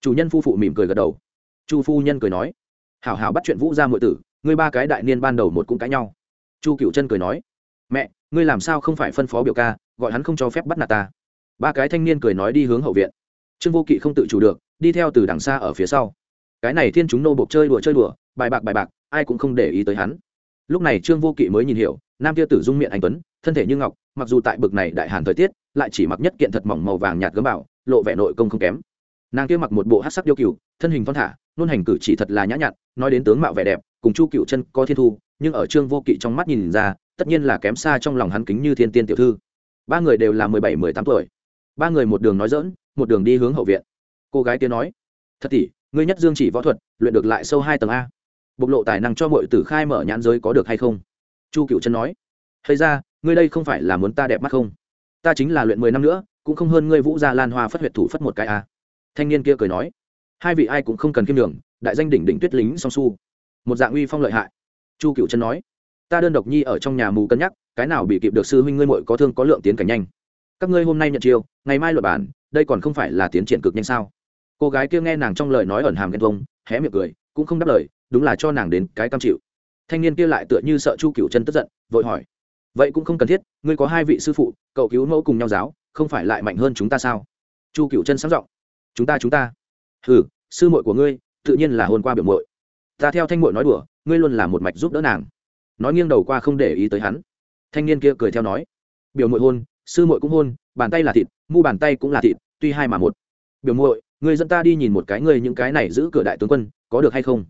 Chủ nhân phu phụ mỉm cười gật đầu. Chu phu nhân cười nói, hảo hảo bắt chuyện vũ ra mọi tử, ngươi ba cái đại niên ban đầu một cũng cãi nhau. Chu cựu chân cười nói, mẹ, ngươi làm sao không phải phân phó biểu ca, gọi hắn không cho phép bắt nạt ta. Ba cái thanh niên cười nói đi hướng hậu viện. Trương vô kỵ không tự chủ được, đi theo từ đằng xa ở phía sau cái này thiên chúng nô bộc chơi đùa chơi đùa, bài bạc bài bạc, ai cũng không để ý tới hắn. Lúc này trương vô kỵ mới nhìn hiểu, nam kia tử dung miệng anh tuấn, thân thể như ngọc, mặc dù tại bực này đại hàn thời tiết, lại chỉ mặc nhất kiện thật mỏng màu vàng nhạt gấm bảo, lộ vẻ nội công không kém. Nàng kia mặc một bộ hát sắc điêu cựu thân hình thon thả, nôn hành cử chỉ thật là nhã nhặn, nói đến tướng mạo vẻ đẹp, cùng chu cựu chân có thiên thu, nhưng ở trương vô kỵ trong mắt nhìn ra, tất nhiên là kém xa trong lòng hắn kính như thiên tiên tiểu thư. Ba người đều là mười bảy, mười tám tuổi. Ba người một đường nói dỡn một đường đi hướng hậu viện. Cô gái kia nói, thật tỷ ngươi nhất dương chỉ võ thuật, luyện được lại sâu hai tầng a. Bộc lộ tài năng cho mọi tử khai mở nhãn giới có được hay không? Chu cựu chân nói. Hay ra, ngươi đây không phải là muốn ta đẹp mắt không? Ta chính là luyện mười năm nữa, cũng không hơn ngươi vũ gia lan hoa phất huyệt thủ phất một cái a. Thanh niên kia cười nói. Hai vị ai cũng không cần kiêm đường đại danh đỉnh đỉnh tuyết lính song su. Một dạng uy phong lợi hại. Chu cựu chân nói. Ta đơn độc nhi ở trong nhà mù cân nhắc, cái nào bị kịp được sư huynh ngươi mội có thương có lượng tiến cảnh nhanh. Các ngươi hôm nay nhận chiêu, ngày mai luật bản, đây còn không phải là tiến triển cực nhanh sao? Cô gái kia nghe nàng trong lời nói ẩn hàm ghen vông hé miệng cười, cũng không đáp lời, đúng là cho nàng đến cái cam chịu. Thanh niên kia lại tựa như sợ chu cựu chân tức giận, vội hỏi, vậy cũng không cần thiết, ngươi có hai vị sư phụ, cậu cứu mẫu cùng nhau giáo, không phải lại mạnh hơn chúng ta sao? Chu cựu chân sáng giọng, chúng ta chúng ta. Ừ sư muội của ngươi, tự nhiên là hôn qua biểu muội. Ta theo thanh muội nói đùa, ngươi luôn là một mạch giúp đỡ nàng. Nói nghiêng đầu qua không để ý tới hắn. Thanh niên kia cười theo nói, biểu muội hôn, sư muội cũng hôn, bàn tay là thịt, mu bàn tay cũng là thịt, tuy hai mà một. Biểu muội ngươi dẫn ta đi nhìn một cái ngươi những cái này giữ cửa đại tướng quân, có được hay không?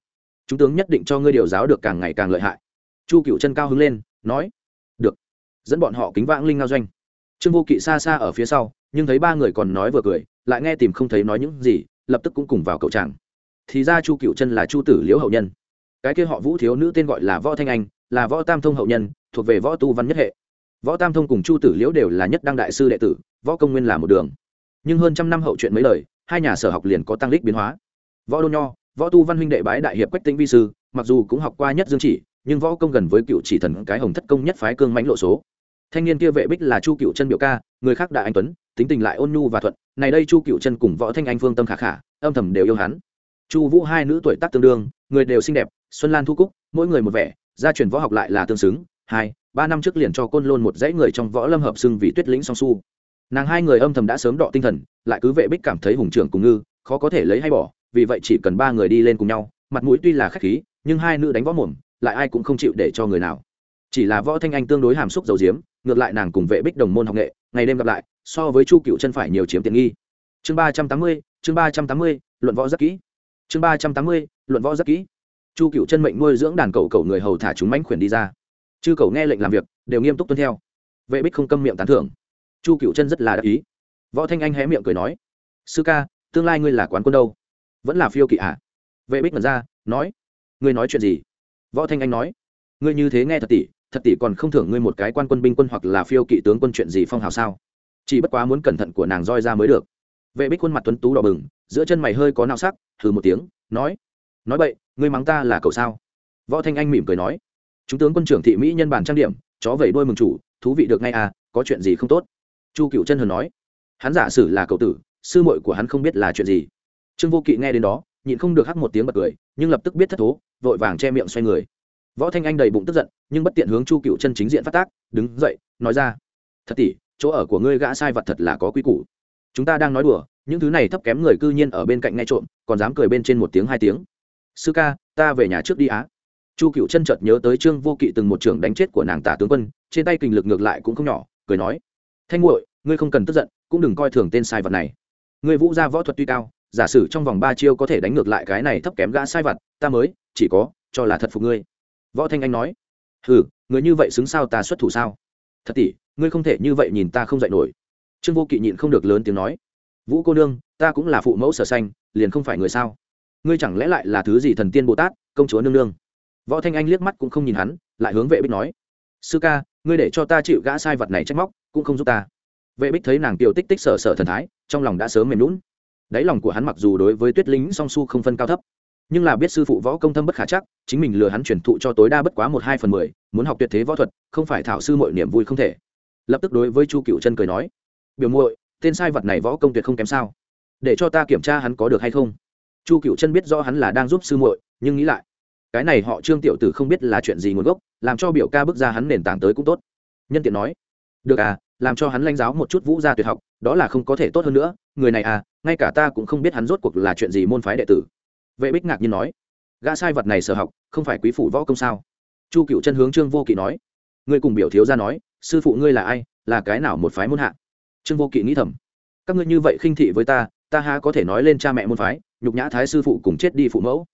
Chúng tướng nhất định cho ngươi điều giáo được càng ngày càng lợi hại. Chu cựu chân cao hứng lên, nói, được, dẫn bọn họ kính vãng linh ngao doanh. Trương vô kỵ xa xa ở phía sau, nhưng thấy ba người còn nói vừa cười, lại nghe tìm không thấy nói những gì, lập tức cũng cùng vào cậu tràng. Thì ra chu cựu chân là chu tử liễu hậu nhân. Cái kia họ vũ thiếu nữ tên gọi là võ thanh anh, là võ tam thông hậu nhân, thuộc về võ tu văn nhất hệ. Võ tam thông cùng chu tử liễu đều là nhất đăng đại sư đệ tử, võ công nguyên là một đường. Nhưng hơn trăm năm hậu chuyện mấy lời hai nhà sở học liền có tăng lích biến hóa. Võ đôn nho, võ tu văn huynh đệ bái đại hiệp quách tĩnh vi sư, mặc dù cũng học qua nhất dương chỉ, nhưng võ công gần với cựu chỉ thần cái hồng thất công nhất phái cương mãnh lộ số. Thanh niên kia vệ bích là chu cựu chân biểu ca, người khác đại anh tuấn, tính tình lại ôn nhu và thuận, này đây chu cựu chân cùng võ thanh anh phương tâm khả khả, âm thầm đều yêu hắn. Chu vũ hai nữ tuổi tác tương đương, người đều xinh đẹp, xuân lan thu cúc, mỗi người một vẻ, gia truyền võ học lại là tương xứng, hai, ba năm trước liền cho côn lôn một dãy người trong võ lâm hợp xưng vì tuyết lĩnh song su nàng hai người âm thầm đã sớm đọ tinh thần, lại cứ vệ bích cảm thấy hùng trưởng cùng ngư, khó có thể lấy hay bỏ, vì vậy chỉ cần ba người đi lên cùng nhau, mặt mũi tuy là khách khí, nhưng hai nữ đánh võ mồm, lại ai cũng không chịu để cho người nào. Chỉ là võ thanh anh tương đối hàm xúc dầu diếm, ngược lại nàng cùng vệ bích đồng môn học nghệ, ngày đêm gặp lại, so với chu cựu chân phải nhiều chiếm tiện nghi. Chương ba trăm tám mươi, chương ba trăm tám mươi, luận võ rất kỹ. Chương ba trăm tám mươi, luận võ rất kỹ. Chu cựu chân mệnh nuôi dưỡng đàn cầu cầu người hầu thả chúng mánh khuyển đi ra. Chư cầu nghe lệnh làm việc, đều nghiêm túc tuân theo. Vệ bích không câm miệng tán thưởng chu cựu chân rất là đắc ý. Võ thanh anh hé miệng cười nói, sư ca, tương lai ngươi là quán quân đâu? Vẫn là phiêu kỵ ạ à? vệ bích mật ra, nói, ngươi nói chuyện gì? Võ thanh anh nói, ngươi như thế nghe thật tỷ thật tỷ còn không thưởng ngươi một cái quan quân binh quân hoặc là phiêu kỵ tướng quân chuyện gì phong hào sao? Chỉ bất quá muốn cẩn thận của nàng roi ra mới được. Vệ bích khuôn mặt tuấn tú đỏ bừng, giữa chân mày hơi có nao sắc thử một tiếng, nói nói vậy ngươi mắng ta là cậu sao? Võ thanh anh mỉm cười nói, chúng tướng quân trưởng thị mỹ nhân bản trang điểm, chó vẩy đôi mừng chủ, thú vị được ngay à có chuyện gì không tốt? Chu cựu chân hờn nói, hắn giả sử là cậu tử, sư muội của hắn không biết là chuyện gì. Trương vô kỵ nghe đến đó, nhịn không được hắc một tiếng bật cười, nhưng lập tức biết thất thố, vội vàng che miệng xoay người. Võ thanh anh đầy bụng tức giận, nhưng bất tiện hướng chu cựu chân chính diện phát tác, đứng dậy, nói ra, thật tỷ, chỗ ở của ngươi gã sai vật thật là có quy củ. Chúng ta đang nói đùa, những thứ này thấp kém người cư nhiên ở bên cạnh nghe trộm, còn dám cười bên trên một tiếng hai tiếng. Sư ca, ta về nhà trước đi á. Chu cựu chân chợt nhớ tới trương vô kỵ từng một trường đánh chết của nàng tả tướng quân, trên tay kình lực ngược lại cũng không nhỏ, cười nói thanh nguội ngươi không cần tức giận, cũng đừng coi thường tên sai vật này. Ngươi vũ gia võ thuật tuy cao, giả sử trong vòng ba chiêu có thể đánh ngược lại cái này thấp kém gã sai vật, ta mới, chỉ có, cho là thật phục ngươi. Võ thanh anh nói. Ừ người như vậy xứng sao ta xuất thủ sao? Thật tỷ, ngươi không thể như vậy nhìn ta không dạy nổi. Trương vô kỵ nhịn không được lớn tiếng nói. Vũ cô nương, ta cũng là phụ mẫu sở xanh liền không phải người sao? Ngươi chẳng lẽ lại là thứ gì thần tiên bồ tát, công chúa nương nương? Võ thanh anh liếc mắt cũng không nhìn hắn, lại hướng vệ bích nói sư ca, ngươi để cho ta chịu gã sai vật này trách móc, cũng không giúp ta. Vệ bích thấy nàng tiểu tích tích sở sở thần thái, trong lòng đã sớm mềm lún đáy lòng của hắn mặc dù đối với tuyết lính song su không phân cao thấp, nhưng là biết sư phụ võ công thâm bất khả chắc, chính mình lừa hắn chuyển thụ cho tối đa bất quá một hai phần mười, muốn học tuyệt thế võ thuật, không phải thảo sư mọi niềm vui không thể. Lập tức đối với chu cựu chân cười nói, biểu muội, tên sai vật này võ công tuyệt không kém sao? Để cho ta kiểm tra hắn có được hay không. Chu cựu chân biết do hắn là đang giúp sư muội, nhưng nghĩ lại cái này họ trương tiểu tử không biết là chuyện gì nguồn gốc, làm cho biểu ca bước ra hắn nền tảng tới cũng tốt. Nhân tiện nói, được à làm cho hắn lãnh giáo một chút vũ gia tuyệt học, đó là không có thể tốt hơn nữa, người này à ngay cả ta cũng không biết hắn rốt cuộc là chuyện gì môn phái đệ tử. Vệ bích ngạc nhiên nói, gã sai vật này sở học, không phải quý phủ võ công sao? Chu cựu chân hướng trương vô kỵ nói, ngươi cùng biểu thiếu ra nói, sư phụ ngươi là ai, là cái nào một phái môn hạ? Trương vô kỵ nghĩ thầm, các ngươi như vậy khinh thị với ta ta há có thể nói lên cha mẹ môn phái, nhục nhã thái sư phụ cùng chết đi phụ mẫu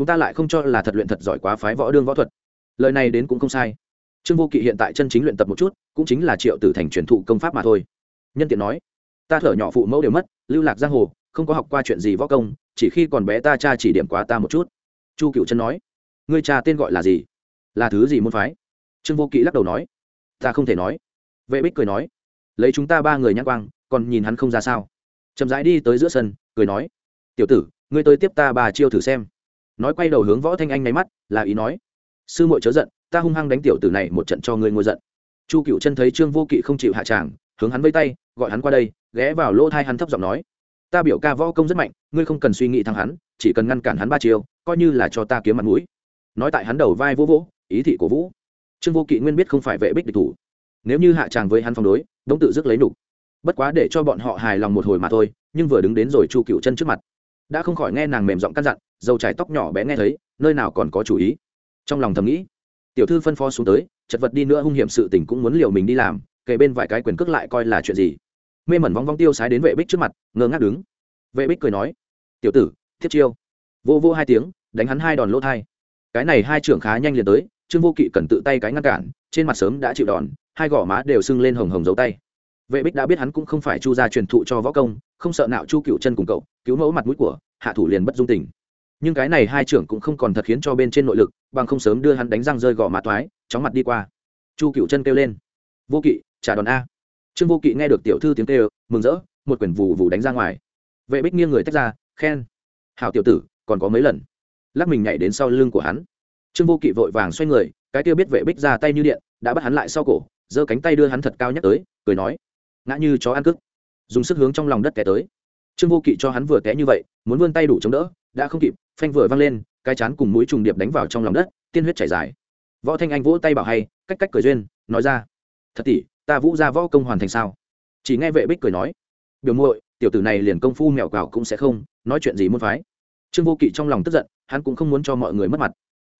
chúng ta lại không cho là thật luyện thật giỏi quá phái võ đương võ thuật. Lời này đến cũng không sai. Trương vô kỵ hiện tại chân chính luyện tập một chút, cũng chính là triệu tử thành truyền thụ công pháp mà thôi. Nhân tiện nói, ta thở nhỏ phụ mẫu đều mất, lưu lạc giang hồ, không có học qua chuyện gì võ công, chỉ khi còn bé ta cha chỉ điểm quá ta một chút. Chu cựu chân nói, ngươi cha tên gọi là gì? Là thứ gì muốn phái? Trương vô kỵ lắc đầu nói, ta không thể nói. Vệ bích cười nói, lấy chúng ta ba người nhãn quang, còn nhìn hắn không ra sao. Chậm rãi đi tới giữa sân, cười nói, tiểu tử, ngươi tới tiếp ta ba chiêu thử xem nói quay đầu hướng võ thanh anh nháy mắt, là ý nói, sư muội chớ giận, ta hung hăng đánh tiểu tử này một trận cho ngươi ngôi giận. Chu cựu chân thấy trương vô kỵ không chịu hạ tràng, hướng hắn vây tay, gọi hắn qua đây, ghé vào lỗ thai hắn thấp giọng nói, ta biểu ca võ công rất mạnh, ngươi không cần suy nghĩ thằng hắn, chỉ cần ngăn cản hắn ba chiều coi như là cho ta kiếm mặt mũi. Nói tại hắn đầu vai vỗ vỗ, ý thị của vũ. Trương vô kỵ nguyên biết không phải vệ bích địch thủ. Nếu như hạ tràng với hắn phong đối, đống tự dứt lấy nục. Bất quá để cho bọn họ hài lòng một hồi mà thôi, nhưng vừa đứng đến rồi chu cựu chân trước mặt đã không khỏi nghe nàng mềm giọng căn dặn, dầu trải tóc nhỏ bé nghe thấy, nơi nào còn có chủ ý. Trong lòng thầm nghĩ, tiểu thư phân phó xuống tới, chật vật đi nữa hung hiểm sự tình cũng muốn liều mình đi làm kể bên vài cái quyền cước lại coi là chuyện gì. Mê mẩn vong vong tiêu sái đến vệ bích trước mặt, ngơ ngác đứng. Vệ bích cười nói, tiểu tử thiết chiêu. Vô vô hai tiếng, đánh hắn hai đòn lỗ thai. Cái này hai trưởng khá nhanh liền tới, trương vô kỵ cần tự tay cái ngăn cản, trên mặt sớm đã chịu đòn, hai gò má đều sưng lên hồng hồng dấu tay vệ bích đã biết hắn cũng không phải chu gia truyền thụ cho võ công, không sợ nạo chu cựu chân cùng cậu, cứu mẫu mặt mũi của hạ thủ liền bất dung tình. Nhưng cái này hai trưởng cũng không còn thật khiến cho bên trên nội lực, bằng không sớm đưa hắn đánh răng rơi gò mã toái, chóng mặt đi qua. Chu cựu chân kêu lên. Vô kỵ, trả đòn a. Trương vô kỵ nghe được tiểu thư tiếng kêu, mừng rỡ, một quyển vù vù đánh ra ngoài. Vệ bích nghiêng người tách ra, khen. Hào tiểu tử, còn có mấy lần? Lắc mình nhảy đến sau lưng của hắn. Trương vô kỵ vội vàng xoay người, cái tiêu biết vệ bích ra tay như điện, đã bắt hắn lại sau cổ, giơ cánh tay đưa hắn thật cao nhắc tới, cười nói ngã như chó ăn cức dùng sức hướng trong lòng đất té tới. Trương vô kỵ cho hắn vừa té như vậy, muốn vươn tay đủ chống đỡ, đã không kịp, phanh vừa văng lên, cái chán cùng mũi trùng điệp đánh vào trong lòng đất, tiên huyết chảy dài. Võ thanh anh vỗ tay bảo hay, cách cách cười duyên, nói ra, thật tỷ, ta vũ ra võ công hoàn thành sao? Chỉ nghe vệ bích cười nói, biểu muội, tiểu tử này liền công phu mèo cào cũng sẽ không, nói chuyện gì muốn phái. Trương vô kỵ trong lòng tức giận, hắn cũng không muốn cho mọi người mất mặt.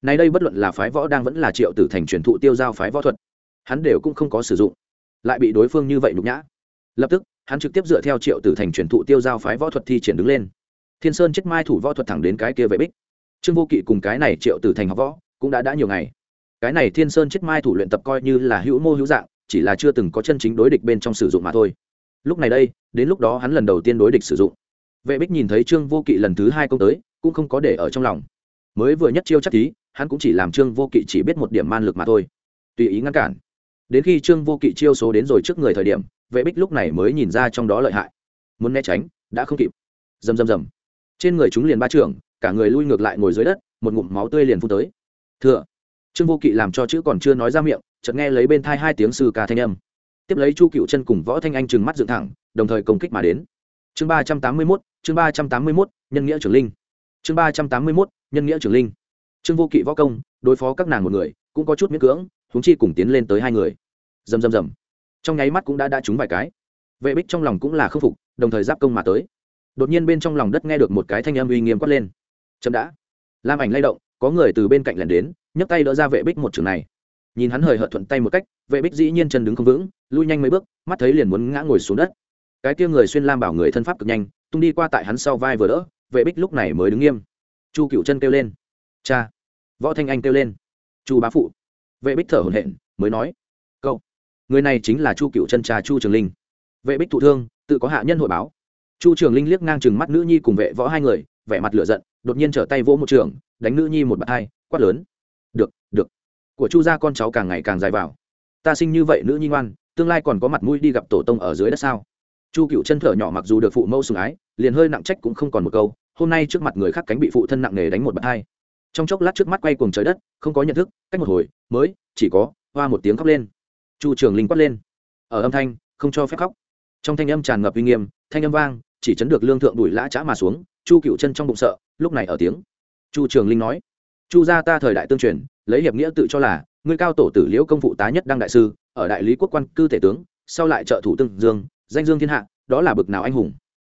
Nay đây bất luận là phái võ đang vẫn là triệu tử thành truyền thụ tiêu giao phái võ thuật, hắn đều cũng không có sử dụng lại bị đối phương như vậy nhục nhã. Lập tức, hắn trực tiếp dựa theo triệu tử thành truyền thụ tiêu giao phái võ thuật thi triển đứng lên. Thiên sơn chết mai thủ võ thuật thẳng đến cái kia vệ bích. Trương vô kỵ cùng cái này triệu tử thành học võ cũng đã đã nhiều ngày. Cái này thiên sơn chết mai thủ luyện tập coi như là hữu mô hữu dạng, chỉ là chưa từng có chân chính đối địch bên trong sử dụng mà thôi. Lúc này đây, đến lúc đó hắn lần đầu tiên đối địch sử dụng. Vệ bích nhìn thấy trương vô kỵ lần thứ hai công tới, cũng không có để ở trong lòng. Mới vừa nhất chiêu chắc tí hắn cũng chỉ làm trương vô kỵ chỉ biết một điểm man lực mà thôi. Tùy ý ngăn cản đến khi trương vô kỵ chiêu số đến rồi trước người thời điểm, vệ bích lúc này mới nhìn ra trong đó lợi hại. Muốn né tránh, đã không kịp. Rầm rầm rầm. Trên người chúng liền ba trưởng, cả người lui ngược lại ngồi dưới đất, một ngụm máu tươi liền phun tới. Thừa. Trương vô kỵ làm cho chữ còn chưa nói ra miệng, chợt nghe lấy bên thai hai tiếng sư ca thanh âm. Tiếp lấy chu cựu chân cùng võ thanh anh trừng mắt dựng thẳng, đồng thời công kích mà đến. Chương ba trăm tám mươi mốt, chương ba trăm tám mươi mốt, nhân nghĩa trưởng linh. Chương ba trăm tám mươi mốt, nhân nghĩa trưởng linh. Trương vô kỵ võ công, đối phó các nàng một người, cũng có chút miễn cưỡng huống chi cùng tiến lên tới hai người. Rầm rầm rầm. Trong nháy mắt cũng đã đã trúng vài cái. Vệ bích trong lòng cũng là khâm phục, đồng thời giáp công mà tới. Đột nhiên bên trong lòng đất nghe được một cái thanh âm uy nghiêm quát lên. Chậm đã. Lam ảnh lay động, có người từ bên cạnh lẻn đến, nhấc tay đỡ ra vệ bích một trường này. Nhìn hắn hời hợt thuận tay một cách, vệ bích dĩ nhiên chân đứng không vững, lui nhanh mấy bước, mắt thấy liền muốn ngã ngồi xuống đất. Cái kia người xuyên lam bảo người thân pháp cực nhanh, tung đi qua tại hắn sau vai vừa đỡ, vệ bích lúc này mới đứng nghiêm. Chu cựu chân kêu lên. Cha! Võ thanh anh kêu lên. Chu bá phụ! Vệ bích thở hổn hển, mới nói, câu, người này chính là chu cựu chân cha chu trường linh. Vệ bích thụ thương, tự có hạ nhân hội báo. Chu trường linh liếc ngang chừng mắt nữ nhi cùng vệ võ hai người, vẻ mặt lửa giận, đột nhiên trở tay vỗ một trường, đánh nữ nhi một bạt hai, quát lớn, được được, của chu gia con cháu càng ngày càng dài vào. Ta sinh như vậy nữ nhi ngoan, tương lai còn có mặt mũi đi gặp tổ tông ở dưới đất sao? Chu cựu chân thở nhỏ mặc dù được phụ mẫu sùng ái, liền hơi nặng trách cũng không còn một câu, hôm nay trước mặt người khác cánh bị phụ thân nặng nề đánh một bạt hai trong chốc lát trước mắt quay cuồng trời đất, không có nhận thức, cách một hồi, mới, chỉ có, hoa một tiếng khóc lên. Chu trường linh quát lên. Ở âm thanh, không cho phép khóc. Trong thanh âm tràn ngập uy nghiêm, thanh âm vang, chỉ chấn được lương thượng đuổi lã chã mà xuống, chu cựu chân trong bụng sợ, lúc này ở tiếng. Chu trường linh nói, chu gia ta thời đại tương truyền, lấy hiệp nghĩa tự cho là người cao tổ tử liễu công phụ tá nhất đăng đại sư, ở đại lý quốc quan cư tể tướng, sau lại trợ thủ tương dương, danh dương thiên hạ, đó là bực nào anh hùng.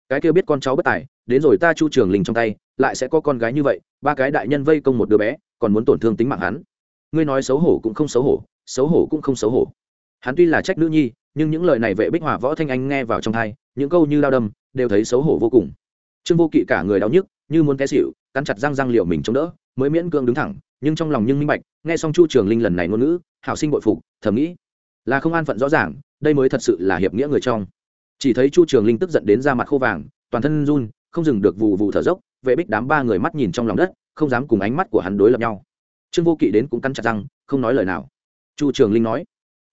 Cái kia biết con cháu bất tài, đến rồi ta chu trường linh trong tay lại sẽ có con gái như vậy, ba cái đại nhân vây công một đứa bé, còn muốn tổn thương tính mạng hắn. Ngươi nói xấu hổ cũng không xấu hổ xấu hổ cũng không xấu hổ. Hắn tuy là trách nữ nhi, nhưng những lời này vệ bích hòa võ thanh anh nghe vào trong thai, những câu như lao đâm, đều thấy xấu hổ vô cùng. Trương vô kỵ cả người đau nhức, như muốn té xịu cắn chặt răng răng liệu mình chống đỡ, mới miễn cưỡng đứng thẳng, nhưng trong lòng nhưng minh bạch, nghe xong chu trường linh lần này ngôn ngữ, hảo sinh bội phục, thầm nghĩ, là không an phận rõ ràng, đây mới thật sự là hiệp nghĩa người trong. Chỉ thấy chu trường linh tức giận đến ra mặt khô vàng, toàn thân run, không dừng được vụ vụ thở dốc vệ bích đám ba người mắt nhìn trong lòng đất, không dám cùng ánh mắt của hắn đối lập nhau. Trương vô kỵ đến cũng cắn chặt răng, không nói lời nào. Chu trường linh nói,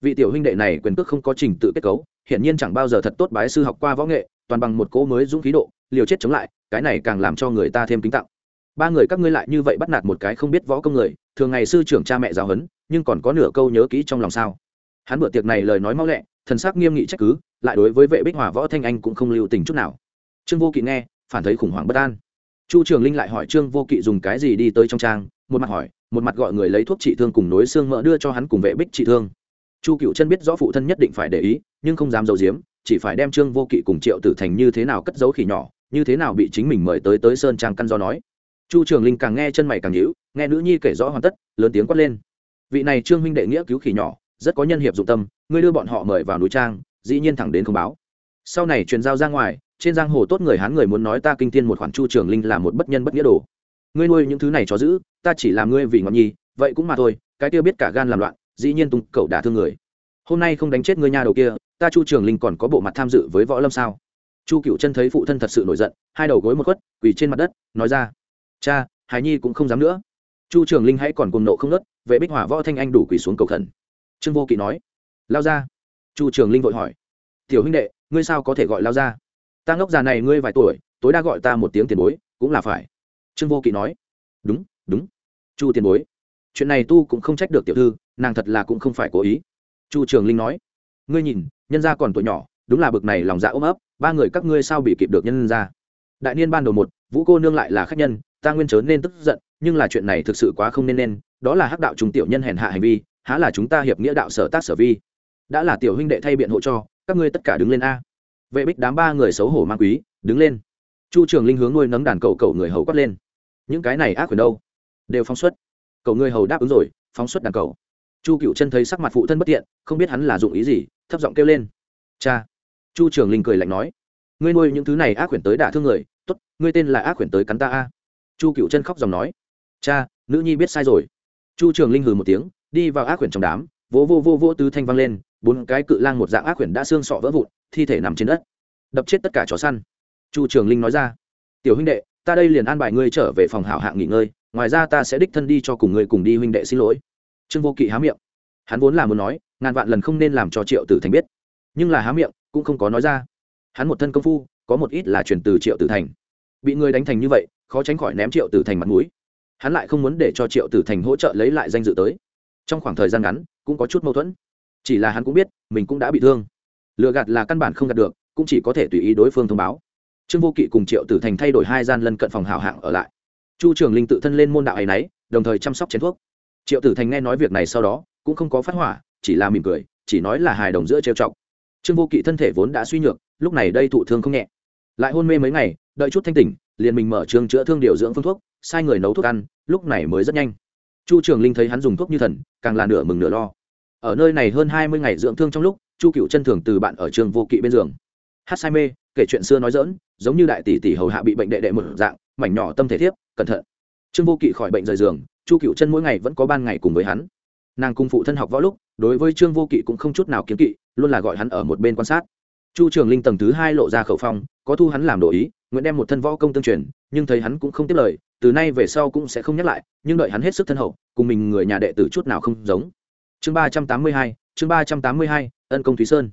vị tiểu huynh đệ này quyền cước không có trình tự kết cấu, hiển nhiên chẳng bao giờ thật tốt bái sư học qua võ nghệ, toàn bằng một cỗ mới dũng khí độ, liều chết chống lại, cái này càng làm cho người ta thêm kính tặng ba người các ngươi lại như vậy bắt nạt một cái không biết võ công người, thường ngày sư trưởng cha mẹ giáo huấn, nhưng còn có nửa câu nhớ kỹ trong lòng sao? Hắn bữa tiệc này lời nói mau lẹ, thần sắc nghiêm nghị trách cứ, lại đối với vệ bích hòa võ thanh anh cũng không lưu tình chút nào. Trương vô kỵ nghe, phản thấy khủng hoảng bất an chu trường linh lại hỏi trương vô kỵ dùng cái gì đi tới trong trang, một mặt hỏi, một mặt gọi người lấy thuốc trị thương cùng nối xương mỡ đưa cho hắn cùng vệ bích trị thương. Chu cựu chân biết rõ phụ thân nhất định phải để ý, nhưng không dám giấu giếm, chỉ phải đem trương vô kỵ cùng triệu tử thành như thế nào cất giấu khỉ nhỏ, như thế nào bị chính mình mời tới tới sơn trang căn do nói. Chu trường linh càng nghe chân mày càng nhíu, nghe nữ nhi kể rõ hoàn tất, lớn tiếng quát lên. Vị này trương huynh đệ nghĩa cứu khỉ nhỏ, rất có nhân hiệp dụng tâm, ngươi đưa bọn họ mời vào núi trang, dĩ nhiên thẳng đến không báo. Sau này truyền giao ra ngoài trên giang hồ tốt người hán người muốn nói ta kinh tiên một khoản chu trường linh là một bất nhân bất nghĩa đồ. Ngươi nuôi những thứ này cho giữ, ta chỉ làm ngươi vì ngọn nhi, vậy cũng mà thôi, cái tiêu biết cả gan làm loạn, dĩ nhiên tung cậu đả thương người. Hôm nay không đánh chết ngươi nha đầu kia, ta chu trường linh còn có bộ mặt tham dự với võ lâm sao? Chu cựu chân thấy phụ thân thật sự nổi giận, hai đầu gối một khuất, quỳ trên mặt đất, nói ra, cha, hải nhi cũng không dám nữa. Chu trường linh hãy còn cùng nộ không nớt, vệ bích hỏa võ thanh anh đủ quỳ xuống cầu thần trương vô kỵ nói, lao ra. Chu trường linh vội hỏi, tiểu huynh đệ, ngươi sao có thể gọi lao ra? Ta ngốc già này ngươi vài tuổi, tối đa gọi ta một tiếng tiền bối, cũng là phải. Trương vô kỵ nói. Đúng đúng. Chu tiền bối. Chuyện này tu cũng không trách được tiểu thư, nàng thật là cũng không phải cố ý. Chu trường linh nói. Ngươi nhìn, nhân gia còn tuổi nhỏ, đúng là bực này lòng dạ ôm ấp, ba người các ngươi sao bị kịp được nhân gia? Đại niên ban đầu một, vũ cô nương lại là khách nhân, ta nguyên chớ nên tức giận, nhưng là chuyện này thực sự quá không nên nên, đó là hắc đạo trung tiểu nhân hèn hạ hành vi, há là chúng ta hiệp nghĩa đạo sở tác sở vi. Đã là tiểu huynh đệ thay biện hộ cho, các ngươi tất cả đứng lên a vệ bích đám ba người xấu hổ mang quý, đứng lên. Chu trường linh hướng nuôi nấng đàn cậu cậu người hầu quát lên. Những cái này ác quyền đâu? Đều phóng xuất. Cậu người hầu đáp ứng rồi, phóng xuất đàn cậu. Chu cựu chân thấy sắc mặt phụ thân bất tiện, không biết hắn là dụng ý gì, thấp giọng kêu lên. Cha. Chu trường linh cười lạnh nói. Ngươi nuôi những thứ này ác quyển tới đả thương người t ố t ngươi tên là ác quyển tới cắn ta a. Chu cựu chân khóc dòng nói. Cha, nữ nhi biết sai rồi. Chu trường linh hừ một tiếng, đi vào ác quyển trong đám, vỗ vô vô vô tứ thanh văng lên bốn cái cự lang một dạng ác quyển đã xương sọ vỡ vụn, thi thể nằm trên đất. Đập chết tất cả chó săn. Chu trường linh nói ra. Tiểu huynh đệ, ta đây liền an bài ngươi trở về phòng hảo hạng nghỉ ngơi, ngoài ra ta sẽ đích thân đi cho cùng ngươi cùng đi huynh đệ xin lỗi. Trương vô kỵ há miệng. Hắn vốn là muốn nói, ngàn vạn lần không nên làm cho triệu tử thành biết. Nhưng là há miệng, cũng không có nói ra. Hắn một thân công phu, có một ít là truyền từ triệu tử thành. Bị người đánh thành như vậy, khó tránh khỏi ném triệu tử thành mặt mũi. Hắn lại không muốn để cho triệu tử thành hỗ trợ lấy lại danh dự tới. Trong khoảng thời gian ngắn, cũng có chút mâu thuẫn chỉ là hắn cũng biết, mình cũng đã bị thương. Lừa gạt là căn bản không gạt được, cũng chỉ có thể tùy ý đối phương thông báo. Trương vô kỵ cùng triệu tử thành thay đổi hai gian lân cận phòng hảo hạng ở lại. Chu trường linh tự thân lên môn đạo ấy nấy, đồng thời chăm sóc chén thuốc. Triệu tử thành nghe nói việc này sau đó, cũng không có phát hỏa, chỉ là mỉm cười, chỉ nói là hài đồng giữa trêu chọc. Trương vô kỵ thân thể vốn đã suy nhược, lúc này đây thụ thương không nhẹ. Lại hôn mê mấy ngày, đợi chút thanh tỉnh, liền mình mở trường chữa thương điều dưỡng phương thuốc, sai người nấu thuốc ăn, lúc này mới rất nhanh. Chu trường linh thấy hắn dùng thuốc như thần, càng là nửa mừng nửa lo ở nơi này hơn hai mươi ngày dưỡng thương trong lúc, chu cựu chân thường từ bạn ở trường vô kỵ bên giường. Hát say mê, kể chuyện xưa nói dỡn giống như đại tỷ tỷ hầu hạ bị bệnh đệ đệ một dạng, mảnh nhỏ tâm thể thiếp, cẩn thận. Trương vô kỵ khỏi bệnh rời giường, chu cựu chân mỗi ngày vẫn có ban ngày cùng với hắn. Nàng cùng phụ thân học võ lúc, đối với trương vô kỵ cũng không chút nào kiếm kỵ, luôn là gọi hắn ở một bên quan sát. Chu trường linh tầng thứ hai lộ ra khẩu phong, có thu hắn làm đồ ý, nguyện đem một thân võ công tương truyền, nhưng thấy hắn cũng không tiếp lời, từ nay về sau cũng sẽ không nhắc lại, nhưng đợi hắn hết sức thân hậu, cùng mình người nhà đệ tử chút nào không giống chương ba trăm tám mươi hai, chương ba trăm tám mươi hai, ân công thúy sơn.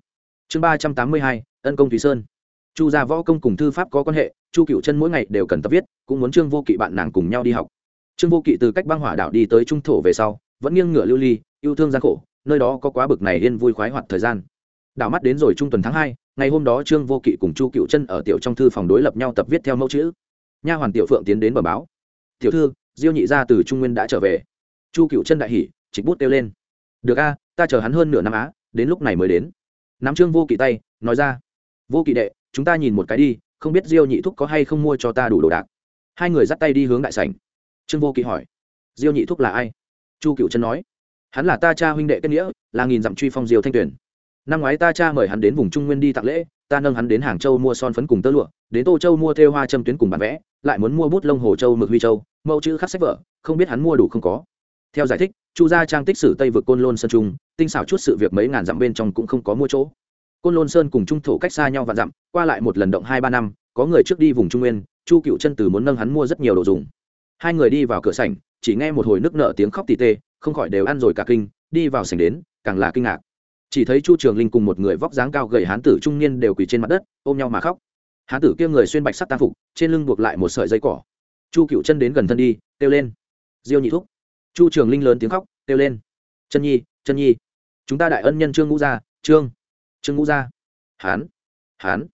Chương ba trăm tám mươi hai, ân công thúy sơn. Chu gia võ công cùng thư pháp có quan hệ, chu cựu chân mỗi ngày đều cần tập viết, cũng muốn trương vô kỵ bạn nàng cùng nhau đi học. Trương vô kỵ từ cách băng hỏa đảo đi tới trung thổ về sau, vẫn nghiêng ngửa lưu ly, yêu thương gian khổ, nơi đó có quá bực này yên vui khoái hoạt thời gian. Đảo mắt đến rồi trung tuần tháng hai, ngày hôm đó trương vô kỵ cùng chu cựu chân ở tiểu trong thư phòng đối lập nhau tập viết theo mẫu chữ. Nha hoàn tiểu phượng tiến đến bờ báo. Tiểu thư, diêu nhị gia từ trung nguyên đã trở về. Chu cựu chân đại hỉ, trịch bút kêu lên được a, ta chờ hắn hơn nửa năm á, đến lúc này mới đến. Nắm trương vô kỵ tay, nói ra. Vô kỵ đệ, chúng ta nhìn một cái đi, không biết diêu nhị thúc có hay không mua cho ta đủ đồ đạc. Hai người dắt tay đi hướng đại sảnh. Trương vô kỵ hỏi. Diêu nhị thúc là ai? Chu cựu chân nói. Hắn là ta cha huynh đệ kết nghĩa, là nghìn dặm truy phong diều thanh tuyển năm ngoái ta cha mời hắn đến vùng trung nguyên đi tặng lễ, ta nâng hắn đến hàng châu mua son phấn cùng tơ lụa, đến tô châu mua thêu hoa châm tuyến cùng bản vẽ, lại muốn mua bút lông hồ châu mực huy châu, mẫu chữ khắc sách vở, không biết hắn mua đủ không có theo giải thích, chu gia trang tích sử tây vực côn lôn sơn trung, tinh xảo chút sự việc mấy ngàn dặm bên trong cũng không có mua chỗ. Côn lôn sơn cùng trung thổ cách xa nhau và dặm, qua lại một lần động hai ba năm, có người trước đi vùng trung nguyên, chu cựu chân từ muốn nâng hắn mua rất nhiều đồ dùng. Hai người đi vào cửa sảnh, chỉ nghe một hồi nước nợ tiếng khóc tỉ tê, không khỏi đều ăn rồi cả kinh, đi vào sảnh đến, càng là kinh ngạc. Chỉ thấy chu trường linh cùng một người vóc dáng cao gầy hán tử trung niên đều quỳ trên mặt đất, ôm nhau mà khóc. Hán tử kia người xuyên bạch sắc tang phục, trên lưng buộc lại một sợi dây cỏ. Chu cựu chân đến gần thân đi, kêu lên, diêu nhị thúc chu trường linh lớn tiếng khóc, kêu lên. Chân nhi chân nhi, chúng ta đại ân nhân trương ngũ gia, trương trương ngũ gia. Hán hán,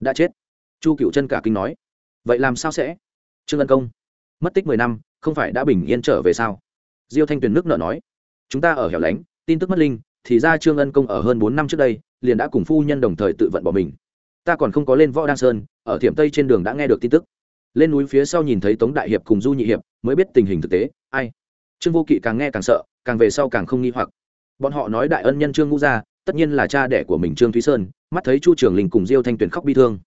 đã chết. Chu cựu chân cả kinh nói. Vậy làm sao sẽ? Trương ân công, mất tích mười năm, không phải đã bình yên trở về sao? Diêu thanh tuyền nước nợ nói. Chúng ta ở hẻo lánh, tin tức mất linh, thì ra trương ân công ở hơn bốn năm trước đây, liền đã cùng phu nhân đồng thời tự vận bỏ mình. Ta còn không có lên võ đăng sơn, ở thiểm tây trên đường đã nghe được tin tức. Lên núi phía sau nhìn thấy tống đại hiệp cùng du nhị hiệp, mới biết tình hình thực tế. Ai? Trương vô kỵ càng nghe càng sợ, càng về sau càng không nghi hoặc. Bọn họ nói đại ân nhân trương ngũ gia, tất nhiên là cha đẻ của mình trương thúy sơn, mắt thấy chu trường linh cùng diêu thanh tuyền khóc bi thương.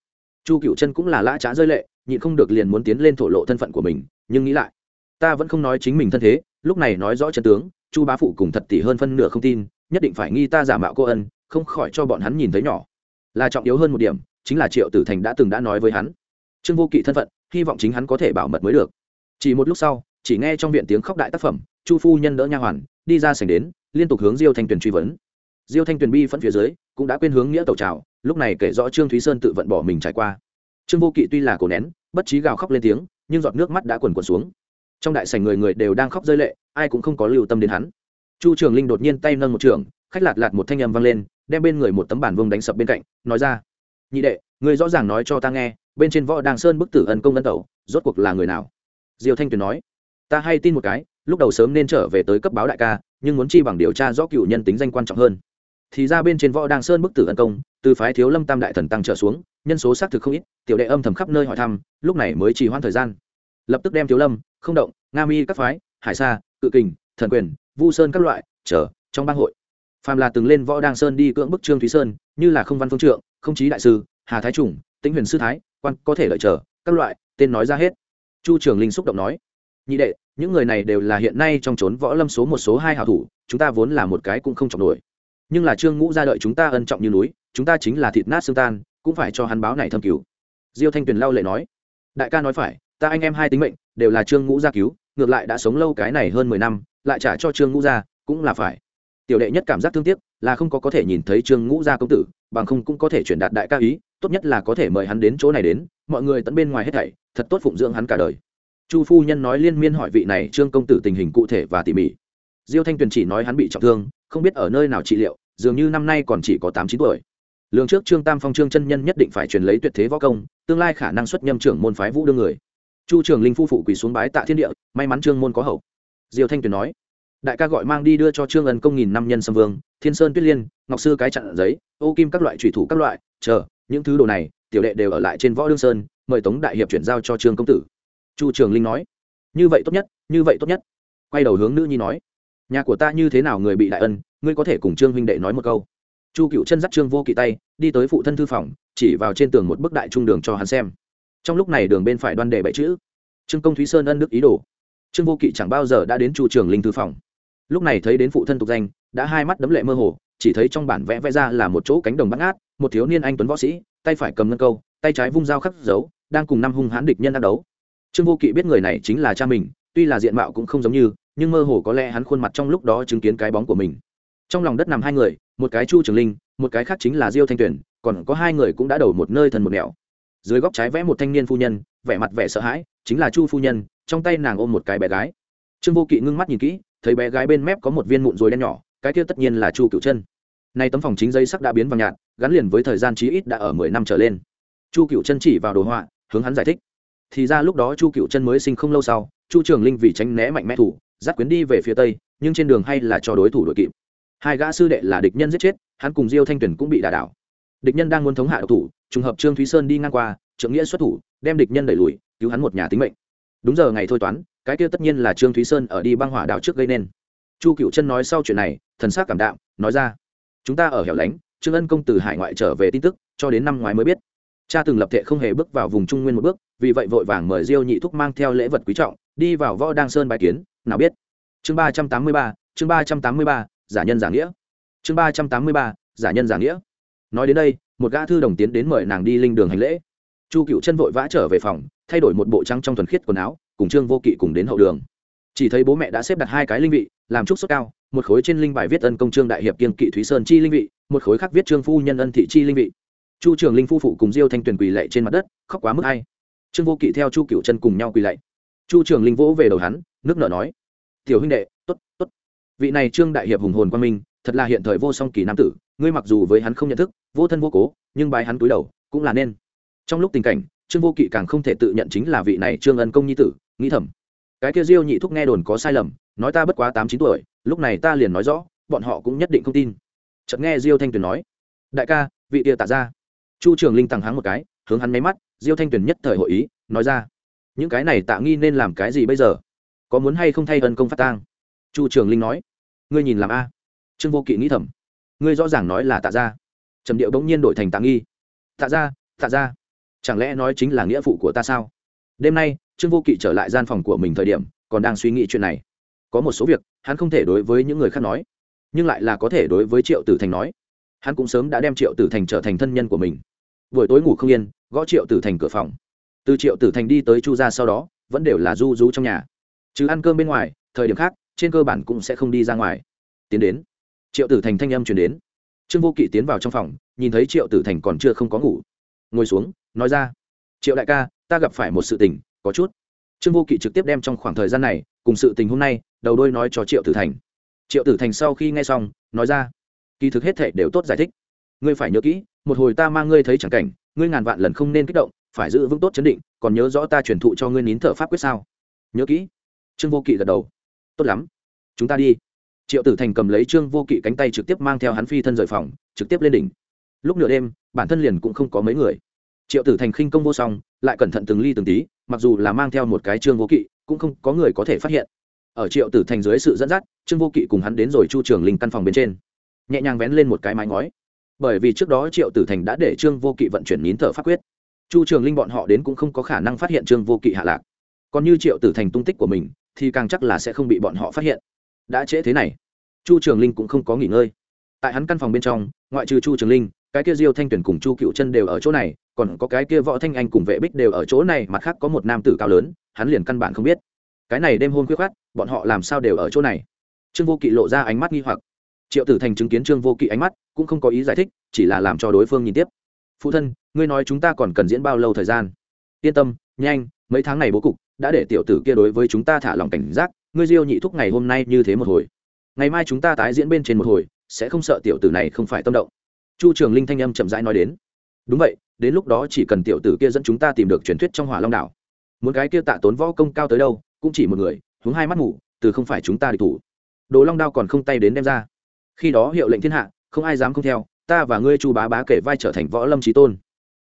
Chu cựu chân cũng là lã trá rơi lệ, nhịn không được liền muốn tiến lên thổ lộ thân phận của mình, nhưng nghĩ lại, ta vẫn không nói chính mình thân thế, lúc này nói rõ chân tướng, chu bá phụ cùng thật tỷ hơn phân nửa không tin, nhất định phải nghi ta giả mạo cô ân, không khỏi cho bọn hắn nhìn thấy nhỏ. Là trọng yếu hơn một điểm, chính là triệu tử thành đã từng đã nói với hắn. Trương vô kỵ thân phận, hy vọng chính hắn có thể bảo mật mới được. Chỉ một lúc sau chỉ nghe trong viện tiếng khóc đại tác phẩm, chu phu nhân đỡ nha hoàn, đi ra sảnh đến, liên tục hướng diêu thanh tuyền truy vấn. Diêu thanh tuyền bi phẫn phía dưới, cũng đã quên hướng nghĩa tẩu trào lúc này kể rõ trương thúy sơn tự vận bỏ mình trải qua. Trương vô kỵ tuy là cổ nén, bất trí gào khóc lên tiếng, nhưng giọt nước mắt đã quần quần xuống. Trong đại sảnh người người đều đang khóc rơi lệ, ai cũng không có lưu tâm đến hắn. Chu trường linh đột nhiên tay nâng một trường, khách lạt lạt một thanh âm vang lên, đem bên người một tấm bản vương đánh sập bên cạnh, nói ra, nhị đệ, người rõ ràng nói cho ta nghe, bên trên võ đàng sơn bức tử ân công ân tẩu, rốt cuộc là người nào? Diêu thanh tuyền nói ta hay tin một cái, lúc đầu sớm nên trở về tới cấp báo đại ca, nhưng muốn chi bằng điều tra rõ cựu nhân tính danh quan trọng hơn. Thì ra bên trên võ đàng sơn bức tử ân công, từ phái thiếu lâm tam đại thần tăng trở xuống, nhân số xác thực không ít, tiểu đệ âm thầm khắp nơi hỏi thăm, lúc này mới trì hoãn thời gian. Lập tức đem thiếu lâm, không động, nga mi các phái, hải sa, cự kình, thần quyền, vu sơn các loại trở trong bang hội. Phàm là từng lên võ đàng sơn đi cưỡng bức trương thúy sơn, như là không văn phương trượng, không chí đại sư, hà thái trùng, tĩnh huyền sư thái, quan có thể lợi trở các loại, tên nói ra hết. Chu trường linh xúc động nói nhị đệ, những người này đều là hiện nay trong trốn võ lâm số một, số hai hảo thủ, chúng ta vốn là một cái cũng không trọng nổi. Nhưng là trương ngũ ra đợi chúng ta ân trọng như núi, chúng ta chính là thịt nát xương tan, cũng phải cho hắn báo này thâm cứu. Diêu thanh tuyền lau lệ nói. Đại ca nói phải, ta anh em hai tính mệnh đều là trương ngũ gia cứu, ngược lại đã sống lâu cái này hơn mười năm, lại trả cho trương ngũ gia cũng là phải. Tiểu đệ nhất cảm giác thương tiếc là không có có thể nhìn thấy trương ngũ gia công tử, bằng không cũng có thể truyền đạt đại ca ý, tốt nhất là có thể mời hắn đến chỗ này đến, mọi người tận bên ngoài hết thảy, thật tốt phụng dưỡng hắn cả đời chu phu nhân nói liên miên hỏi vị này trương công tử tình hình cụ thể và tỉ mỉ. Diêu thanh tuyền chỉ nói hắn bị trọng thương, không biết ở nơi nào trị liệu, dường như năm nay còn chỉ có tám chín tuổi. Lường trước trương tam phong trương chân nhân nhất định phải truyền lấy tuyệt thế võ công, tương lai khả năng xuất nhâm trưởng môn phái vũ đương người. Chu trường linh phu phụ quỳ xuống bái tạ thiên địa, may mắn trương môn có hậu. Diêu thanh tuyền nói, đại ca gọi mang đi đưa cho trương ân công nghìn năm nhân sâm vương, thiên sơn tuyết liên, ngọc sư cái chặn giấy, ô kim các loại thủy thủ các loại, chờ, những thứ đồ này, tiểu đệ đều ở lại trên võ đương sơn, mời tống đại hiệp chuyển giao cho trương công tử chu trường linh nói. Như vậy tốt nhất, như vậy tốt nhất. Quay đầu hướng nữ nhi nói. Nhà của ta như thế nào người bị đại ân, ngươi có thể cùng trương huynh đệ nói một câu. Chu cựu chân dắt trương vô kỵ tay, đi tới phụ thân thư phòng, chỉ vào trên tường một bức đại trung đường cho hắn xem. Trong lúc này đường bên phải đoan đề bảy chữ. Trương công thúy sơn ân đức ý đồ. Trương vô kỵ chẳng bao giờ đã đến chu trường linh thư phòng. Lúc này thấy đến phụ thân tục danh, đã hai mắt đấm lệ mơ hồ, chỉ thấy trong bản vẽ vẽ ra là một chỗ cánh đồng bắt ngát, một thiếu niên anh tuấn võ sĩ, tay phải cầm ngân câu, tay trái vung dao khắc dấu, đang cùng năm hung hãn địch nhân đang đấu trương vô kỵ biết người này chính là cha mình, tuy là diện mạo cũng không giống như, nhưng mơ hồ có lẽ hắn khuôn mặt trong lúc đó chứng kiến cái bóng của mình. Trong lòng đất nằm hai người, một cái chu trường linh, một cái khác chính là diêu thanh tuyển còn có hai người cũng đã đầu một nơi thần một nẻo. Dưới góc trái vẽ một thanh niên phu nhân, vẻ mặt vẻ sợ hãi, chính là chu phu nhân, trong tay nàng ôm một cái bé gái. Trương vô kỵ ngưng mắt nhìn kỹ, thấy bé gái bên mép có một viên mụn rồi đen nhỏ, cái kia tất nhiên là chu cựu chân. Nay tấm phòng chính dây sắc đã biến vàng nhạt, gắn liền với thời gian chí ít đã ở mười năm trở lên. Chu cựu chân chỉ vào đồ họa, hướng hắn giải thích thì ra lúc đó chu cựu chân mới sinh không lâu sau, chu trường linh vì tránh né mạnh mẽ thủ, dắt quyến đi về phía tây, nhưng trên đường hay là cho đối thủ đội kịp. Hai gã sư đệ là địch nhân giết chết, hắn cùng diêu thanh tuyển cũng bị đả đảo. Địch nhân đang muốn thống hạ độc thủ, trùng hợp trương thúy sơn đi ngang qua, trưởng nghĩa xuất thủ, đem địch nhân đẩy lùi, cứu hắn một nhà tính mệnh. Đúng giờ ngày thôi toán, cái kia tất nhiên là trương thúy sơn ở đi băng hỏa đảo trước gây nên. Chu cựu chân nói sau chuyện này, thần s c cảm đạm, nói ra, chúng ta ở hẻo lánh, trương ân công từ hải ngoại trở về tin tức, cho đến năm ngoái mới biết. Cha từng lập thệ không hề bước vào vùng trung nguyên một bước vì vậy vội vàng mời diêu nhị thúc mang theo lễ vật quý trọng, đi vào võ đăng sơn bài kiến. Nào biết? Chương ba trăm tám mươi ba, chương ba trăm tám mươi ba, giả nhân giả nghĩa. Chương ba trăm tám mươi ba, giả nhân giả nghĩa. Nói đến đây, một gã thư đồng tiến đến mời nàng đi linh đường hành lễ. Chu cựu chân vội vã trở về phòng, thay đổi một bộ trắng trong thuần khiết quần áo, cùng trương vô kỵ cùng đến hậu đường. Chỉ thấy bố mẹ đã xếp đặt hai cái linh vị, làm trúc sốt cao, một khối trên linh bài viết ân công trương đại hiệp kiên kỵ thúy sơn chi linh vị, một khối khác viết trương phu nhân ân thị chi linh vị. Chu trường linh phu phụ cùng diêu thanh tuyền quỳ lệ trên mặt đất, khóc quá mức hay trương vô kỵ theo chu cựu chân cùng nhau quỳ lạy. Chu trường linh vỗ về đầu hắn, nước nợ nói, tiểu huynh đệ t ố t t ố t vị này trương đại hiệp hùng hồn quang minh, thật là hiện thời vô song kỳ nam tử, ngươi mặc dù với hắn không nhận thức, vô thân vô cố, nhưng bài hắn túi đầu, cũng là nên. Trong lúc tình cảnh, trương vô kỵ càng không thể tự nhận chính là vị này trương ân công nhi tử, nghĩ thầm, cái kia diêu nhị thúc nghe đồn có sai lầm, nói ta bất quá tám chín tuổi, lúc này ta liền nói rõ, bọn họ cũng nhất định không tin. Chợt nghe diêu thanh tuyền nói, đại ca, vị tia tạ ra. Chu trường linh tằng hắn một cái, hướng hắn máy mắt diêu thanh tuyền nhất thời hội ý, nói ra, những cái này tạ nghi nên làm cái gì bây giờ? Có muốn hay không thay ân công phát tang? Chu trường linh nói, ngươi nhìn làm a. Trương vô kỵ nghĩ thầm, ngươi rõ ràng nói là tạ ra trầm điệu bỗng nhiên đổi thành tạ nghi, tạ ra tạ ra chẳng lẽ nói chính là nghĩa phụ của ta sao? Đêm nay, trương vô kỵ trở lại gian phòng của mình thời điểm, còn đang suy nghĩ chuyện này. Có một số việc, hắn không thể đối với những người khác nói, nhưng lại là có thể đối với triệu tử thành nói. Hắn cũng sớm đã đem triệu tử thành trở thành thân nhân của mình buổi tối ngủ không yên, gõ triệu tử thành cửa phòng. Từ triệu tử thành đi tới chu ra sau đó, vẫn đều là du du trong nhà. Chứ ăn cơm bên ngoài, thời điểm khác, trên cơ bản cũng sẽ không đi ra ngoài. Tiến đến, triệu tử thành thanh âm chuyển đến. Trương vô kỵ tiến vào trong phòng, nhìn thấy triệu tử thành còn chưa không có ngủ. Ngồi xuống, nói ra, triệu đại ca, ta gặp phải một sự tình, có chút. Trương vô kỵ trực tiếp đem trong khoảng thời gian này, cùng sự tình hôm nay, đầu đôi nói cho triệu tử thành. Triệu tử thành sau khi nghe xong, nói ra, kỳ thực hết thệ đều tốt giải thích. Ngươi phải nhớ kỹ một hồi ta mang ngươi thấy chẳng cảnh, ngươi ngàn vạn lần không nên kích động, phải giữ vững tốt chấn định, còn nhớ rõ ta truyền thụ cho ngươi nín thở pháp quyết sao? Nhớ kỹ. Trương vô kỵ gật đầu. Tốt lắm, chúng ta đi. Triệu tử thành cầm lấy trương vô kỵ cánh tay trực tiếp mang theo hắn phi thân rời phòng, trực tiếp lên đỉnh. Lúc nửa đêm, bản thân liền cũng không có mấy người. Triệu tử thành khinh công vô song, lại cẩn thận từng ly từng tí, mặc dù là mang theo một cái trương vô kỵ, cũng không có người có thể phát hiện. Ở triệu tử thành dưới sự dẫn dắt, trương vô kỵ cùng hắn đến rồi chu trường linh căn phòng bên trên. Nhẹ nhàng vén lên một cái mái ngói bởi vì trước đó triệu tử thành đã để trương vô kỵ vận chuyển nín thở pháp quyết. Chu trường linh bọn họ đến cũng không có khả năng phát hiện trương vô kỵ hạ lạc. Còn như triệu tử thành tung tích của mình, thì càng chắc là sẽ không bị bọn họ phát hiện. Đã trễ thế này, chu trường linh cũng không có nghỉ ngơi. Tại hắn căn phòng bên trong, ngoại trừ chu trường linh, cái kia diêu thanh tuyển cùng chu cựu chân đều ở chỗ này, còn có cái kia võ thanh anh cùng vệ bích đều ở chỗ này, mặt khác có một nam tử cao lớn, hắn liền căn bản không biết. Cái này đêm hôn khuyết khát bọn họ làm sao đều ở chỗ này? Trương vô kỵ lộ ra ánh mắt nghi hoặc triệu tử thành chứng kiến trương vô kỵ ánh mắt, cũng không có ý giải thích, chỉ là làm cho đối phương nhìn tiếp. Phụ thân, ngươi nói chúng ta còn cần diễn bao lâu thời gian? Yên tâm, nhanh, mấy tháng này bố cục, đã để tiểu tử kia đối với chúng ta thả lòng cảnh giác, ngươi diêu nhị thúc ngày hôm nay như thế một hồi. Ngày mai chúng ta tái diễn bên trên một hồi, sẽ không sợ tiểu tử này không phải tâm động. Chu trường linh thanh âm chậm rãi nói đến. Đúng vậy, đến lúc đó chỉ cần tiểu tử kia dẫn chúng ta tìm được truyền thuyết trong hỏa long đảo. Muốn cái kia tạ tốn võ công cao tới đâu, cũng chỉ một người hướng hai mắt ngủ, từ không phải chúng ta địch thủ. Đồ long đao còn không tay đến đem ra khi đó hiệu lệnh thiên hạ, không ai dám không theo, ta và ngươi chu bá bá kể vai trở thành võ lâm trí tôn.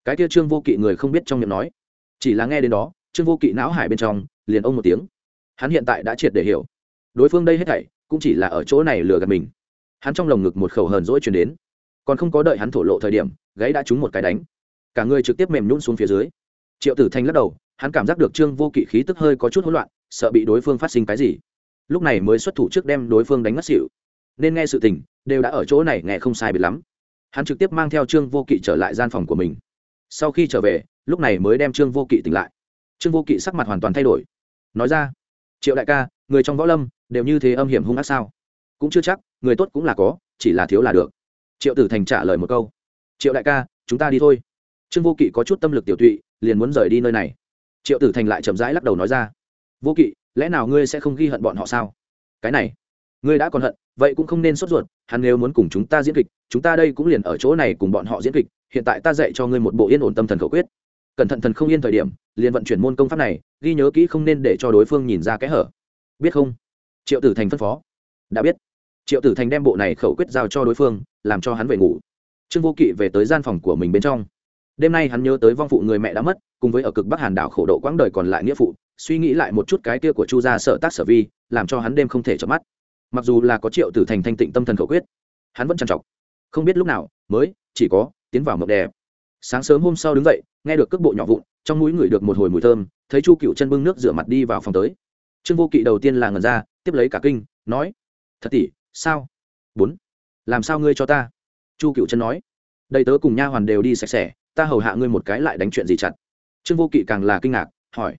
Cái kia trương vô kỵ người không biết trong miệng nói. Chỉ là nghe đến đó, trương vô kỵ não hải bên trong, liền ông một tiếng. Hắn hiện tại đã triệt để hiểu. Đối phương đây hết thảy, cũng chỉ là ở chỗ này lừa gạt mình. Hắn trong lồng ngực một khẩu hờn dỗi chuyển đến. Còn không có đợi hắn thổ lộ thời điểm, gáy đã trúng một cái đánh. Cả người trực tiếp mềm nhún xuống phía dưới. Triệu tử thanh lắc đầu, hắn cảm giác được trương vô kỵ khí tức hơi có chút hỗn loạn, sợ bị đối phương phát sinh cái gì. Lúc này mới xuất thủ trước đem đối phương đánh ngất xỉu nên nghe sự tình, đều đã ở chỗ này nghe không sai biệt lắm. Hắn trực tiếp mang theo trương vô kỵ trở lại gian phòng của mình. Sau khi trở về, lúc này mới đem trương vô kỵ tỉnh lại. Trương vô kỵ sắc mặt hoàn toàn thay đổi. Nói ra, triệu đại ca, người trong võ lâm đều như thế âm hiểm hung ác sao? Cũng chưa chắc, người tốt cũng là có, chỉ là thiếu là được. Triệu tử thành trả lời một câu, triệu đại ca, chúng ta đi thôi. Trương vô kỵ có chút tâm lực tiểu tụy, liền muốn rời đi nơi này. Triệu tử thành lại chậm rãi lắc đầu nói ra, vô kỵ, lẽ nào ngươi sẽ không ghi hận bọn họ sao? Cái này, ngươi đã còn hận vậy cũng không nên sốt ruột, hắn nếu muốn cùng chúng ta diễn kịch, chúng ta đây cũng liền ở chỗ này cùng bọn họ diễn kịch, hiện tại ta dạy cho ngươi một bộ yên ổn tâm thần khẩu quyết. Cẩn thận thần không yên thời điểm, liền vận chuyển môn công pháp này, ghi nhớ kỹ không nên để cho đối phương nhìn ra kẽ hở. Biết không? Triệu tử thành phân phó. Đã biết. Triệu tử thành đem bộ này khẩu quyết giao cho đối phương, làm cho hắn về ngủ. Trương vô kỵ về tới gian phòng của mình bên trong. Đêm nay hắn nhớ tới vong phụ người mẹ đã mất, cùng với ở cực bắc hàn đảo khổ độ quãng đời còn lại nghĩa phụ, suy nghĩ lại một chút cái kia của chu gia sợ tác sở vi, làm cho hắn đêm không thể chợp mắt mặc dù là có triệu tử thành thanh tịnh tâm thần khẩu quyết, hắn vẫn trằn trọc. Không biết lúc nào, mới, chỉ có, tiến vào mộng đẹp. Sáng sớm hôm sau đứng dậy, nghe được cước bộ nhỏ vụn, trong mũi ngửi được một hồi mùi thơm, thấy chu cựu chân bưng nước rửa mặt đi vào phòng tới. Trương vô kỵ đầu tiên là ngần ra, tiếp lấy cả kinh, nói, thật tỷ, sao? Bốn, làm sao ngươi cho ta? Chu cựu chân nói, đầy tớ cùng nha hoàn đều đi sạch sẽ, ta hầu hạ ngươi một cái lại đánh chuyện gì chặt? Trương vô kỵ càng là kinh ngạc, hỏi,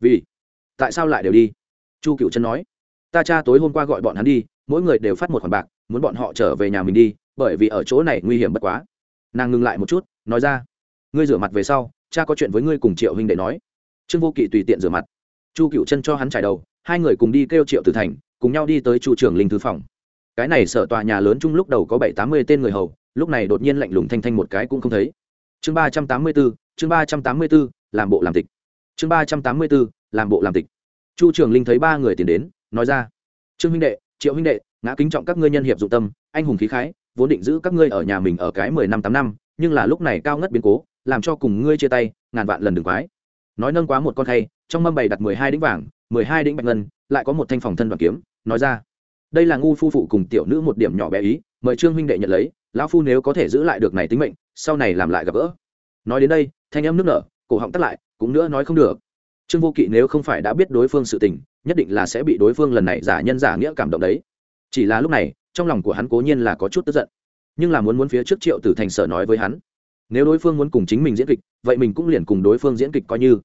vì, tại sao lại đều đi? Chu cựu chân nói ta cha tối hôm qua gọi bọn hắn đi, mỗi người đều phát một khoản bạc, muốn bọn họ trở về nhà mình đi, bởi vì ở chỗ này nguy hiểm bất quá. Nàng ngừng lại một chút, nói ra, ngươi rửa mặt về sau, cha có chuyện với ngươi cùng triệu huynh để nói. Trương vô kỵ tùy tiện rửa mặt. Chu cựu chân cho hắn trải đầu, hai người cùng đi kêu triệu tử thành, cùng nhau đi tới chu trường linh thư phòng. Cái này sở tòa nhà lớn chung lúc đầu có bảy tám mươi tên người hầu, lúc này đột nhiên lạnh lùng thanh thanh một cái cũng không thấy. Chương ba trăm tám mươi bốn chương ba trăm tám mươi bốn làm bộ làm tịch. Chương ba trăm tám mươi bốn làm bộ làm tịch. Chu trường linh thấy ba người tiến đến nói ra. Trương huynh đệ, triệu huynh đệ, ngã kính trọng các ngươi nhân hiệp dụng tâm, anh hùng khí khái, vốn định giữ các ngươi ở nhà mình ở cái mười năm tám năm, nhưng là lúc này cao ngất biến cố, làm cho cùng ngươi chia tay, ngàn vạn lần đừng quái. Nói nâng quá một con thay trong mâm bày đặt mười hai đĩnh vàng, mười hai đĩnh bạch ngân, lại có một thanh phòng thân đoàn kiếm, nói ra. Đây là ngu phu phụ cùng tiểu nữ một điểm nhỏ bé ý, mời trương huynh đệ nhận lấy, lão phu nếu có thể giữ lại được này tính mệnh, sau này làm lại gặp gỡ. Nói đến đây, thanh em nước nở, cổ họng tắt lại, cũng nữa nói không được trương vô kỵ nếu không phải đã biết đối phương sự tình, nhất định là sẽ bị đối phương lần này giả nhân giả nghĩa cảm động đấy. Chỉ là lúc này, trong lòng của hắn cố nhiên là có chút tức giận. Nhưng là muốn muốn phía trước triệu tử thành sở nói với hắn, nếu đối phương muốn cùng chính mình diễn kịch, vậy mình cũng liền cùng đối phương diễn kịch coi như.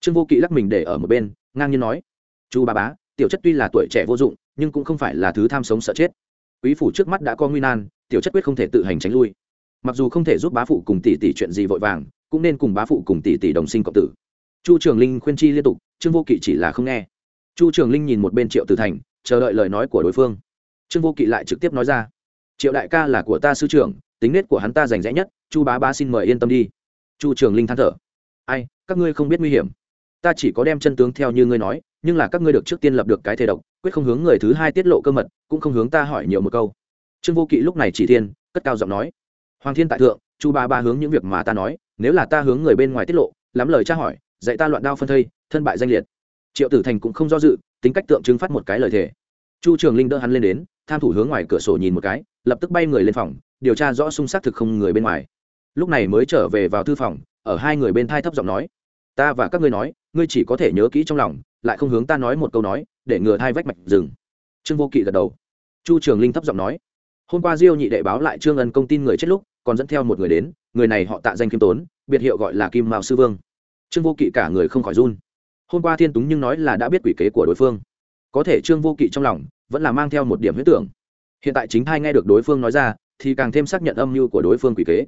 Trương vô kỵ lắc mình để ở một bên, ngang nhiên nói, chu ba bá, tiểu chất tuy là tuổi trẻ vô dụng, nhưng cũng không phải là thứ tham sống sợ chết. Quý phủ trước mắt đã có nguy nan, tiểu chất quyết không thể tự hành tránh lui. Mặc dù không thể giúp bá phụ cùng tỷ tỷ chuyện gì vội vàng, cũng nên cùng bá phụ cùng tỷ tỷ đồng sinh cộng tử chu trường linh khuyên chi liên tục, trương vô kỵ chỉ là không nghe. Chu trường linh nhìn một bên triệu tử thành, chờ đợi lời nói của đối phương. Trương vô kỵ lại trực tiếp nói ra, triệu đại ca là của ta sư trưởng, tính nết của hắn ta rành rẽ nhất, chu bá bá xin mời yên tâm đi. Chu trường linh than thở, ai, các ngươi không biết nguy hiểm. Ta chỉ có đem chân tướng theo như ngươi nói, nhưng là các ngươi được trước tiên lập được cái thể độc, quyết không hướng người thứ hai tiết lộ cơ mật, cũng không hướng ta hỏi nhiều một câu. Trương vô kỵ lúc này chỉ thiên, cất cao giọng nói, hoàng thiên tại thượng, chu ba ba hướng những việc mà ta nói, nếu là ta hướng người bên ngoài tiết lộ, lắm lời tra hỏi dạy ta loạn đao phân thây, thân bại danh liệt. Triệu tử thành cũng không do dự, tính cách tượng trưng phát một cái lời thề. Chu trường linh đỡ hắn lên đến, tham thủ hướng ngoài cửa sổ nhìn một cái, lập tức bay người lên phòng, điều tra rõ sung xác thực không người bên ngoài. Lúc này mới trở về vào thư phòng, ở hai người bên thai thấp giọng nói, ta và các ngươi nói, ngươi chỉ có thể nhớ kỹ trong lòng, lại không hướng ta nói một câu nói, để ngừa thai vách mạch rừng. Trương vô kỵ gật đầu. Chu trường linh thấp giọng nói, hôm qua diêu nhị đệ báo lại trương ân công tin người chết lúc, còn dẫn theo một người đến, người này họ tạ danh kim tốn, biệt hiệu gọi là kim mạo sư vương trương vô kỵ cả người không khỏi run. Hôm qua thiên túng nhưng nói là đã biết quỷ kế của đối phương. Có thể trương vô kỵ trong lòng vẫn là mang theo một điểm huyết tưởng. Hiện tại chính thai nghe được đối phương nói ra, thì càng thêm xác nhận âm mưu của đối phương quỷ kế.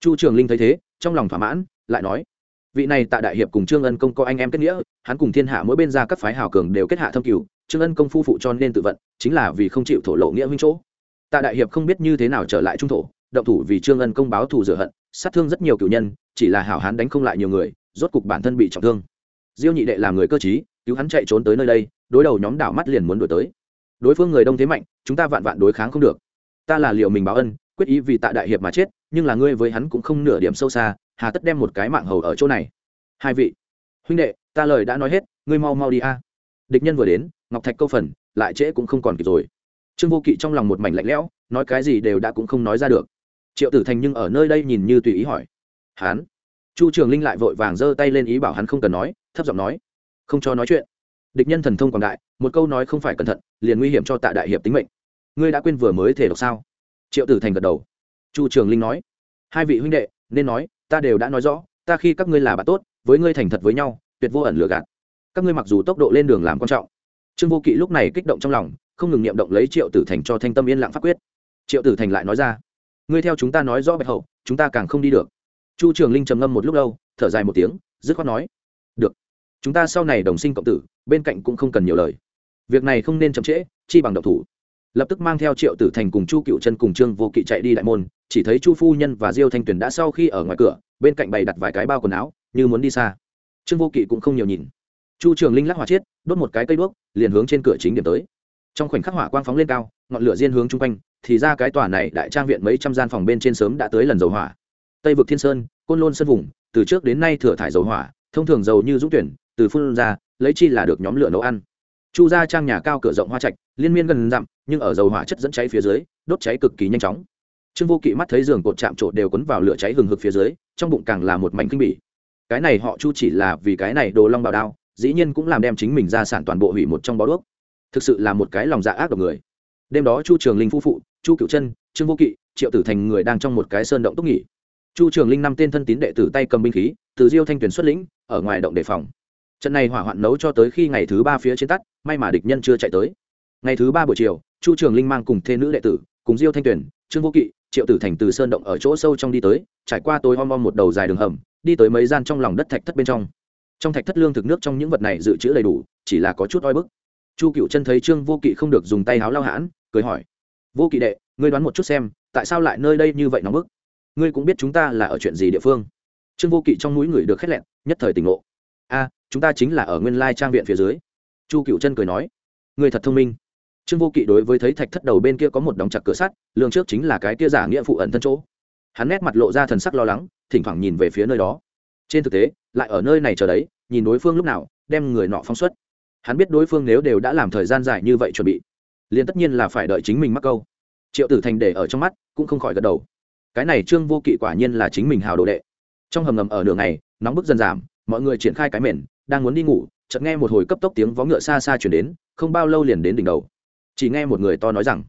Chu trường linh thấy thế, trong lòng thỏa mãn, lại nói, vị này tại đại hiệp cùng trương ân công có anh em kết nghĩa, hắn cùng thiên hạ mỗi bên ra các phái hào cường đều kết hạ thâm cửu, trương ân công phu phụ cho nên tự vận, chính là vì không chịu thổ lộ nghĩa huynh chỗ. Tạ đại hiệp không biết như thế nào trở lại trung thổ, động thủ vì trương ân công báo thù rửa hận, sát thương rất nhiều cựu nhân, chỉ là hảo hán đánh không lại nhiều người rốt cục bản thân bị trọng thương. Diêu nhị đệ là người cơ trí, cứu hắn chạy trốn tới nơi đây đối đầu nhóm đảo mắt liền muốn đuổi tới. Đối phương người đông thế mạnh chúng ta vạn vạn đối kháng không được. Ta là liệu mình báo ân quyết ý vì tạ đại hiệp mà chết nhưng là ngươi với hắn cũng không nửa điểm sâu xa hà tất đem một cái mạng hầu ở chỗ này. Hai vị huynh đệ ta lời đã nói hết ngươi mau mau đi a. Địch nhân vừa đến ngọc thạch câu phần lại trễ cũng không còn kịp rồi. Trương vô kỵ trong lòng một mảnh lạnh lẽo nói cái gì đều đã cũng không nói ra được. Triệu tử thành nhưng ở nơi đây nhìn như tùy ý hỏi. Hán chu trường linh lại vội vàng giơ tay lên ý bảo hắn không cần nói, thấp giọng nói, không cho nói chuyện. Địch nhân thần thông quảng đại, một câu nói không phải cẩn thận, liền nguy hiểm cho tạ đại hiệp tính mệnh. Ngươi đã quên vừa mới thể độc sao? Triệu tử thành gật đầu. Chu trường linh nói, hai vị huynh đệ, nên nói, ta đều đã nói rõ, ta khi các ngươi là bạn tốt, với ngươi thành thật với nhau, tuyệt vô ẩn lừa gạt. Các ngươi mặc dù tốc độ lên đường làm quan trọng. Trương vô kỵ lúc này kích động trong lòng, không ngừng niệm động lấy triệu tử thành cho thanh tâm yên lặng pháp quyết. Triệu tử thành lại nói ra, ngươi theo chúng ta nói rõ bạch hậu, chúng ta càng không đi được chu trường linh trầm ngâm một lúc lâu, thở dài một tiếng, dứt khoát nói, được, chúng ta sau này đồng sinh cộng tử, bên cạnh cũng không cần nhiều lời. Việc này không nên chậm trễ, chi bằng độc thủ. Lập tức mang theo triệu tử thành cùng chu cựu chân cùng trương vô kỵ chạy đi đại môn, chỉ thấy chu phu nhân và diêu thanh tuyền đã sau khi ở ngoài cửa, bên cạnh bày đặt vài cái bao quần áo, như muốn đi xa. Trương vô kỵ cũng không nhiều nhìn. Chu trường linh lắc hỏa chiết, đốt một cái cây đuốc, liền hướng trên cửa chính điểm tới. Trong khoảnh khắc hỏa quang phóng lên cao, ngọn lửa diên hướng chung quanh, thì ra cái tòa này đại trang viện mấy trăm gian phòng bên trên sớm đã tới lần dầu hỏa tây vực thiên sơn, côn lôn sân vùng, từ trước đến nay thừa thải dầu hỏa, thông thường dầu như dũng tuyển, từ phun ra, lấy chi là được nhóm lửa nấu ăn. Chu ra trang nhà cao cửa rộng hoa trạch, liên miên gần dặm, nhưng ở dầu hỏa chất dẫn cháy phía dưới, đốt cháy cực kỳ nhanh chóng. Trương vô kỵ mắt thấy giường cột chạm trộn đều quấn vào lửa cháy hừng hực phía dưới, trong bụng càng là một mảnh kinh bỉ. Cái này họ chu chỉ là vì cái này đồ long bảo đao, dĩ nhiên cũng làm đem chính mình ra sản toàn bộ hủy một trong bó đuốc. Thực sự là một cái lòng dạ ác độc người. Đêm đó chu trường linh phu phụ, chu cựu chân, trương vô kỵ, triệu tử thành người đang trong một cái sơn động túc nghỉ chu trường linh năm tên thân tín đệ tử tay cầm binh khí từ diêu thanh Tuyền xuất lĩnh ở ngoài động đề phòng. Trận này hỏa hoạn nấu cho tới khi ngày thứ ba phía trên tắt may mà địch nhân chưa chạy tới. Ngày thứ ba buổi chiều chu trường linh mang cùng thê nữ đệ tử cùng diêu thanh Tuyền, trương vô kỵ triệu tử thành từ sơn động ở chỗ sâu trong đi tới trải qua tối om om một đầu dài đường hầm đi tới mấy gian trong lòng đất thạch thất bên trong. Trong thạch thất lương thực nước trong những vật này dự trữ đầy đủ chỉ là có chút oi bức. Chu cựu chân thấy trương vô kỵ không được dùng tay háo lao hãn cười hỏi. Vô kỵ đệ ngươi đoán một chút xem tại sao lại nơi đây như vậy nóng bức? Ngươi cũng biết chúng ta là ở chuyện gì địa phương. Trương vô kỵ trong mũi người được khét lẹn nhất thời tỉnh ngộ. A, chúng ta chính là ở nguyên lai trang viện phía dưới. Chu cựu chân cười nói người thật thông minh. Trương vô kỵ đối với thấy thạch thất đầu bên kia có một đóng chặt cửa sắt lương trước chính là cái kia giả nghĩa phụ ẩn thân chỗ. Hắn nét mặt lộ ra thần sắc lo lắng, thỉnh thoảng nhìn về phía nơi đó. Trên thực tế, lại ở nơi này chờ đấy, nhìn đối phương lúc nào, đem người nọ phóng xuất. Hắn biết đối phương nếu đều đã làm thời gian dài như vậy chuẩn bị, liền tất nhiên là phải đợi chính mình mắc câu. Triệu tử thành để ở trong mắt, cũng không khỏi gật đầu cái này trương vô kỵ quả nhiên là chính mình hào đồ đệ. Trong hầm ngầm ở đường này nóng bức dần giảm, mọi người triển khai cái mền, đang muốn đi ngủ, chợt nghe một hồi cấp tốc tiếng vó ngựa xa xa chuyển đến, không bao lâu liền đến đỉnh đầu. Chỉ nghe một người to nói rằng,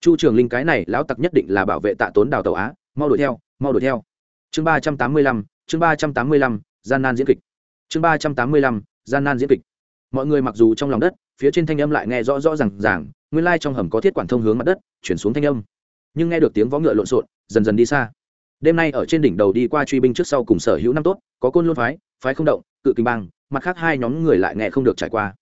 chu trường linh cái này lão tặc nhất định là bảo vệ tạ tốn đào tàu á, mau đuổi theo, mau đuổi theo. Chương ba trăm tám mươi lăm, chương ba trăm tám mươi lăm, gian nan diễn kịch. Chương ba trăm tám mươi lăm, gian nan diễn kịch. Mọi người mặc dù trong lòng đất, phía trên thanh âm lại nghe rõ rõ r à n g ràng, nguyên lai trong hầm có thiết quản thông hướng mặt đất, chuyển xuống thanh âm nhưng nghe được tiếng vó ngựa lộn xộn, dần dần đi xa. Đêm nay ở trên đỉnh đầu đi qua truy binh trước sau cùng sở hữu năm tốt, có côn luôn phái phái không động, cự kinh bang, mặt khác hai nhóm người lại nghe không được trải qua.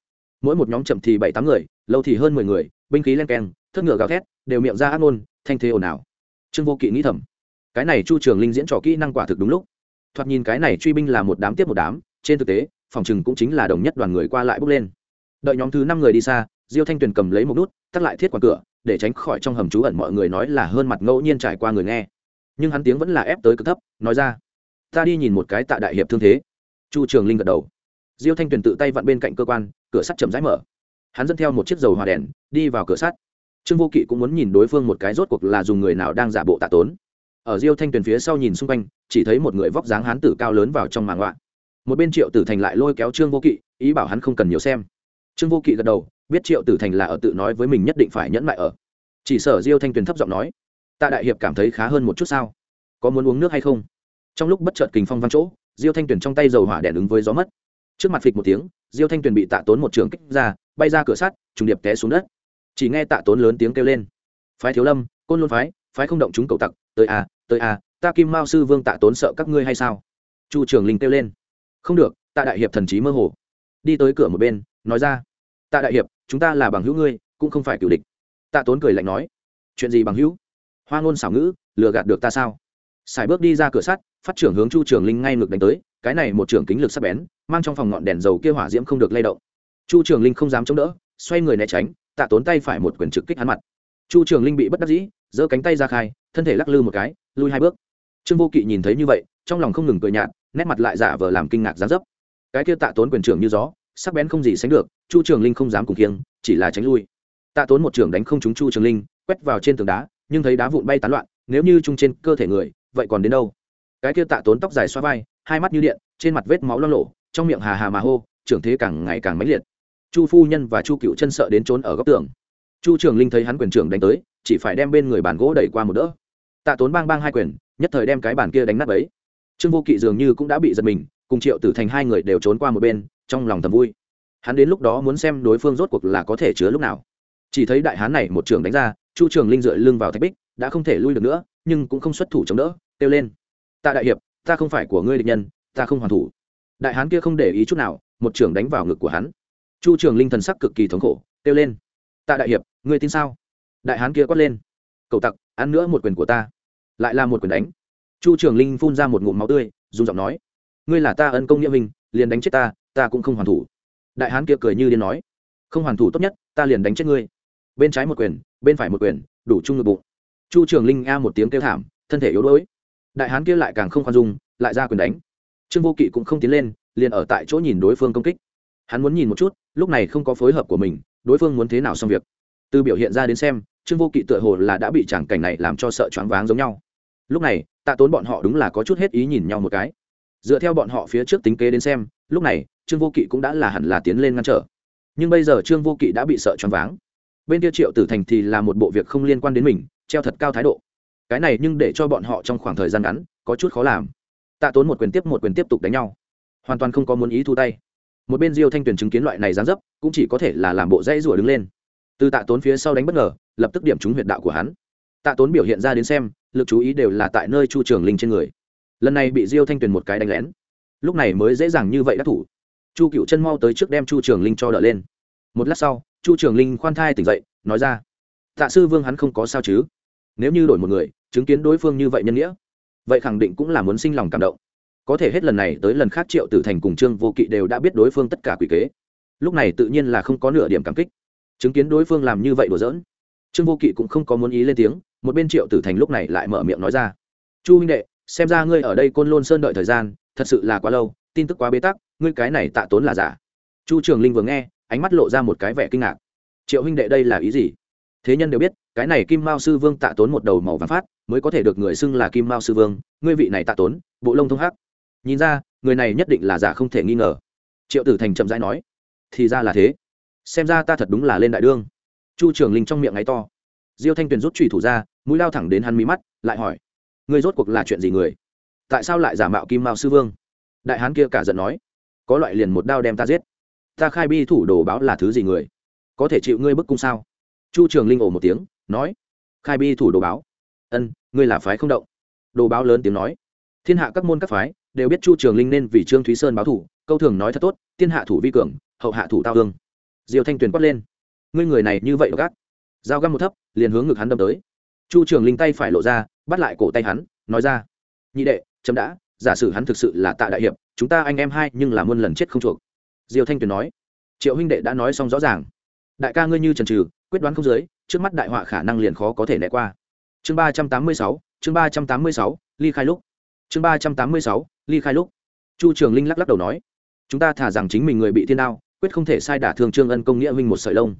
Mỗi một nhóm chậm thì bảy tám người, lâu thì hơn mười người, binh khí len keng, thất ngựa gào thét, đều miệng ra ác ngôn, thanh thế ồn ào. Trương vô kỵ nghĩ thầm, cái này chu trường linh diễn trò kỹ năng quả thực đúng lúc. Thoạt nhìn cái này truy binh là một đám tiếp một đám, trên thực tế, phòng chừng cũng chính là đồng nhất đoàn người qua lại bước lên. Đợi nhóm thứ năm người đi xa, diêu thanh tuyền cầm lấy một nút, tắt lại thiết quả cửa để tránh khỏi trong hầm trú ẩn mọi người nói là hơn mặt ngẫu nhiên trải qua người nghe. Nhưng hắn tiếng vẫn là ép tới cực thấp, nói ra, ta đi nhìn một cái tạ đại hiệp thương thế. Chu trường linh gật đầu. Diêu thanh tuyền tự tay vặn bên cạnh cơ quan, cửa sắt chậm rãi mở. Hắn dẫn theo một chiếc dầu hòa đèn, đi vào cửa sắt. Trương vô kỵ cũng muốn nhìn đối phương một cái rốt cuộc là dùng người nào đang giả bộ tạ tốn. Ở diêu thanh tuyền phía sau nhìn xung quanh, chỉ thấy một người vóc dáng hán tử cao lớn vào trong màng loạn một bên triệu tử thành lại lôi kéo trương vô kỵ, ý bảo hắn không cần nhiều xem. Trương vô kỵ gật đầu biết triệu tử thành là ở tự nói với mình nhất định phải nhẫn lại ở. Chỉ sở diêu thanh tuyền thấp giọng nói, tạ đại hiệp cảm thấy khá hơn một chút sao? Có muốn uống nước hay không? Trong lúc bất chợt kình phong văng chỗ, diêu thanh tuyền trong tay dầu hỏa đèn ứng với gió mất. Trước mặt phịch một tiếng, diêu thanh tuyền bị tạ tốn một trường kích ra, bay ra cửa sắt, trùng điệp té xuống đất. Chỉ nghe tạ tốn lớn tiếng kêu lên, phái thiếu lâm, côn luôn phái phái không động chúng cầu tặc, tới à tới à ta kim mao sư vương tạ tốn sợ các ngươi hay sao? Chu trường linh kêu lên, không được, tạ đại hiệp thần trí mơ hồ. Đi tới cửa một bên, nói ra, tạ đại hiệp chúng ta là bằng hữu ngươi, cũng không phải cựu địch. Tạ tốn cười lạnh nói, chuyện gì bằng hữu? Hoa ngôn xảo ngữ, lừa gạt được ta sao? Sài bước đi ra cửa sắt, phát trưởng hướng chu trường linh ngay ngược đánh tới, cái này một trưởng kính lực sắp bén, mang trong phòng ngọn đèn dầu kia hỏa diễm không được lay động. Chu trường linh không dám chống đỡ, xoay người né tránh, tạ tốn tay phải một quyền trực kích hắn mặt. Chu trường linh bị bất đắc dĩ, giơ cánh tay ra khai, thân thể lắc lư một cái lui hai bước. Trương vô kỵ nhìn thấy như vậy, trong lòng không ngừng cười nhạt, nét mặt lại giả vờ làm kinh ngạc giá dấp. Cái kia tạ tốn quyền trưởng như gió sắc bén không gì sánh được, chu trường linh không dám cùng kiêng, chỉ là tránh lui. Tạ tốn một trường đánh không trúng chu trường linh, quét vào trên tường đá, nhưng thấy đá vụn bay tán loạn, nếu như chung trên cơ thể người, vậy còn đến đâu? Cái kia tạ tốn tóc dài xoa vai, hai mắt như điện, trên mặt vết máu lo lộ, trong miệng hà hà mà hô, trưởng thế càng ngày càng mãnh liệt. Chu phu nhân và chu cựu chân sợ đến trốn ở góc tường. Chu trường linh thấy hắn quyền trưởng đánh tới, chỉ phải đem bên người bàn gỗ đẩy qua một đỡ. Tạ tốn bang bang hai quyền, nhất thời đem cái bàn kia đánh nắp ấy trương vô kỵ dường như cũng đã bị giật mình, cùng triệu tử thành hai người đều trốn qua một bên trong lòng thầm vui. Hắn đến lúc đó muốn xem đối phương rốt cuộc là có thể chứa lúc nào. Chỉ thấy đại hán này một trường đánh ra, chu trường linh dựa lưng vào thạch bích, đã không thể lui được nữa, nhưng cũng không xuất thủ chống đỡ, kêu lên. Ta đại hiệp, ta không phải của ngươi địch nhân, ta không hoàn thủ. Đại hán kia không để ý chút nào, một trường đánh vào ngực của hắn. Chu trường linh thần sắc cực kỳ thống khổ, kêu lên. Ta đại hiệp, ngươi tin sao? Đại hán kia quát lên. Cậu tặc, ăn nữa một quyền của ta. Lại là một quyền đánh. Chu trường linh phun ra một ngụm máu tươi, dùng giọng nói. Ngươi là ta ân công nghĩa minh liền đánh chết ta ta cũng không hoàn thủ. Đại hán kia cười như điên nói, không hoàn thủ tốt nhất, ta liền đánh chết ngươi. Bên trái một quyền, bên phải một quyền, đủ chung ngực bụng. Chu trường linh a một tiếng kêu thảm, thân thể yếu đuối. Đại hán kia lại càng không khoan dung, lại ra quyền đánh. Trương vô kỵ cũng không tiến lên, liền ở tại chỗ nhìn đối phương công kích. Hắn muốn nhìn một chút, lúc này không có phối hợp của mình, đối phương muốn thế nào xong việc. Từ biểu hiện ra đến xem, trương vô kỵ tựa hồ là đã bị tràng cảnh này làm cho sợ choáng váng giống nhau. Lúc này, tạ tốn bọn họ đúng là có chút hết ý nhìn nhau một cái dựa theo bọn họ phía trước tính kế đến xem, lúc này, trương vô kỵ cũng đã là hẳn là tiến lên ngăn trở. Nhưng bây giờ trương vô kỵ đã bị sợ choáng váng. Bên kia triệu tử thành thì là một bộ việc không liên quan đến mình, treo thật cao thái độ. Cái này nhưng để cho bọn họ trong khoảng thời gian ngắn, có chút khó làm. Tạ tốn một quyền tiếp một quyền tiếp tục đánh nhau. Hoàn toàn không có muốn ý thu tay. Một bên diêu thanh tuyền chứng kiến loại này gián dấp, cũng chỉ có thể là làm bộ dãy rủa đứng lên. Từ tạ tốn phía sau đánh bất ngờ, lập tức điểm trúng huyệt đạo của hắn. Tạ tốn biểu hiện ra đến xem, lực chú ý đều là tại nơi chu trường linh trên người lần này bị diêu thanh tuyền một cái đánh lén. Lúc này mới dễ dàng như vậy đắc thủ. Chu cựu chân mau tới trước đem chu trường linh cho đỡ lên. Một lát sau, chu trường linh khoan thai tỉnh dậy, nói ra, tạ sư vương hắn không có sao chứ? Nếu như đổi một người, chứng kiến đối phương như vậy nhân nghĩa, vậy khẳng định cũng là muốn sinh lòng cảm động. Có thể hết lần này tới lần khác triệu tử thành cùng trương vô kỵ đều đã biết đối phương tất cả quỷ kế. Lúc này tự nhiên là không có nửa điểm cảm kích. Chứng kiến đối phương làm như vậy đùa giỡn, trương vô kỵ cũng không có muốn ý lên tiếng, một bên triệu tử thành lúc này lại mở miệng nói ra, chu huynh đệ xem ra ngươi ở đây côn lôn sơn đợi thời gian, thật sự là quá lâu, tin tức quá bế tắc, ngươi cái này tạ tốn là giả. Chu trường linh vừa nghe, ánh mắt lộ ra một cái vẻ kinh ngạc. Triệu huynh đệ đây là ý gì? Thế nhân đều biết, cái này kim mao sư vương tạ tốn một đầu màu vàng phát, mới có thể được người xưng là kim mao sư vương, ngươi vị này tạ tốn, bộ lông thông hắc. Nhìn ra, người này nhất định là giả không thể nghi ngờ. Triệu tử thành chậm rãi nói, thì ra là thế. Xem ra ta thật đúng là lên đại đương. Chu trường linh trong miệng ngáy to. Diêu thanh tuyền rút trùy thủ ra, mũi lao thẳng đến hắn mí mắt, lại hỏi ngươi rốt cuộc là chuyện gì người? Tại sao lại giả mạo kim mao sư vương? Đại hán kia cả giận nói. Có loại liền một đao đem ta giết. Ta khai bi thủ đồ báo là thứ gì người? Có thể chịu ngươi bức cung sao? Chu trường linh ổ một tiếng, nói. Khai bi thủ đồ báo. Ân, ngươi là phái không động. Đồ báo lớn tiếng nói. Thiên hạ các môn các phái đều biết chu trường linh nên vì trương thúy sơn báo thủ, câu thường nói thật tốt, thiên hạ thủ vi cường, hậu hạ thủ tao hương diều thanh tuyền quát lên. Ngươi người này như vậy gác dao găm một thấp, liền hướng ngực hắn đâm tới chu trường linh tay phải lộ ra, bắt lại cổ tay hắn, nói ra, nhị đệ, chấm đã, giả sử hắn thực sự là tạ đại hiệp, chúng ta anh em hai nhưng là muôn lần chết không chuộc. Diều thanh tuyền nói, triệu huynh đệ đã nói xong rõ ràng. Đại ca ngươi như trần trừ quyết đoán không dưới, trước mắt đại họa khả năng liền khó có thể né qua. Chương ba trăm tám mươi sáu, chương ba trăm tám mươi sáu, ly khai lúc. Chương ba trăm tám mươi sáu, ly khai lúc. Chu trường linh lắc lắc đầu nói, chúng ta thả rằng chính mình người bị thiên đao, quyết không thể sai đả thương trương ân công nghĩa minh một sợi lông.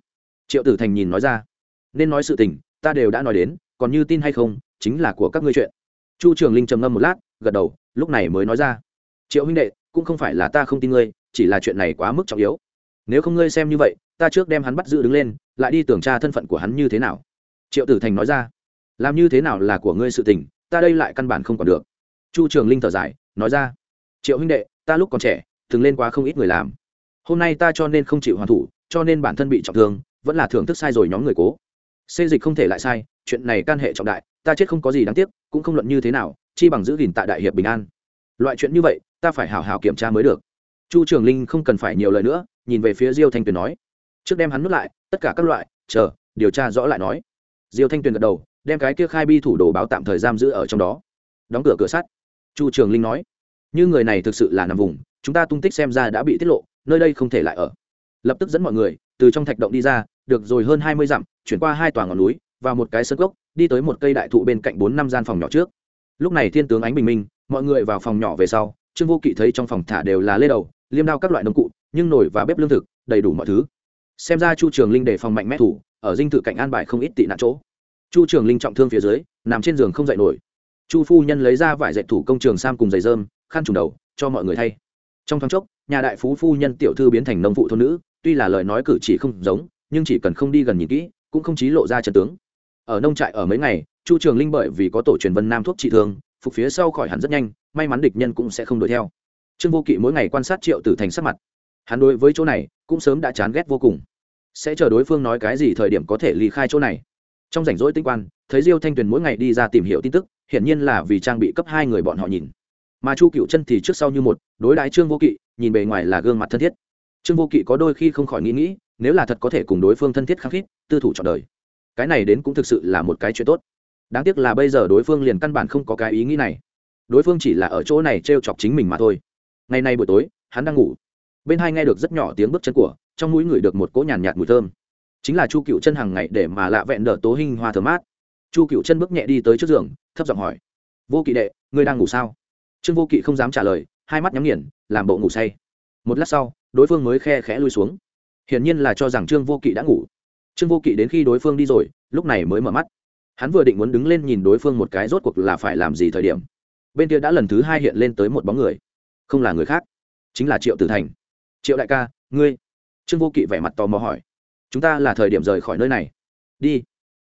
Triệu tử thành nhìn nói ra, nên nói sự tình, ta đều đã nói đến còn như tin hay không, chính là của các ngươi chuyện. Chu trường linh trầm ngâm một lát, gật đầu, lúc này mới nói ra. Triệu huynh đệ, cũng không phải là ta không tin ngươi, chỉ là chuyện này quá mức trọng yếu. Nếu không ngươi xem như vậy, ta trước đem hắn bắt giữ đứng lên, lại đi tưởng tra thân phận của hắn như thế nào. Triệu tử thành nói ra. Làm như thế nào là của ngươi sự tình, ta đây lại căn bản không còn được. Chu trường linh thở dài, nói ra. Triệu huynh đệ, ta lúc còn trẻ, thường lên quá không ít người làm. Hôm nay ta cho nên không chịu hoàn thủ, cho nên bản thân bị trọng thương, vẫn là thưởng thức sai rồi nhóm người cố. Xê dịch không thể lại sai chuyện này can hệ trọng đại, ta chết không có gì đáng tiếc, cũng không luận như thế nào, chi bằng giữ gìn tại đại hiệp bình an. Loại chuyện như vậy, ta phải hào hào kiểm tra mới được. Chu trường linh không cần phải nhiều lời nữa, nhìn về phía diêu thanh tuyền nói. Trước đem hắn nuốt lại, tất cả các loại, chờ, điều tra rõ lại nói. Diêu thanh tuyền gật đầu, đem cái kia khai bi thủ đồ báo tạm thời giam giữ ở trong đó. Đóng cửa cửa sắt. Chu trường linh nói. Như người này thực sự là nằm vùng, chúng ta tung tích xem ra đã bị tiết lộ, nơi đây không thể lại ở. Lập tức dẫn mọi người, từ trong thạch động đi ra, được rồi hơn hai mươi dặm, chuyển qua hai tòa ngọn núi vào một cái sân gốc đi tới một cây đại thụ bên cạnh bốn năm gian phòng nhỏ trước. Lúc này thiên tướng ánh bình minh, mọi người vào phòng nhỏ về sau, trương vô kỵ thấy trong phòng thả đều là lê đầu, liêm đao các loại nông cụ, nhưng nổi và bếp lương thực, đầy đủ mọi thứ. Xem ra chu trường linh đề phòng mạnh mẽ thủ, ở dinh thự cạnh an bài không ít tị nạn chỗ. Chu trường linh trọng thương phía dưới, nằm trên giường không dậy nổi. Chu phu nhân lấy ra vải dạy thủ công trường sam cùng giày dơm, khăn trùng đầu, cho mọi người thay. Trong thoáng chốc, nhà đại phú phu nhân tiểu thư biến thành nông phụ thôn nữ, tuy là lời nói cử chỉ không giống, nhưng chỉ cần không đi gần nhìn kỹ, cũng không chí lộ ra trận tướng ở nông trại ở mấy ngày, chu trường linh bởi vì có tổ truyền vân nam thuốc trị thương, phục phía sau khỏi hẳn rất nhanh, may mắn địch nhân cũng sẽ không đuổi theo. Trương vô kỵ mỗi ngày quan sát triệu tử thành sắc mặt. Hắn đối với chỗ này, cũng sớm đã chán ghét vô cùng. Sẽ chờ đối phương nói cái gì thời điểm có thể ly khai chỗ này. Trong rảnh rỗi tinh quan, thấy diêu thanh tuyền mỗi ngày đi ra tìm hiểu tin tức, hiển nhiên là vì trang bị cấp hai người bọn họ nhìn. Mà chu cựu chân thì trước sau như một, đối đãi trương vô kỵ, nhìn bề ngoài là gương mặt thân thiết. Trương vô kỵ có đôi khi không khỏi nghĩ nghĩ, nếu là thật có thể cùng đối phương thân thiết khăng khít, tư thủ chọn đời cái này đến cũng thực sự là một cái chuyện tốt. Đáng tiếc là bây giờ đối phương liền căn bản không có cái ý nghĩ này. Đối phương chỉ là ở chỗ này t r e o chọc chính mình mà thôi. Ngày nay buổi tối hắn đang ngủ. Bên hai nghe được rất nhỏ tiếng bước chân của trong mũi ngửi được một cỗ nhàn nhạt, nhạt mùi thơm. Chính là chu cựu chân hàng ngày để mà lạ vẹn đỡ tố hình hoa thơm mát. Chu cựu chân bước nhẹ đi tới trước giường thấp giọng hỏi vô kỵ đệ ngươi đang ngủ sao? Trương vô kỵ không dám trả lời hai mắt nhắm nghiền làm bộ ngủ say. Một lát sau đối phương mới khe khẽ lui xuống. Hiển nhiên là cho rằng trương vô kỵ đã ngủ trương vô kỵ đến khi đối phương đi rồi, lúc này mới mở mắt. Hắn vừa định muốn đứng lên nhìn đối phương một cái rốt cuộc là phải làm gì thời điểm, bên kia đã lần thứ hai hiện lên tới một bóng người. Không là người khác, chính là triệu tử thành. Triệu đại ca, ngươi? Trương vô kỵ vẻ mặt tò mò hỏi. Chúng ta là thời điểm rời khỏi nơi này. Đi.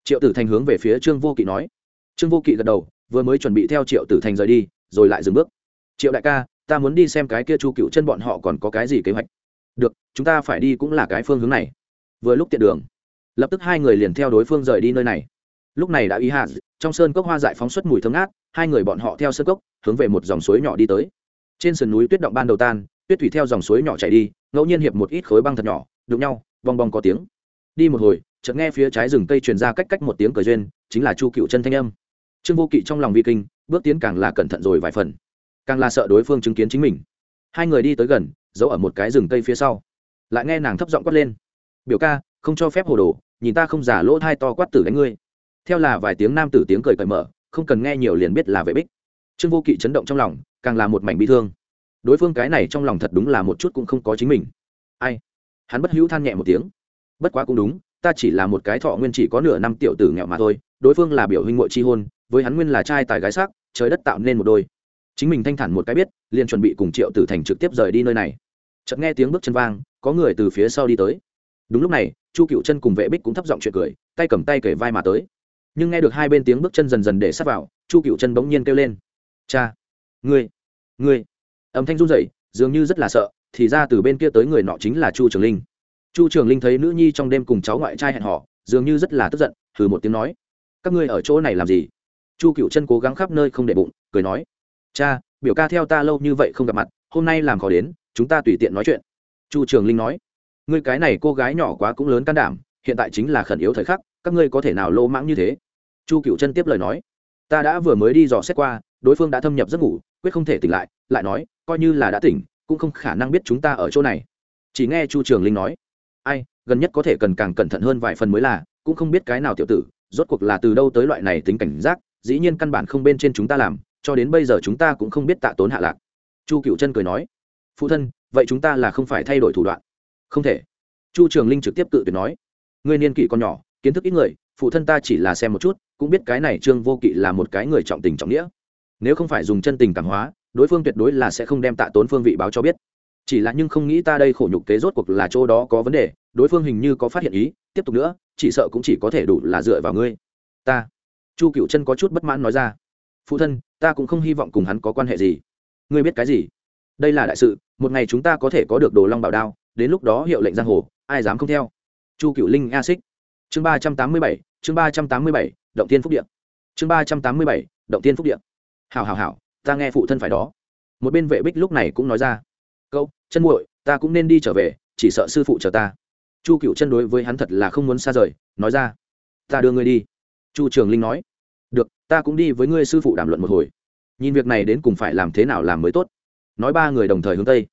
Triệu tử thành hướng về phía trương vô kỵ nói. Trương vô kỵ gật đầu, vừa mới chuẩn bị theo triệu tử thành rời đi, rồi lại dừng bước. Triệu đại ca, ta muốn đi xem cái kia chu cựu chân bọn họ còn có cái gì kế hoạch. Được, chúng ta phải đi cũng là cái phương hướng này. Vừa lúc tiện đường lập tức hai người liền theo đối phương rời đi nơi này. Lúc này đã ý hạ, trong sơn cốc hoa dại phóng xuất mùi thơm ngát, hai người bọn họ theo sơn cốc, hướng về một dòng suối nhỏ đi tới. Trên sườn núi tuyết động ban đầu tan, tuyết thủy theo dòng suối nhỏ chảy đi, ngẫu nhiên hiệp một ít khối băng thật nhỏ, đụng nhau bong bong có tiếng. Đi một hồi, chợt nghe phía trái rừng cây truyền ra cách cách một tiếng cờ duyên, chính là chu cựu chân thanh âm. Trương vô kỵ trong lòng vi kinh, bước tiến càng là cẩn thận rồi vài phần. Càng là sợ đối phương chứng kiến chính mình. Hai người đi tới gần, giấu ở một cái rừng cây phía sau. Lại nghe nàng thấp giọng quát lên. Biểu ca, không cho phép hồ đồ nhìn ta không giả lỗ thai to quát tử đánh ngươi. Theo là vài tiếng nam tử tiếng cười cởi mở, không cần nghe nhiều liền biết là vệ bích. Trương vô kỵ chấn động trong lòng, càng là một mảnh bi thương. Đối phương cái này trong lòng thật đúng là một chút cũng không có chính mình. Ai? Hắn bất hữu than nhẹ một tiếng. Bất quá cũng đúng, ta chỉ là một cái thọ nguyên chỉ có nửa năm tiểu tử nghèo mà thôi, đối phương là biểu huynh ngội chi hôn, với hắn nguyên là trai tài gái sắc, trời đất tạo nên một đôi. Chính mình thanh thản một cái biết, liền chuẩn bị cùng triệu tử thành trực tiếp rời đi nơi này. Chợt nghe tiếng bước chân vang, có người từ phía sau đi tới đúng lúc này, chu cựu chân cùng vệ bích cũng thấp giọng chuyện cười, tay cầm tay kể vai mà tới. Nhưng nghe được hai bên tiếng bước chân dần dần để sắp vào, chu cựu chân bỗng nhiên kêu lên. Cha, ngươi ngươi. Âm thanh run rẩy, dường như rất là sợ, thì ra từ bên kia tới người nọ chính là chu trường linh. Chu trường linh thấy nữ nhi trong đêm cùng cháu ngoại trai hẹn họ dường như rất là tức giận thử một tiếng nói, các ngươi ở chỗ này làm gì? Chu cựu chân cố gắng khắp nơi không để bụng, cười nói, cha, biểu ca theo ta lâu như vậy không gặp mặt, hôm nay làm khó đến, chúng ta tùy tiện nói chuyện. Chu trường linh nói ngươi cái này cô gái nhỏ quá cũng lớn can đảm, hiện tại chính là khẩn yếu thời khắc, các ngươi có thể nào lô mãng như thế? Chu cựu chân tiếp lời nói. Ta đã vừa mới đi dò xét qua, đối phương đã thâm nhập giấc ngủ, quyết không thể tỉnh lại lại nói, coi như là đã tỉnh, cũng không khả năng biết chúng ta ở chỗ này. Chỉ nghe chu trường linh nói. Ai, gần nhất có thể cần càng cẩn thận hơn vài phần mới là, cũng không biết cái nào tiểu tử, rốt cuộc là từ đâu tới loại này tính cảnh giác, dĩ nhiên căn bản không bên trên chúng ta làm, cho đến bây giờ chúng ta cũng không biết tạ tốn hạ lạc. Chu cựu chân cười nói. Phụ thân, vậy chúng ta là không phải thay đổi thủ đoạn không thể. Chu trường linh trực tiếp cự tuyệt nói. Ngươi niên kỷ còn nhỏ, kiến thức ít người, phụ thân ta chỉ là xem một chút, cũng biết cái này trương vô kỵ là một cái người trọng tình trọng nghĩa. Nếu không phải dùng chân tình cảm hóa, đối phương tuyệt đối là sẽ không đem tạ tốn phương vị báo cho biết. Chỉ là nhưng không nghĩ ta đây khổ nhục kế rốt cuộc là chỗ đó có vấn đề, đối phương hình như có phát hiện ý, tiếp tục nữa, chỉ sợ cũng chỉ có thể đủ là dựa vào ngươi. Ta. Chu cựu chân có chút bất mãn nói ra. Phụ thân, ta cũng không hy vọng cùng hắn có quan hệ gì. Ngươi biết cái gì? Đây là đại sự, một ngày chúng ta có thể có được đồ long bảo đao đến lúc đó hiệu lệnh giang hồ, ai dám không theo? Chu cựu linh a xích. Chương ba trăm tám mươi bảy, chương ba trăm tám mươi bảy, động tiên phúc điện chương ba trăm tám mươi bảy, động tiên phúc điện hào hào hào ta nghe phụ thân phải đó. Một bên vệ bích lúc này cũng nói ra. Câu chân muội, ta cũng nên đi trở về, chỉ sợ sư phụ chờ ta. Chu cựu chân đối với hắn thật là không muốn xa rời, nói ra. Ta đưa ngươi đi. Chu trường linh nói. Được, ta cũng đi với ngươi sư phụ đàm luận một hồi. Nhìn việc này đến cùng phải làm thế nào làm mới tốt. Nói ba người đồng thời hướng tây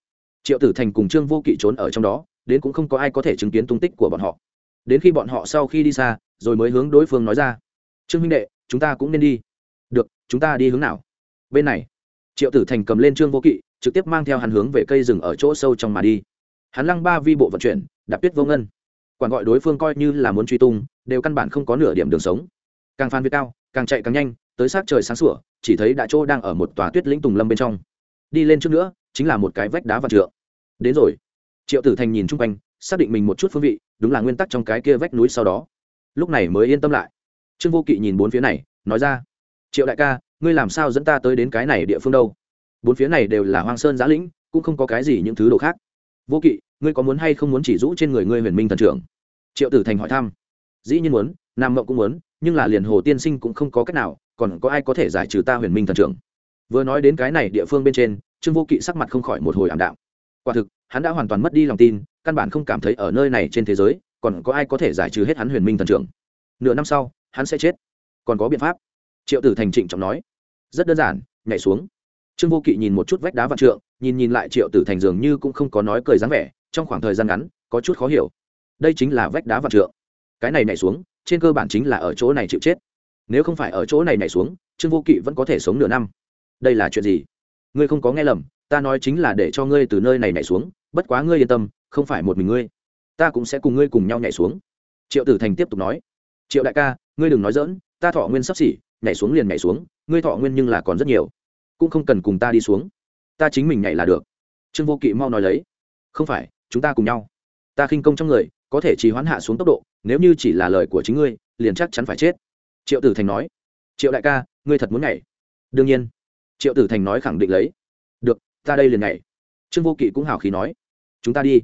triệu tử thành cùng trương vô kỵ trốn ở trong đó, đến cũng không có ai có thể chứng kiến tung tích của bọn họ. Đến khi bọn họ sau khi đi xa, rồi mới hướng đối phương nói ra. Trương huynh đệ, chúng ta cũng nên đi. Được, chúng ta đi hướng nào? Bên này. Triệu tử thành cầm lên trương vô kỵ, trực tiếp mang theo hắn hướng về cây rừng ở chỗ sâu trong mà đi. Hắn lăng ba vi bộ vận chuyển, đạp tuyết vô ngân. Quản gọi đối phương coi như là muốn truy tung, đều căn bản không có nửa điểm đường sống. Càng phan việt cao, càng chạy càng nhanh, tới sát trời sáng sủa, chỉ thấy đã chỗ đang ở một tòa tuyết lĩnh tùng lâm bên trong. Đi lên trước nữa chính là một cái vách đá và trượng. Đến rồi. Triệu tử thành nhìn chung quanh, xác định mình một chút phương vị, đúng là nguyên tắc trong cái kia vách núi sau đó. Lúc này mới yên tâm lại. Trương vô kỵ nhìn bốn phía này, nói ra, triệu đại ca, ngươi làm sao dẫn ta tới đến cái này địa phương đâu? Bốn phía này đều là hoang sơn giã lĩnh, cũng không có cái gì những thứ đồ khác. Vô kỵ, ngươi có muốn hay không muốn chỉ rũ trên người ngươi huyền minh thần trưởng? Triệu tử thành hỏi thăm. Dĩ nhiên muốn, nam mộng cũng muốn, nhưng là liền hồ tiên sinh cũng không có cách nào, còn có ai có thể giải trừ ta huyền minh thần trưởng? Vừa nói đến cái này địa phương bên trên trương vô kỵ sắc mặt không khỏi một hồi ảm đạm. Quả thực, hắn đã hoàn toàn mất đi lòng tin, căn bản không cảm thấy ở nơi này trên thế giới, còn có ai có thể giải trừ hết hắn huyền minh thần trưởng. Nửa năm sau, hắn sẽ chết. Còn có biện pháp. Triệu tử thành trịnh trọng nói. Rất đơn giản, nhảy xuống. Trương vô kỵ nhìn một chút vách đá vạn trượng, nhìn nhìn lại triệu tử thành dường như cũng không có nói cười dáng vẻ, trong khoảng thời gian ngắn, có chút khó hiểu. Đây chính là vách đá vạn trượng. Cái này nhảy xuống, trên cơ bản chính là ở chỗ này chịu chết. Nếu không phải ở chỗ này nhảy xuống, trương vô kỵ vẫn có thể sống nửa năm. Đây là chuyện gì? Ngươi không có nghe lầm, ta nói chính là để cho ngươi từ nơi này nhảy xuống, bất quá ngươi yên tâm, không phải một mình ngươi. Ta cũng sẽ cùng ngươi cùng nhau nhảy xuống. Triệu tử thành tiếp tục nói. Triệu đại ca, ngươi đừng nói dỡn ta thọ nguyên sắp xỉ, nhảy xuống liền nhảy xuống, ngươi thọ nguyên nhưng là còn rất nhiều, cũng không cần cùng ta đi xuống. Ta chính mình nhảy là được. Trương vô kỵ mau nói lấy. Không phải, chúng ta cùng nhau. Ta khinh công trong người, có thể trì hoãn hạ xuống tốc độ, nếu như chỉ là lời của chính ngươi, liền chắc chắn phải chết. Triệu tử thành nói. Triệu đại ca, ngươi thật muốn nhảy? Đương nhiên triệu tử thành nói khẳng định lấy. Được, ta đây liền nhảy. Trương vô kỵ cũng hào khí nói. Chúng ta đi.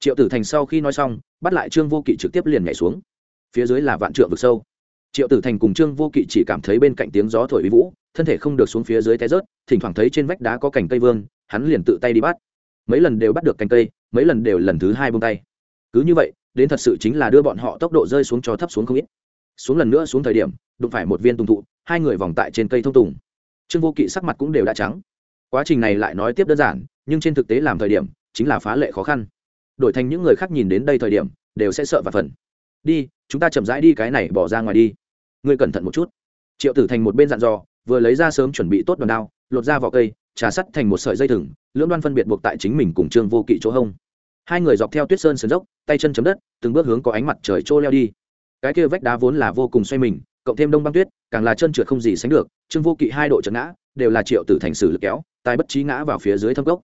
Triệu tử thành sau khi nói xong, bắt lại trương vô kỵ trực tiếp liền nhảy xuống. Phía dưới là vạn trượng vực sâu. Triệu tử thành cùng trương vô kỵ chỉ cảm thấy bên cạnh tiếng gió thổi uy vũ, thân thể không được xuống phía dưới té rớt, thỉnh thoảng thấy trên vách đá có cành cây vương, hắn liền tự tay đi bắt. Mấy lần đều bắt được cành cây, mấy lần đều lần thứ hai bông tay. Cứ như vậy, đến thật sự chính là đưa bọn họ tốc độ rơi xuống cho thấp xuống không ít. Xuống lần nữa xuống thời điểm, đụng phải một viên tùng thụ, hai người vòng tại trên cây thông tùng trương vô kỵ sắc mặt cũng đều đã trắng. Quá trình này lại nói tiếp đơn giản, nhưng trên thực tế làm thời điểm, chính là phá lệ khó khăn. Đổi thành những người khác nhìn đến đây thời điểm, đều sẽ sợ và phần. Đi, chúng ta chậm rãi đi cái này bỏ ra ngoài đi. Ngươi cẩn thận một chút. Triệu tử thành một bên dặn dò, vừa lấy ra sớm chuẩn bị tốt đòn đao, lột ra vỏ cây, trà sắt thành một sợi dây thừng, lưỡng đoan phân biệt buộc tại chính mình cùng trương vô kỵ chỗ hông. Hai người dọc theo tuyết sơn sườn dốc, tay chân chấm đất, từng bước hướng có ánh mặt trời trô leo đi. Cái kia vách đá vốn là vô cùng xoay mình cộng thêm đông băng tuyết, càng là chân trượt không gì sánh được, trương vô kỵ hai độ trận ngã, đều là triệu tử thành xử lực kéo tài bất trí ngã vào phía dưới thâm cốc.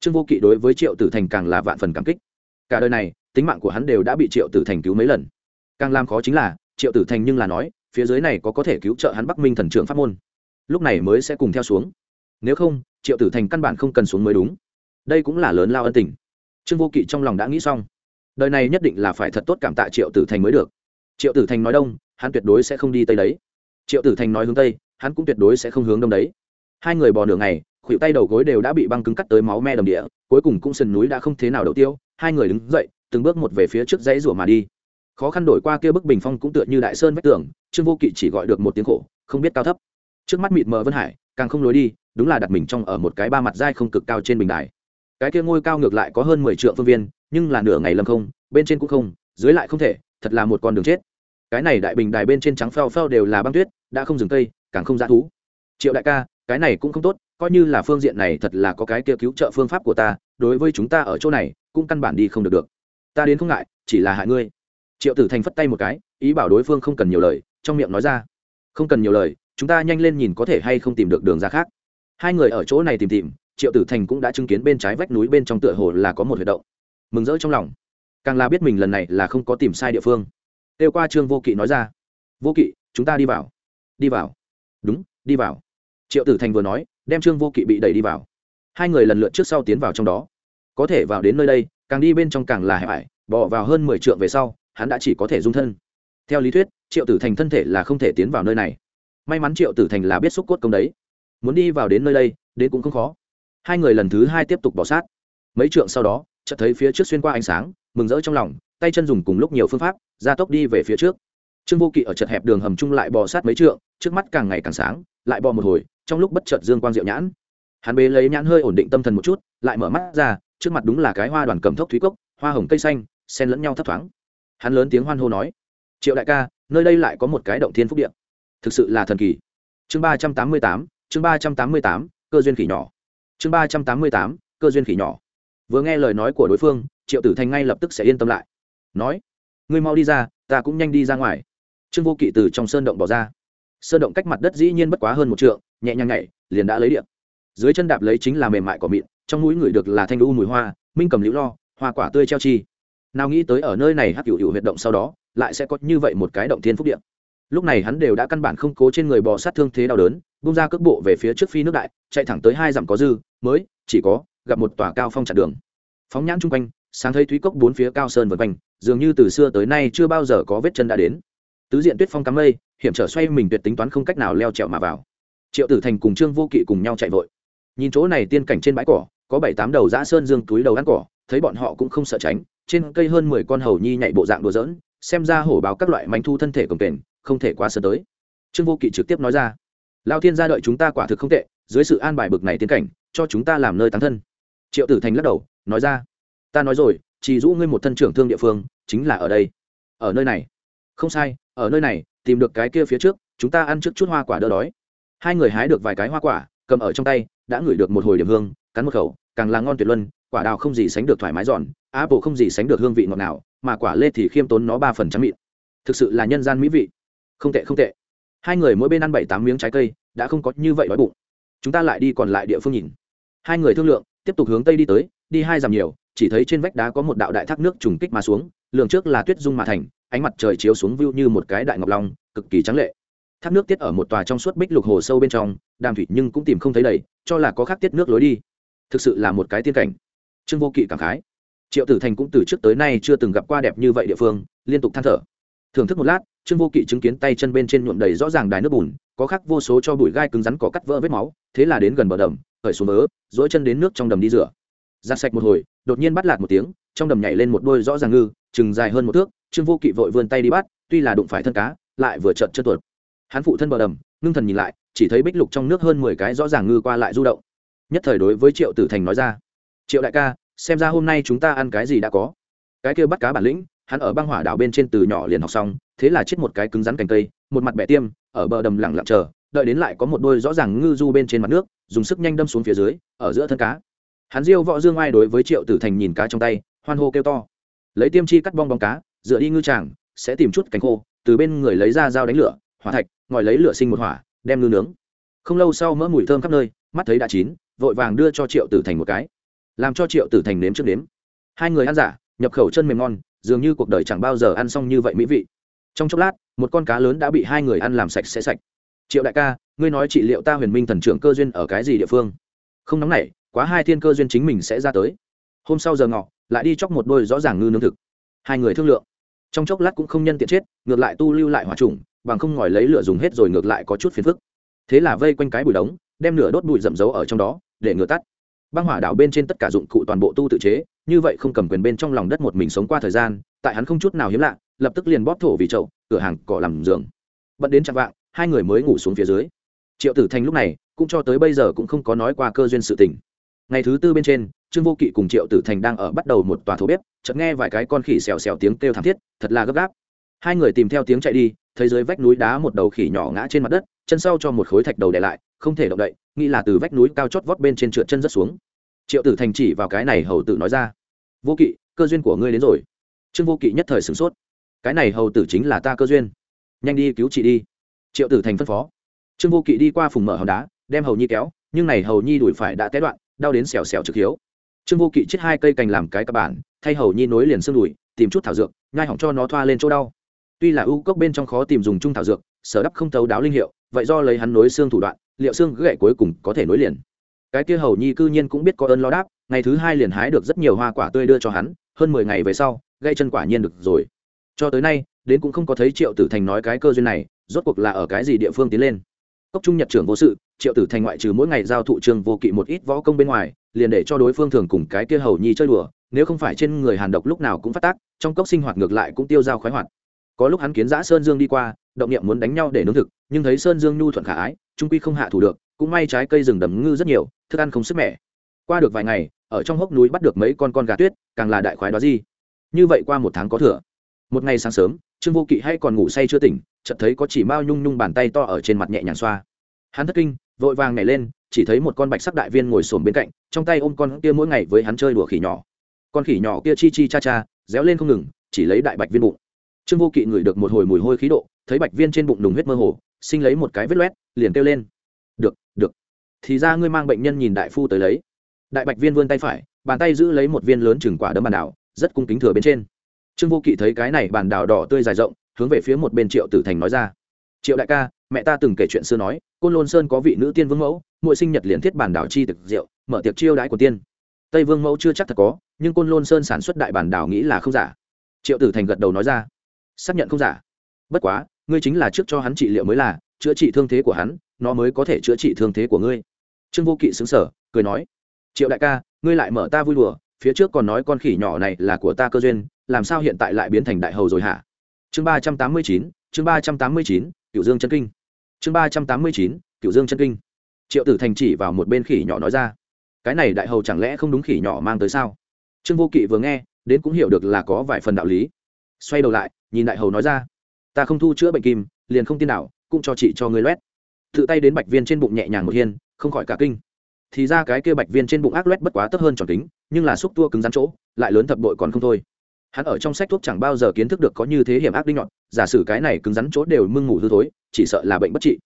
Trương vô kỵ đối với triệu tử thành càng là vạn phần cảm kích. Cả đời này, tính mạng của hắn đều đã bị triệu tử thành cứu mấy lần. Càng làm khó chính là, triệu tử thành nhưng là nói, phía dưới này có có thể cứu trợ hắn bắc minh thần trưởng pháp môn. Lúc này mới sẽ cùng theo xuống. Nếu không, triệu tử thành căn bản không cần xuống mới đúng. Đây cũng là lớn lao ân tình. Trương vô kỵ trong lòng đã nghĩ xong. Đời này nhất định là phải thật tốt cảm tạ triệu tử thành mới được. Triệu tử thành nói đông hắn tuyệt đối sẽ không đi tây đấy. Triệu tử thành nói hướng tây, hắn cũng tuyệt đối sẽ không hướng đông đấy. Hai người bò nửa ngày, khuỷu tay đầu gối đều đã bị băng cứng cắt tới máu me đầm địa, cuối cùng cũng sườn núi đã không thế nào đầu tiêu, hai người đứng dậy, từng bước một về phía trước dãy rủa mà đi. Khó khăn đổi qua kia bức bình phong cũng tựa như đại sơn vách tường, trương vô kỵ chỉ gọi được một tiếng khổ, không biết cao thấp. Trước mắt mịt mờ vân hải, càng không lối đi, đúng là đặt mình trong ở một cái ba mặt dai không cực cao trên bình đài. Cái kia ngôi cao ngược lại có hơn mười triệu phương viên, nhưng là nửa ngày lâm không, bên trên cũng không, dưới lại không thể, thật là một con đường chết cái này đại bình đài bên trên trắng phao phao đều là băng tuyết, đã không dừng cây, càng không dã thú. Triệu đại ca, cái này cũng không tốt, coi như là phương diện này thật là có cái kia cứu trợ phương pháp của ta, đối với chúng ta ở chỗ này, cũng căn bản đi không được được. Ta đến không ngại, chỉ là hại ngươi. Triệu tử thành phất tay một cái, ý bảo đối phương không cần nhiều lời, trong miệng nói ra. Không cần nhiều lời, chúng ta nhanh lên nhìn có thể hay không tìm được đường ra khác. Hai người ở chỗ này tìm tìm, triệu tử thành cũng đã chứng kiến bên trái vách núi bên trong tựa hồ là có một huyệt động. Mừng rỡ trong lòng. Càng là biết mình lần này là không có tìm sai địa phương kêu qua trương vô kỵ nói ra. Vô kỵ, chúng ta đi vào. Đi vào. Đúng, đi vào. Triệu tử thành vừa nói, đem trương vô kỵ bị đẩy đi vào. Hai người lần lượt trước sau tiến vào trong đó. Có thể vào đến nơi đây, càng đi bên trong càng là hẹp ải bỏ vào hơn mười trượng về sau, hắn đã chỉ có thể dung thân. Theo lý thuyết, triệu tử thành thân thể là không thể tiến vào nơi này. May mắn triệu tử thành là biết xúc cốt công đấy. Muốn đi vào đến nơi đây, đến cũng không khó. Hai người lần thứ hai tiếp tục bỏ sát. Mấy trượng sau đó, chợt thấy phía trước xuyên qua ánh sáng, mừng rỡ trong lòng tay chân dùng cùng lúc nhiều phương pháp, gia tốc đi về phía trước. Trương vô kỵ ở chật hẹp đường hầm chung lại bò sát mấy trượng, trước mắt càng ngày càng sáng, lại bò một hồi, trong lúc bất chợt dương quang diệu nhãn. Hắn bế lấy nhãn hơi ổn định tâm thần một chút, lại mở mắt ra, trước mặt đúng là cái hoa đoàn cầm thốc thúy cốc, hoa hồng cây xanh, xen lẫn nhau thấp thoáng. Hắn lớn tiếng hoan hô nói, triệu đại ca, nơi đây lại có một cái động thiên phúc điện thực sự là thần kỳ. Chương ba trăm tám mươi tám, chương ba trăm tám mươi tám, cơ duyên khỉ nhỏ. Chương ba trăm tám mươi tám, cơ duyên khỉ nhỏ. Vừa nghe lời nói của đối phương, triệu tử thành ngay lập tức sẽ yên tâm lại nói, ngươi mau đi ra, ta cũng nhanh đi ra ngoài. Trương vô kỵ từ trong sơn động bỏ ra. Sơn động cách mặt đất dĩ nhiên bất quá hơn một trượng, nhẹ nhàng nhảy, liền đã lấy điện. Dưới chân đạp lấy chính là mềm mại cỏ mịn, trong mũi ngửi được là thanh đu mùi hoa, minh cầm liễu lo, hoa quả tươi treo chi. Nào nghĩ tới ở nơi này hắc cựu hữu huyệt động sau đó, lại sẽ có như vậy một cái động thiên phúc điện lúc này hắn đều đã căn bản không cố trên người bò sát thương thế đau đớn, bung ra cước bộ về phía trước phi nước đại, chạy thẳng tới hai dặm có dư, mới, chỉ có gặp một tòa cao phong chặn đường. Phóng nhãn chung quanh sáng thấy thúy cốc bốn phía cao sơn vượt quanh, dường như từ xưa tới nay chưa bao giờ có vết chân đã đến. Tứ diện tuyết phong cắm mây, hiểm trở xoay mình tuyệt tính toán không cách nào leo trèo mà vào. Triệu tử thành cùng trương vô kỵ cùng nhau chạy vội. Nhìn chỗ này tiên cảnh trên bãi cỏ, có bảy tám đầu dã sơn dương túi đầu ăn cỏ, thấy bọn họ cũng không sợ tránh, trên cây hơn mười con hầu nhi nhảy bộ dạng đùa dỡn xem ra hổ báo các loại manh thu thân thể cồng kềnh, không thể quá sớm tới. Trương vô kỵ trực tiếp nói ra, lao thiên gia đợi chúng ta quả thực không tệ, dưới sự an bài bực này tiến cảnh, cho chúng ta làm nơi tán thân. Triệu tử thành lắc đầu, nói ra ta nói rồi, chỉ rũ ngươi một thân trưởng thương địa phương, chính là ở đây. Ở nơi này. Không sai, ở nơi này, tìm được cái kia phía trước, chúng ta ăn trước chút hoa quả đỡ đói. Hai người hái được vài cái hoa quả, cầm ở trong tay, đã ngửi được một hồi điểm hương, cắn một khẩu, càng là ngon tuyệt luân, quả đào không gì sánh được thoải mái giòn, apple không gì sánh được hương vị ngọt nào mà quả lê thì khiêm tốn nó ba phần trắng mịn. Thực sự là nhân gian mỹ vị. Không tệ không tệ. Hai người mỗi bên ăn bảy, tám miếng trái cây, đã không có như vậy đói bụng. Chúng ta lại đi còn lại địa phương nhìn. Hai người thương lượng, tiếp tục hướng tây đi tới, đi hai dặm nhiều chỉ thấy trên vách đá có một đạo đại thác nước trùng kích mà xuống, lường trước là tuyết dung mà thành, ánh mặt trời chiếu xuống view như một cái đại ngọc long, cực kỳ trắng lệ. Thác nước tiết ở một tòa trong suốt bích lục hồ sâu bên trong, đàm thủy nhưng cũng tìm không thấy đầy, cho là có khác tiết nước lối đi. Thực sự là một cái tiên cảnh. Trương vô kỵ cảm khái. Triệu tử thành cũng từ trước tới nay chưa từng gặp qua đẹp như vậy địa phương, liên tục than thở. Thưởng thức một lát, trương vô kỵ chứng kiến tay chân bên trên nhuộm đầy rõ ràng đài nước bùn, có khắc vô số cho bụi gai cứng rắn có cắt vỡ vết máu, thế là đến gần bờ đầm, khởi xuống vớ dỗi chân đến nước trong đầm đi rửa. Giặt sạch một hồi đột nhiên bắt lạc một tiếng, trong đầm nhảy lên một đôi rõ ràng ngư, chừng dài hơn một thước, trương vô kỵ vội vươn tay đi bắt, tuy là đụng phải thân cá, lại vừa trợn chân tuột. Hắn phụ thân bờ đầm, ngưng thần nhìn lại, chỉ thấy bích lục trong nước hơn mười cái rõ ràng ngư qua lại du động. Nhất thời đối với triệu tử thành nói ra, triệu đại ca, xem ra hôm nay chúng ta ăn cái gì đã có? Cái kia bắt cá bản lĩnh, hắn ở băng hỏa đảo bên trên từ nhỏ liền học xong, thế là chết một cái cứng rắn cành cây, một mặt bẻ tiêm, ở bờ đầm lặng lặng chờ, đợi đến lại có một đôi rõ ràng ngư du bên trên mặt nước, dùng sức nhanh đâm xuống phía dưới, ở giữa thân cá hắn diêu võ dương ai đối với triệu tử thành nhìn cá trong tay, hoan hô kêu to. Lấy tiêm chi cắt bong bóng cá, dựa đi ngư tràng sẽ tìm chút cánh khô, từ bên người lấy ra dao đánh lửa, hỏa thạch ngòi lấy lửa sinh một hỏa, đem ngư nướng. Không lâu sau mỡ mùi thơm khắp nơi, mắt thấy đã chín, vội vàng đưa cho triệu tử thành một cái. Làm cho triệu tử thành nếm trước nếm. Hai người ăn giả, nhập khẩu chân mềm ngon, dường như cuộc đời chẳng bao giờ ăn xong như vậy mỹ vị. Trong chốc lát, một con cá lớn đã bị hai người ăn làm sạch sẽ sạch. Triệu đại ca, ngươi nói trị liệu ta huyền minh thần trưởng cơ duyên ở cái gì địa phương? Không nóng nảy quá hai thiên cơ duyên chính mình sẽ ra tới. Hôm sau giờ ngọ, lại đi chóc một đôi rõ ràng ngư nương thực. Hai người thương lượng. Trong chốc lát cũng không nhân tiện chết, ngược lại tu lưu lại hỏa trùng, bằng không ngòi lấy lửa dùng hết rồi ngược lại có chút phiền phức. Thế là vây quanh cái bụi đống, đem lửa đốt bụi rậm rấu ở trong đó, để ngừa tắt. Băng hỏa đảo bên trên tất cả dụng cụ toàn bộ tu tự chế, như vậy không cầm quyền bên trong lòng đất một mình sống qua thời gian, tại hắn không chút nào hiếm lạ, lập tức liền bóp thổ vì chậu, cửa hàng cỏ làm giường. Bận đến chặng vạng, hai người mới ngủ xuống phía dưới. Triệu tử thành lúc này, cũng cho tới bây giờ cũng không có nói qua cơ duyên sự tình ngày thứ tư bên trên, trương vô kỵ cùng triệu tử thành đang ở bắt đầu một tòa thổ bếp, chợt nghe vài cái con khỉ xèo xèo tiếng kêu thảm thiết, thật là gấp gáp. Hai người tìm theo tiếng chạy đi, thấy dưới vách núi đá một đầu khỉ nhỏ ngã trên mặt đất, chân sau cho một khối thạch đầu để lại, không thể động đậy, nghĩ là từ vách núi cao chót vót bên trên trượt chân rất xuống. Triệu tử thành chỉ vào cái này hầu tử nói ra, vô kỵ, cơ duyên của ngươi đến rồi. Trương vô kỵ nhất thời sửng sốt, cái này hầu tử chính là ta cơ duyên. Nhanh đi cứu chị đi. Triệu tử thành phân phó. Trương vô kỵ đi qua phùng mở hòn đá, đem hầu nhi kéo, nhưng này hầu nhi đuổi phải đã té đoạn đau đến xèo xèo trực hiếu. Trương vô kỵ chết hai cây cành làm cái cặp bản, thay hầu nhi nối liền xương đùi, tìm chút thảo dược, nhai hỏng cho nó thoa lên chỗ đau. Tuy là ưu cốc bên trong khó tìm dùng chung thảo dược, sở đắp không thấu đáo linh hiệu, vậy do lấy hắn nối xương thủ đoạn, liệu xương gãy cuối cùng có thể nối liền. Cái kia hầu nhi cư nhiên cũng biết có ơn lo đáp, ngày thứ hai liền hái được rất nhiều hoa quả tươi đưa cho hắn, hơn mười ngày về sau gây chân quả nhiên được rồi. Cho tới nay, đến cũng không có thấy triệu tử thành nói cái cơ duyên này, rốt cuộc là ở cái gì địa phương tiến lên cốc trung nhật trưởng vô sự, triệu tử thành ngoại trừ mỗi ngày giao thụ trường vô kỵ một ít võ công bên ngoài, liền để cho đối phương thường cùng cái kia hầu nhi chơi đùa, nếu không phải trên người hàn độc lúc nào cũng phát tác, trong cốc sinh hoạt ngược lại cũng tiêu dao khoái hoạt. Có lúc hắn kiến giã sơn dương đi qua, động niệm muốn đánh nhau để nướng thực, nhưng thấy sơn dương nhu thuận khả ái, trung quy không hạ thủ được, cũng may trái cây rừng đầm ngư rất nhiều, thức ăn không sức mẻ. Qua được vài ngày, ở trong hốc núi bắt được mấy con con gà tuyết, càng là đại khoái đó gì như vậy qua một tháng có thừa. Một ngày sáng sớm trương vô kỵ hay còn ngủ say chưa tỉnh, chợt thấy có chỉ mao nhung nhung bàn tay to ở trên mặt nhẹ nhàng xoa. Hắn thất kinh, vội vàng nhảy lên, chỉ thấy một con bạch sắc đại viên ngồi xổm bên cạnh, trong tay ôm con kia mỗi ngày với hắn chơi đùa khỉ nhỏ. Con khỉ nhỏ kia chi chi cha cha, réo lên không ngừng, chỉ lấy đại bạch viên bụng. Trương vô kỵ ngửi được một hồi mùi hôi khí độ, thấy bạch viên trên bụng đùng huyết mơ hồ, sinh lấy một cái vết loét, liền kêu lên. Được được. Thì ra ngươi mang bệnh nhân nhìn đại phu tới lấy. Đại bạch viên vươn tay phải, bàn tay giữ lấy một viên lớn chừng quả đấm bàn đảo, rất cung kính thừa bên trên trương vô kỵ thấy cái này bàn đảo đỏ tươi dài rộng, hướng về phía một bên triệu tử thành nói ra. Triệu đại ca, mẹ ta từng kể chuyện xưa nói, côn lôn sơn có vị nữ tiên vương mẫu, mỗi sinh nhật liền thiết bản đảo chi thực rượu, mở tiệc chiêu đãi của tiên. Tây vương mẫu chưa chắc thật có, nhưng côn lôn sơn sản xuất đại bản đảo nghĩ là không giả. Triệu tử thành gật đầu nói ra. Xác nhận không giả. Bất quá, ngươi chính là trước cho hắn trị liệu mới là, chữa trị thương thế của hắn, nó mới có thể chữa trị thương thế của ngươi. Trương vô kỵ xứng sở cười nói. Triệu đại ca, ngươi lại mở ta vui đùa phía trước còn nói con khỉ nhỏ này là của ta cơ duyên, làm sao hiện tại lại biến thành đại hầu rồi hả? Chương ba trăm tám mươi chín, chương ba trăm tám mươi chín cựu dương chân kinh. Chương ba trăm tám mươi chín cựu dương chân kinh. Triệu tử thành chỉ vào một bên khỉ nhỏ nói ra, cái này đại hầu chẳng lẽ không đúng khỉ nhỏ mang tới sao? Trương vô kỵ vừa nghe, đến cũng hiểu được là có vài phần đạo lý. Xoay đầu lại, nhìn đại hầu nói ra, ta không thu chữa bệnh kim, liền không tin nào cũng cho chị cho ngươi loét. Tự tay đến bạch viên trên bụng nhẹ nhàng một hiên, không khỏi cả kinh. Thì ra cái kia bạch viên trên bụng ác loét bất quá tấp hơn tròn kính nhưng là xúc tua cứng rắn chỗ, lại lớn thập bội còn không thôi. Hắn ở trong sách thuốc chẳng bao giờ kiến thức được có như thế hiểm ác đinh nhọn giả sử cái này cứng rắn chỗ đều mưng ngủ hư thối, chỉ sợ là bệnh bất trị.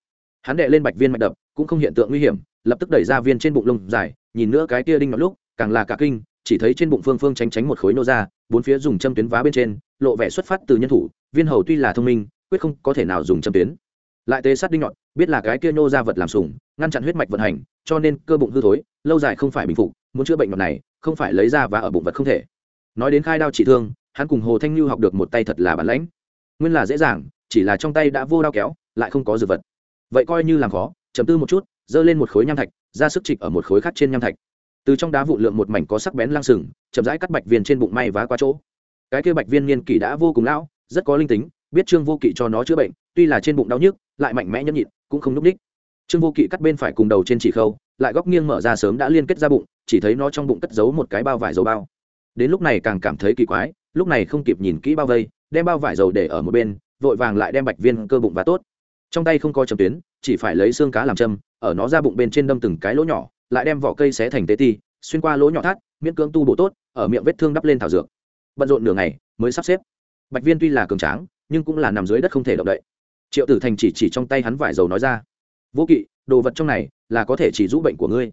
Hắn đệ lên bạch viên mạch đập, cũng không hiện tượng nguy hiểm, lập tức đẩy ra viên trên bụng lông dài, nhìn nữa cái kia đinh nhọn lúc, càng là cả kinh, chỉ thấy trên bụng phương phương tránh tránh một khối nô ra, bốn phía dùng châm tuyến vá bên trên, lộ vẻ xuất phát từ nhân thủ, viên hầu tuy là thông minh, quyết không có thể nào dùng châm tuyến. Lại tế sát đinh nhọn biết là cái kia nô ra vật làm sủng, ngăn chặn huyết mạch vận hành, cho nên cơ bụng hư thối, lâu dài không phải bình phục muốn chữa bệnh nhọn này, không phải lấy ra và ở bụng vật không thể. Nói đến khai đao trị thương, hắn cùng hồ thanh lưu học được một tay thật là bản lãnh. Nguyên là dễ dàng, chỉ là trong tay đã vô đao kéo, lại không có dược vật. Vậy coi như làm khó, chấm tư một chút, giơ lên một khối nham thạch, ra sức trịch ở một khối khác trên nham thạch. Từ trong đá vụ lượng một mảnh có sắc bén lang sừng, chậm rãi cắt bạch viên trên bụng may vá qua chỗ. Cái kia bạch viên niên kỷ đã vô cùng lão, rất có linh tính, biết trương vô kỵ cho nó chữa bệnh, tuy là trên bụng đau nhức, lại mạnh mẽ nhẫn nhịn, cũng không n ú c ních trương vô kỵ cắt bên phải cùng đầu trên chỉ khâu lại góc nghiêng mở ra sớm đã liên kết ra bụng, chỉ thấy nó trong bụng cất giấu một cái bao vải dầu bao. Đến lúc này càng cảm thấy kỳ quái, lúc này không kịp nhìn kỹ bao vây, đem bao vải dầu để ở một bên, vội vàng lại đem bạch viên cơ bụng và tốt. Trong tay không có châm tuyến, chỉ phải lấy xương cá làm châm, ở nó ra bụng bên trên đâm từng cái lỗ nhỏ, lại đem vỏ cây xé thành tế ti, xuyên qua lỗ nhỏ thắt, miễn cưỡng tu bổ tốt, ở miệng vết thương đắp lên thảo dược. Bận rộn nửa ngày, mới sắp xếp. Bạch viên tuy là cường tráng, nhưng cũng là nằm dưới đất không thể động đậy. Triệu tử thành chỉ chỉ trong tay hắn vải dầu nói ra. Vô kỵ, đồ vật trong này là có thể chỉ giúp bệnh của ngươi.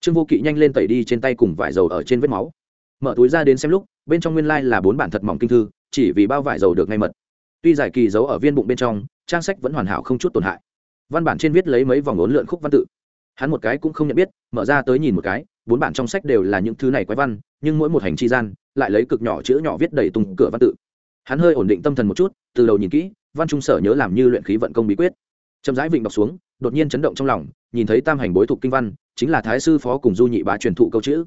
Trương vô kỵ nhanh lên tẩy đi trên tay cùng vải dầu ở trên vết máu. Mở túi ra đến xem lúc, bên trong nguyên lai là bốn bản thật mỏng kinh thư, chỉ vì bao vải dầu được ngay mật. Tuy giải kỳ giấu ở viên bụng bên trong, trang sách vẫn hoàn hảo không chút tổn hại. Văn bản trên viết lấy mấy vòng ốn lượn khúc văn tự. Hắn một cái cũng không nhận biết, mở ra tới nhìn một cái, bốn bản trong sách đều là những thứ này quái văn, nhưng mỗi một hành chi gian, lại lấy cực nhỏ chữ nhỏ viết đầy tung cửa văn tự. Hắn hơi ổn định tâm thần một chút, từ đầu nhìn kỹ, văn trung sở nhớ làm như luyện khí vận công bí quyết. Chậm rãi vịnh đọc xuống đột nhiên chấn động trong lòng, nhìn thấy tam hành bối thục kinh văn, chính là thái sư phó cùng du nhị bá truyền thụ câu chữ.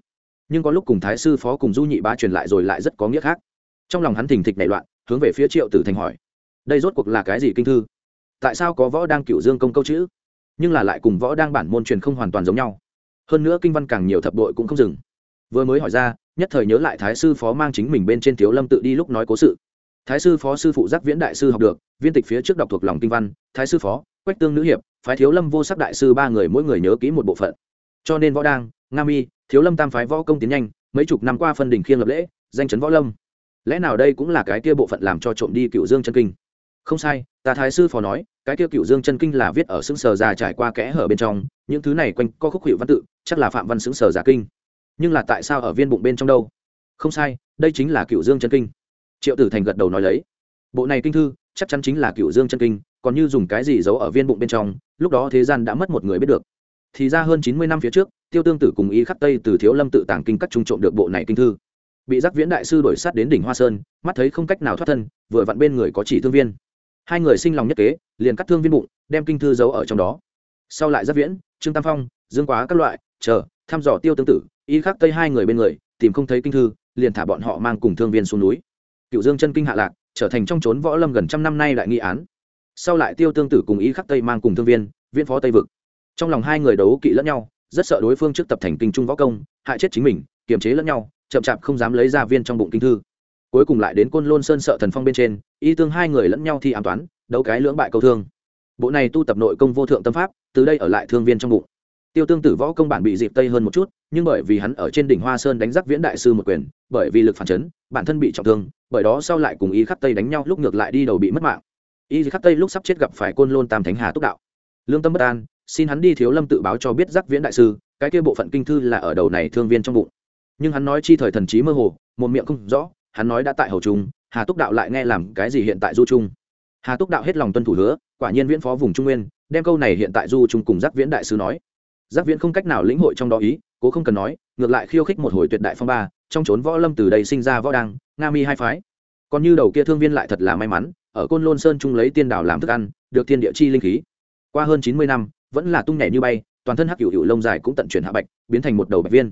Nhưng có lúc cùng thái sư phó cùng du nhị bá truyền lại rồi lại rất có nghĩa khác. Trong lòng hắn thình thịch nảy loạn, hướng về phía triệu tử thành hỏi, đây rốt cuộc là cái gì kinh thư? Tại sao có võ đang cựu dương công câu chữ, nhưng là lại cùng võ đang bản môn truyền không hoàn toàn giống nhau? Hơn nữa kinh văn càng nhiều thập đội cũng không dừng. Vừa mới hỏi ra, nhất thời nhớ lại thái sư phó mang chính mình bên trên thiếu lâm tự đi lúc nói cố sự. Thái sư phó sư phụ giác viễn đại sư học được, viên tịch phía trước đọc thuộc lòng kinh văn, thái sư phó quách tương nữ hiệp, phái thiếu lâm vô sắc đại sư ba người mỗi người nhớ kỹ một bộ phận. Cho nên võ đang, nga mi, thiếu lâm tam phái võ công tiến nhanh, mấy chục năm qua phân đình khiêng lập lễ, danh chấn võ lâm. Lẽ nào đây cũng là cái kia bộ phận làm cho trộm đi cựu dương chân kinh? Không sai, ta thái sư phó nói, cái kia cựu dương chân kinh là viết ở xứng sờ già trải qua kẽ hở bên trong, những thứ này quanh co khúc hiệu văn tự, chắc là phạm văn xứng sờ giả kinh. Nhưng là tại sao ở viên bụng bên trong đâu? Không sai, đây chính là cựu dương chân kinh. Triệu tử thành gật đầu nói lấy. Bộ này kinh thư, chắc chắn chính là cựu dương chân kinh còn như dùng cái gì giấu ở viên bụng bên trong lúc đó thế gian đã mất một người biết được. Thì ra hơn chín mươi năm phía trước tiêu tương tử cùng y khắc tây từ thiếu lâm tự tàng kinh các trung trộm được bộ này kinh thư. Bị giác viễn đại sư đổi sát đến đỉnh hoa sơn mắt thấy không cách nào thoát thân vừa vặn bên người có chỉ thương viên. Hai người sinh lòng nhất kế liền cắt thương viên bụng đem kinh thư giấu ở trong đó. Sau lại giác viễn trương tam phong dương quá các loại chờ thăm dò tiêu tương tử, y khắc tây hai người bên người tìm không thấy kinh thư liền thả bọn họ mang cùng thương viên xuống núi. Cựu dương chân kinh hạ lạc trở thành trong trốn võ lâm gần trăm năm nay lại nghi án sau lại tiêu tương tử cùng ý khắc tây mang cùng thương viên viên phó tây vực. Trong lòng hai người đấu kỵ lẫn nhau, rất sợ đối phương trước tập thành kinh trung võ công, hại chết chính mình, kiềm chế lẫn nhau, chậm chạp không dám lấy ra viên trong bụng kinh thư. Cuối cùng lại đến côn lôn sơn sợ thần phong bên trên, y tương hai người lẫn nhau thi ám toán, đấu cái lưỡng bại câu thương. Bộ này tu tập nội công vô thượng tâm pháp, từ đây ở lại thương viên trong bụng. Tiêu tương tử võ công bản bị dịp tây hơn một chút, nhưng bởi vì hắn ở trên đỉnh hoa sơn đánh giáp viễn đại sư một quyền, bởi vì lực phản chấn, bản thân bị trọng thương, bởi đó sau lại cùng y khắc tây đánh nhau lúc ngược lại đi đầu bị mất mạng y khắc tây lúc sắp chết gặp phải côn lôn tam thánh hà túc đạo. Lương tâm bất an, xin hắn đi thiếu lâm tự báo cho biết giác viễn đại sư, cái kia bộ phận kinh thư là ở đầu này thương viên trong bụng. Nhưng hắn nói chi thời thần trí mơ hồ, một miệng không rõ, hắn nói đã tại hầu trung, hà túc đạo lại nghe làm cái gì hiện tại du trung. Hà túc đạo hết lòng tuân thủ hứa, quả nhiên viễn phó vùng trung nguyên, đem câu này hiện tại du trung cùng giác viễn đại sư nói. Giác viễn không cách nào lĩnh hội trong đó ý, cố không cần nói, ngược lại khiêu khích một hồi tuyệt đại phong ba, trong trốn võ lâm từ đây sinh ra võ đăng, nga mi hai phái. Còn như đầu kia thương viên lại thật là may mắn ở côn lôn sơn trung lấy tiên đảo làm thức ăn, được tiên địa chi linh khí. Qua hơn chín mươi năm, vẫn là tung nhảy như bay, toàn thân hắc cựu hữu lông dài cũng tận chuyển hạ bạch, biến thành một đầu bạch viên.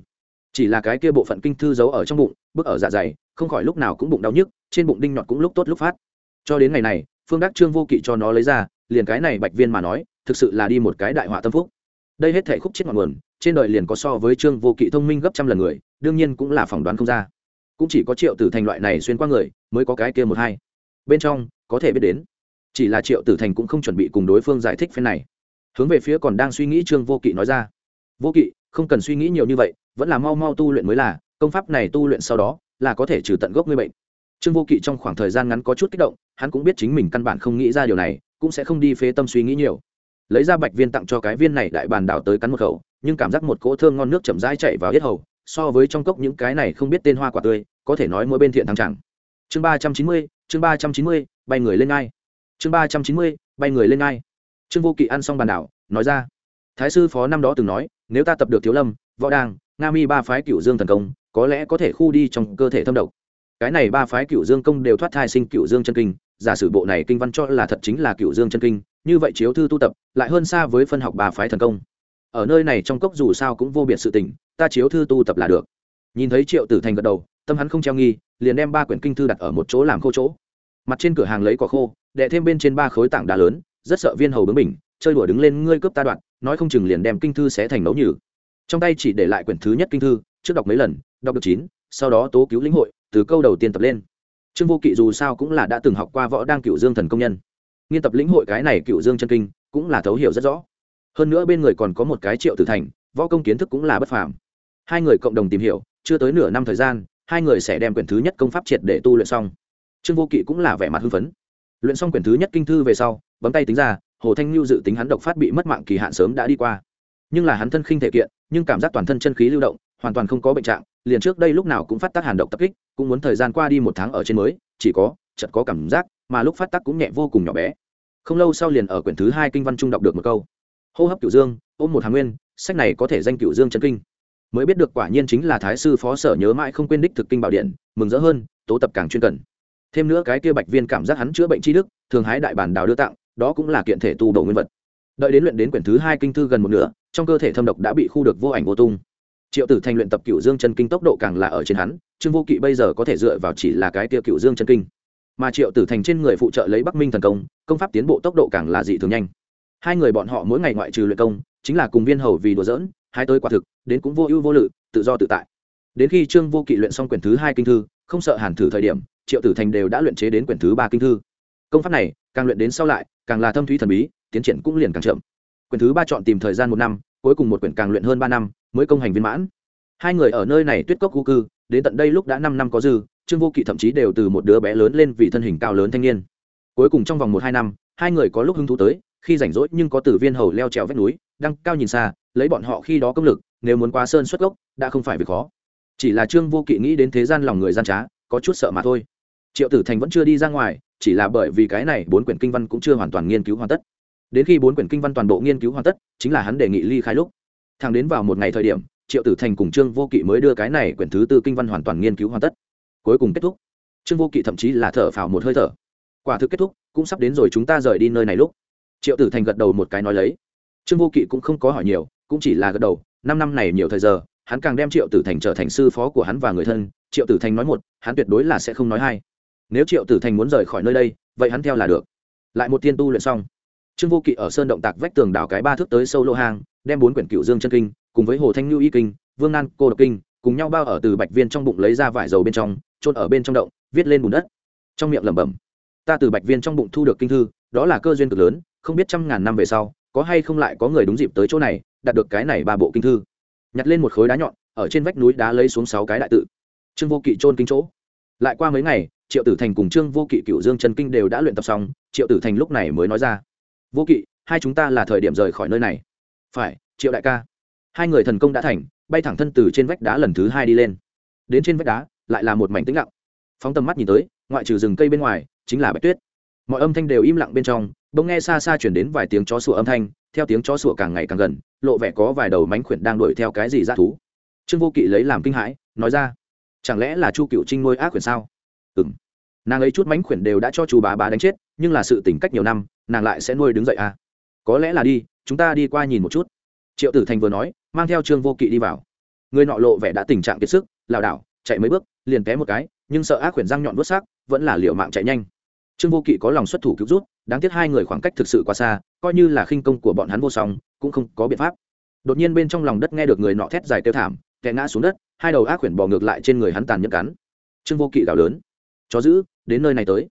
Chỉ là cái kia bộ phận kinh thư giấu ở trong bụng, bước ở dạ dày, không khỏi lúc nào cũng bụng đau nhức, trên bụng đinh nhọt cũng lúc tốt lúc phát. Cho đến ngày này, phương đắc trương vô kỵ cho nó lấy ra, liền cái này bạch viên mà nói, thực sự là đi một cái đại họa tâm phúc. Đây hết thể khúc chết ngọn nguồn, trên đời liền có so với trương vô kỵ thông minh gấp trăm lần người, đương nhiên cũng là phỏng đoán không ra. Cũng chỉ có triệu tử thành loại này xuyên qua người, mới có cái kia một hai. Bên trong có thể biết đến. Chỉ là triệu tử thành cũng không chuẩn bị cùng đối phương giải thích phen này. Hướng về phía còn đang suy nghĩ trương vô kỵ nói ra. Vô kỵ, không cần suy nghĩ nhiều như vậy, vẫn là mau mau tu luyện mới là, công pháp này tu luyện sau đó là có thể trừ tận gốc người bệnh. Trương vô kỵ trong khoảng thời gian ngắn có chút kích động, hắn cũng biết chính mình căn bản không nghĩ ra điều này, cũng sẽ không đi phế tâm suy nghĩ nhiều. Lấy ra bạch viên tặng cho cái viên này đại bàn đảo tới cắn một khẩu, nhưng cảm giác một cỗ thơm ngon nước chậm rãi chạy vào hết hầu, so với trong cốc những cái này không biết tên hoa quả tươi, có thể nói mỗi bên thiện thắng chẳng. Chương ba trăm chín mươi, chương ba trăm chín mươi bay người lên ngay chương ba trăm chín mươi, bay người lên ngay trương vô kỵ ăn xong bàn đảo, nói ra. Thái sư phó năm đó từng nói, nếu ta tập được thiếu lâm, võ đàng, nga mi ba phái cựu dương thần công, có lẽ có thể khu đi trong cơ thể thâm độc. Cái này ba phái cựu dương công đều thoát thai sinh cựu dương chân kinh, giả sử bộ này kinh văn cho là thật chính là cựu dương chân kinh, như vậy chiếu thư tu tập, lại hơn xa với phân học ba phái thần công. Ở nơi này trong cốc dù sao cũng vô biệt sự tình, ta chiếu thư tu tập là được. Nhìn thấy triệu tử thành gật đầu, tâm hắn không treo nghi, liền đem ba quyển kinh thư đặt ở một chỗ làm khô chỗ mặt trên cửa hàng lấy cỏ khô đệ thêm bên trên ba khối tảng đá lớn, rất sợ viên hầu bướng mình chơi đùa đứng lên ngươi cướp ta đoạn, nói không chừng liền đem kinh thư sẽ thành nấu nhử trong tay chỉ để lại quyển thứ nhất kinh thư, trước đọc mấy lần, đọc được chín, sau đó tố cứu lĩnh hội, từ câu đầu tiên tập lên. Trương vô kỵ dù sao cũng là đã từng học qua võ đang cựu dương thần công nhân. Nghiên tập lĩnh hội cái này cựu dương chân kinh, cũng là thấu hiểu rất rõ. Hơn nữa bên người còn có một cái triệu tử thành, võ công kiến thức cũng là bất phàm. Hai người cộng đồng tìm hiểu, chưa tới nửa năm thời gian, hai người sẽ đem quyển thứ nhất công pháp triệt để tu luyện xong trương vô kỵ cũng là vẻ mặt hưng phấn. Luyện xong quyển thứ nhất kinh thư về sau, bấm tay tính ra, hồ thanh lưu dự tính hắn độc phát bị mất mạng kỳ hạn sớm đã đi qua. Nhưng là hắn thân khinh thể kiện, nhưng cảm giác toàn thân chân khí lưu động, hoàn toàn không có bệnh trạng, liền trước đây lúc nào cũng phát tác hàn độc tập kích, cũng muốn thời gian qua đi một tháng ở trên mới, chỉ có chật có cảm giác, mà lúc phát tác cũng nhẹ vô cùng nhỏ bé. Không lâu sau liền ở quyển thứ hai kinh văn trung đọc được một câu. Hô hấp cửu dương, ôm một hàng nguyên, sách này có thể danh cửu dương chân kinh. Mới biết được quả nhiên chính là thái sư phó sở nhớ mãi không quên đích thực kinh bảo điện, mừng rỡ hơn, tố tập càng chuyên cần thêm nữa cái kia bạch viên cảm giác hắn chữa bệnh tri đức thường hái đại bản đào đưa tặng đó cũng là kiện thể tu đồ nguyên vật. Đợi đến luyện đến quyển thứ hai kinh thư gần một nửa trong cơ thể thâm độc đã bị khu được vô ảnh vô tung. Triệu tử thành luyện tập cựu dương chân kinh tốc độ càng là ở trên hắn trương vô kỵ bây giờ có thể dựa vào chỉ là cái tiêu cựu dương chân kinh. Mà triệu tử thành trên người phụ trợ lấy bắc minh thần công công pháp tiến bộ tốc độ càng là dị thường nhanh. Hai người bọn họ mỗi ngày ngoại trừ luyện công chính là cùng viên hầu vì đùa giỡn, hai tới quả thực đến cũng vô ưu vô lự tự do tự tại. Đến khi trương vô kỵ luyện xong quyển thứ hai kinh thư không sợ hàn thử thời điểm triệu tử thành đều đã luyện chế đến quyển thứ ba kinh thư. Công pháp này, càng luyện đến sau lại, càng là thâm thúy thần bí, tiến triển cũng liền càng chậm. Quyển thứ ba chọn tìm thời gian một năm, cuối cùng một quyển càng luyện hơn ba năm, mới công hành viên mãn. Hai người ở nơi này tuyết cốc khu cư, đến tận đây lúc đã năm năm có dư, trương vô kỵ thậm chí đều từ một đứa bé lớn lên vì thân hình cao lớn thanh niên. Cuối cùng trong vòng một hai năm, hai người có lúc hứng thú tới, khi rảnh rỗi nhưng có tử viên hầu leo trèo vách núi đăng cao nhìn xa, lấy bọn họ khi đó công lực, nếu muốn qua sơn xuất gốc, đã không phải việc khó. Chỉ là trương vô kỵ nghĩ đến thế gian lòng người gian trá, có chút sợ mà thôi triệu tử thành vẫn chưa đi ra ngoài, chỉ là bởi vì cái này bốn quyển kinh văn cũng chưa hoàn toàn nghiên cứu hoàn tất. Đến khi bốn quyển kinh văn toàn bộ nghiên cứu hoàn tất, chính là hắn đề nghị ly khai lúc. Thang đến vào một ngày thời điểm, triệu tử thành cùng trương vô kỵ mới đưa cái này quyển thứ tư kinh văn hoàn toàn nghiên cứu hoàn tất. Cuối cùng kết thúc. Trương vô kỵ thậm chí là thở phào một hơi thở. Quả thực kết thúc, cũng sắp đến rồi chúng ta rời đi nơi này lúc. Triệu tử thành gật đầu một cái nói lấy. Trương vô kỵ cũng không có hỏi nhiều, cũng chỉ là gật đầu, năm năm này nhiều thời giờ, hắn càng đem triệu tử thành trở thành sư phó của hắn và người thân. Triệu tử thành nói một, hắn tuyệt đối là sẽ không nói hai nếu triệu tử thành muốn rời khỏi nơi đây, vậy hắn theo là được. Lại một tiên tu luyện xong, trương vô kỵ ở sơn động tạc vách tường đảo cái ba thước tới sâu lô hang, đem bốn quyển cựu dương chân kinh, cùng với hồ thanh lưu y kinh, vương nan cô độc kinh, cùng nhau bao ở từ bạch viên trong bụng lấy ra vải dầu bên trong trôn ở bên trong động, viết lên bùn đất. Trong miệng lẩm bẩm, ta từ bạch viên trong bụng thu được kinh thư, đó là cơ duyên cực lớn, không biết trăm ngàn năm về sau, có hay không lại có người đúng dịp tới chỗ này, đạt được cái này ba bộ kinh thư. Nhặt lên một khối đá nhọn, ở trên vách núi đá lấy xuống sáu cái đại tự. Trương vô kỵ trôn kinh chỗ. Lại qua mấy ngày triệu tử thành cùng trương vô kỵ cựu dương trần kinh đều đã luyện tập xong, triệu tử thành lúc này mới nói ra, vô kỵ, hai chúng ta là thời điểm rời khỏi nơi này. Phải, triệu đại ca. Hai người thần công đã thành, bay thẳng thân từ trên vách đá lần thứ hai đi lên. Đến trên vách đá, lại là một mảnh tĩnh lặng. Phóng tầm mắt nhìn tới, ngoại trừ rừng cây bên ngoài, chính là bạch tuyết. Mọi âm thanh đều im lặng bên trong, bỗng nghe xa xa chuyển đến vài tiếng chó sủa âm thanh, theo tiếng chó sủa càng ngày càng gần, lộ vẻ có vài đầu mánh khuyển đang đuổi theo cái gì ra thú. Trương vô kỵ lấy làm kinh hãi, nói ra, chẳng lẽ là chu cựu trinh nuôi ác quyển sao? Ừng nàng ấy chút mánh khuyển đều đã cho chú bá bá đánh chết, nhưng là sự tỉnh cách nhiều năm, nàng lại sẽ nuôi đứng dậy à? Có lẽ là đi, chúng ta đi qua nhìn một chút. Triệu tử thành vừa nói, mang theo trương vô kỵ đi vào. Người nọ lộ vẻ đã tình trạng kiệt sức, lảo đảo, chạy mấy bước, liền té một cái, nhưng sợ ác quyển răng nhọn vớt xác vẫn là liệu mạng chạy nhanh. Trương vô kỵ có lòng xuất thủ cứu rút đáng tiếc hai người khoảng cách thực sự quá xa, coi như là khinh công của bọn hắn vô song, cũng không có biện pháp. Đột nhiên bên trong lòng đất nghe được người nọ thét dài tiêu thảm kẻ ngã xuống đất, hai đầu ác quyển bò ngược lại trên người hắn tàn nhẫn cắn. Trương vô kỵ gào lớn chó giữ đến nơi này tới.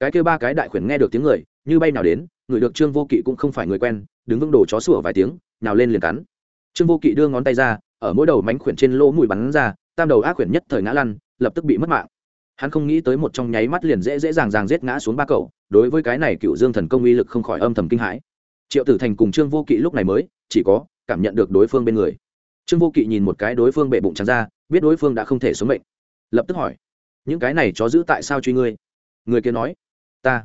Cái kêu ba cái đại khuyển nghe được tiếng người, như bay nào đến, người được trương vô kỵ cũng không phải người quen, đứng vững đồ chó sủa vài tiếng nào lên liền cắn. Trương vô kỵ đưa ngón tay ra, ở mỗi đầu mánh khuyển trên lỗ mùi bắn ra, tam đầu ác khuyển nhất thời ngã lăn, lập tức bị mất mạng. Hắn không nghĩ tới một trong nháy mắt liền dễ dễ dàng dàng giết ngã xuống ba cậu, đối với cái này cựu dương thần công uy lực không khỏi âm thầm kinh hãi. Triệu tử thành cùng trương vô kỵ lúc này mới, chỉ có cảm nhận được đối phương bên người. Trương vô kỵ nhìn một cái đối phương bệ bụng trắng ra, biết đối phương đã không thể sống mệnh. Lập tức hỏi những cái này chó giữ tại sao truy ngươi? Người kia nói, ta,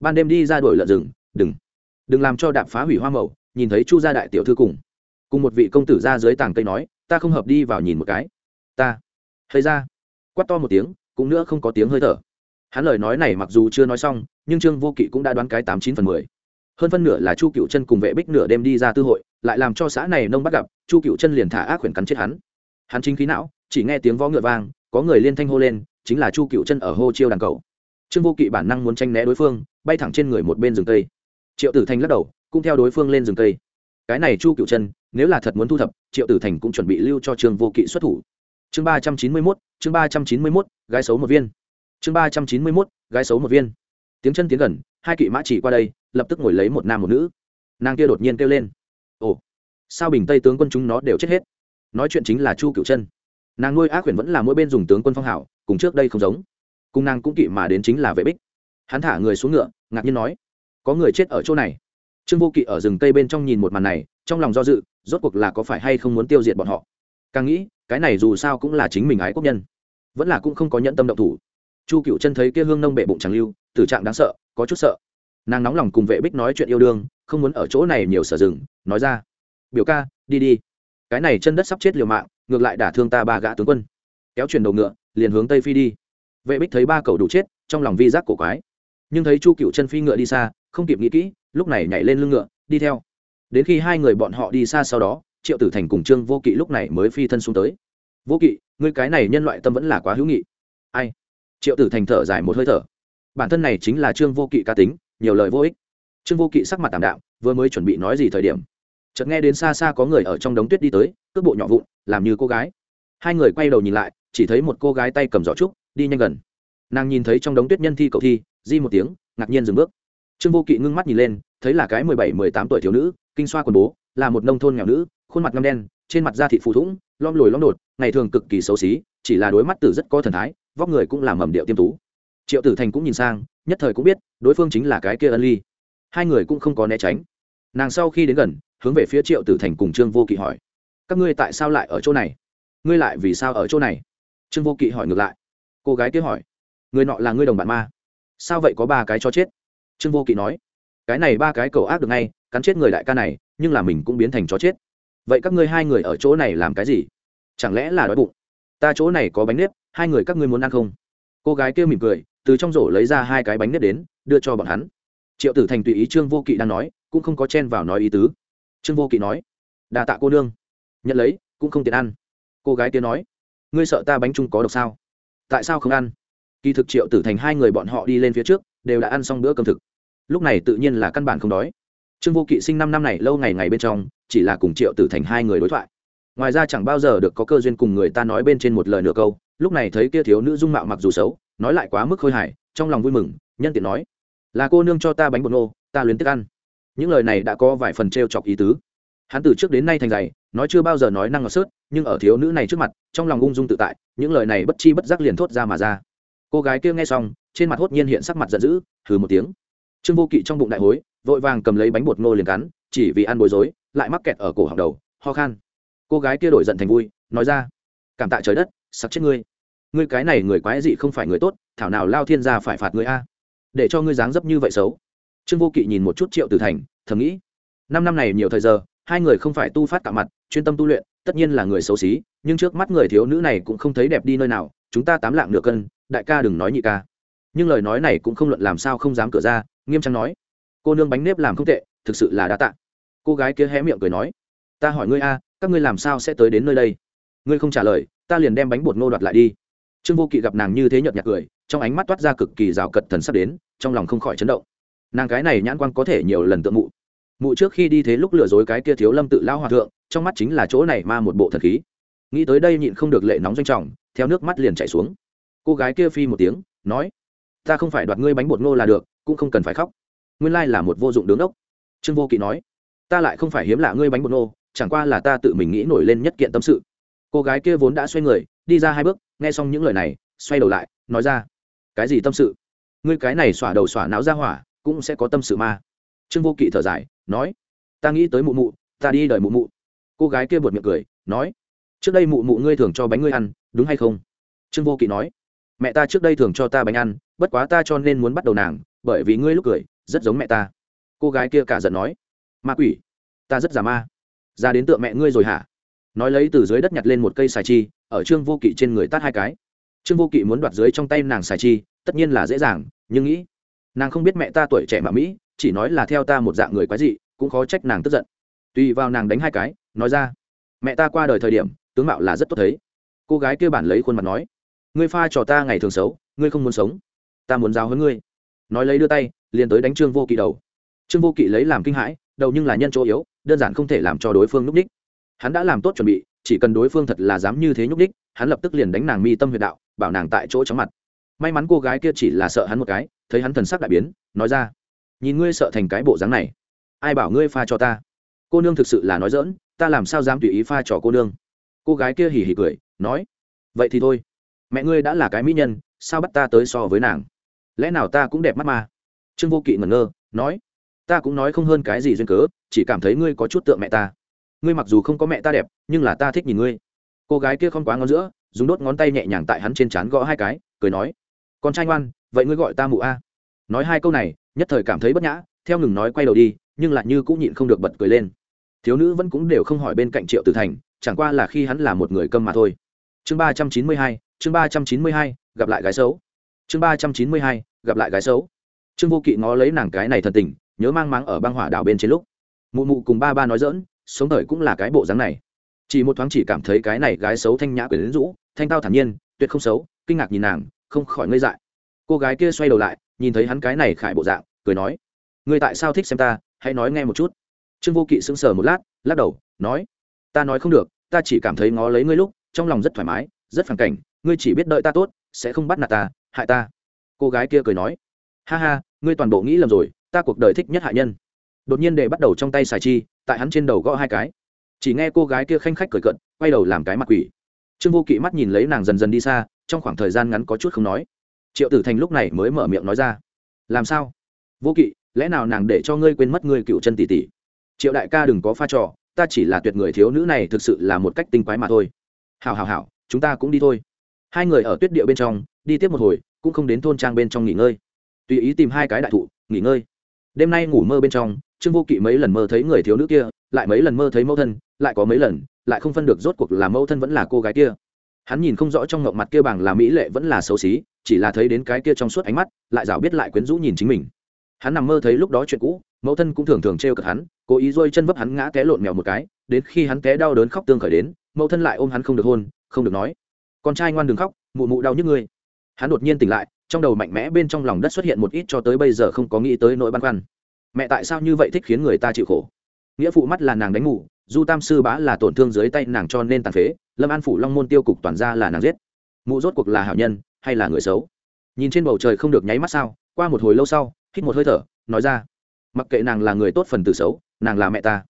ban đêm đi ra đuổi lợn rừng, đừng đừng làm cho đạp phá hủy hoa màu. Nhìn thấy chu gia đại tiểu thư cùng cùng một vị công tử ra dưới tảng cây nói, ta không hợp đi vào nhìn một cái. Ta. Thấy ra, quát to một tiếng, cũng nữa không có tiếng hơi thở. Hắn lời nói này mặc dù chưa nói xong, nhưng trương vô kỵ cũng đã đoán cái tám chín phần mười. Hơn phân nửa là chu cựu chân cùng vệ bích nửa đêm đi ra tư hội, lại làm cho xã này nông bắt gặp, chu cựu chân liền thả ác quyển cắn chết hắn. Hắn chính khí não, chỉ nghe tiếng vó ngựa vang, có người liên thanh hô lên chính là chu cựu chân ở hô chiêu đàn cầu. Trương vô kỵ bản năng muốn tranh né đối phương, bay thẳng trên người một bên rừng cây. Triệu tử thành lắc đầu, cũng theo đối phương lên rừng cây. Cái này chu cựu chân, nếu là thật muốn thu thập, triệu tử thành cũng chuẩn bị lưu cho trương vô kỵ xuất thủ. Chương ba trăm chín mươi mốt, chương ba trăm chín mươi mốt, gái xấu một viên. Chương ba trăm chín mươi mốt, gái xấu một viên. Tiếng chân tiến gần, hai kỵ mã chỉ qua đây, lập tức ngồi lấy một nam một nữ. Nàng kia đột nhiên kêu lên. Ồ, sao bình tây tướng quân chúng nó đều chết hết? Nói chuyện chính là chu cựu chân nàng nuôi ác quyển vẫn là mỗi bên dùng tướng quân phong hảo, cùng trước đây không giống. Cùng nàng cũng kỵ mà đến chính là vệ bích. Hắn thả người xuống ngựa, ngạc nhiên nói, có người chết ở chỗ này. Trương vô kỵ ở rừng tây bên trong nhìn một màn này, trong lòng do dự, rốt cuộc là có phải hay không muốn tiêu diệt bọn họ. Càng nghĩ, cái này dù sao cũng là chính mình ái quốc nhân, vẫn là cũng không có nhẫn tâm động thủ. Chu cựu chân thấy kia hương nông bệ bụng tràng lưu, tử trạng đáng sợ, có chút sợ. Nàng nóng lòng cùng vệ bích nói chuyện yêu đương, không muốn ở chỗ này nhiều sở rừng, nói ra, biểu ca, đi đi. Cái này chân đất sắp chết liều mạng ngược lại đả thương ta ba gã tướng quân. Kéo chuyển đầu ngựa, liền hướng tây phi đi. Vệ bích thấy ba cầu đủ chết, trong lòng vi giác cổ quái. Nhưng thấy chu cựu chân phi ngựa đi xa, không kịp nghĩ kỹ, lúc này nhảy lên lưng ngựa, đi theo. Đến khi hai người bọn họ đi xa sau đó, triệu tử thành cùng trương vô kỵ lúc này mới phi thân xuống tới. Vô kỵ, ngươi cái này nhân loại tâm vẫn là quá hữu nghị. Ai? Triệu tử thành thở dài một hơi thở. Bản thân này chính là trương vô kỵ ca tính, nhiều lời vô ích. Trương vô kỵ sắc mặt tảm đạm, vừa mới chuẩn bị nói gì thời điểm, chợt nghe đến xa xa có người ở trong đống tuyết đi tới cước bộ nhỏ vụn, làm như cô gái. Hai người quay đầu nhìn lại, chỉ thấy một cô gái tay cầm giỏ trúc, đi nhanh gần. Nàng nhìn thấy trong đống tuyết nhân thi cậu thi, di một tiếng, ngạc nhiên dừng bước. Trương vô kỵ ngưng mắt nhìn lên, thấy là cái mười bảy, mười tám tuổi thiếu nữ, kinh xoa quần bố, là một nông thôn nghèo nữ, khuôn mặt ngâm đen, trên mặt da thịt phù thủng lom lồi lom đột, ngày thường cực kỳ xấu xí, chỉ là đối mắt tử rất có thần thái, vóc người cũng làm mầm điệu tiêm tú. Triệu tử thành cũng nhìn sang, nhất thời cũng biết, đối phương chính là cái kia ân ly. Hai người cũng không có né tránh. Nàng sau khi đến gần, hướng về phía triệu tử thành cùng trương vô kỵ hỏi các ngươi tại sao lại ở chỗ này? Ngươi lại vì sao ở chỗ này? Trương vô kỵ hỏi ngược lại. Cô gái kia hỏi. Người nọ là ngươi đồng bạn ma. Sao vậy có ba cái cho chết? Trương vô kỵ nói. Cái này ba cái cầu ác được ngay, cắn chết người đại ca này, nhưng là mình cũng biến thành chó chết. Vậy các ngươi hai người ở chỗ này làm cái gì? Chẳng lẽ là đói bụng? Ta chỗ này có bánh nếp, hai người các ngươi muốn ăn không? Cô gái kia mỉm cười, từ trong rổ lấy ra hai cái bánh nếp đến, đưa cho bọn hắn. Triệu tử thành tùy ý trương vô kỵ đang nói, cũng không có chen vào nói ý tứ. Trương vô kỵ nói đà tạ cô nương nhận lấy, cũng không tiện ăn. Cô gái kia nói, ngươi sợ ta bánh trung có độc sao? Tại sao không ăn? Kỳ thực triệu tử thành hai người bọn họ đi lên phía trước, đều đã ăn xong bữa cơm thực. Lúc này tự nhiên là căn bản không đói. Trương vô kỵ sinh năm năm này lâu ngày ngày bên trong, chỉ là cùng triệu tử thành hai người đối thoại. Ngoài ra chẳng bao giờ được có cơ duyên cùng người ta nói bên trên một lời nửa câu. Lúc này thấy kia thiếu nữ dung mạo mặc dù xấu, nói lại quá mức khôi hài, trong lòng vui mừng, nhân tiện nói, là cô nương cho ta bánh bột nô, ta luyến tiếc ăn. Những lời này đã có vài phần t r e o chọc ý tứ. Hắn từ trước đến nay thành dày nói chưa bao giờ nói năng ngọt sớt, nhưng ở thiếu nữ này trước mặt, trong lòng ung dung tự tại, những lời này bất chi bất giác liền thốt ra mà ra. Cô gái kia nghe xong, trên mặt hốt nhiên hiện sắc mặt giận dữ, hừ một tiếng. Trương vô kỵ trong bụng đại hối, vội vàng cầm lấy bánh bột ngô liền cắn, chỉ vì ăn bối rối, lại mắc kẹt ở cổ học đầu, ho khan. Cô gái kia đổi giận thành vui, nói ra, cảm tạ trời đất, sặc chết ngươi. Ngươi cái này người quái dị không phải người tốt, thảo nào lao thiên gia phải phạt ngươi a. Để cho ngươi dáng dấp như vậy xấu. Trương vô kỵ nhìn một chút triệu tử thành, thầm nghĩ, năm năm này nhiều thời giờ, hai người không phải tu phát cả mặt chuyên tâm tu luyện, tất nhiên là người xấu xí, nhưng trước mắt người thiếu nữ này cũng không thấy đẹp đi nơi nào, chúng ta tám lạng nửa cân, đại ca đừng nói nhị ca. Nhưng lời nói này cũng không luận làm sao không dám cửa ra, nghiêm trang nói. Cô nương bánh nếp làm không tệ, thực sự là đã tạ. Cô gái kia hé miệng cười nói. Ta hỏi ngươi a, các ngươi làm sao sẽ tới đến nơi đây? Ngươi không trả lời, ta liền đem bánh bột ngô đoạt lại đi. Trương vô kỵ gặp nàng như thế nhợt nhạt cười, trong ánh mắt toát ra cực kỳ rào cật thần sắp đến, trong lòng không khỏi chấn động. Nàng cái này nhãn quan có thể nhiều lần tượng mụ. Mụ trước khi đi thế lúc lừa dối cái kia thiếu lâm tự lao hòa thượng trong mắt chính là chỗ này ma một bộ thần khí. Nghĩ tới đây nhịn không được lệ nóng doanh trọng, theo nước mắt liền chảy xuống. Cô gái kia phi một tiếng, nói, ta không phải đoạt ngươi bánh bột ngô là được, cũng không cần phải khóc. Nguyên lai là một vô dụng đứng đốc. Trương vô kỵ nói, ta lại không phải hiếm lạ ngươi bánh bột ngô, chẳng qua là ta tự mình nghĩ nổi lên nhất kiện tâm sự. Cô gái kia vốn đã xoay người, đi ra hai bước, nghe xong những lời này, xoay đầu lại, nói ra, cái gì tâm sự? Ngươi cái này xỏa đầu xỏa não ra hỏa, cũng sẽ có tâm sự mà trương vô kỵ thở dài, nói, ta nghĩ tới mụ mụ, ta đi đợi mụ mụ cô gái kia buột miệng cười, nói, trước đây mụ mụ ngươi thường cho bánh ngươi ăn, đúng hay không? Trương vô kỵ nói, mẹ ta trước đây thường cho ta bánh ăn, bất quá ta cho nên muốn bắt đầu nàng, bởi vì ngươi lúc cười, rất giống mẹ ta. Cô gái kia cả giận nói, ma quỷ, ta rất già ma. Ra đến tượng mẹ ngươi rồi hả? Nói lấy từ dưới đất nhặt lên một cây xài chi, ở trương vô kỵ trên người tát hai cái. Trương vô kỵ muốn đoạt dưới trong tay nàng xài chi, tất nhiên là dễ dàng, nhưng nghĩ, nàng không biết mẹ ta tuổi trẻ mà mỹ, chỉ nói là theo ta một dạng người quái dị, cũng khó trách nàng tức giận. Tùy vào nàng đánh hai cái nói ra, mẹ ta qua đời thời điểm, tướng mạo là rất tốt thấy. Cô gái kia bản lấy khuôn mặt nói, ngươi pha trò ta ngày thường xấu, ngươi không muốn sống. Ta muốn giao hơn ngươi. Nói lấy đưa tay, liền tới đánh trương vô kỵ đầu. Trương vô kỵ lấy làm kinh hãi, đầu nhưng là nhân chỗ yếu, đơn giản không thể làm cho đối phương núp đích hắn đã làm tốt chuẩn bị, chỉ cần đối phương thật là dám như thế nhúc đích hắn lập tức liền đánh nàng mi tâm huyệt đạo, bảo nàng tại chỗ chóng mặt. May mắn cô gái kia chỉ là sợ hắn một cái, thấy hắn thần sắc đại biến, nói ra, nhìn ngươi sợ thành cái bộ dáng này, ai bảo ngươi pha cho ta? Cô nương thực sự là nói dỡn ta làm sao dám tùy ý pha trò cô nương? Cô gái kia hỉ hỉ cười, nói, vậy thì thôi, mẹ ngươi đã là cái mỹ nhân, sao bắt ta tới so với nàng? Lẽ nào ta cũng đẹp mắt mà? Trương vô kỵ ngẩn ngơ, nói, ta cũng nói không hơn cái gì duyên cớ, chỉ cảm thấy ngươi có chút tượng mẹ ta. Ngươi mặc dù không có mẹ ta đẹp, nhưng là ta thích nhìn ngươi. Cô gái kia không quá ngón giữa, dùng đốt ngón tay nhẹ nhàng tại hắn trên trán gõ hai cái, cười nói, con trai ngoan, vậy ngươi gọi ta mụ a. Nói hai câu này, nhất thời cảm thấy bất nhã, theo ngừng nói quay đầu đi, nhưng lại như cũng nhịn không được bật cười lên thiếu nữ vẫn cũng đều không hỏi bên cạnh triệu tử thành, chẳng qua là khi hắn là một người câm mà thôi. Chương ba trăm chín mươi hai, chương ba trăm chín mươi hai, gặp lại gái xấu. Chương ba trăm chín mươi hai, gặp lại gái xấu. Trương vô kỵ ngó lấy nàng cái này thần tình, nhớ mang máng ở băng hỏa đảo bên trên lúc. Mụ mụ cùng ba ba nói dỡn sống thời cũng là cái bộ dáng này. Chỉ một thoáng chỉ cảm thấy cái này gái xấu thanh nhã quyển rũ, thanh tao thản nhiên, tuyệt không xấu, kinh ngạc nhìn nàng, không khỏi ngây dại. Cô gái kia xoay đầu lại, nhìn thấy hắn cái này khải bộ dạng, cười nói người tại sao thích xem ta? Hãy nói nghe một chút trương vô kỵ sững sờ một lát, lắc đầu, nói, ta nói không được, ta chỉ cảm thấy ngó lấy ngươi lúc, trong lòng rất thoải mái, rất phản cảnh, ngươi chỉ biết đợi ta tốt, sẽ không bắt nạt ta, hại ta. Cô gái kia cười nói, ha ha, ngươi toàn bộ nghĩ lầm rồi, ta cuộc đời thích nhất hạ nhân. Đột nhiên để bắt đầu trong tay xài chi, tại hắn trên đầu gõ hai cái. Chỉ nghe cô gái kia khanh khách cười cận quay đầu làm cái mặt quỷ. Trương vô kỵ mắt nhìn lấy nàng dần dần đi xa, trong khoảng thời gian ngắn có chút không nói. Triệu tử thành lúc này mới mở miệng nói ra, làm sao? Vô kỵ, lẽ nào nàng để cho ngươi quên mất ngươi cựu chân tỷ tỷ? Triệu đại ca đừng có pha trò, ta chỉ là tuyệt người thiếu nữ này thực sự là một cách tinh quái mà thôi. Hào hào hào chúng ta cũng đi thôi. Hai người ở tuyết địa bên trong, đi tiếp một hồi, cũng không đến thôn trang bên trong nghỉ ngơi. Tùy ý tìm hai cái đại thụ, nghỉ ngơi. Đêm nay ngủ mơ bên trong, trương vô kỵ mấy lần mơ thấy người thiếu nữ kia, lại mấy lần mơ thấy mẫu thân, lại có mấy lần, lại không phân được rốt cuộc là mẫu thân vẫn là cô gái kia. Hắn nhìn không rõ trong ngộng mặt kia bằng là mỹ lệ vẫn là xấu xí, chỉ là thấy đến cái kia trong suốt ánh mắt, lại rảo biết lại quyến rũ nhìn chính mình. Hắn nằm mơ thấy lúc đó chuyện cũ mẫu thân cũng thường thường trêu cực hắn, cố ý dôi chân vấp hắn ngã té lộn mèo một cái, đến khi hắn té đau đớn khóc tương khởi đến, mẫu thân lại ôm hắn không được hôn, không được nói. Con trai ngoan đừng khóc, mụ mụ đau nhức ngươi. Hắn đột nhiên tỉnh lại, trong đầu mạnh mẽ bên trong lòng đất xuất hiện một ít cho tới bây giờ không có nghĩ tới nỗi băn khoăn. Mẹ tại sao như vậy thích khiến người ta chịu khổ? Nghĩa phụ mắt là nàng đánh ngủ du tam sư bá là tổn thương dưới tay nàng cho nên tàn phế, lâm an phủ long môn tiêu cục toàn ra là nàng giết. Mụ rốt cuộc là hảo nhân, hay là người xấu? Nhìn trên bầu trời không được nháy mắt sao, qua một hồi lâu sau, hít một hơi thở, nói ra mặc kệ nàng là người tốt phần tử xấu, nàng là mẹ ta.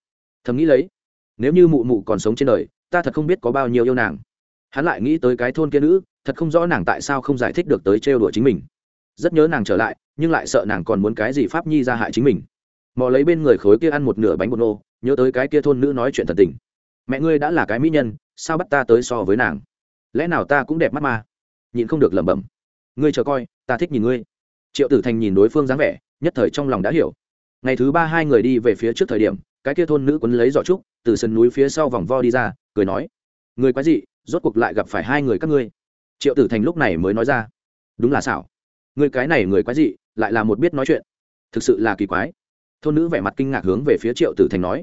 Thầm nghĩ lấy, nếu như mụ mụ còn sống trên đời, ta thật không biết có bao nhiêu yêu nàng. Hắn lại nghĩ tới cái thôn kia nữ, thật không rõ nàng tại sao không giải thích được tới trêu đùa chính mình. Rất nhớ nàng trở lại, nhưng lại sợ nàng còn muốn cái gì pháp nhi ra hại chính mình. Mò lấy bên người khối kia ăn một nửa bánh bột nô, nhớ tới cái kia thôn nữ nói chuyện thần tình. Mẹ ngươi đã là cái mỹ nhân, sao bắt ta tới so với nàng? Lẽ nào ta cũng đẹp mắt mà? Nhìn không được lẩm bẩm. Ngươi chờ coi, ta thích nhìn ngươi. Triệu tử thành nhìn đối phương dáng vẻ, nhất thời trong lòng đã hiểu ngày thứ ba hai người đi về phía trước thời điểm, cái kia thôn nữ quấn lấy giỏ trúc, từ sân núi phía sau vòng vo đi ra, cười nói, người quái dị, rốt cuộc lại gặp phải hai người các ngươi. Triệu tử thành lúc này mới nói ra, đúng là xảo. Người cái này người quái dị, lại là một biết nói chuyện. Thực sự là kỳ quái. Thôn nữ vẻ mặt kinh ngạc hướng về phía triệu tử thành nói,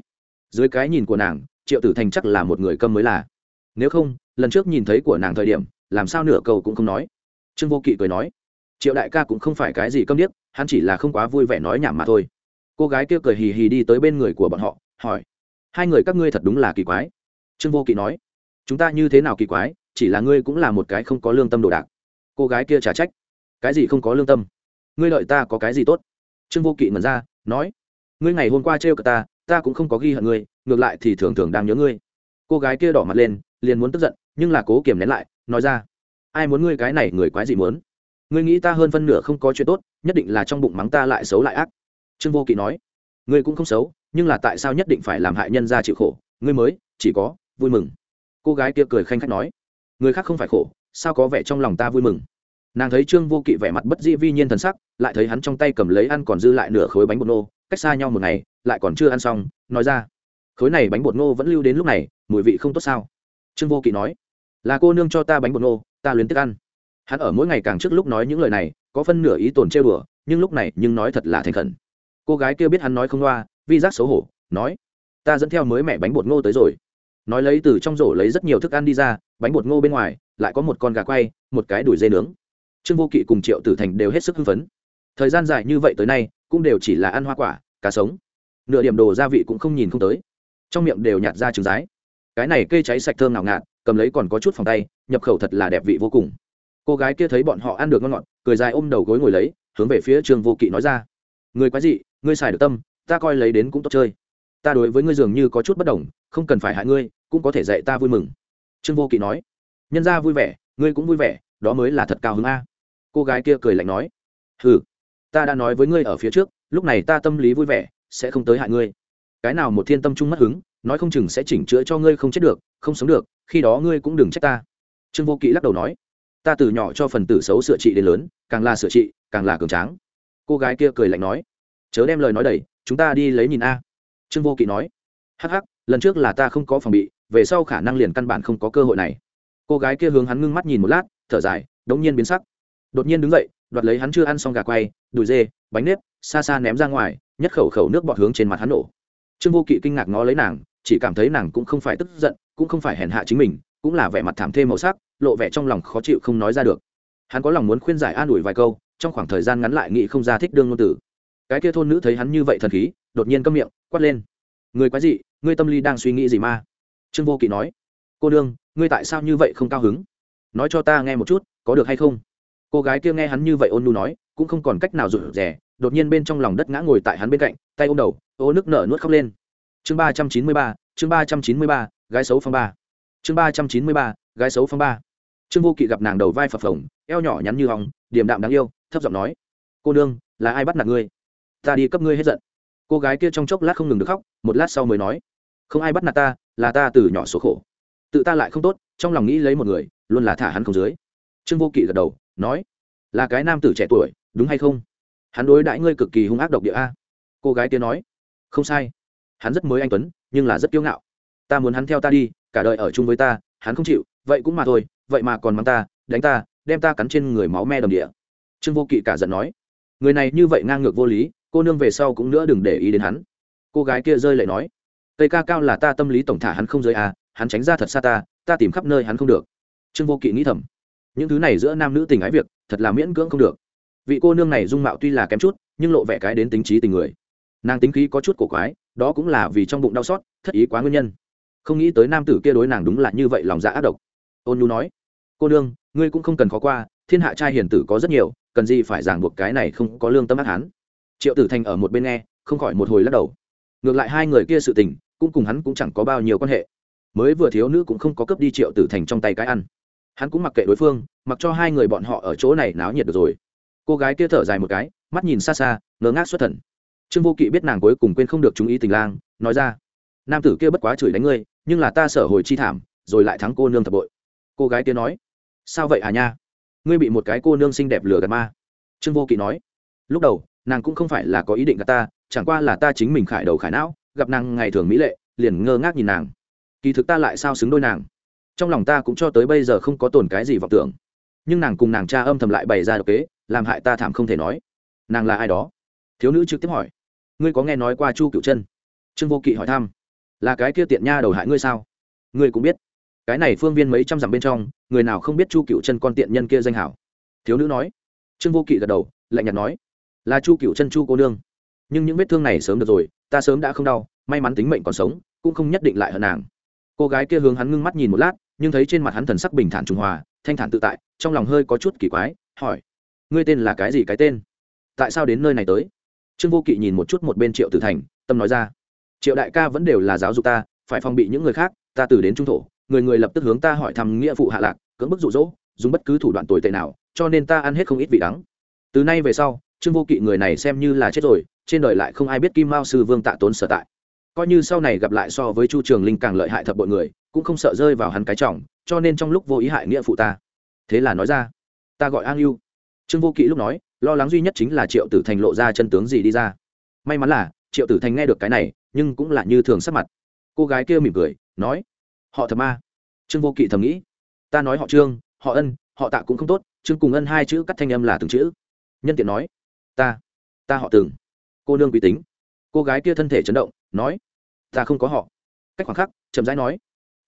dưới cái nhìn của nàng, triệu tử thành chắc là một người câm mới là. Nếu không, lần trước nhìn thấy của nàng thời điểm, làm sao nửa câu cũng không nói. Trương vô kỵ cười nói, triệu đại ca cũng không phải cái gì câm điếc, hắn chỉ là không quá vui vẻ nói nhảm mà thôi cô gái kia cười hì hì đi tới bên người của bọn họ, hỏi, hai người các ngươi thật đúng là kỳ quái. Trương vô kỵ nói, chúng ta như thế nào kỳ quái, chỉ là ngươi cũng là một cái không có lương tâm đồ đạc. Cô gái kia trả trách, cái gì không có lương tâm? Ngươi lợi ta có cái gì tốt? Trương vô kỵ ngẩn ra, nói, ngươi ngày hôm qua trêu cờ ta ta cũng không có ghi hận ngươi, ngược lại thì thường thường đang nhớ ngươi. Cô gái kia đỏ mặt lên, liền muốn tức giận, nhưng là cố kiềm nén lại, nói ra, ai muốn ngươi cái này, người quái gì muốn? Ngươi nghĩ ta hơn phân nửa không có chuyện tốt, nhất định là trong bụng mắng ta lại xấu lại ác trương vô kỵ nói, ngươi cũng không xấu, nhưng là tại sao nhất định phải làm hại nhân ra chịu khổ? Ngươi mới chỉ có vui mừng. Cô gái kia cười khanh khách nói, người khác không phải khổ, sao có vẻ trong lòng ta vui mừng? Nàng thấy trương vô kỵ vẻ mặt bất dĩ vi nhiên thần sắc, lại thấy hắn trong tay cầm lấy ăn còn dư lại nửa khối bánh bột nô, cách xa nhau một ngày, lại còn chưa ăn xong, nói ra, khối này bánh bột nô vẫn lưu đến lúc này, mùi vị không tốt sao? Trương vô kỵ nói, là cô nương cho ta bánh bột nô, ta luyến tiếc ăn. Hắn ở mỗi ngày càng trước lúc nói những lời này, có phân nửa ý tồn trêu đùa, nhưng lúc này nhưng nói thật là thành khẩn cô gái kia biết hắn nói không loa, vi giác xấu hổ, nói, ta dẫn theo mới mẹ bánh bột ngô tới rồi. Nói lấy từ trong rổ lấy rất nhiều thức ăn đi ra, bánh bột ngô bên ngoài, lại có một con gà quay, một cái đùi dê nướng. Trương vô kỵ cùng triệu tử thành đều hết sức hưng phấn. Thời gian dài như vậy tới nay, cũng đều chỉ là ăn hoa quả, cá sống. Nửa điểm đồ gia vị cũng không nhìn không tới. Trong miệng đều nhạt ra trứng rái. Cái này cây cháy sạch thơm ngào ngạt, cầm lấy còn có chút phòng tay, nhập khẩu thật là đẹp vị vô cùng. Cô gái kia thấy bọn họ ăn được ngon ngọt, cười dài ôm đầu gối ngồi lấy, hướng về phía trương vô kỵ nói ra, người quái dị ngươi xài được tâm, ta coi lấy đến cũng tốt chơi. Ta đối với ngươi dường như có chút bất đồng, không cần phải hại ngươi, cũng có thể dạy ta vui mừng. Trương vô kỵ nói. Nhân ra vui vẻ, ngươi cũng vui vẻ, đó mới là thật cao hứng a. Cô gái kia cười lạnh nói. Ừ ta đã nói với ngươi ở phía trước, lúc này ta tâm lý vui vẻ, sẽ không tới hại ngươi. Cái nào một thiên tâm trung mất hứng, nói không chừng sẽ chỉnh chữa cho ngươi không chết được, không sống được, khi đó ngươi cũng đừng trách ta. Trương vô kỵ lắc đầu nói. Ta từ nhỏ cho phần tử xấu sửa trị đến lớn, càng là sửa trị, càng là cường tráng. Cô gái kia cười lạnh nói chớ đem lời nói đầy, chúng ta đi lấy nhìn a. Trương vô kỵ nói. Hắc hắc, lần trước là ta không có phòng bị, về sau khả năng liền căn bản không có cơ hội này. Cô gái kia hướng hắn ngưng mắt nhìn một lát, thở dài, đống nhiên biến sắc. Đột nhiên đứng dậy, đoạt lấy hắn chưa ăn xong gà quay, đùi dê, bánh nếp, xa xa ném ra ngoài, nhất khẩu khẩu nước bọt hướng trên mặt hắn nổ. Trương vô kỵ kinh ngạc ngó lấy nàng, chỉ cảm thấy nàng cũng không phải tức giận, cũng không phải hèn hạ chính mình, cũng là vẻ mặt thảm thêm màu sắc, lộ vẻ trong lòng khó chịu không nói ra được. Hắn có lòng muốn khuyên giải an ủi vài câu, trong khoảng thời gian ngắn lại nghĩ không ra thích đương ngôn tử cái kia thôn nữ thấy hắn như vậy thần khí đột nhiên câm miệng quát lên. Người quái dị ngươi tâm lý đang suy nghĩ gì ma trương vô kỵ nói. Cô đương ngươi tại sao như vậy không cao hứng? Nói cho ta nghe một chút có được hay không? Cô gái kia nghe hắn như vậy ôn nu nói cũng không còn cách nào rủ rẻ đột nhiên bên trong lòng đất ngã ngồi tại hắn bên cạnh tay ôm đầu ô nước nở nuốt khóc lên. Chương ba trăm chín mươi ba chương ba trăm chín mươi ba gái xấu phong ba. Chương ba trăm chín mươi ba gái xấu phong ba. Trương vô kỵ gặp nàng đầu vai phập phồng eo nhỏ nhắn như hòng điềm đạm đáng yêu thấp giọng nói. Cô đương, là ai bắt nạt ngươi? Ta đi cấp ngươi hết giận. Cô gái kia trong chốc lát không ngừng được khóc, một lát sau mới nói, không ai bắt nạt ta, là ta từ nhỏ số khổ. Tự ta lại không tốt, trong lòng nghĩ lấy một người, luôn là thả hắn không dưới. Trương vô kỵ gật đầu, nói, là cái nam tử trẻ tuổi, đúng hay không? Hắn đối đãi ngươi cực kỳ hung ác độc địa a. Cô gái kia nói, không sai. Hắn rất mới anh tuấn, nhưng là rất kiêu ngạo. Ta muốn hắn theo ta đi, cả đời ở chung với ta, hắn không chịu, vậy cũng mà thôi, vậy mà còn mắng ta, đánh ta, đem ta cắn trên người máu me đầm địa. Trương vô kỵ cả giận nói, người này như vậy ngang ngược vô lý cô nương về sau cũng nữa đừng để ý đến hắn. Cô gái kia rơi lại nói, tây ca cao là ta tâm lý tổng thả hắn không rơi à hắn tránh ra thật xa ta ta tìm khắp nơi hắn không được. Trương vô kỵ nghĩ thầm, những thứ này giữa nam nữ tình ái việc, thật là miễn cưỡng không được. Vị cô nương này dung mạo tuy là kém chút, nhưng lộ vẻ cái đến tính trí tình người. Nàng tính khí có chút cổ quái, đó cũng là vì trong bụng đau xót, thất ý quá nguyên nhân. Không nghĩ tới nam tử kia đối nàng đúng là như vậy lòng dạ ác độc. Ôn nhu nói, cô nương, ngươi cũng không cần khó qua, thiên hạ trai hiền tử có rất nhiều, cần gì phải giảng buộc cái này không có lương tâm ác hán triệu tử thành ở một bên nghe, không khỏi một hồi lắc đầu. Ngược lại hai người kia sự tình, cũng cùng hắn cũng chẳng có bao nhiêu quan hệ. Mới vừa thiếu nữ cũng không có cấp đi triệu tử thành trong tay cái ăn. Hắn cũng mặc kệ đối phương, mặc cho hai người bọn họ ở chỗ này náo nhiệt được rồi. Cô gái kia thở dài một cái, mắt nhìn xa xa ngớ ngác xuất thần. Trương vô kỵ biết nàng cuối cùng quên không được chú ý tình lang, nói ra, nam tử kia bất quá chửi đánh ngươi, nhưng là ta sở hồi chi thảm, rồi lại thắng cô nương thập bội. Cô gái kia nói, sao vậy à nha? Ngươi bị một cái cô nương xinh đẹp lừa gạt ma. Trương vô kỵ nói, lúc đầu nàng cũng không phải là có ý định gạt ta, chẳng qua là ta chính mình khải đầu khải não, gặp nàng ngày thường mỹ lệ, liền ngơ ngác nhìn nàng. Kỳ thực ta lại sao xứng đôi nàng? Trong lòng ta cũng cho tới bây giờ không có tồn cái gì vọng tưởng. Nhưng nàng cùng nàng cha âm thầm lại bày ra độc kế, làm hại ta thảm không thể nói. Nàng là ai đó? Thiếu nữ trực tiếp hỏi. Ngươi có nghe nói qua chu cựu chân trương vô kỵ hỏi thăm. Là cái kia tiện nha đầu hại ngươi sao? Ngươi cũng biết. Cái này phương viên mấy trăm dặm bên trong, người nào không biết chu cựu chân con tiện nhân kia danh hảo? Thiếu nữ nói. Trương vô kỵ gật đầu, lạnh nhạt nói là chu cựu chân chu cô nương. Nhưng những vết thương này sớm được rồi, ta sớm đã không đau, may mắn tính mệnh còn sống, cũng không nhất định lại hận nàng. Cô gái kia hướng hắn ngưng mắt nhìn một lát, nhưng thấy trên mặt hắn thần sắc bình thản trung hòa, thanh thản tự tại, trong lòng hơi có chút kỳ quái, hỏi, ngươi tên là cái gì cái tên? Tại sao đến nơi này tới? Trương vô kỵ nhìn một chút một bên triệu tử thành, tâm nói ra, triệu đại ca vẫn đều là giáo dục ta, phải phòng bị những người khác, ta từ đến trung thổ, người người lập tức hướng ta hỏi thăm nghĩa phụ hạ lạc, cưỡng bức rụ rỗ dùng bất cứ thủ đoạn tồi tệ nào, cho nên ta ăn hết không ít vị đắng. Từ nay về sau trương vô kỵ người này xem như là chết rồi, trên đời lại không ai biết kim mao sư vương tạ tốn sở tại. Coi như sau này gặp lại so với chu trường linh càng lợi hại thập bội người, cũng không sợ rơi vào hắn cái trọng, cho nên trong lúc vô ý hại nghĩa phụ ta. Thế là nói ra, ta gọi an ưu. Trương vô kỵ lúc nói, lo lắng duy nhất chính là triệu tử thành lộ ra chân tướng gì đi ra. May mắn là, triệu tử thành nghe được cái này, nhưng cũng là như thường sắc mặt. Cô gái kia mỉm cười, nói, họ thầm a. trương vô kỵ thầm nghĩ, ta nói họ trương, họ ân, họ tạ cũng không tốt, trương cùng ân hai chữ cắt thanh âm là từng chữ. Nhân tiện nói ta ta họ từng cô nương quý tính. Cô gái kia thân thể chấn động, nói, ta không có họ. Cách khoảng khắc, chậm rãi nói,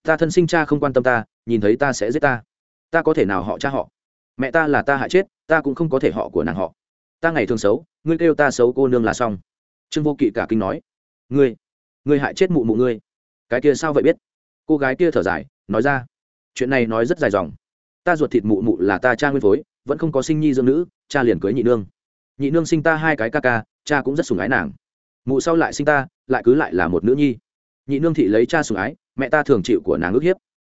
ta thân sinh cha không quan tâm ta, nhìn thấy ta sẽ giết ta. Ta có thể nào họ cha họ? Mẹ ta là ta hại chết, ta cũng không có thể họ của nàng họ. Ta ngày thường xấu, ngươi kêu ta xấu cô nương là xong. Trương vô kỵ cả kinh nói, ngươi ngươi hại chết mụ mụ ngươi. Cái kia sao vậy biết? Cô gái kia thở dài, nói ra, chuyện này nói rất dài dòng. Ta ruột thịt mụ mụ là ta cha nguyên phối, vẫn không có sinh nhi dương nữ, cha liền cưới nhị nương nhị nương sinh ta hai cái ca ca, cha cũng rất sủng ái nàng. Mụ sau lại sinh ta, lại cứ lại là một nữ nhi. Nhị nương thị lấy cha sủng ái, mẹ ta thường chịu của nàng ước hiếp.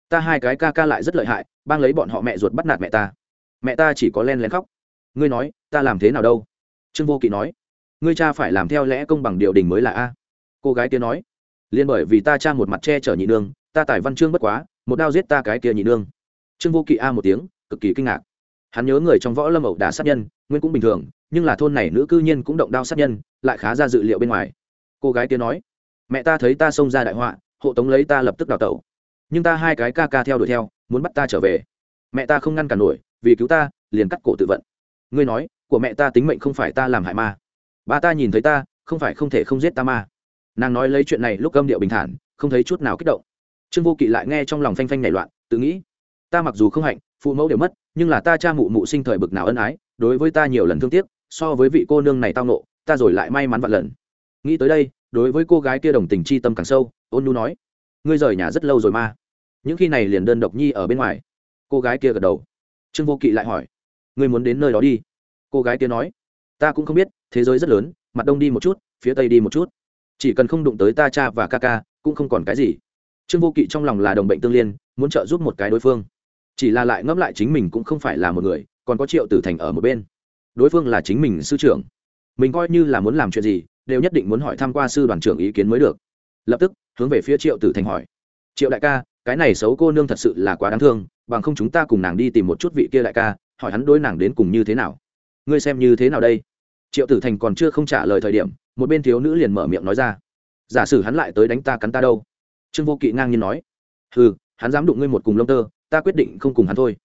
Ta hai cái ca ca lại rất lợi hại, bang lấy bọn họ mẹ ruột bắt nạt mẹ ta. Mẹ ta chỉ có len lén khóc. Ngươi nói, ta làm thế nào đâu? Trương vô kỵ nói. Ngươi cha phải làm theo lẽ công bằng điều đình mới là a. Cô gái kia nói. Liên bởi vì ta cha một mặt che chở nhị nương, ta tài văn chương bất quá, một đao giết ta cái kia nhị nương. Trương vô kỵ a một tiếng, cực kỳ kinh ngạc hắn nhớ người trong võ lâm ẩu đả sát nhân, nguyên cũng bình thường, nhưng là thôn này nữ cư nhiên cũng động đao sát nhân, lại khá ra dự liệu bên ngoài. Cô gái kia nói, mẹ ta thấy ta xông ra đại họa, hộ tống lấy ta lập tức đào tẩu. Nhưng ta hai cái ca ca theo đuổi theo, muốn bắt ta trở về. Mẹ ta không ngăn cản nổi, vì cứu ta, liền cắt cổ tự vận. Ngươi nói, của mẹ ta tính mệnh không phải ta làm hại ma. Ba ta nhìn thấy ta, không phải không thể không giết ta ma. Nàng nói lấy chuyện này lúc âm điệu bình thản, không thấy chút nào kích động. Trương vô kỵ lại nghe trong lòng phanh phanh nảy loạn, tự nghĩ, ta mặc dù không hạnh phụ mẫu đều mất, nhưng là ta cha mụ mụ sinh thời bực nào ân ái, đối với ta nhiều lần thương tiếc, so với vị cô nương này tao nộ, ta rồi lại may mắn vạn lần. Nghĩ tới đây, đối với cô gái kia đồng tình chi tâm càng sâu, ôn nu nói, ngươi rời nhà rất lâu rồi ma những khi này liền đơn độc nhi ở bên ngoài. Cô gái kia gật đầu. Trương vô kỵ lại hỏi, ngươi muốn đến nơi đó đi? Cô gái kia nói, ta cũng không biết, thế giới rất lớn, mặt đông đi một chút, phía tây đi một chút. Chỉ cần không đụng tới ta cha và ca ca, cũng không còn cái gì. Trương vô kỵ trong lòng là đồng bệnh tương liên, muốn trợ giúp một cái đối phương chỉ là lại ngẫm lại chính mình cũng không phải là một người, còn có triệu tử thành ở một bên. Đối phương là chính mình sư trưởng. Mình coi như là muốn làm chuyện gì, đều nhất định muốn hỏi tham q u a sư đoàn trưởng ý kiến mới được. Lập tức, hướng về phía triệu tử thành hỏi. Triệu đại ca, cái này xấu cô nương thật sự là quá đáng thương, bằng không chúng ta cùng nàng đi tìm một chút vị kia đại ca, hỏi hắn đối nàng đến cùng như thế nào. Ngươi xem như thế nào đây? Triệu tử thành còn chưa không trả lời thời điểm, một bên thiếu nữ liền mở miệng nói ra. Giả sử hắn lại tới đánh ta cắn ta đâu? Trương vô kỵ ngang nhiên nói. Ừ hắn dám đụng ngươi một cùng lông tơ ta quyết định không cùng hắn thôi.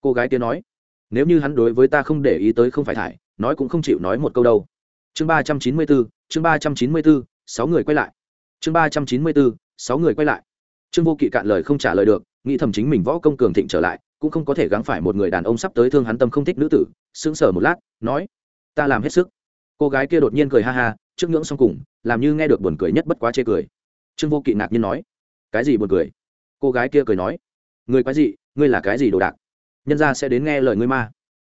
Cô gái kia nói, nếu như hắn đối với ta không để ý tới không phải thải, nói cũng không chịu nói một câu đâu. Chương ba trăm chín mươi bốn chương ba trăm chín mươi bốn sáu người quay lại. Chương ba trăm chín mươi bốn sáu người quay lại. Trương vô kỵ cạn lời không trả lời được, nghĩ thầm chính mình võ công cường thịnh trở lại, cũng không có thể gắng phải một người đàn ông sắp tới thương hắn tâm không thích nữ tử, sững sờ một lát, nói, ta làm hết sức. Cô gái kia đột nhiên cười ha ha, trước ngưỡng xong cùng, làm như nghe được buồn cười nhất bất quá chê cười. Trương vô kỵ ngạc nhiên nói, cái gì buồn cười? Cô gái kia cười nói người quái gì ngươi là cái gì đồ đạc? Nhân ra sẽ đến nghe lời ngươi ma.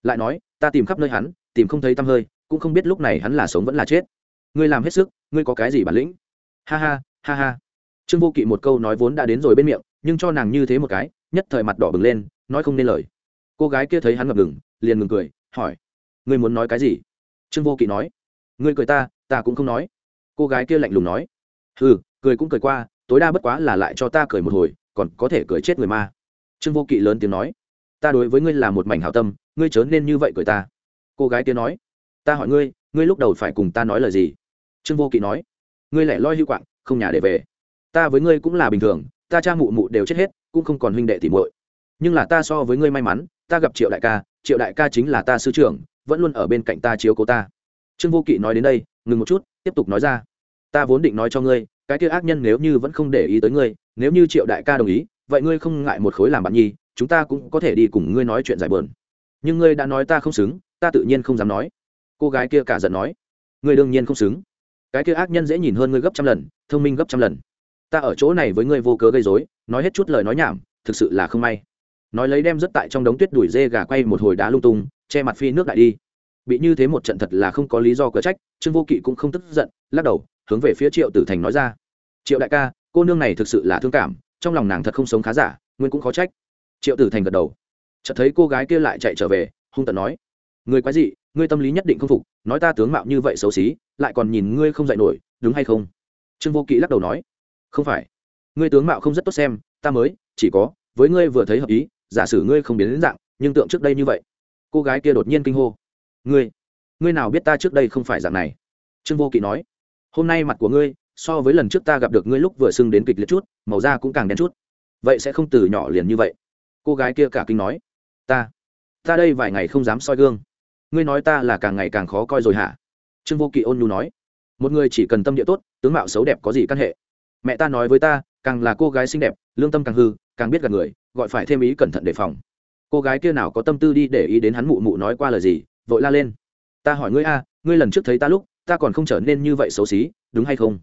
Lại nói, ta tìm khắp nơi hắn, tìm không thấy tăm hơi, cũng không biết lúc này hắn là sống vẫn là chết. Ngươi làm hết sức, ngươi có cái gì bản lĩnh? Ha ha ha ha. Trương vô kỵ một câu nói vốn đã đến rồi bên miệng, nhưng cho nàng như thế một cái, nhất thời mặt đỏ bừng lên, nói không nên lời. Cô gái kia thấy hắn ngập ngừng, liền ngừng cười, hỏi, ngươi muốn nói cái gì? Trương vô kỵ nói, ngươi cười ta ta cũng không nói. Cô gái kia lạnh lùng nói ừ cười cũng cười qua, tối đa bất quá là lại cho ta cười một hồi, còn có thể cười chết người ma trương vô kỵ lớn tiếng nói, ta đối với ngươi là một mảnh hảo tâm, ngươi chớ nên như vậy cười ta. Cô gái kia nói, ta hỏi ngươi ngươi lúc đầu phải cùng ta nói lời gì? Trương vô kỵ nói, ngươi lẻ loi hữu quạng, không nhà để về. Ta với ngươi cũng là bình thường, ta cha mụ mụ đều chết hết, cũng không còn huynh đệ tỉ muội. Nhưng là ta so với ngươi may mắn, ta gặp triệu đại ca, triệu đại ca chính là ta sư trưởng, vẫn luôn ở bên cạnh ta chiếu cố ta. Trương vô kỵ nói đến đây, ngừng một chút, tiếp tục nói ra, ta vốn định nói cho ngươi, cái kia ác nhân nếu như vẫn không để ý tới ngươi, nếu như triệu đại ca đồng ý vậy ngươi không ngại một khối làm bạn nhi, chúng ta cũng có thể đi cùng ngươi nói chuyện giải bờn. Nhưng ngươi đã nói ta không xứng, ta tự nhiên không dám nói. Cô gái kia cả giận nói. Ngươi đương nhiên không xứng. Cái kia ác nhân dễ nhìn hơn ngươi gấp trăm lần, thông minh gấp trăm lần. Ta ở chỗ này với ngươi vô cớ gây dối nói hết chút lời nói nhảm, thực sự là không may. Nói lấy đem rất tại trong đống tuyết đuổi dê gà quay một hồi đá lung tung, che mặt phi nước lại đi. Bị như thế một trận thật là không có lý do cớ trách, trương vô kỵ cũng không tức giận, lắc đầu, hướng về phía triệu tử thành nói ra. Triệu đại ca, cô nương này thực sự là thương cảm trong lòng nàng thật không sống khá giả, nguyên cũng khó trách. Triệu tử thành gật đầu. Chợt thấy cô gái kia lại chạy trở về, hung tận nói, người quái dị, ngươi tâm lý nhất định không phục, nói ta tướng mạo như vậy xấu xí, lại còn nhìn ngươi không dạy nổi, đúng hay không? Trương vô kỵ lắc đầu nói, không phải. Ngươi tướng mạo không rất tốt xem, ta mới, chỉ có, với ngươi vừa thấy hợp ý, giả sử ngươi không biến đến dạng, nhưng tượng trước đây như vậy. Cô gái kia đột nhiên kinh hô, ngươi ngươi nào biết ta trước đây không phải dạng này? Trương vô kỵ nói, hôm nay mặt của ngươi so với lần trước ta gặp được ngươi lúc vừa sưng đến kịch liệt chút, màu da cũng càng đen chút. Vậy sẽ không từ nhỏ liền như vậy. Cô gái kia cả kinh nói. Ta ta đây vài ngày không dám soi gương. Ngươi nói ta là càng ngày càng khó coi rồi hả? Trương vô kỵ ôn nhu nói. Một người chỉ cần tâm địa tốt, tướng mạo xấu đẹp có gì căn hệ. Mẹ ta nói với ta, càng là cô gái xinh đẹp, lương tâm càng hư, càng biết gặp người, gọi phải thêm ý cẩn thận đề phòng. Cô gái kia nào có tâm tư đi để ý đến hắn mụ mụ nói qua lời gì, vội la lên. Ta hỏi ngươi a, ngươi lần trước thấy ta lúc, ta còn không trở nên như vậy xấu xí, đúng hay không?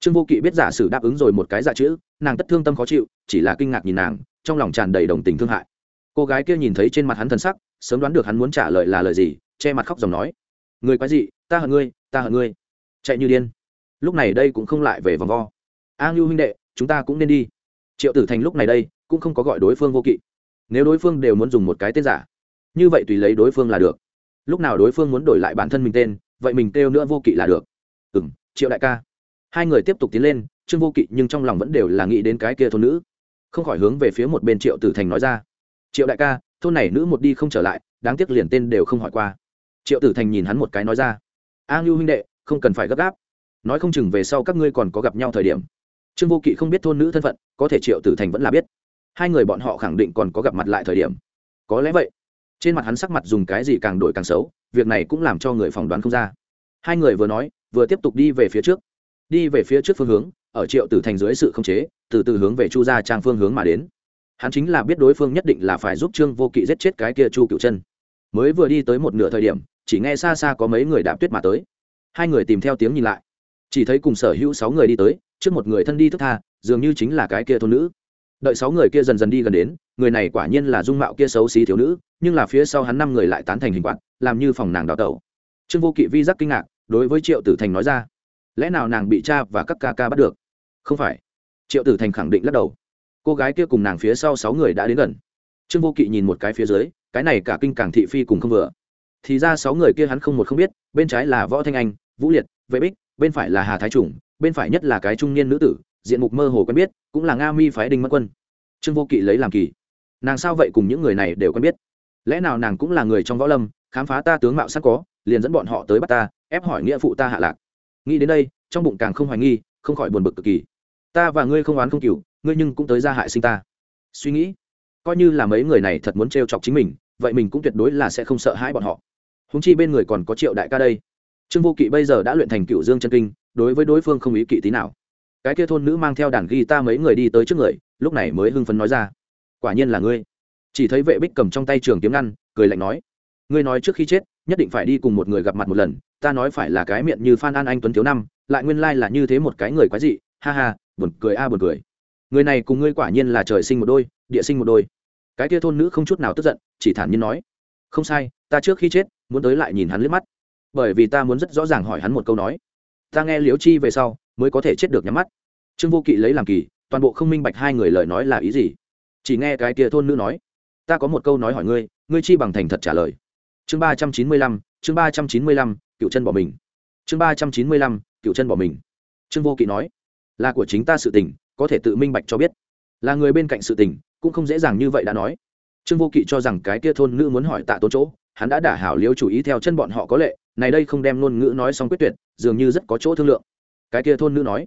Trương vô kỵ biết giả sử đáp ứng rồi một cái giả chữ, nàng tất thương tâm khó chịu, chỉ là kinh ngạc nhìn nàng, trong lòng tràn đầy đồng tình thương hại. Cô gái kia nhìn thấy trên mặt hắn thân sắc, sớm đoán được hắn muốn trả lời là lời gì, che mặt khóc dòng nói, người quái gì ta hận ngươi, ta hận ngươi. Chạy như điên. Lúc này đây cũng không lại về vòng vo. A ngưu huynh đệ, chúng ta cũng nên đi. Triệu tử thành lúc này đây cũng không có gọi đối phương vô kỵ. Nếu đối phương đều muốn dùng một cái tên giả, như vậy tùy lấy đối phương là được. Lúc nào đối phương muốn đổi lại bản thân mình tên, vậy mình kêu nữa vô kỵ là được. Ừ m triệu đại ca hai người tiếp tục tiến lên, trương vô kỵ nhưng trong lòng vẫn đều là nghĩ đến cái kia thôn nữ. Không khỏi hướng về phía một bên triệu tử thành nói ra. Triệu đại ca, thôn này nữ một đi không trở lại, đáng tiếc liền tên đều không hỏi qua. Triệu tử thành nhìn hắn một cái nói ra. A ngưu huynh đệ, không cần phải gấp gáp. Nói không chừng về sau các ngươi còn có gặp nhau thời điểm. Trương vô kỵ không biết thôn nữ thân phận, có thể triệu tử thành vẫn là biết. Hai người bọn họ khẳng định còn có gặp mặt lại thời điểm. Có lẽ vậy. Trên mặt hắn sắc mặt dùng cái gì càng đổi càng xấu, việc này cũng làm cho người phỏng đoán không ra. Hai người vừa nói, vừa tiếp tục đi về phía trước đi về phía trước phương hướng, ở triệu tử thành dưới sự khống chế, từ từ hướng về chu gia trang phương hướng mà đến. Hắn chính là biết đối phương nhất định là phải giúp trương vô kỵ giết chết cái kia chu cựu chân. Mới vừa đi tới một nửa thời điểm, chỉ nghe xa xa có mấy người đạp tuyết mà tới. Hai người tìm theo tiếng nhìn lại. Chỉ thấy cùng sở hữu sáu người đi tới, trước một người thân đi thức tha, dường như chính là cái kia thôn nữ. Đợi sáu người kia dần dần đi gần đến, người này quả nhiên là dung mạo kia xấu xí thiếu nữ, nhưng là phía sau hắn năm người lại tán thành hình quạt, làm như phòng nàng đào tẩu. Trương vô kỵ vi giác kinh ngạc, đối với triệu tử thành nói ra lẽ nào nàng bị cha và các ca ca bắt được? Không phải. Triệu tử thành khẳng định lắc đầu. Cô gái kia cùng nàng phía sau sáu người đã đến gần. Trương vô kỵ nhìn một cái phía dưới, cái này cả kinh càng thị phi cùng không vừa. Thì ra sáu người kia hắn không một không biết, bên trái là võ thanh anh, vũ liệt, vệ bích, bên phải là hà thái trùng, bên phải nhất là cái trung niên nữ tử, diện mục mơ hồ quen biết, cũng là nga mi phái đinh mất quân. Trương vô kỵ lấy làm kỳ. Nàng sao vậy cùng những người này đều quen biết? Lẽ nào nàng cũng là người trong võ lâm, khám phá ta tướng mạo sắc có, liền dẫn bọn họ tới bắt ta, ép hỏi nghĩa phụ ta hạ lạc? Nghĩ đến đây, trong bụng càng không hoài nghi, không khỏi buồn bực cực kỳ. Ta và ngươi không oán không cừu, ngươi nhưng cũng tới ra hại sinh ta. Suy nghĩ, coi như là mấy người này thật muốn trêu chọc chính mình, vậy mình cũng tuyệt đối là sẽ không sợ hãi bọn họ. Húng chi bên người còn có triệu đại ca đây. Trương vô kỵ bây giờ đã luyện thành cựu dương chân kinh, đối với đối phương không ý kỵ tí nào. Cái kia thôn nữ mang theo đàn ghi ta mấy người đi tới trước người, lúc này mới hưng phấn nói ra. Quả nhiên là ngươi. Chỉ thấy vệ bích cầm trong tay trường kiếm ngăn, cười lạnh nói. Ngươi nói trước khi chết, nhất định phải đi cùng một người gặp mặt một lần ta nói phải là cái miệng như phan an anh tuấn thiếu năm, lại nguyên lai là như thế một cái người quái dị, ha ha, buồn cười a, buồn cười. Người này cùng ngươi quả nhiên là trời sinh một đôi, địa sinh một đôi. Cái kia thôn nữ không chút nào tức giận, chỉ thản nhiên nói, không sai, ta trước khi chết, muốn tới lại nhìn hắn liếc mắt. Bởi vì ta muốn rất rõ ràng hỏi hắn một câu nói. Ta nghe liếu chi về sau, mới có thể chết được nhắm mắt. Trương vô kỵ lấy làm kỳ, toàn bộ không minh bạch hai người lời nói là ý gì. Chỉ nghe cái kia thôn nữ nói, ta có một câu nói hỏi ngươi ngươi chi bằng thành thật trả lời. Chương ba trăm chín mươi lăm chương ba trăm chín mươi lăm, cựu chân bỏ mình. Chương ba trăm chín mươi lăm, cựu chân bỏ mình. Trương vô kỵ nói, là của chính ta sự tình, có thể tự minh bạch cho biết. Là người bên cạnh sự tình, cũng không dễ dàng như vậy đã nói. Trương vô kỵ cho rằng cái kia thôn nữ muốn hỏi tạ tốn chỗ, hắn đã đả hảo liếu chủ ý theo chân bọn họ có lệ, này đây không đem ngôn ngữ nói xong quyết tuyệt, dường như rất có chỗ thương lượng. Cái kia thôn nữ nói